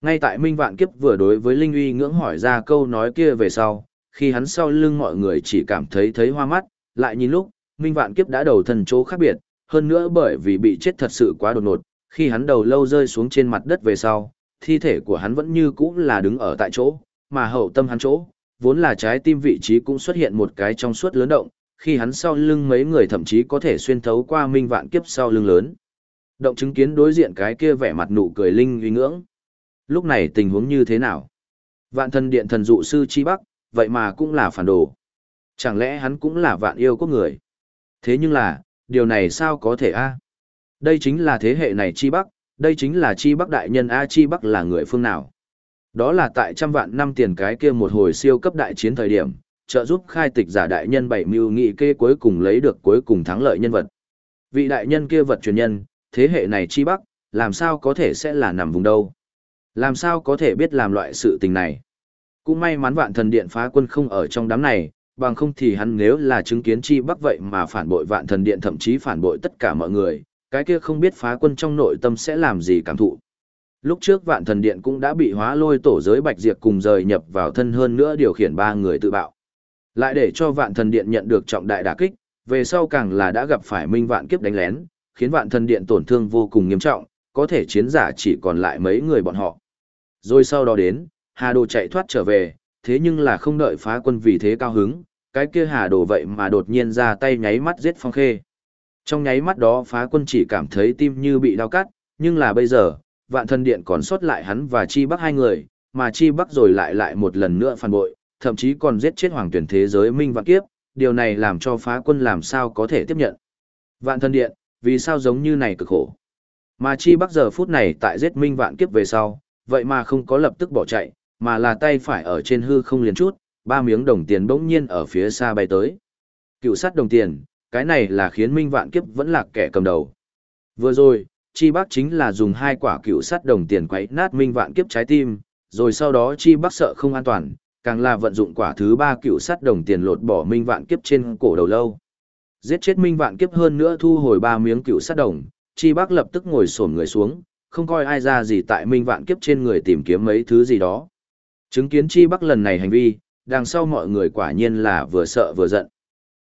Ngay tại Minh Vạn Kiếp vừa đối với Linh Uy ngưỡng hỏi ra câu nói kia về sau, khi hắn sau lưng mọi người chỉ cảm thấy thấy hoa mắt, lại nhìn lúc, Minh Vạn Kiếp đã đầu thần chỗ khác biệt, hơn nữa bởi vì bị chết thật sự quá đột ngột, khi hắn đầu lâu rơi xuống trên mặt đất về sau, thi thể của hắn vẫn như cũ là đứng ở tại chỗ, mà hậu tâm hắn chỗ, vốn là trái tim vị trí cũng xuất hiện một cái trong suốt lớn động, khi hắn sau lưng mấy người thậm chí có thể xuyên thấu qua Minh Vạn Kiếp sau lưng lớn. Động chứng kiến đối diện cái kia vẻ mặt nụ cười linh uy ngưỡng. Lúc này tình huống như thế nào? Vạn thần điện thần dụ sư chi bắc, vậy mà cũng là phản đồ. Chẳng lẽ hắn cũng là vạn yêu quốc người? Thế nhưng là, điều này sao có thể a? Đây chính là thế hệ này chi bắc, đây chính là chi bắc đại nhân a chi bắc là người phương nào? Đó là tại trăm vạn năm tiền cái kia một hồi siêu cấp đại chiến thời điểm, trợ giúp khai tịch giả đại nhân bảy mưu nghị kê cuối cùng lấy được cuối cùng thắng lợi nhân vật. Vị đại nhân kia vật truyền nhân, thế hệ này chi bắc, làm sao có thể sẽ là nằm vùng đâu? Làm sao có thể biết làm loại sự tình này? Cũng may mắn vạn thần điện phá quân không ở trong đám này, bằng không thì hắn nếu là chứng kiến chi bắc vậy mà phản bội vạn thần điện thậm chí phản bội tất cả mọi người, cái kia không biết phá quân trong nội tâm sẽ làm gì cảm thụ. Lúc trước vạn thần điện cũng đã bị hóa lôi tổ giới bạch diệt cùng rời nhập vào thân hơn nữa điều khiển ba người tự bạo. Lại để cho vạn thần điện nhận được trọng đại đả kích, về sau càng là đã gặp phải minh vạn kiếp đánh lén, khiến vạn thần điện tổn thương vô cùng nghiêm trọng, có thể chiến giả chỉ còn lại mấy người bọn họ. Rồi sau đó đến, Hà Đồ chạy thoát trở về, thế nhưng là không đợi phá quân vì thế cao hứng, cái kia Hà Đồ vậy mà đột nhiên ra tay nháy mắt giết Phong Khê. Trong nháy mắt đó phá quân chỉ cảm thấy tim như bị đau cắt, nhưng là bây giờ, vạn thần điện còn sót lại hắn và Chi Bắc hai người, mà Chi Bắc rồi lại lại một lần nữa phản bội, thậm chí còn giết chết hoàng tuyển thế giới Minh Vạn Kiếp, điều này làm cho phá quân làm sao có thể tiếp nhận. Vạn thần điện, vì sao giống như này cực khổ. Mà Chi Bắc giờ phút này tại giết Minh Vạn Kiếp về sau, vậy mà không có lập tức bỏ chạy, mà là tay phải ở trên hư không liền chút, ba miếng đồng tiền bỗng nhiên ở phía xa bay tới. Cựu sát đồng tiền, cái này là khiến Minh Vạn Kiếp vẫn là kẻ cầm đầu. Vừa rồi, Chi Bắc chính là dùng hai quả cựu sát đồng tiền quấy nát Minh Vạn Kiếp trái tim, rồi sau đó Chi Bắc sợ không an toàn, càng là vận dụng quả thứ ba cựu sát đồng tiền lột bỏ Minh Vạn Kiếp trên cổ đầu lâu. Giết chết Minh Vạn Kiếp hơn nữa thu hồi ba miếng cựu sát đồng, Chi Bắc lập tức ngồi xổm người xuống, không coi ai ra gì tại Minh Vạn Kiếp trên người tìm kiếm mấy thứ gì đó. Chứng kiến Chi Bắc lần này hành vi, đằng sau mọi người quả nhiên là vừa sợ vừa giận.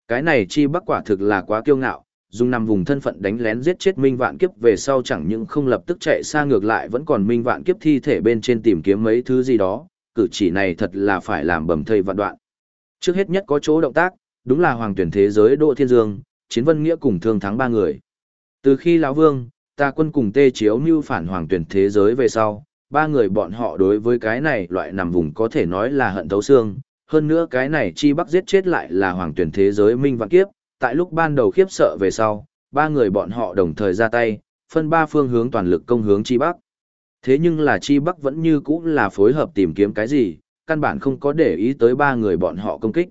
Cái này Chi Bắc quả thực là quá kiêu ngạo, dùng nằm vùng thân phận đánh lén giết chết Minh Vạn Kiếp về sau chẳng những không lập tức chạy xa ngược lại vẫn còn Minh Vạn Kiếp thi thể bên trên tìm kiếm mấy thứ gì đó, cử chỉ này thật là phải làm bầm thây vạn đoạn. Trước hết nhất có chỗ động tác, đúng là hoàng tuyển thế giới Đỗ Thiên Dương, Chiến Vân Nghĩa cùng thương thắng ba người. Từ khi lão Vương, ta quân cùng tê chiếu mưu phản hoàng tuyển thế giới về sau, ba người bọn họ đối với cái này loại nằm vùng có thể nói là hận thấu xương, hơn nữa cái này chi bắc giết chết lại là hoàng tuyển thế giới minh vạn kiếp, tại lúc ban đầu khiếp sợ về sau, ba người bọn họ đồng thời ra tay, phân ba phương hướng toàn lực công hướng chi bắc. Thế nhưng là chi bắc vẫn như cũ là phối hợp tìm kiếm cái gì, căn bản không có để ý tới ba người bọn họ công kích.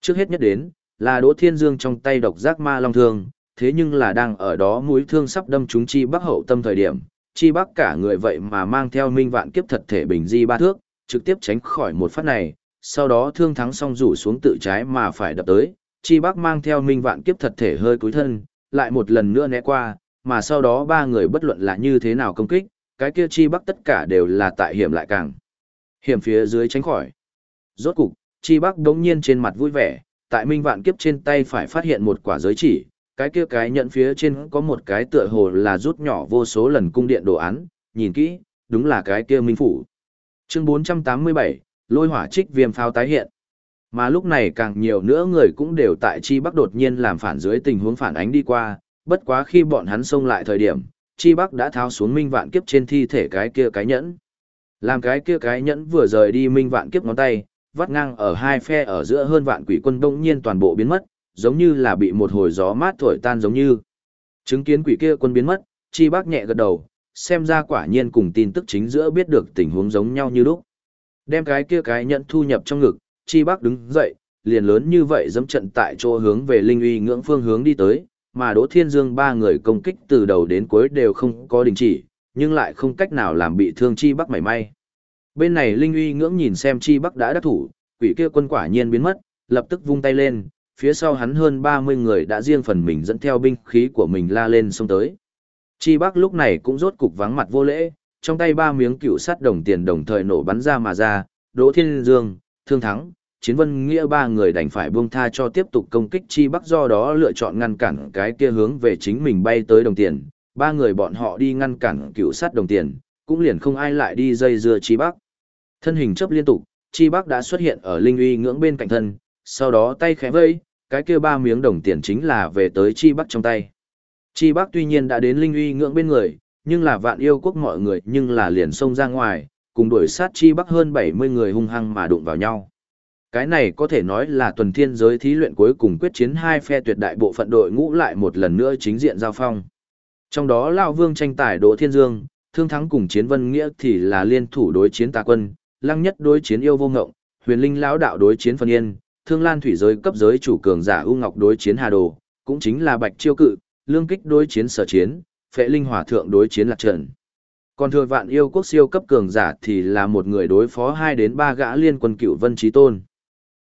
Trước hết nhất đến, là Đỗ Thiên Dương trong tay độc giác ma long thương, thế nhưng là đang ở đó mũi thương sắp đâm chúng chi bắc hậu tâm thời điểm, chi bắc cả người vậy mà mang theo minh vạn kiếp thật thể bình di ba thước, trực tiếp tránh khỏi một phát này, sau đó thương thắng xong rủ xuống tự trái mà phải đập tới, chi bắc mang theo minh vạn kiếp thật thể hơi cúi thân, lại một lần nữa né qua, mà sau đó ba người bất luận là như thế nào công kích, cái kia chi bắc tất cả đều là tại hiểm lại càng. Hiểm phía dưới tránh khỏi. Rốt cục, chi bắc đống nhiên trên mặt vui vẻ, tại minh vạn kiếp trên tay phải phát hiện một quả giới chỉ, cái kia cái nhận phía trên có một cái tựa hồ là rút nhỏ vô số lần cung điện đồ án, nhìn kỹ, đúng là cái kia minh phủ. Chương 487, lôi hỏa trích viêm pháo tái hiện. Mà lúc này càng nhiều nữa người cũng đều tại Chi Bắc đột nhiên làm phản dưới tình huống phản ánh đi qua, bất quá khi bọn hắn xông lại thời điểm, Chi Bắc đã tháo xuống minh vạn kiếp trên thi thể cái kia cái nhẫn. Làm cái kia cái nhẫn vừa rời đi minh vạn kiếp ngón tay, vắt ngang ở hai phe ở giữa hơn vạn quỷ quân đông nhiên toàn bộ biến mất, giống như là bị một hồi gió mát thổi tan giống như. Chứng kiến quỷ kia quân biến mất, Chi Bắc nhẹ gật đầu, xem ra quả nhiên cùng tin tức chính giữa biết được tình huống giống nhau như lúc. Đem cái kia cái nhẫn thu nhập trong ngực, Chi Bắc đứng dậy, liền lớn như vậy dẫm trận tại chỗ hướng về Linh uy ngưỡng phương hướng đi tới, mà Đỗ Thiên Dương ba người công kích từ đầu đến cuối đều không có đình chỉ, nhưng lại không cách nào làm bị thương Chi Bắc mảy may. Bên này Linh uy ngưỡng nhìn xem Chi Bắc đã đắc thủ, quỷ kia quân quả nhiên biến mất, lập tức vung tay lên, phía sau hắn hơn 30 người đã riêng phần mình dẫn theo binh khí của mình la lên xông tới. Chi Bắc lúc này cũng rốt cục vắng mặt vô lễ, trong tay ba miếng cựu sắt đồng tiền đồng thời nổ bắn ra mà ra, Đỗ Thiên Dương, Thương Thắng, Chiến Vân Nghĩa ba người đành phải buông tha cho tiếp tục công kích Chi Bắc do đó lựa chọn ngăn cản cái kia hướng về chính mình bay tới đồng tiền, ba người bọn họ đi ngăn cản cựu sắt đồng tiền, cũng liền không ai lại đi dây dưa Chi Bắc. Thân hình chấp liên tục, Chi Bắc đã xuất hiện ở Linh uy ngưỡng bên cạnh thân, sau đó tay khẽ vây, cái kia ba miếng đồng tiền chính là về tới Chi Bắc trong tay. Chi Bắc tuy nhiên đã đến Linh uy ngưỡng bên người, nhưng là vạn yêu quốc mọi người nhưng là liền xông ra ngoài, cùng đuổi sát Chi Bắc hơn 70 người hung hăng mà đụng vào nhau. Cái này có thể nói là tuần thiên giới thí luyện cuối cùng quyết chiến hai phe tuyệt đại bộ phận đội ngũ lại một lần nữa chính diện giao phong. Trong đó Lão Vương tranh tài Đỗ Thiên Dương, Thương Thắng cùng Chiến Vân Nghĩa thì là liên thủ đối chiến Tà Quân, Lăng Nhất đối chiến Yêu Vô Ngộng, Huyền Linh lão đạo đối chiến Phân Yên, Thương Lan thủy giới cấp giới chủ cường giả U Ngọc đối chiến Hà Đồ, cũng chính là Bạch Chiêu Cự, Lương Kích đối chiến Sở Chiến, Phệ Linh Hỏa thượng đối chiến Lạc Trận. Còn thừa vạn yêu quốc siêu cấp cường giả thì là một người đối phó hai đến ba gã liên quân cựu Vân trí Tôn.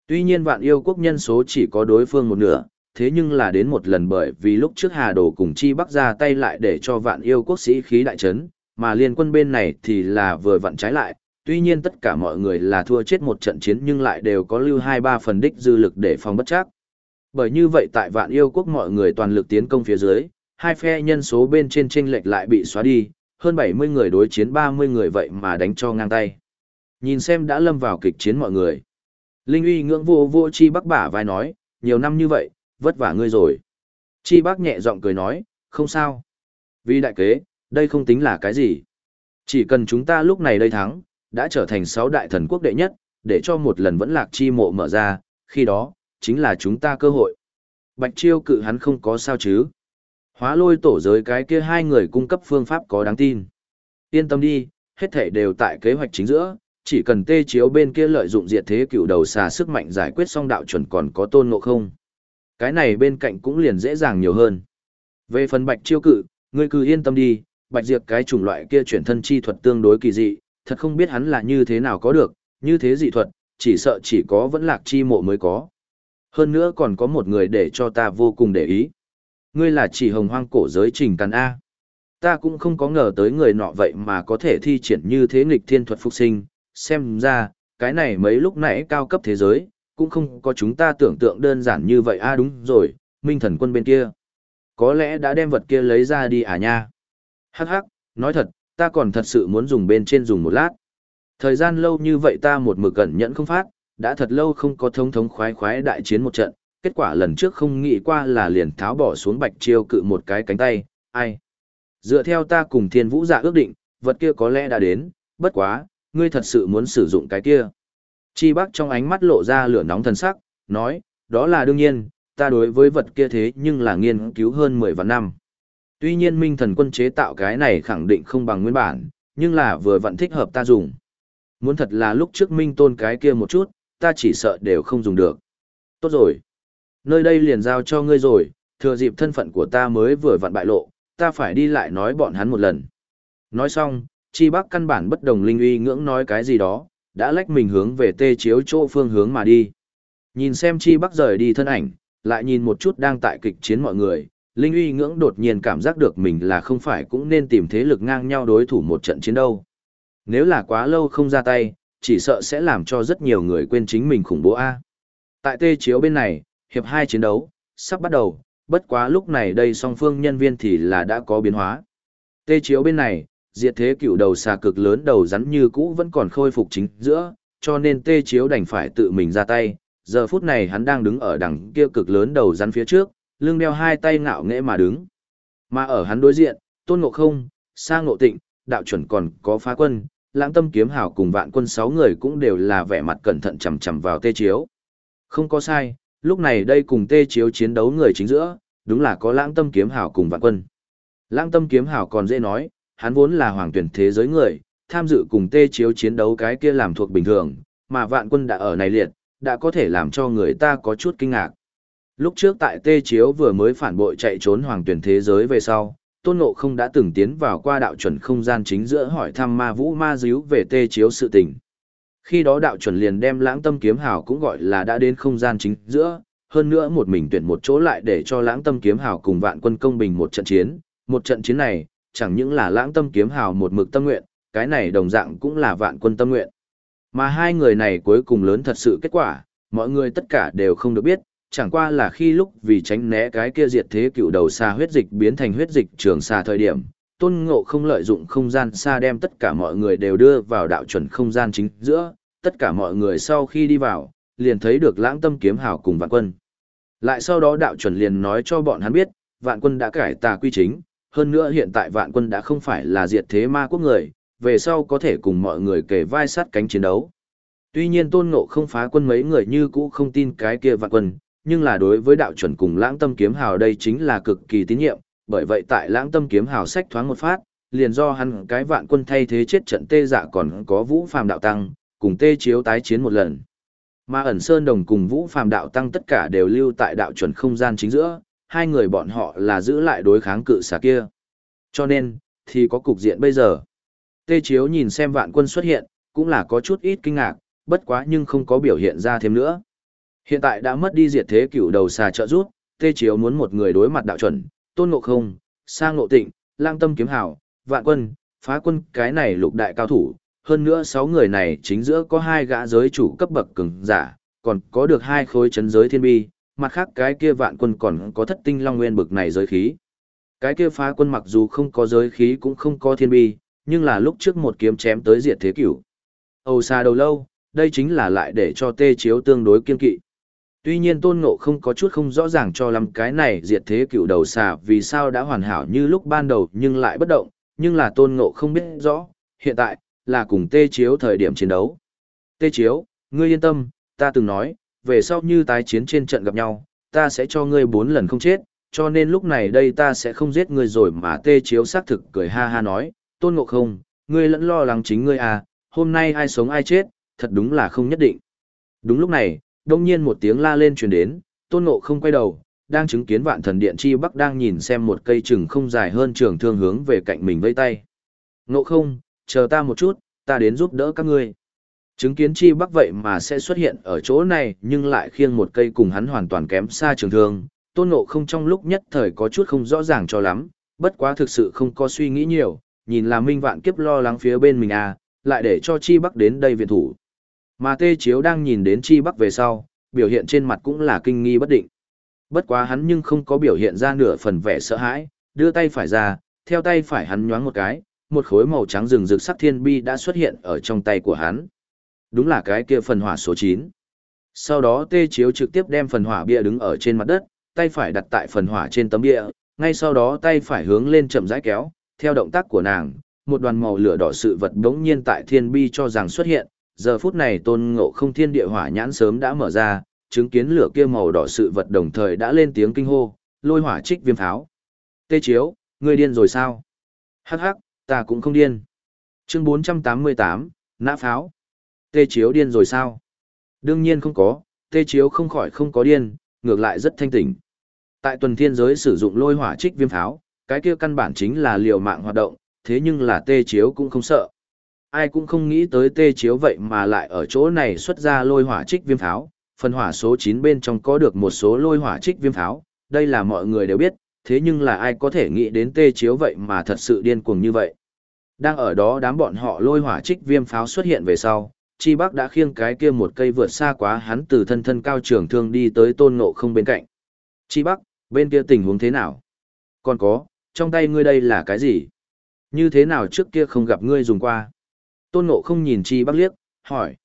Tuy nhiên vạn yêu quốc nhân số chỉ có đối phương một nửa, thế nhưng là đến một lần bởi vì lúc trước Hà Đồ cùng Chi Bắc ra tay lại để cho vạn yêu quốc sĩ khí đại chấn, mà liên quân bên này thì là vừa vặn trái lại, tuy nhiên tất cả mọi người là thua chết một trận chiến nhưng lại đều có lưu hai ba phần đích dư lực để phòng bất chắc. Bởi như vậy tại vạn yêu quốc mọi người toàn lực tiến công phía dưới, hai phe nhân số bên trên chênh lệch lại bị xóa đi, hơn 70 người đối chiến 30 người vậy mà đánh cho ngang tay. Nhìn xem đã lâm vào kịch chiến mọi người. Linh uy ngưỡng vô vô chi bắc bả vai nói, nhiều năm như vậy, vất vả ngươi rồi. Chi bác nhẹ giọng cười nói, không sao. Vì đại kế, đây không tính là cái gì. Chỉ cần chúng ta lúc này đây thắng, đã trở thành sáu đại thần quốc đệ nhất, để cho một lần vẫn lạc chi mộ mở ra, khi đó, chính là chúng ta cơ hội. Bạch chiêu cự hắn không có sao chứ. Hóa lôi tổ giới cái kia hai người cung cấp phương pháp có đáng tin. Yên tâm đi, hết thể đều tại kế hoạch chính giữa, chỉ cần tê chiếu bên kia lợi dụng diệt thế cựu đầu xà sức mạnh giải quyết xong đạo chuẩn còn có tôn ngộ không. Cái này bên cạnh cũng liền dễ dàng nhiều hơn. Về phần bạch chiêu cự, ngươi cứ yên tâm đi, bạch diệt cái chủng loại kia chuyển thân chi thuật tương đối kỳ dị, thật không biết hắn là như thế nào có được, như thế dị thuật, chỉ sợ chỉ có vẫn lạc chi mộ mới có. Hơn nữa còn có một người để cho ta vô cùng để ý. Ngươi là chỉ hồng hoang cổ giới trình càn A. Ta cũng không có ngờ tới người nọ vậy mà có thể thi triển như thế nghịch thiên thuật phục sinh, xem ra, cái này mấy lúc nãy cao cấp thế giới, cũng không có chúng ta tưởng tượng đơn giản như vậy a đúng rồi, minh thần quân bên kia. Có lẽ đã đem vật kia lấy ra đi à nha. Hắc hắc, nói thật, ta còn thật sự muốn dùng bên trên dùng một lát. Thời gian lâu như vậy ta một mực cẩn nhẫn không phát, đã thật lâu không có thống thống khoái khoái đại chiến một trận, kết quả lần trước không nghĩ qua là liền tháo bỏ xuống bạch chiêu cự một cái cánh tay, ai. Dựa theo ta cùng thiên vũ dạ ước định, vật kia có lẽ đã đến, bất quá, ngươi thật sự muốn sử dụng cái kia. Chi bác trong ánh mắt lộ ra lửa nóng thần sắc, nói, đó là đương nhiên, ta đối với vật kia thế nhưng là nghiên cứu hơn 10 vạn năm. Tuy nhiên minh thần quân chế tạo cái này khẳng định không bằng nguyên bản, nhưng là vừa vẫn thích hợp ta dùng. Muốn thật là lúc trước minh tôn cái kia một chút, ta chỉ sợ đều không dùng được. Tốt rồi. Nơi đây liền giao cho ngươi rồi, thừa dịp thân phận của ta mới vừa vặn bại lộ, ta phải đi lại nói bọn hắn một lần. Nói xong, chi bắc căn bản bất đồng linh uy ngưỡng nói cái gì đó, đã lách mình hướng về tê chiếu chỗ phương hướng mà đi. Nhìn xem chi bắc rời đi thân ảnh, lại nhìn một chút đang tại kịch chiến mọi người, linh uy ngưỡng đột nhiên cảm giác được mình là không phải cũng nên tìm thế lực ngang nhau đối thủ một trận chiến đâu. Nếu là quá lâu không ra tay, chỉ sợ sẽ làm cho rất nhiều người quên chính mình khủng bố A. Tại tê chiếu bên này, hiệp hai chiến đấu, sắp bắt đầu, bất quá lúc này đây song phương nhân viên thì là đã có biến hóa. Tê chiếu bên này, diệt thế cựu đầu xà cực lớn đầu rắn như cũ vẫn còn khôi phục chính giữa, cho nên tê chiếu đành phải tự mình ra tay. Giờ phút này hắn đang đứng ở đằng kia cực lớn đầu rắn phía trước, lưng đeo hai tay ngạo nghễ mà đứng. Mà ở hắn đối diện, tôn ngộ không, sa ngộ tịnh, đạo chuẩn còn có phá quân, lãng tâm kiếm hảo cùng vạn quân sáu người cũng đều là vẻ mặt cẩn thận chầm chầm vào tê chiếu. Không có sai, lúc này đây cùng tê chiếu chiến đấu người chính giữa, đúng là có lãng tâm kiếm hảo cùng vạn quân. Lãng tâm kiếm hảo còn dễ nói, hắn vốn là hoàng tuyển thế giới người, tham dự cùng tê chiếu chiến đấu cái kia làm thuộc bình thường, mà vạn quân đã ở này liệt, đã có thể làm cho người ta có chút kinh ngạc. Lúc trước tại tê chiếu vừa mới phản bội chạy trốn hoàng tuyển thế giới về sau, tôn ngộ không đã từng tiến vào qua đạo chuẩn không gian chính giữa hỏi thăm ma vũ ma díu về tê chiếu sự tình. Khi đó đạo chuẩn liền đem lãng tâm kiếm hào cũng gọi là đã đến không gian chính giữa, hơn nữa một mình tuyển một chỗ lại để cho lãng tâm kiếm hào cùng vạn quân công bình một trận chiến. Một trận chiến này, chẳng những là lãng tâm kiếm hào một mực tâm nguyện, cái này đồng dạng cũng là vạn quân tâm nguyện. Mà hai người này cuối cùng lớn thật sự kết quả, mọi người tất cả đều không được biết, chẳng qua là khi lúc vì tránh né cái kia diệt thế cựu đầu xa huyết dịch biến thành huyết dịch trường xa thời điểm, tôn ngộ không lợi dụng không gian xa đem tất cả mọi người đều đưa vào đạo chuẩn không gian chính giữa, tất cả mọi người sau khi đi vào, liền thấy được lãng tâm kiếm hào cùng vạn quân. Lại sau đó đạo chuẩn liền nói cho bọn hắn biết, vạn quân đã cải tà quy chính, hơn nữa hiện tại vạn quân đã không phải là diệt thế ma quốc người, về sau có thể cùng mọi người kề vai sát cánh chiến đấu. Tuy nhiên tôn ngộ không phá quân mấy người như cũ không tin cái kia vạn quân, nhưng là đối với đạo chuẩn cùng lãng tâm kiếm hào đây chính là cực kỳ tín nhiệm, bởi vậy tại lãng tâm kiếm hào sách thoáng một phát, liền do hắn cái vạn quân thay thế chết trận tê dạ còn có vũ phàm đạo tăng, cùng tê chiếu tái chiến một lần. Mà ẩn sơn đồng cùng vũ phàm đạo tăng tất cả đều lưu tại đạo chuẩn không gian chính giữa, hai người bọn họ là giữ lại đối kháng cự xà kia. Cho nên, thì có cục diện bây giờ. Tê chiếu nhìn xem vạn quân xuất hiện, cũng là có chút ít kinh ngạc, bất quá nhưng không có biểu hiện ra thêm nữa. Hiện tại đã mất đi diệt thế cửu đầu xà trợ rút, Tê chiếu muốn một người đối mặt đạo chuẩn, tôn ngộ không, sang ngộ tịnh, lang tâm kiếm hảo, vạn quân, Phá quân cái này lục đại cao thủ, hơn nữa sáu người này chính giữa có hai gã giới chủ cấp bậc cường giả, còn có được hai khối chấn giới thiên bi, mặt khác cái kia vạn quân còn có thất tinh long nguyên bực này giới khí. Cái kia phá quân mặc dù không có giới khí cũng không có thiên bi, nhưng là lúc trước một kiếm chém tới diệt thế cửu. Âu xa đầu lâu, đây chính là lại để cho tê chiếu tương đối kiên kỵ. Tuy nhiên tôn ngộ không có chút không rõ ràng cho lắm cái này diệt thế cựu đầu xà vì sao đã hoàn hảo như lúc ban đầu nhưng lại bất động, nhưng là tôn ngộ không biết rõ, hiện tại, là cùng tê chiếu thời điểm chiến đấu. Tê chiếu, ngươi yên tâm, ta từng nói, về sau như tái chiến trên trận gặp nhau, ta sẽ cho ngươi bốn lần không chết, cho nên lúc này đây ta sẽ không giết ngươi rồi mà tê chiếu xác thực cười ha ha nói, tôn ngộ không, ngươi lẫn lo lắng chính ngươi à, hôm nay ai sống ai chết, thật đúng là không nhất định. Đúng lúc này, đông nhiên một tiếng la lên truyền đến, tôn ngộ không quay đầu, đang chứng kiến vạn thần điện chi bắc đang nhìn xem một cây chừng không dài hơn trường thương hướng về cạnh mình vây tay. Ngộ không, chờ ta một chút, ta đến giúp đỡ các ngươi. Chứng kiến chi bắc vậy mà sẽ xuất hiện ở chỗ này nhưng lại khiêng một cây cùng hắn hoàn toàn kém xa trường thương, tôn ngộ không trong lúc nhất thời có chút không rõ ràng cho lắm, bất quá thực sự không có suy nghĩ nhiều, nhìn là minh vạn kiếp lo lắng phía bên mình à, lại để cho chi bắc đến đây viện thủ. Mà tê chiếu đang nhìn đến chi bắc về sau, biểu hiện trên mặt cũng là kinh nghi bất định. Bất quá hắn nhưng không có biểu hiện ra nửa phần vẻ sợ hãi, đưa tay phải ra, theo tay phải hắn nhoáng một cái, một khối màu trắng rừng rực sắc thiên bi đã xuất hiện ở trong tay của hắn. Đúng là cái kia phần hỏa số 9. Sau đó tê chiếu trực tiếp đem phần hỏa bia đứng ở trên mặt đất, tay phải đặt tại phần hỏa trên tấm bia, ngay sau đó tay phải hướng lên chậm rãi kéo, theo động tác của nàng, một đoàn màu lửa đỏ sự vật đống nhiên tại thiên bi cho rằng xuất hiện, giờ phút này tôn ngộ không thiên địa hỏa nhãn sớm đã mở ra, chứng kiến lửa kia màu đỏ sự vật đồng thời đã lên tiếng kinh hô, lôi hỏa trích viêm pháo. Tê chiếu, ngươi điên rồi sao? Hắc hắc, ta cũng không điên. Chương 488, nã pháo. Tê chiếu điên rồi sao? Đương nhiên không có, tê chiếu không khỏi không có điên, ngược lại rất thanh tỉnh. Tại tuần thiên giới sử dụng lôi hỏa trích viêm pháo, cái kia căn bản chính là liều mạng hoạt động, thế nhưng là tê chiếu cũng không sợ. Ai cũng không nghĩ tới tê chiếu vậy mà lại ở chỗ này xuất ra lôi hỏa trích viêm pháo, phần hỏa số 9 bên trong có được một số lôi hỏa trích viêm pháo, đây là mọi người đều biết, thế nhưng là ai có thể nghĩ đến tê chiếu vậy mà thật sự điên cuồng như vậy. Đang ở đó đám bọn họ lôi hỏa trích viêm pháo xuất hiện về sau, Chi Bắc đã khiêng cái kia một cây vượt xa quá hắn từ thân thân cao trường thương đi tới tôn ngộ không bên cạnh. Chi Bắc, bên kia tình huống thế nào? Còn có, trong tay ngươi đây là cái gì? Như thế nào trước kia không gặp ngươi dùng qua? Tôn ngộ không nhìn Chi Bắc liếc, hỏi.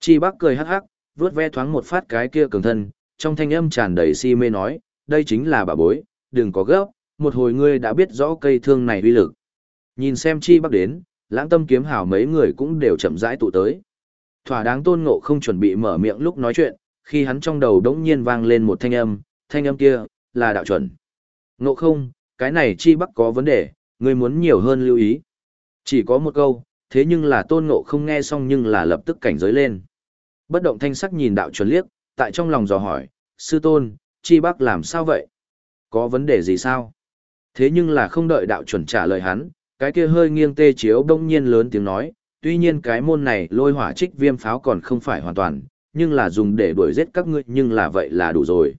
Chi Bắc cười hắc hắc, vướt ve thoáng một phát cái kia cường thân, trong thanh âm tràn đầy si mê nói, đây chính là bà bối, đừng có gấp, một hồi ngươi đã biết rõ cây thương này uy lực. Nhìn xem Chi Bắc đến, lãng tâm kiếm hảo mấy người cũng đều chậm rãi tụ tới. Thỏa đáng tôn ngộ không chuẩn bị mở miệng lúc nói chuyện, khi hắn trong đầu đống nhiên vang lên một thanh âm, thanh âm kia, là đạo chuẩn. Ngộ không, cái này chi bắc có vấn đề, ngươi muốn nhiều hơn lưu ý. Chỉ có một câu, thế nhưng là tôn ngộ không nghe xong nhưng là lập tức cảnh giới lên. Bất động thanh sắc nhìn đạo chuẩn liếc, tại trong lòng dò hỏi, sư tôn, chi bắc làm sao vậy? Có vấn đề gì sao? Thế nhưng là không đợi đạo chuẩn trả lời hắn, cái kia hơi nghiêng tê chiếu đông nhiên lớn tiếng nói, tuy nhiên cái môn này lôi hỏa trích viêm pháo còn không phải hoàn toàn, nhưng là dùng để đuổi giết các ngươi nhưng là vậy là đủ rồi.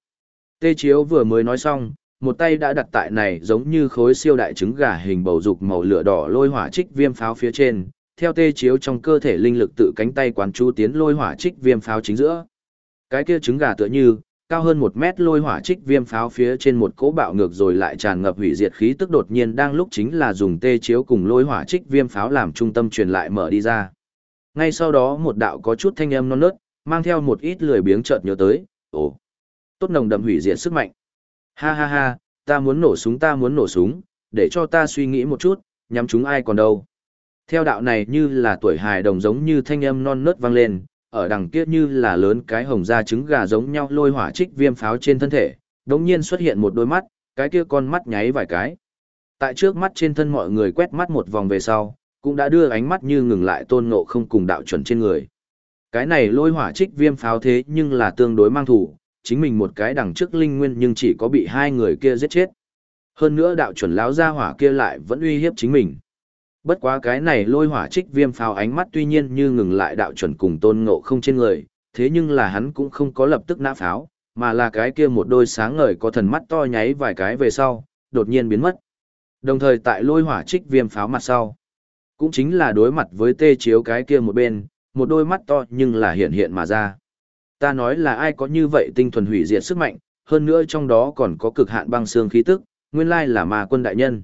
Tê Chiếu vừa mới nói xong, một tay đã đặt tại này giống như khối siêu đại trứng gà hình bầu dục màu lửa đỏ lôi hỏa trích viêm pháo phía trên, theo Tê Chiếu trong cơ thể linh lực tự cánh tay quán chú tiến lôi hỏa trích viêm pháo chính giữa. Cái kia trứng gà tựa như, cao hơn một mét lôi hỏa trích viêm pháo phía trên một cỗ bạo ngược rồi lại tràn ngập hủy diệt khí tức đột nhiên đang lúc chính là dùng tê chiếu cùng lôi hỏa trích viêm pháo làm trung tâm truyền lại mở đi ra. Ngay sau đó một đạo có chút thanh âm non nớt, mang theo một ít lười biếng chợt nhớ tới, ồ, tốt nồng đậm hủy diệt sức mạnh. Ha ha ha, ta muốn nổ súng ta muốn nổ súng, để cho ta suy nghĩ một chút, nhắm chúng ai còn đâu. Theo đạo này như là tuổi hài đồng giống như thanh âm non nớt vang lên, ở đằng kia như là lớn cái hồng da trứng gà giống nhau lôi hỏa trích viêm pháo trên thân thể, đống nhiên xuất hiện một đôi mắt, cái kia con mắt nháy vài cái. Tại trước mắt trên thân mọi người quét mắt một vòng về sau, cũng đã đưa ánh mắt như ngừng lại tôn ngộ không cùng đạo chuẩn trên người. Cái này lôi hỏa trích viêm pháo thế nhưng là tương đối mang thủ, chính mình một cái đằng trước linh nguyên nhưng chỉ có bị hai người kia giết chết. Hơn nữa đạo chuẩn lão gia hỏa kia lại vẫn uy hiếp chính mình. Bất quá cái này lôi hỏa trích viêm pháo ánh mắt tuy nhiên như ngừng lại đạo chuẩn cùng tôn ngộ không trên người, thế nhưng là hắn cũng không có lập tức nã pháo, mà là cái kia một đôi sáng ngời có thần mắt to nháy vài cái về sau, đột nhiên biến mất. Đồng thời tại lôi hỏa trích viêm pháo mặt sau, cũng chính là đối mặt với tê chiếu cái kia một bên, một đôi mắt to nhưng là hiện hiện mà ra. Ta nói là ai có như vậy tinh thuần hủy diệt sức mạnh, hơn nữa trong đó còn có cực hạn băng xương khí tức, nguyên lai là ma quân đại nhân.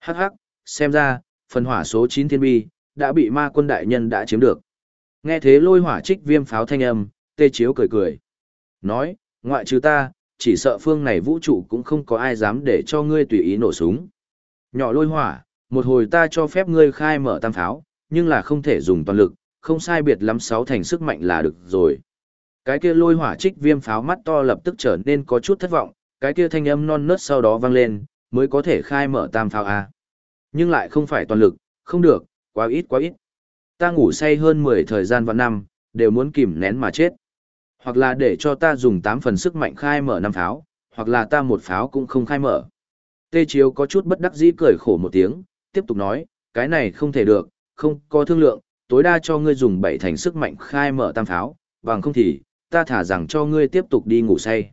Hắc hắc, xem ra, phần hỏa số 9 thiên bi, đã bị ma quân đại nhân đã chiếm được. Nghe thế lôi hỏa trích viêm pháo thanh âm, tê chiếu cười cười. Nói, ngoại trừ ta, chỉ sợ phương này vũ trụ cũng không có ai dám để cho ngươi tùy ý nổ súng. Nhỏ lôi hỏa, một hồi ta cho phép ngươi khai mở tam pháo, nhưng là không thể dùng toàn lực, không sai biệt lắm sáu thành sức mạnh là được rồi. Cái kia lôi hỏa trích viêm pháo mắt to lập tức trở nên có chút thất vọng, cái kia thanh âm non nớt sau đó vang lên, mới có thể khai mở tam pháo A. Nhưng lại không phải toàn lực, không được, quá ít quá ít. Ta ngủ say hơn 10 thời gian và năm, đều muốn kìm nén mà chết. Hoặc là để cho ta dùng 8 phần sức mạnh khai mở năm pháo, hoặc là ta một pháo cũng không khai mở. Tê Chiếu có chút bất đắc dĩ cười khổ một tiếng, tiếp tục nói, cái này không thể được, không có thương lượng, tối đa cho ngươi dùng bảy thành sức mạnh khai mở tam pháo, bằng không thì, ta thả rằng cho ngươi tiếp tục đi ngủ say.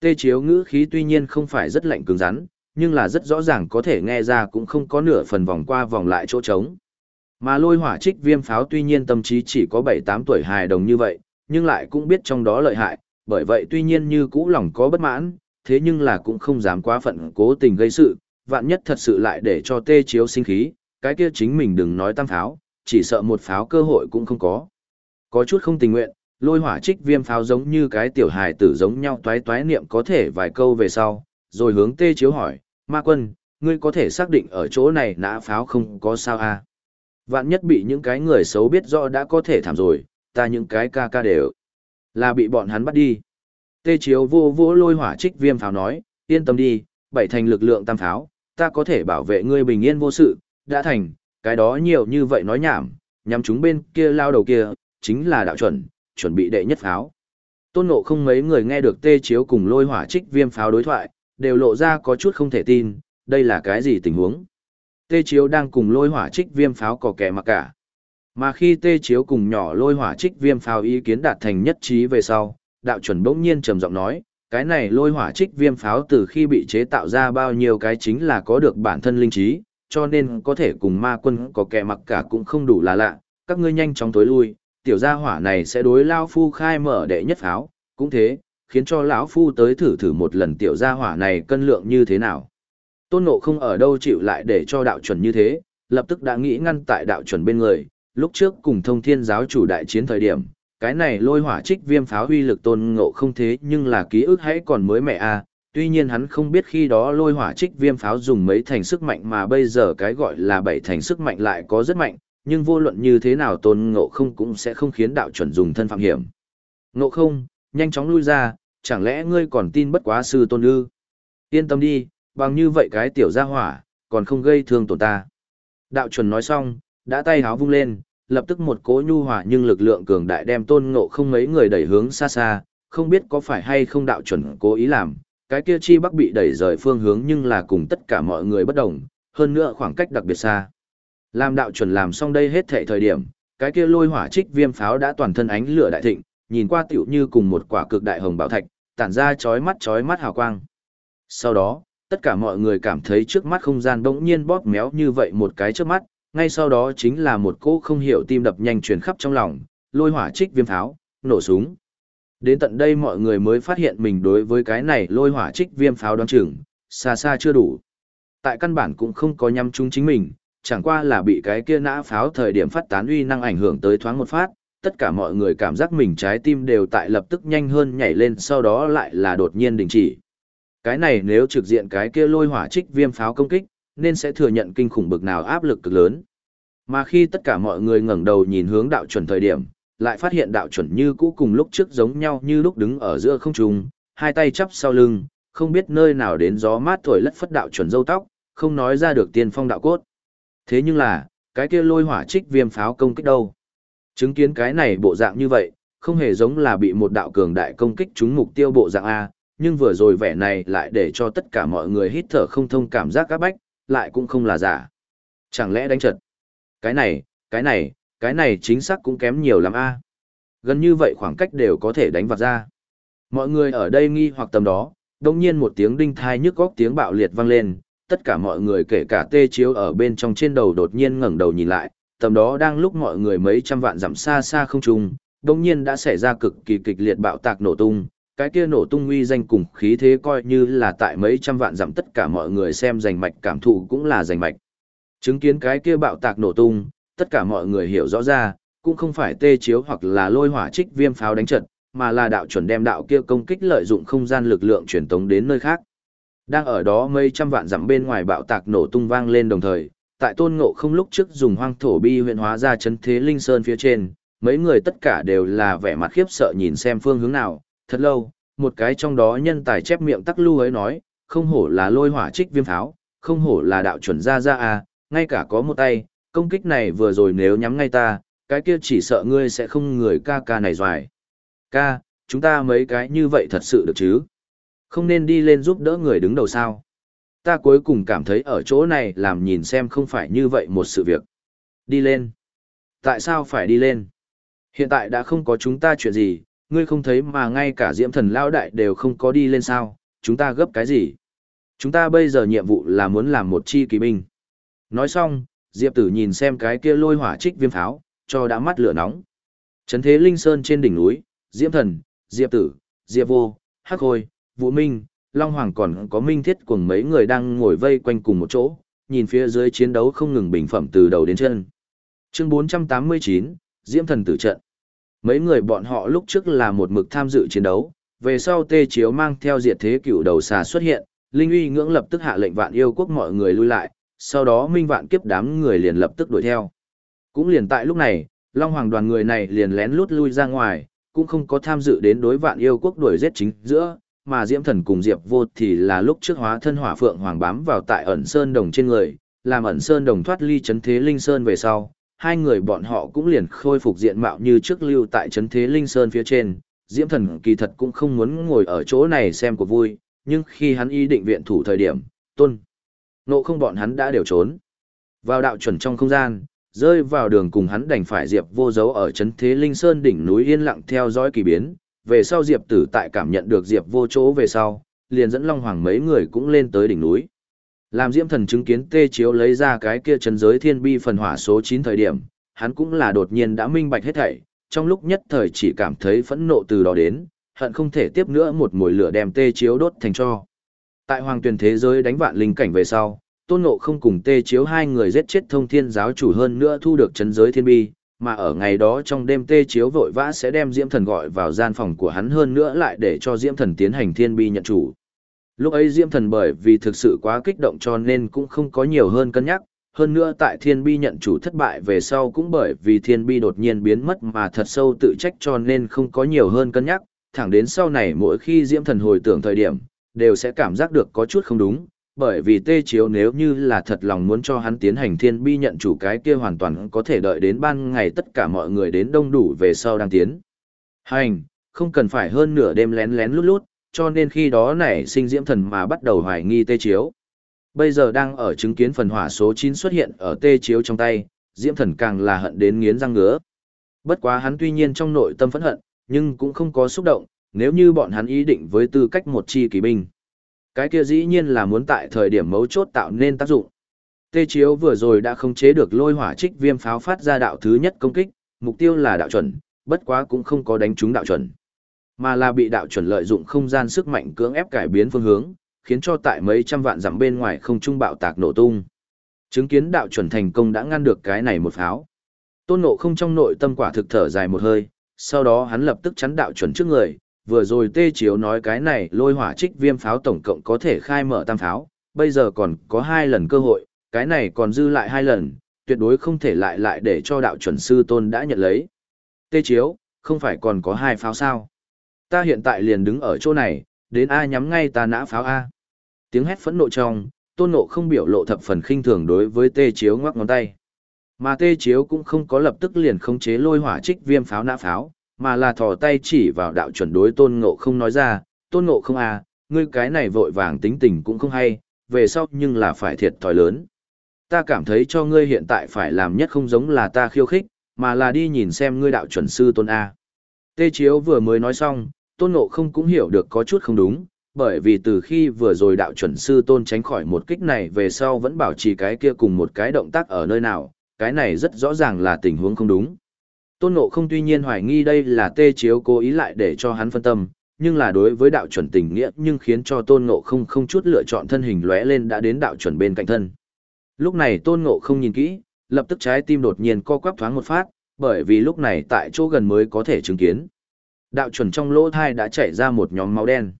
Tê Chiếu ngữ khí tuy nhiên không phải rất lạnh cứng rắn, nhưng là rất rõ ràng có thể nghe ra cũng không có nửa phần vòng qua vòng lại chỗ trống. Mà lôi hỏa trích viêm pháo tuy nhiên tâm trí chỉ có 7-8 tuổi hài đồng như vậy, nhưng lại cũng biết trong đó lợi hại, bởi vậy tuy nhiên như cũ lòng có bất mãn, thế nhưng là cũng không dám quá phận cố tình gây sự, vạn nhất thật sự lại để cho tê chiếu sinh khí, cái kia chính mình đừng nói tam pháo, chỉ sợ một pháo cơ hội cũng không có. Có chút không tình nguyện, lôi hỏa trích viêm pháo giống như cái tiểu hài tử giống nhau toái toái niệm có thể vài câu về sau, rồi hướng tê chiếu hỏi, ma quân, ngươi có thể xác định ở chỗ này nã pháo không có sao à? Vạn nhất bị những cái người xấu biết rõ đã có thể thảm rồi, ta những cái ca ca đều là bị bọn hắn bắt đi. Tê chiếu vô vô lôi hỏa trích viêm pháo nói, yên tâm đi, bảy thành lực lượng tam pháo, ta có thể bảo vệ ngươi bình yên vô sự, đã thành, cái đó nhiều như vậy nói nhảm, nhằm chúng bên kia lao đầu kia, chính là đạo chuẩn, chuẩn bị đệ nhất pháo. Tôn ngộ không mấy người nghe được tê chiếu cùng lôi hỏa trích viêm pháo đối thoại, đều lộ ra có chút không thể tin, đây là cái gì tình huống. Tê chiếu đang cùng lôi hỏa trích viêm pháo có kẻ mặc cả. Mà khi tê chiếu cùng nhỏ lôi hỏa trích viêm pháo ý kiến đạt thành nhất trí về sau, đạo chuẩn bỗng nhiên trầm giọng nói, cái này lôi hỏa trích viêm pháo từ khi bị chế tạo ra bao nhiêu cái chính là có được bản thân linh trí, cho nên có thể cùng ma quân có kẻ mặc cả cũng không đủ là lạ, các ngươi nhanh chóng tối lui, tiểu gia hỏa này sẽ đối lao phu khai mở đệ nhất pháo, cũng thế, khiến cho lão phu tới thử thử một lần tiểu gia hỏa này cân lượng như thế nào. Tôn Ngộ không ở đâu chịu lại để cho đạo chuẩn như thế, lập tức đã nghĩ ngăn tại đạo chuẩn bên người, lúc trước cùng thông thiên giáo chủ đại chiến thời điểm, cái này lôi hỏa trích viêm pháo huy lực tôn ngộ không thế nhưng là ký ức hãy còn mới mẹ a à, tuy nhiên hắn không biết khi đó lôi hỏa trích viêm pháo dùng mấy thành sức mạnh mà bây giờ cái gọi là bảy thành sức mạnh lại có rất mạnh, nhưng vô luận như thế nào tôn ngộ không cũng sẽ không khiến đạo chuẩn dùng thân phạm hiểm. Ngộ không, nhanh chóng lui ra, chẳng lẽ ngươi còn tin bất quá sư tôn ư? Yên tâm đi, bằng như vậy cái tiểu gia hỏa, còn không gây thương tổn ta. Đạo chuẩn nói xong, đã tay háo vung lên, lập tức một cỗ nhu hòa nhưng lực lượng cường đại đem tôn ngộ không mấy người đẩy hướng xa xa, không biết có phải hay không đạo chuẩn cố ý làm, cái kia chi bắc bị đẩy rời phương hướng nhưng là cùng tất cả mọi người bất đồng, hơn nữa khoảng cách đặc biệt xa. Làm đạo chuẩn làm xong đây hết thệ thời điểm, cái kia lôi hỏa trích viêm pháo đã toàn thân ánh lửa đại thịnh, nhìn qua tiểu như cùng một quả cực đại hồng bảo thạch, tản ra chói mắt chói mắt hào quang. Sau đó, tất cả mọi người cảm thấy trước mắt không gian bỗng nhiên bóp méo như vậy một cái trước mắt, ngay sau đó chính là một cỗ không hiểu tim đập nhanh truyền khắp trong lòng, lôi hỏa trích viêm pháo, nổ súng. Đến tận đây mọi người mới phát hiện mình đối với cái này lôi hỏa trích viêm pháo đoán chừng, xa xa chưa đủ. Tại căn bản cũng không có nhắm chung chính mình, chẳng qua là bị cái kia nã pháo thời điểm phát tán uy năng ảnh hưởng tới thoáng một phát, tất cả mọi người cảm giác mình trái tim đều tại lập tức nhanh hơn nhảy lên sau đó lại là đột nhiên đình chỉ. Cái này nếu trực diện cái kia lôi hỏa trích viêm pháo công kích, nên sẽ thừa nhận kinh khủng bực nào áp lực cực lớn. Mà khi tất cả mọi người ngẩng đầu nhìn hướng đạo chuẩn thời điểm, lại phát hiện đạo chuẩn như cũ cùng lúc trước giống nhau như lúc đứng ở giữa không trung, hai tay chắp sau lưng, không biết nơi nào đến gió mát thổi lất phất đạo chuẩn râu tóc, không nói ra được tiên phong đạo cốt. Thế nhưng là, cái kia lôi hỏa trích viêm pháo công kích đâu? Chứng kiến cái này bộ dạng như vậy, không hề giống là bị một đạo cường đại công kích trúng mục tiêu bộ dạng A, nhưng vừa rồi vẻ này lại để cho tất cả mọi người hít thở không thông cảm giác các bách, lại cũng không là giả. Chẳng lẽ đánh trật? Cái này, cái này, cái này chính xác cũng kém nhiều lắm a. Gần như vậy khoảng cách đều có thể đánh vặt ra. Mọi người ở đây nghi hoặc tầm đó, đồng nhiên một tiếng đinh thai nhức góc tiếng bạo liệt vang lên, tất cả mọi người kể cả tê chiếu ở bên trong trên đầu đột nhiên ngẩng đầu nhìn lại, tầm đó đang lúc mọi người mấy trăm vạn dặm xa xa không trung, đồng nhiên đã xảy ra cực kỳ kịch liệt bạo tạc nổ tung, cái kia nổ tung uy danh cùng khí thế coi như là tại mấy trăm vạn dặm tất cả mọi người xem giành mạch cảm thụ cũng là giành mạch. Chứng kiến cái kia bạo tạc nổ tung, tất cả mọi người hiểu rõ ra, cũng không phải tê chiếu hoặc là lôi hỏa trích viêm pháo đánh trận, mà là đạo chuẩn đem đạo kia công kích lợi dụng không gian lực lượng truyền tống đến nơi khác. Đang ở đó mấy trăm vạn dặm bên ngoài bạo tạc nổ tung vang lên đồng thời, tại tôn ngộ không lúc trước dùng hoang thổ bi huyện hóa ra chấn thế linh sơn phía trên, mấy người tất cả đều là vẻ mặt khiếp sợ nhìn xem phương hướng nào, thật lâu, một cái trong đó nhân tài chép miệng tắc lưu ấy nói, không hổ là lôi hỏa trích viêm tháo, không hổ là đạo chuẩn ra ra à, ngay cả có một tay, công kích này vừa rồi nếu nhắm ngay ta, cái kia chỉ sợ ngươi sẽ không người ca ca này doài. Ca, chúng ta mấy cái như vậy thật sự được chứ? Không nên đi lên giúp đỡ người đứng đầu sao? Ta cuối cùng cảm thấy ở chỗ này làm nhìn xem không phải như vậy một sự việc. Đi lên. Tại sao phải đi lên? Hiện tại đã không có chúng ta chuyện gì, ngươi không thấy mà ngay cả diễm thần lao đại đều không có đi lên sao, chúng ta gấp cái gì? Chúng ta bây giờ nhiệm vụ là muốn làm một chi kỳ binh. Nói xong, Diệp tử nhìn xem cái kia lôi hỏa trích viêm pháo, cho đã mắt lửa nóng. Trấn thế linh sơn trên đỉnh núi, diễm thần, Diệp tử, Diệp vô, hắc hồi, vũ minh, long hoàng còn có minh thiết cùng mấy người đang ngồi vây quanh cùng một chỗ, nhìn phía dưới chiến đấu không ngừng bình phẩm từ đầu đến chân. Chương 489, Diễm thần tử trận. Mấy người bọn họ lúc trước là một mực tham dự chiến đấu, về sau tê chiếu mang theo diệt thế cựu đầu xà xuất hiện, Linh uy ngưỡng lập tức hạ lệnh vạn yêu quốc mọi người lui lại, sau đó minh vạn kiếp đám người liền lập tức đuổi theo. Cũng liền tại lúc này, Long Hoàng đoàn người này liền lén lút lui ra ngoài, cũng không có tham dự đến đối vạn yêu quốc đuổi giết chính giữa, mà Diễm Thần cùng Diệp Vô thì là lúc trước hóa thân hỏa phượng hoàng bám vào tại ẩn sơn đồng trên người, làm ẩn sơn đồng thoát ly chấn thế linh sơn về sau, hai người bọn họ cũng liền khôi phục diện mạo như trước lưu tại trấn thế linh sơn phía trên. Diễm thần kỳ thật cũng không muốn ngồi ở chỗ này xem cuộc vui, nhưng khi hắn ý định viện thủ thời điểm, tôn, nộ không bọn hắn đã đều trốn. Vào đạo chuẩn trong không gian, rơi vào đường cùng hắn đành phải Diệp vô dấu ở trấn thế linh sơn đỉnh núi yên lặng theo dõi kỳ biến. Về sau Diệp tử tại cảm nhận được Diệp vô chỗ về sau, liền dẫn Long Hoàng mấy người cũng lên tới đỉnh núi. Làm Diễm Thần chứng kiến Tê Chiếu lấy ra cái kia chân giới thiên bi phần hỏa số 9 thời điểm, hắn cũng là đột nhiên đã minh bạch hết thảy, trong lúc nhất thời chỉ cảm thấy phẫn nộ từ đó đến, hận không thể tiếp nữa một mùi lửa đem Tê Chiếu đốt thành cho. Tại hoàng tuyển thế giới đánh vạn linh cảnh về sau, Tôn Ngộ không cùng Tê Chiếu hai người giết chết thông thiên giáo chủ hơn nữa thu được chân giới thiên bi, mà ở ngày đó trong đêm Tê Chiếu vội vã sẽ đem Diễm Thần gọi vào gian phòng của hắn hơn nữa lại để cho Diễm Thần tiến hành thiên bi nhận chủ. Lúc ấy Diễm Thần bởi vì thực sự quá kích động cho nên cũng không có nhiều hơn cân nhắc, hơn nữa tại Thiên Bi nhận chủ thất bại về sau cũng bởi vì Thiên Bi đột nhiên biến mất mà thật sâu tự trách cho nên không có nhiều hơn cân nhắc, thẳng đến sau này mỗi khi Diễm Thần hồi tưởng thời điểm, đều sẽ cảm giác được có chút không đúng, bởi vì Tê Chiếu nếu như là thật lòng muốn cho hắn tiến hành Thiên Bi nhận chủ cái kia hoàn toàn có thể đợi đến ban ngày tất cả mọi người đến đông đủ về sau đang tiến. Hành, không cần phải hơn nửa đêm lén lén lút lút, cho nên khi đó nảy sinh diễm thần mà bắt đầu hoài nghi tê chiếu. Bây giờ đang ở chứng kiến phần hỏa số 9 xuất hiện ở tê chiếu trong tay, diễm thần càng là hận đến nghiến răng ngứa. Bất quá hắn tuy nhiên trong nội tâm phẫn hận, nhưng cũng không có xúc động, nếu như bọn hắn ý định với tư cách một chi kỳ binh. Cái kia dĩ nhiên là muốn tại thời điểm mấu chốt tạo nên tác dụng. Tê chiếu vừa rồi đã không chế được lôi hỏa trích viêm pháo phát ra đạo thứ nhất công kích, mục tiêu là đạo chuẩn, bất quá cũng không có đánh trúng đạo chuẩn mà là bị đạo chuẩn lợi dụng không gian sức mạnh cưỡng ép cải biến phương hướng, khiến cho tại mấy trăm vạn dặm bên ngoài không trung bạo tạc nổ tung. Chứng kiến đạo chuẩn thành công đã ngăn được cái này một pháo. Tôn nộ không trong nội tâm quả thực thở dài một hơi, sau đó hắn lập tức chắn đạo chuẩn trước người, vừa rồi tê chiếu nói cái này lôi hỏa trích viêm pháo tổng cộng có thể khai mở tam pháo, bây giờ còn có hai lần cơ hội, cái này còn dư lại hai lần, tuyệt đối không thể lại lại để cho đạo chuẩn sư tôn đã nhận lấy. Tê chiếu, không phải còn có hai pháo sao? Ta hiện tại liền đứng ở chỗ này, đến A nhắm ngay ta nã pháo A. Tiếng hét phẫn nộ trong, tôn nộ không biểu lộ thập phần khinh thường đối với tê chiếu ngoắc ngón tay. Mà tê chiếu cũng không có lập tức liền khống chế lôi hỏa trích viêm pháo nã pháo, mà là thò tay chỉ vào đạo chuẩn đối tôn ngộ không nói ra, tôn ngộ không a ngươi cái này vội vàng tính tình cũng không hay, về sau nhưng là phải thiệt thòi lớn. Ta cảm thấy cho ngươi hiện tại phải làm nhất không giống là ta khiêu khích, mà là đi nhìn xem ngươi đạo chuẩn sư tôn A. Tê Chiếu vừa mới nói xong, tôn ngộ không cũng hiểu được có chút không đúng, bởi vì từ khi vừa rồi đạo chuẩn sư tôn tránh khỏi một kích này về sau vẫn bảo trì cái kia cùng một cái động tác ở nơi nào, cái này rất rõ ràng là tình huống không đúng. Tôn Ngộ không tuy nhiên hoài nghi đây là tê chiếu cố ý lại để cho hắn phân tâm, nhưng là đối với đạo chuẩn tình nghĩa nhưng khiến cho Tôn Ngộ không không chút lựa chọn thân hình lóe lên đã đến đạo chuẩn bên cạnh thân. Lúc này Tôn Ngộ không nhìn kỹ, lập tức trái tim đột nhiên co quắp thoáng một phát, bởi vì lúc này tại chỗ gần mới có thể chứng kiến. Đạo chuẩn trong lỗ thai đã chảy ra một nhóm máu đen.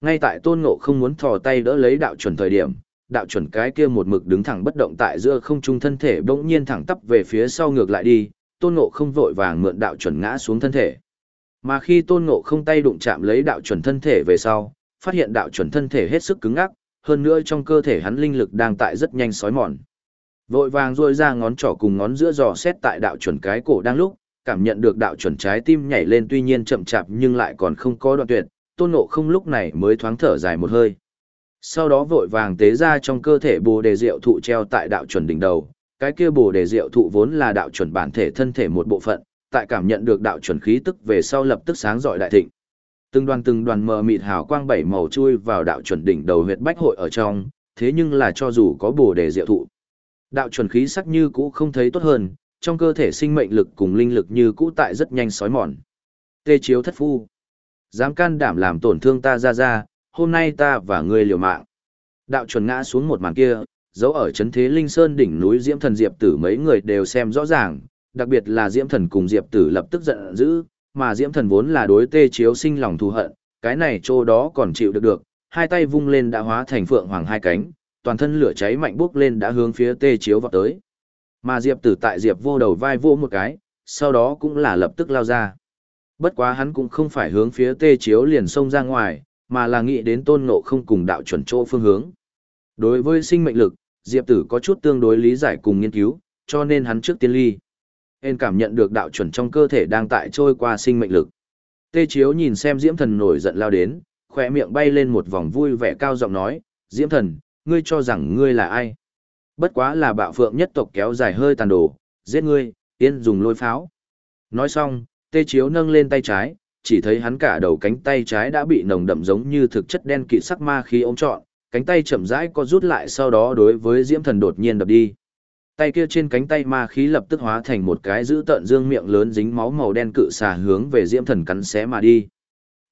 Ngay tại Tôn Ngộ không muốn thò tay đỡ lấy đạo chuẩn thời điểm, đạo chuẩn cái kia một mực đứng thẳng bất động tại giữa không trung thân thể bỗng nhiên thẳng tắp về phía sau ngược lại đi, Tôn Ngộ không vội vàng mượn đạo chuẩn ngã xuống thân thể. Mà khi Tôn Ngộ không tay đụng chạm lấy đạo chuẩn thân thể về sau, phát hiện đạo chuẩn thân thể hết sức cứng ngắc, hơn nữa trong cơ thể hắn linh lực đang tại rất nhanh sói mòn. Vội vàng duỗi ra ngón trỏ cùng ngón giữa giò xét tại đạo chuẩn cái cổ đang lúc, cảm nhận được đạo chuẩn trái tim nhảy lên tuy nhiên chậm chạp nhưng lại còn không có đoạn tuyệt, tôn ngộ không lúc này mới thoáng thở dài một hơi. Sau đó vội vàng tế ra trong cơ thể bồ đề rượu thụ treo tại đạo chuẩn đỉnh đầu, cái kia bồ đề diệu thụ vốn là đạo chuẩn bản thể thân thể một bộ phận, tại cảm nhận được đạo chuẩn khí tức về sau lập tức sáng rọi đại thịnh. Từng đoàn từng đoàn mờ mịt hào quang bảy màu chui vào đạo chuẩn đỉnh đầu huyệt bách hội ở trong, thế nhưng là cho dù có bồ đề diệu thụ. Đạo chuẩn khí sắc như cũ không thấy tốt hơn, trong cơ thể sinh mệnh lực cùng linh lực như cũ tại rất nhanh sói mòn. Tê chiếu thất phu. Dám can đảm làm tổn thương ta ra ra, hôm nay ta và ngươi liều mạng. Đạo chuẩn ngã xuống một màn kia, dấu ở chấn thế linh sơn đỉnh núi diễm thần diệp tử mấy người đều xem rõ ràng, đặc biệt là diễm thần cùng diệp tử lập tức giận dữ, mà diễm thần vốn là đối tê chiếu sinh lòng thù hận, cái này chỗ đó còn chịu được được, hai tay vung lên đã hóa thành phượng hoàng hai cánh, toàn thân lửa cháy mạnh bốc lên đã hướng phía tê chiếu vào tới. Mà diệp tử tại diệp vô đầu vai vô một cái, sau đó cũng là lập tức lao ra. Bất quá hắn cũng không phải hướng phía tê chiếu liền xông ra ngoài, mà là nghĩ đến tôn ngộ không cùng đạo chuẩn chỗ phương hướng. Đối với sinh mệnh lực, diệp tử có chút tương đối lý giải cùng nghiên cứu, cho nên hắn trước tiên ly hên cảm nhận được đạo chuẩn trong cơ thể đang tại trôi qua sinh mệnh lực. Tê Chiếu nhìn xem Diễm Thần nổi giận lao đến, khỏe miệng bay lên một vòng vui vẻ cao giọng nói, Diễm Thần, ngươi cho rằng ngươi là ai? Bất quá là bạo phượng nhất tộc kéo dài hơi tàn đồ, giết ngươi, yên dùng lôi pháo. Nói xong, Tê Chiếu nâng lên tay trái, chỉ thấy hắn cả đầu cánh tay trái đã bị nồng đậm giống như thực chất đen kịt sắc ma khí ôm trọn, cánh tay chậm rãi co rút lại sau đó đối với Diễm Thần đột nhiên đập đi. Tay kia trên cánh tay ma khí lập tức hóa thành một cái giữ tợn dương miệng lớn dính máu màu đen cự xà hướng về diễm thần cắn xé mà đi.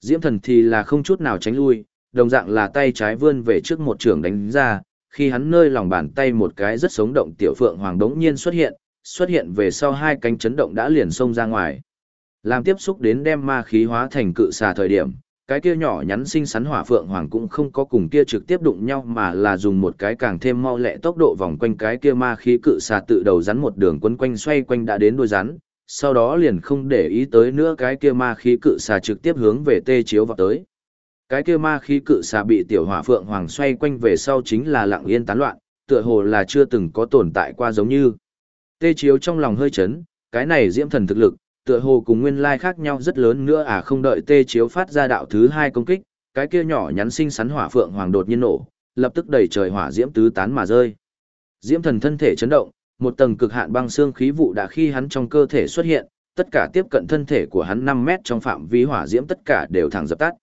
Diễm thần thì là không chút nào tránh lui, đồng dạng là tay trái vươn về trước một trường đánh ra, khi hắn nơi lòng bàn tay một cái rất sống động tiểu phượng hoàng đống nhiên xuất hiện xuất hiện về sau hai cánh chấn động đã liền xông ra ngoài. Làm tiếp xúc đến đem ma khí hóa thành cự xà thời điểm cái kia nhỏ nhắn xinh xắn hỏa phượng hoàng cũng không có cùng kia trực tiếp đụng nhau mà là dùng một cái càng thêm mau lẹ tốc độ vòng quanh cái kia ma khí cự xà tự đầu rắn một đường quấn quanh xoay quanh đã đến đuôi rắn, sau đó liền không để ý tới nữa cái kia ma khí cự xà trực tiếp hướng về tê chiếu vào tới. Cái kia ma khí cự xà bị tiểu hỏa phượng hoàng xoay quanh về sau chính là lặng yên tán loạn, tựa hồ là chưa từng có tồn tại qua giống như. Tê chiếu trong lòng hơi chấn, cái này diễm thần thực lực, tựa hồ cùng nguyên lai khác nhau rất lớn nữa à không đợi tê chiếu phát ra đạo thứ hai công kích, cái kia nhỏ nhắn xinh xắn hỏa phượng hoàng đột nhiên nổ, lập tức đẩy trời hỏa diễm tứ tán mà rơi. Diễm thần thân thể chấn động, một tầng cực hạn băng xương khí vụ đã khi hắn trong cơ thể xuất hiện, tất cả tiếp cận thân thể của hắn 5 mét trong phạm vi hỏa diễm tất cả đều thẳng dập tắt.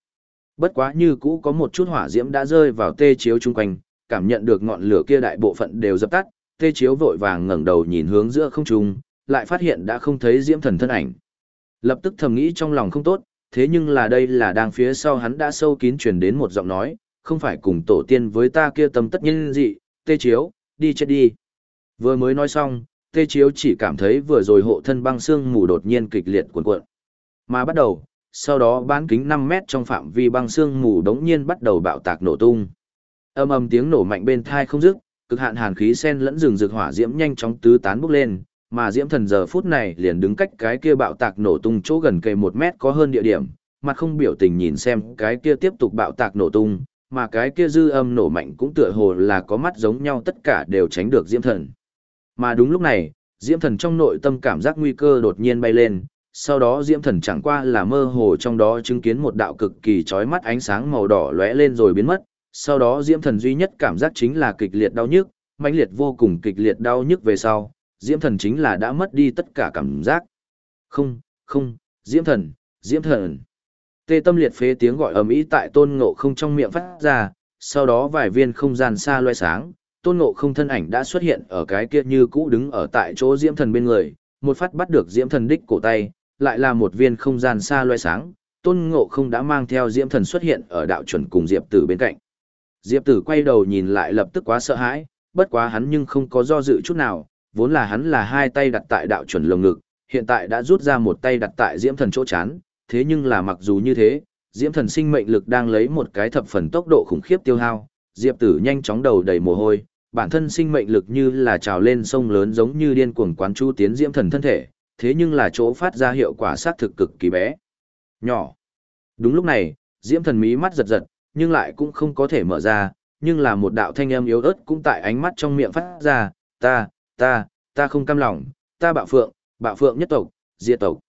Bất quá như cũ có một chút hỏa diễm đã rơi vào tê chiếu chung quanh, cảm nhận được ngọn lửa kia đại bộ phận đều dập tắt, tê chiếu vội vàng ngẩng đầu nhìn hướng giữa không trung, lại phát hiện đã không thấy diễm thần thân ảnh. Lập tức thầm nghĩ trong lòng không tốt, thế nhưng là đây là đang phía sau hắn đã sâu kín truyền đến một giọng nói, không phải cùng tổ tiên với ta kia tâm tất nhiên dị, tê chiếu, đi chết đi. Vừa mới nói xong, tê chiếu chỉ cảm thấy vừa rồi hộ thân băng xương mù đột nhiên kịch liệt cuộn cuộn. Mà bắt đầu, sau đó bán kính 5 mét trong phạm vi băng xương mù đống nhiên bắt đầu bạo tạc nổ tung. Âm âm tiếng nổ mạnh bên thai không dứt, cực hạn hàn khí sen lẫn rừng rực hỏa diễm nhanh chóng tứ tán bốc lên, mà diễm thần giờ phút này liền đứng cách cái kia bạo tạc nổ tung chỗ gần cây một mét có hơn địa điểm, mặt không biểu tình nhìn xem cái kia tiếp tục bạo tạc nổ tung, mà cái kia dư âm nổ mạnh cũng tựa hồ là có mắt giống nhau tất cả đều tránh được diễm thần. Mà đúng lúc này, diễm thần trong nội tâm cảm giác nguy cơ đột nhiên bay lên, sau đó diễm thần chẳng qua là mơ hồ trong đó chứng kiến một đạo cực kỳ chói mắt ánh sáng màu đỏ lóe lên rồi biến mất, sau đó diễm thần duy nhất cảm giác chính là kịch liệt đau nhức, mãnh liệt vô cùng kịch liệt đau nhức về sau, diễm thần chính là đã mất đi tất cả cảm giác. Không, không, diễm thần, diễm thần. Tê tâm liệt phế tiếng gọi ầm ĩ tại tôn ngộ không trong miệng phát ra, sau đó vài viên không gian xa loe sáng, tôn ngộ không thân ảnh đã xuất hiện ở cái kia như cũ đứng ở tại chỗ diễm thần bên người, một phát bắt được diễm thần đích cổ tay, lại là một viên không gian xa loe sáng, tôn ngộ không đã mang theo diễm thần xuất hiện ở đạo chuẩn cùng diệp tử bên cạnh. Diệp tử quay đầu nhìn lại lập tức quá sợ hãi, bất quá hắn nhưng không có do dự chút nào, vốn là hắn là hai tay đặt tại đạo chuẩn lồng ngực, hiện tại đã rút ra một tay đặt tại diễm thần chỗ chán, thế nhưng là mặc dù như thế, diễm thần sinh mệnh lực đang lấy một cái thập phần tốc độ khủng khiếp tiêu hao, diệp tử nhanh chóng đầu đầy mồ hôi, bản thân sinh mệnh lực như là trào lên sông lớn giống như điên cuồng quán chu tiến diễm thần thân thể, thế nhưng là chỗ phát ra hiệu quả sát thực cực kỳ bé. Nhỏ. Đúng lúc này, diễm thần mí mắt giật giật, nhưng lại cũng không có thể mở ra, nhưng là một đạo thanh âm yếu ớt cũng tại ánh mắt trong miệng phát ra, ta, ta, ta không cam lòng, ta bạo phượng, bạo phượng nhất tộc, diệt tộc.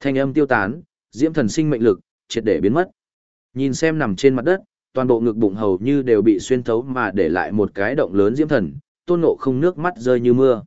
Thanh âm tiêu tán, diễm thần sinh mệnh lực, triệt để biến mất. Nhìn xem nằm trên mặt đất, toàn bộ ngực bụng hầu như đều bị xuyên thấu mà để lại một cái động lớn diễm thần, tôn ngộ không nước mắt rơi như mưa.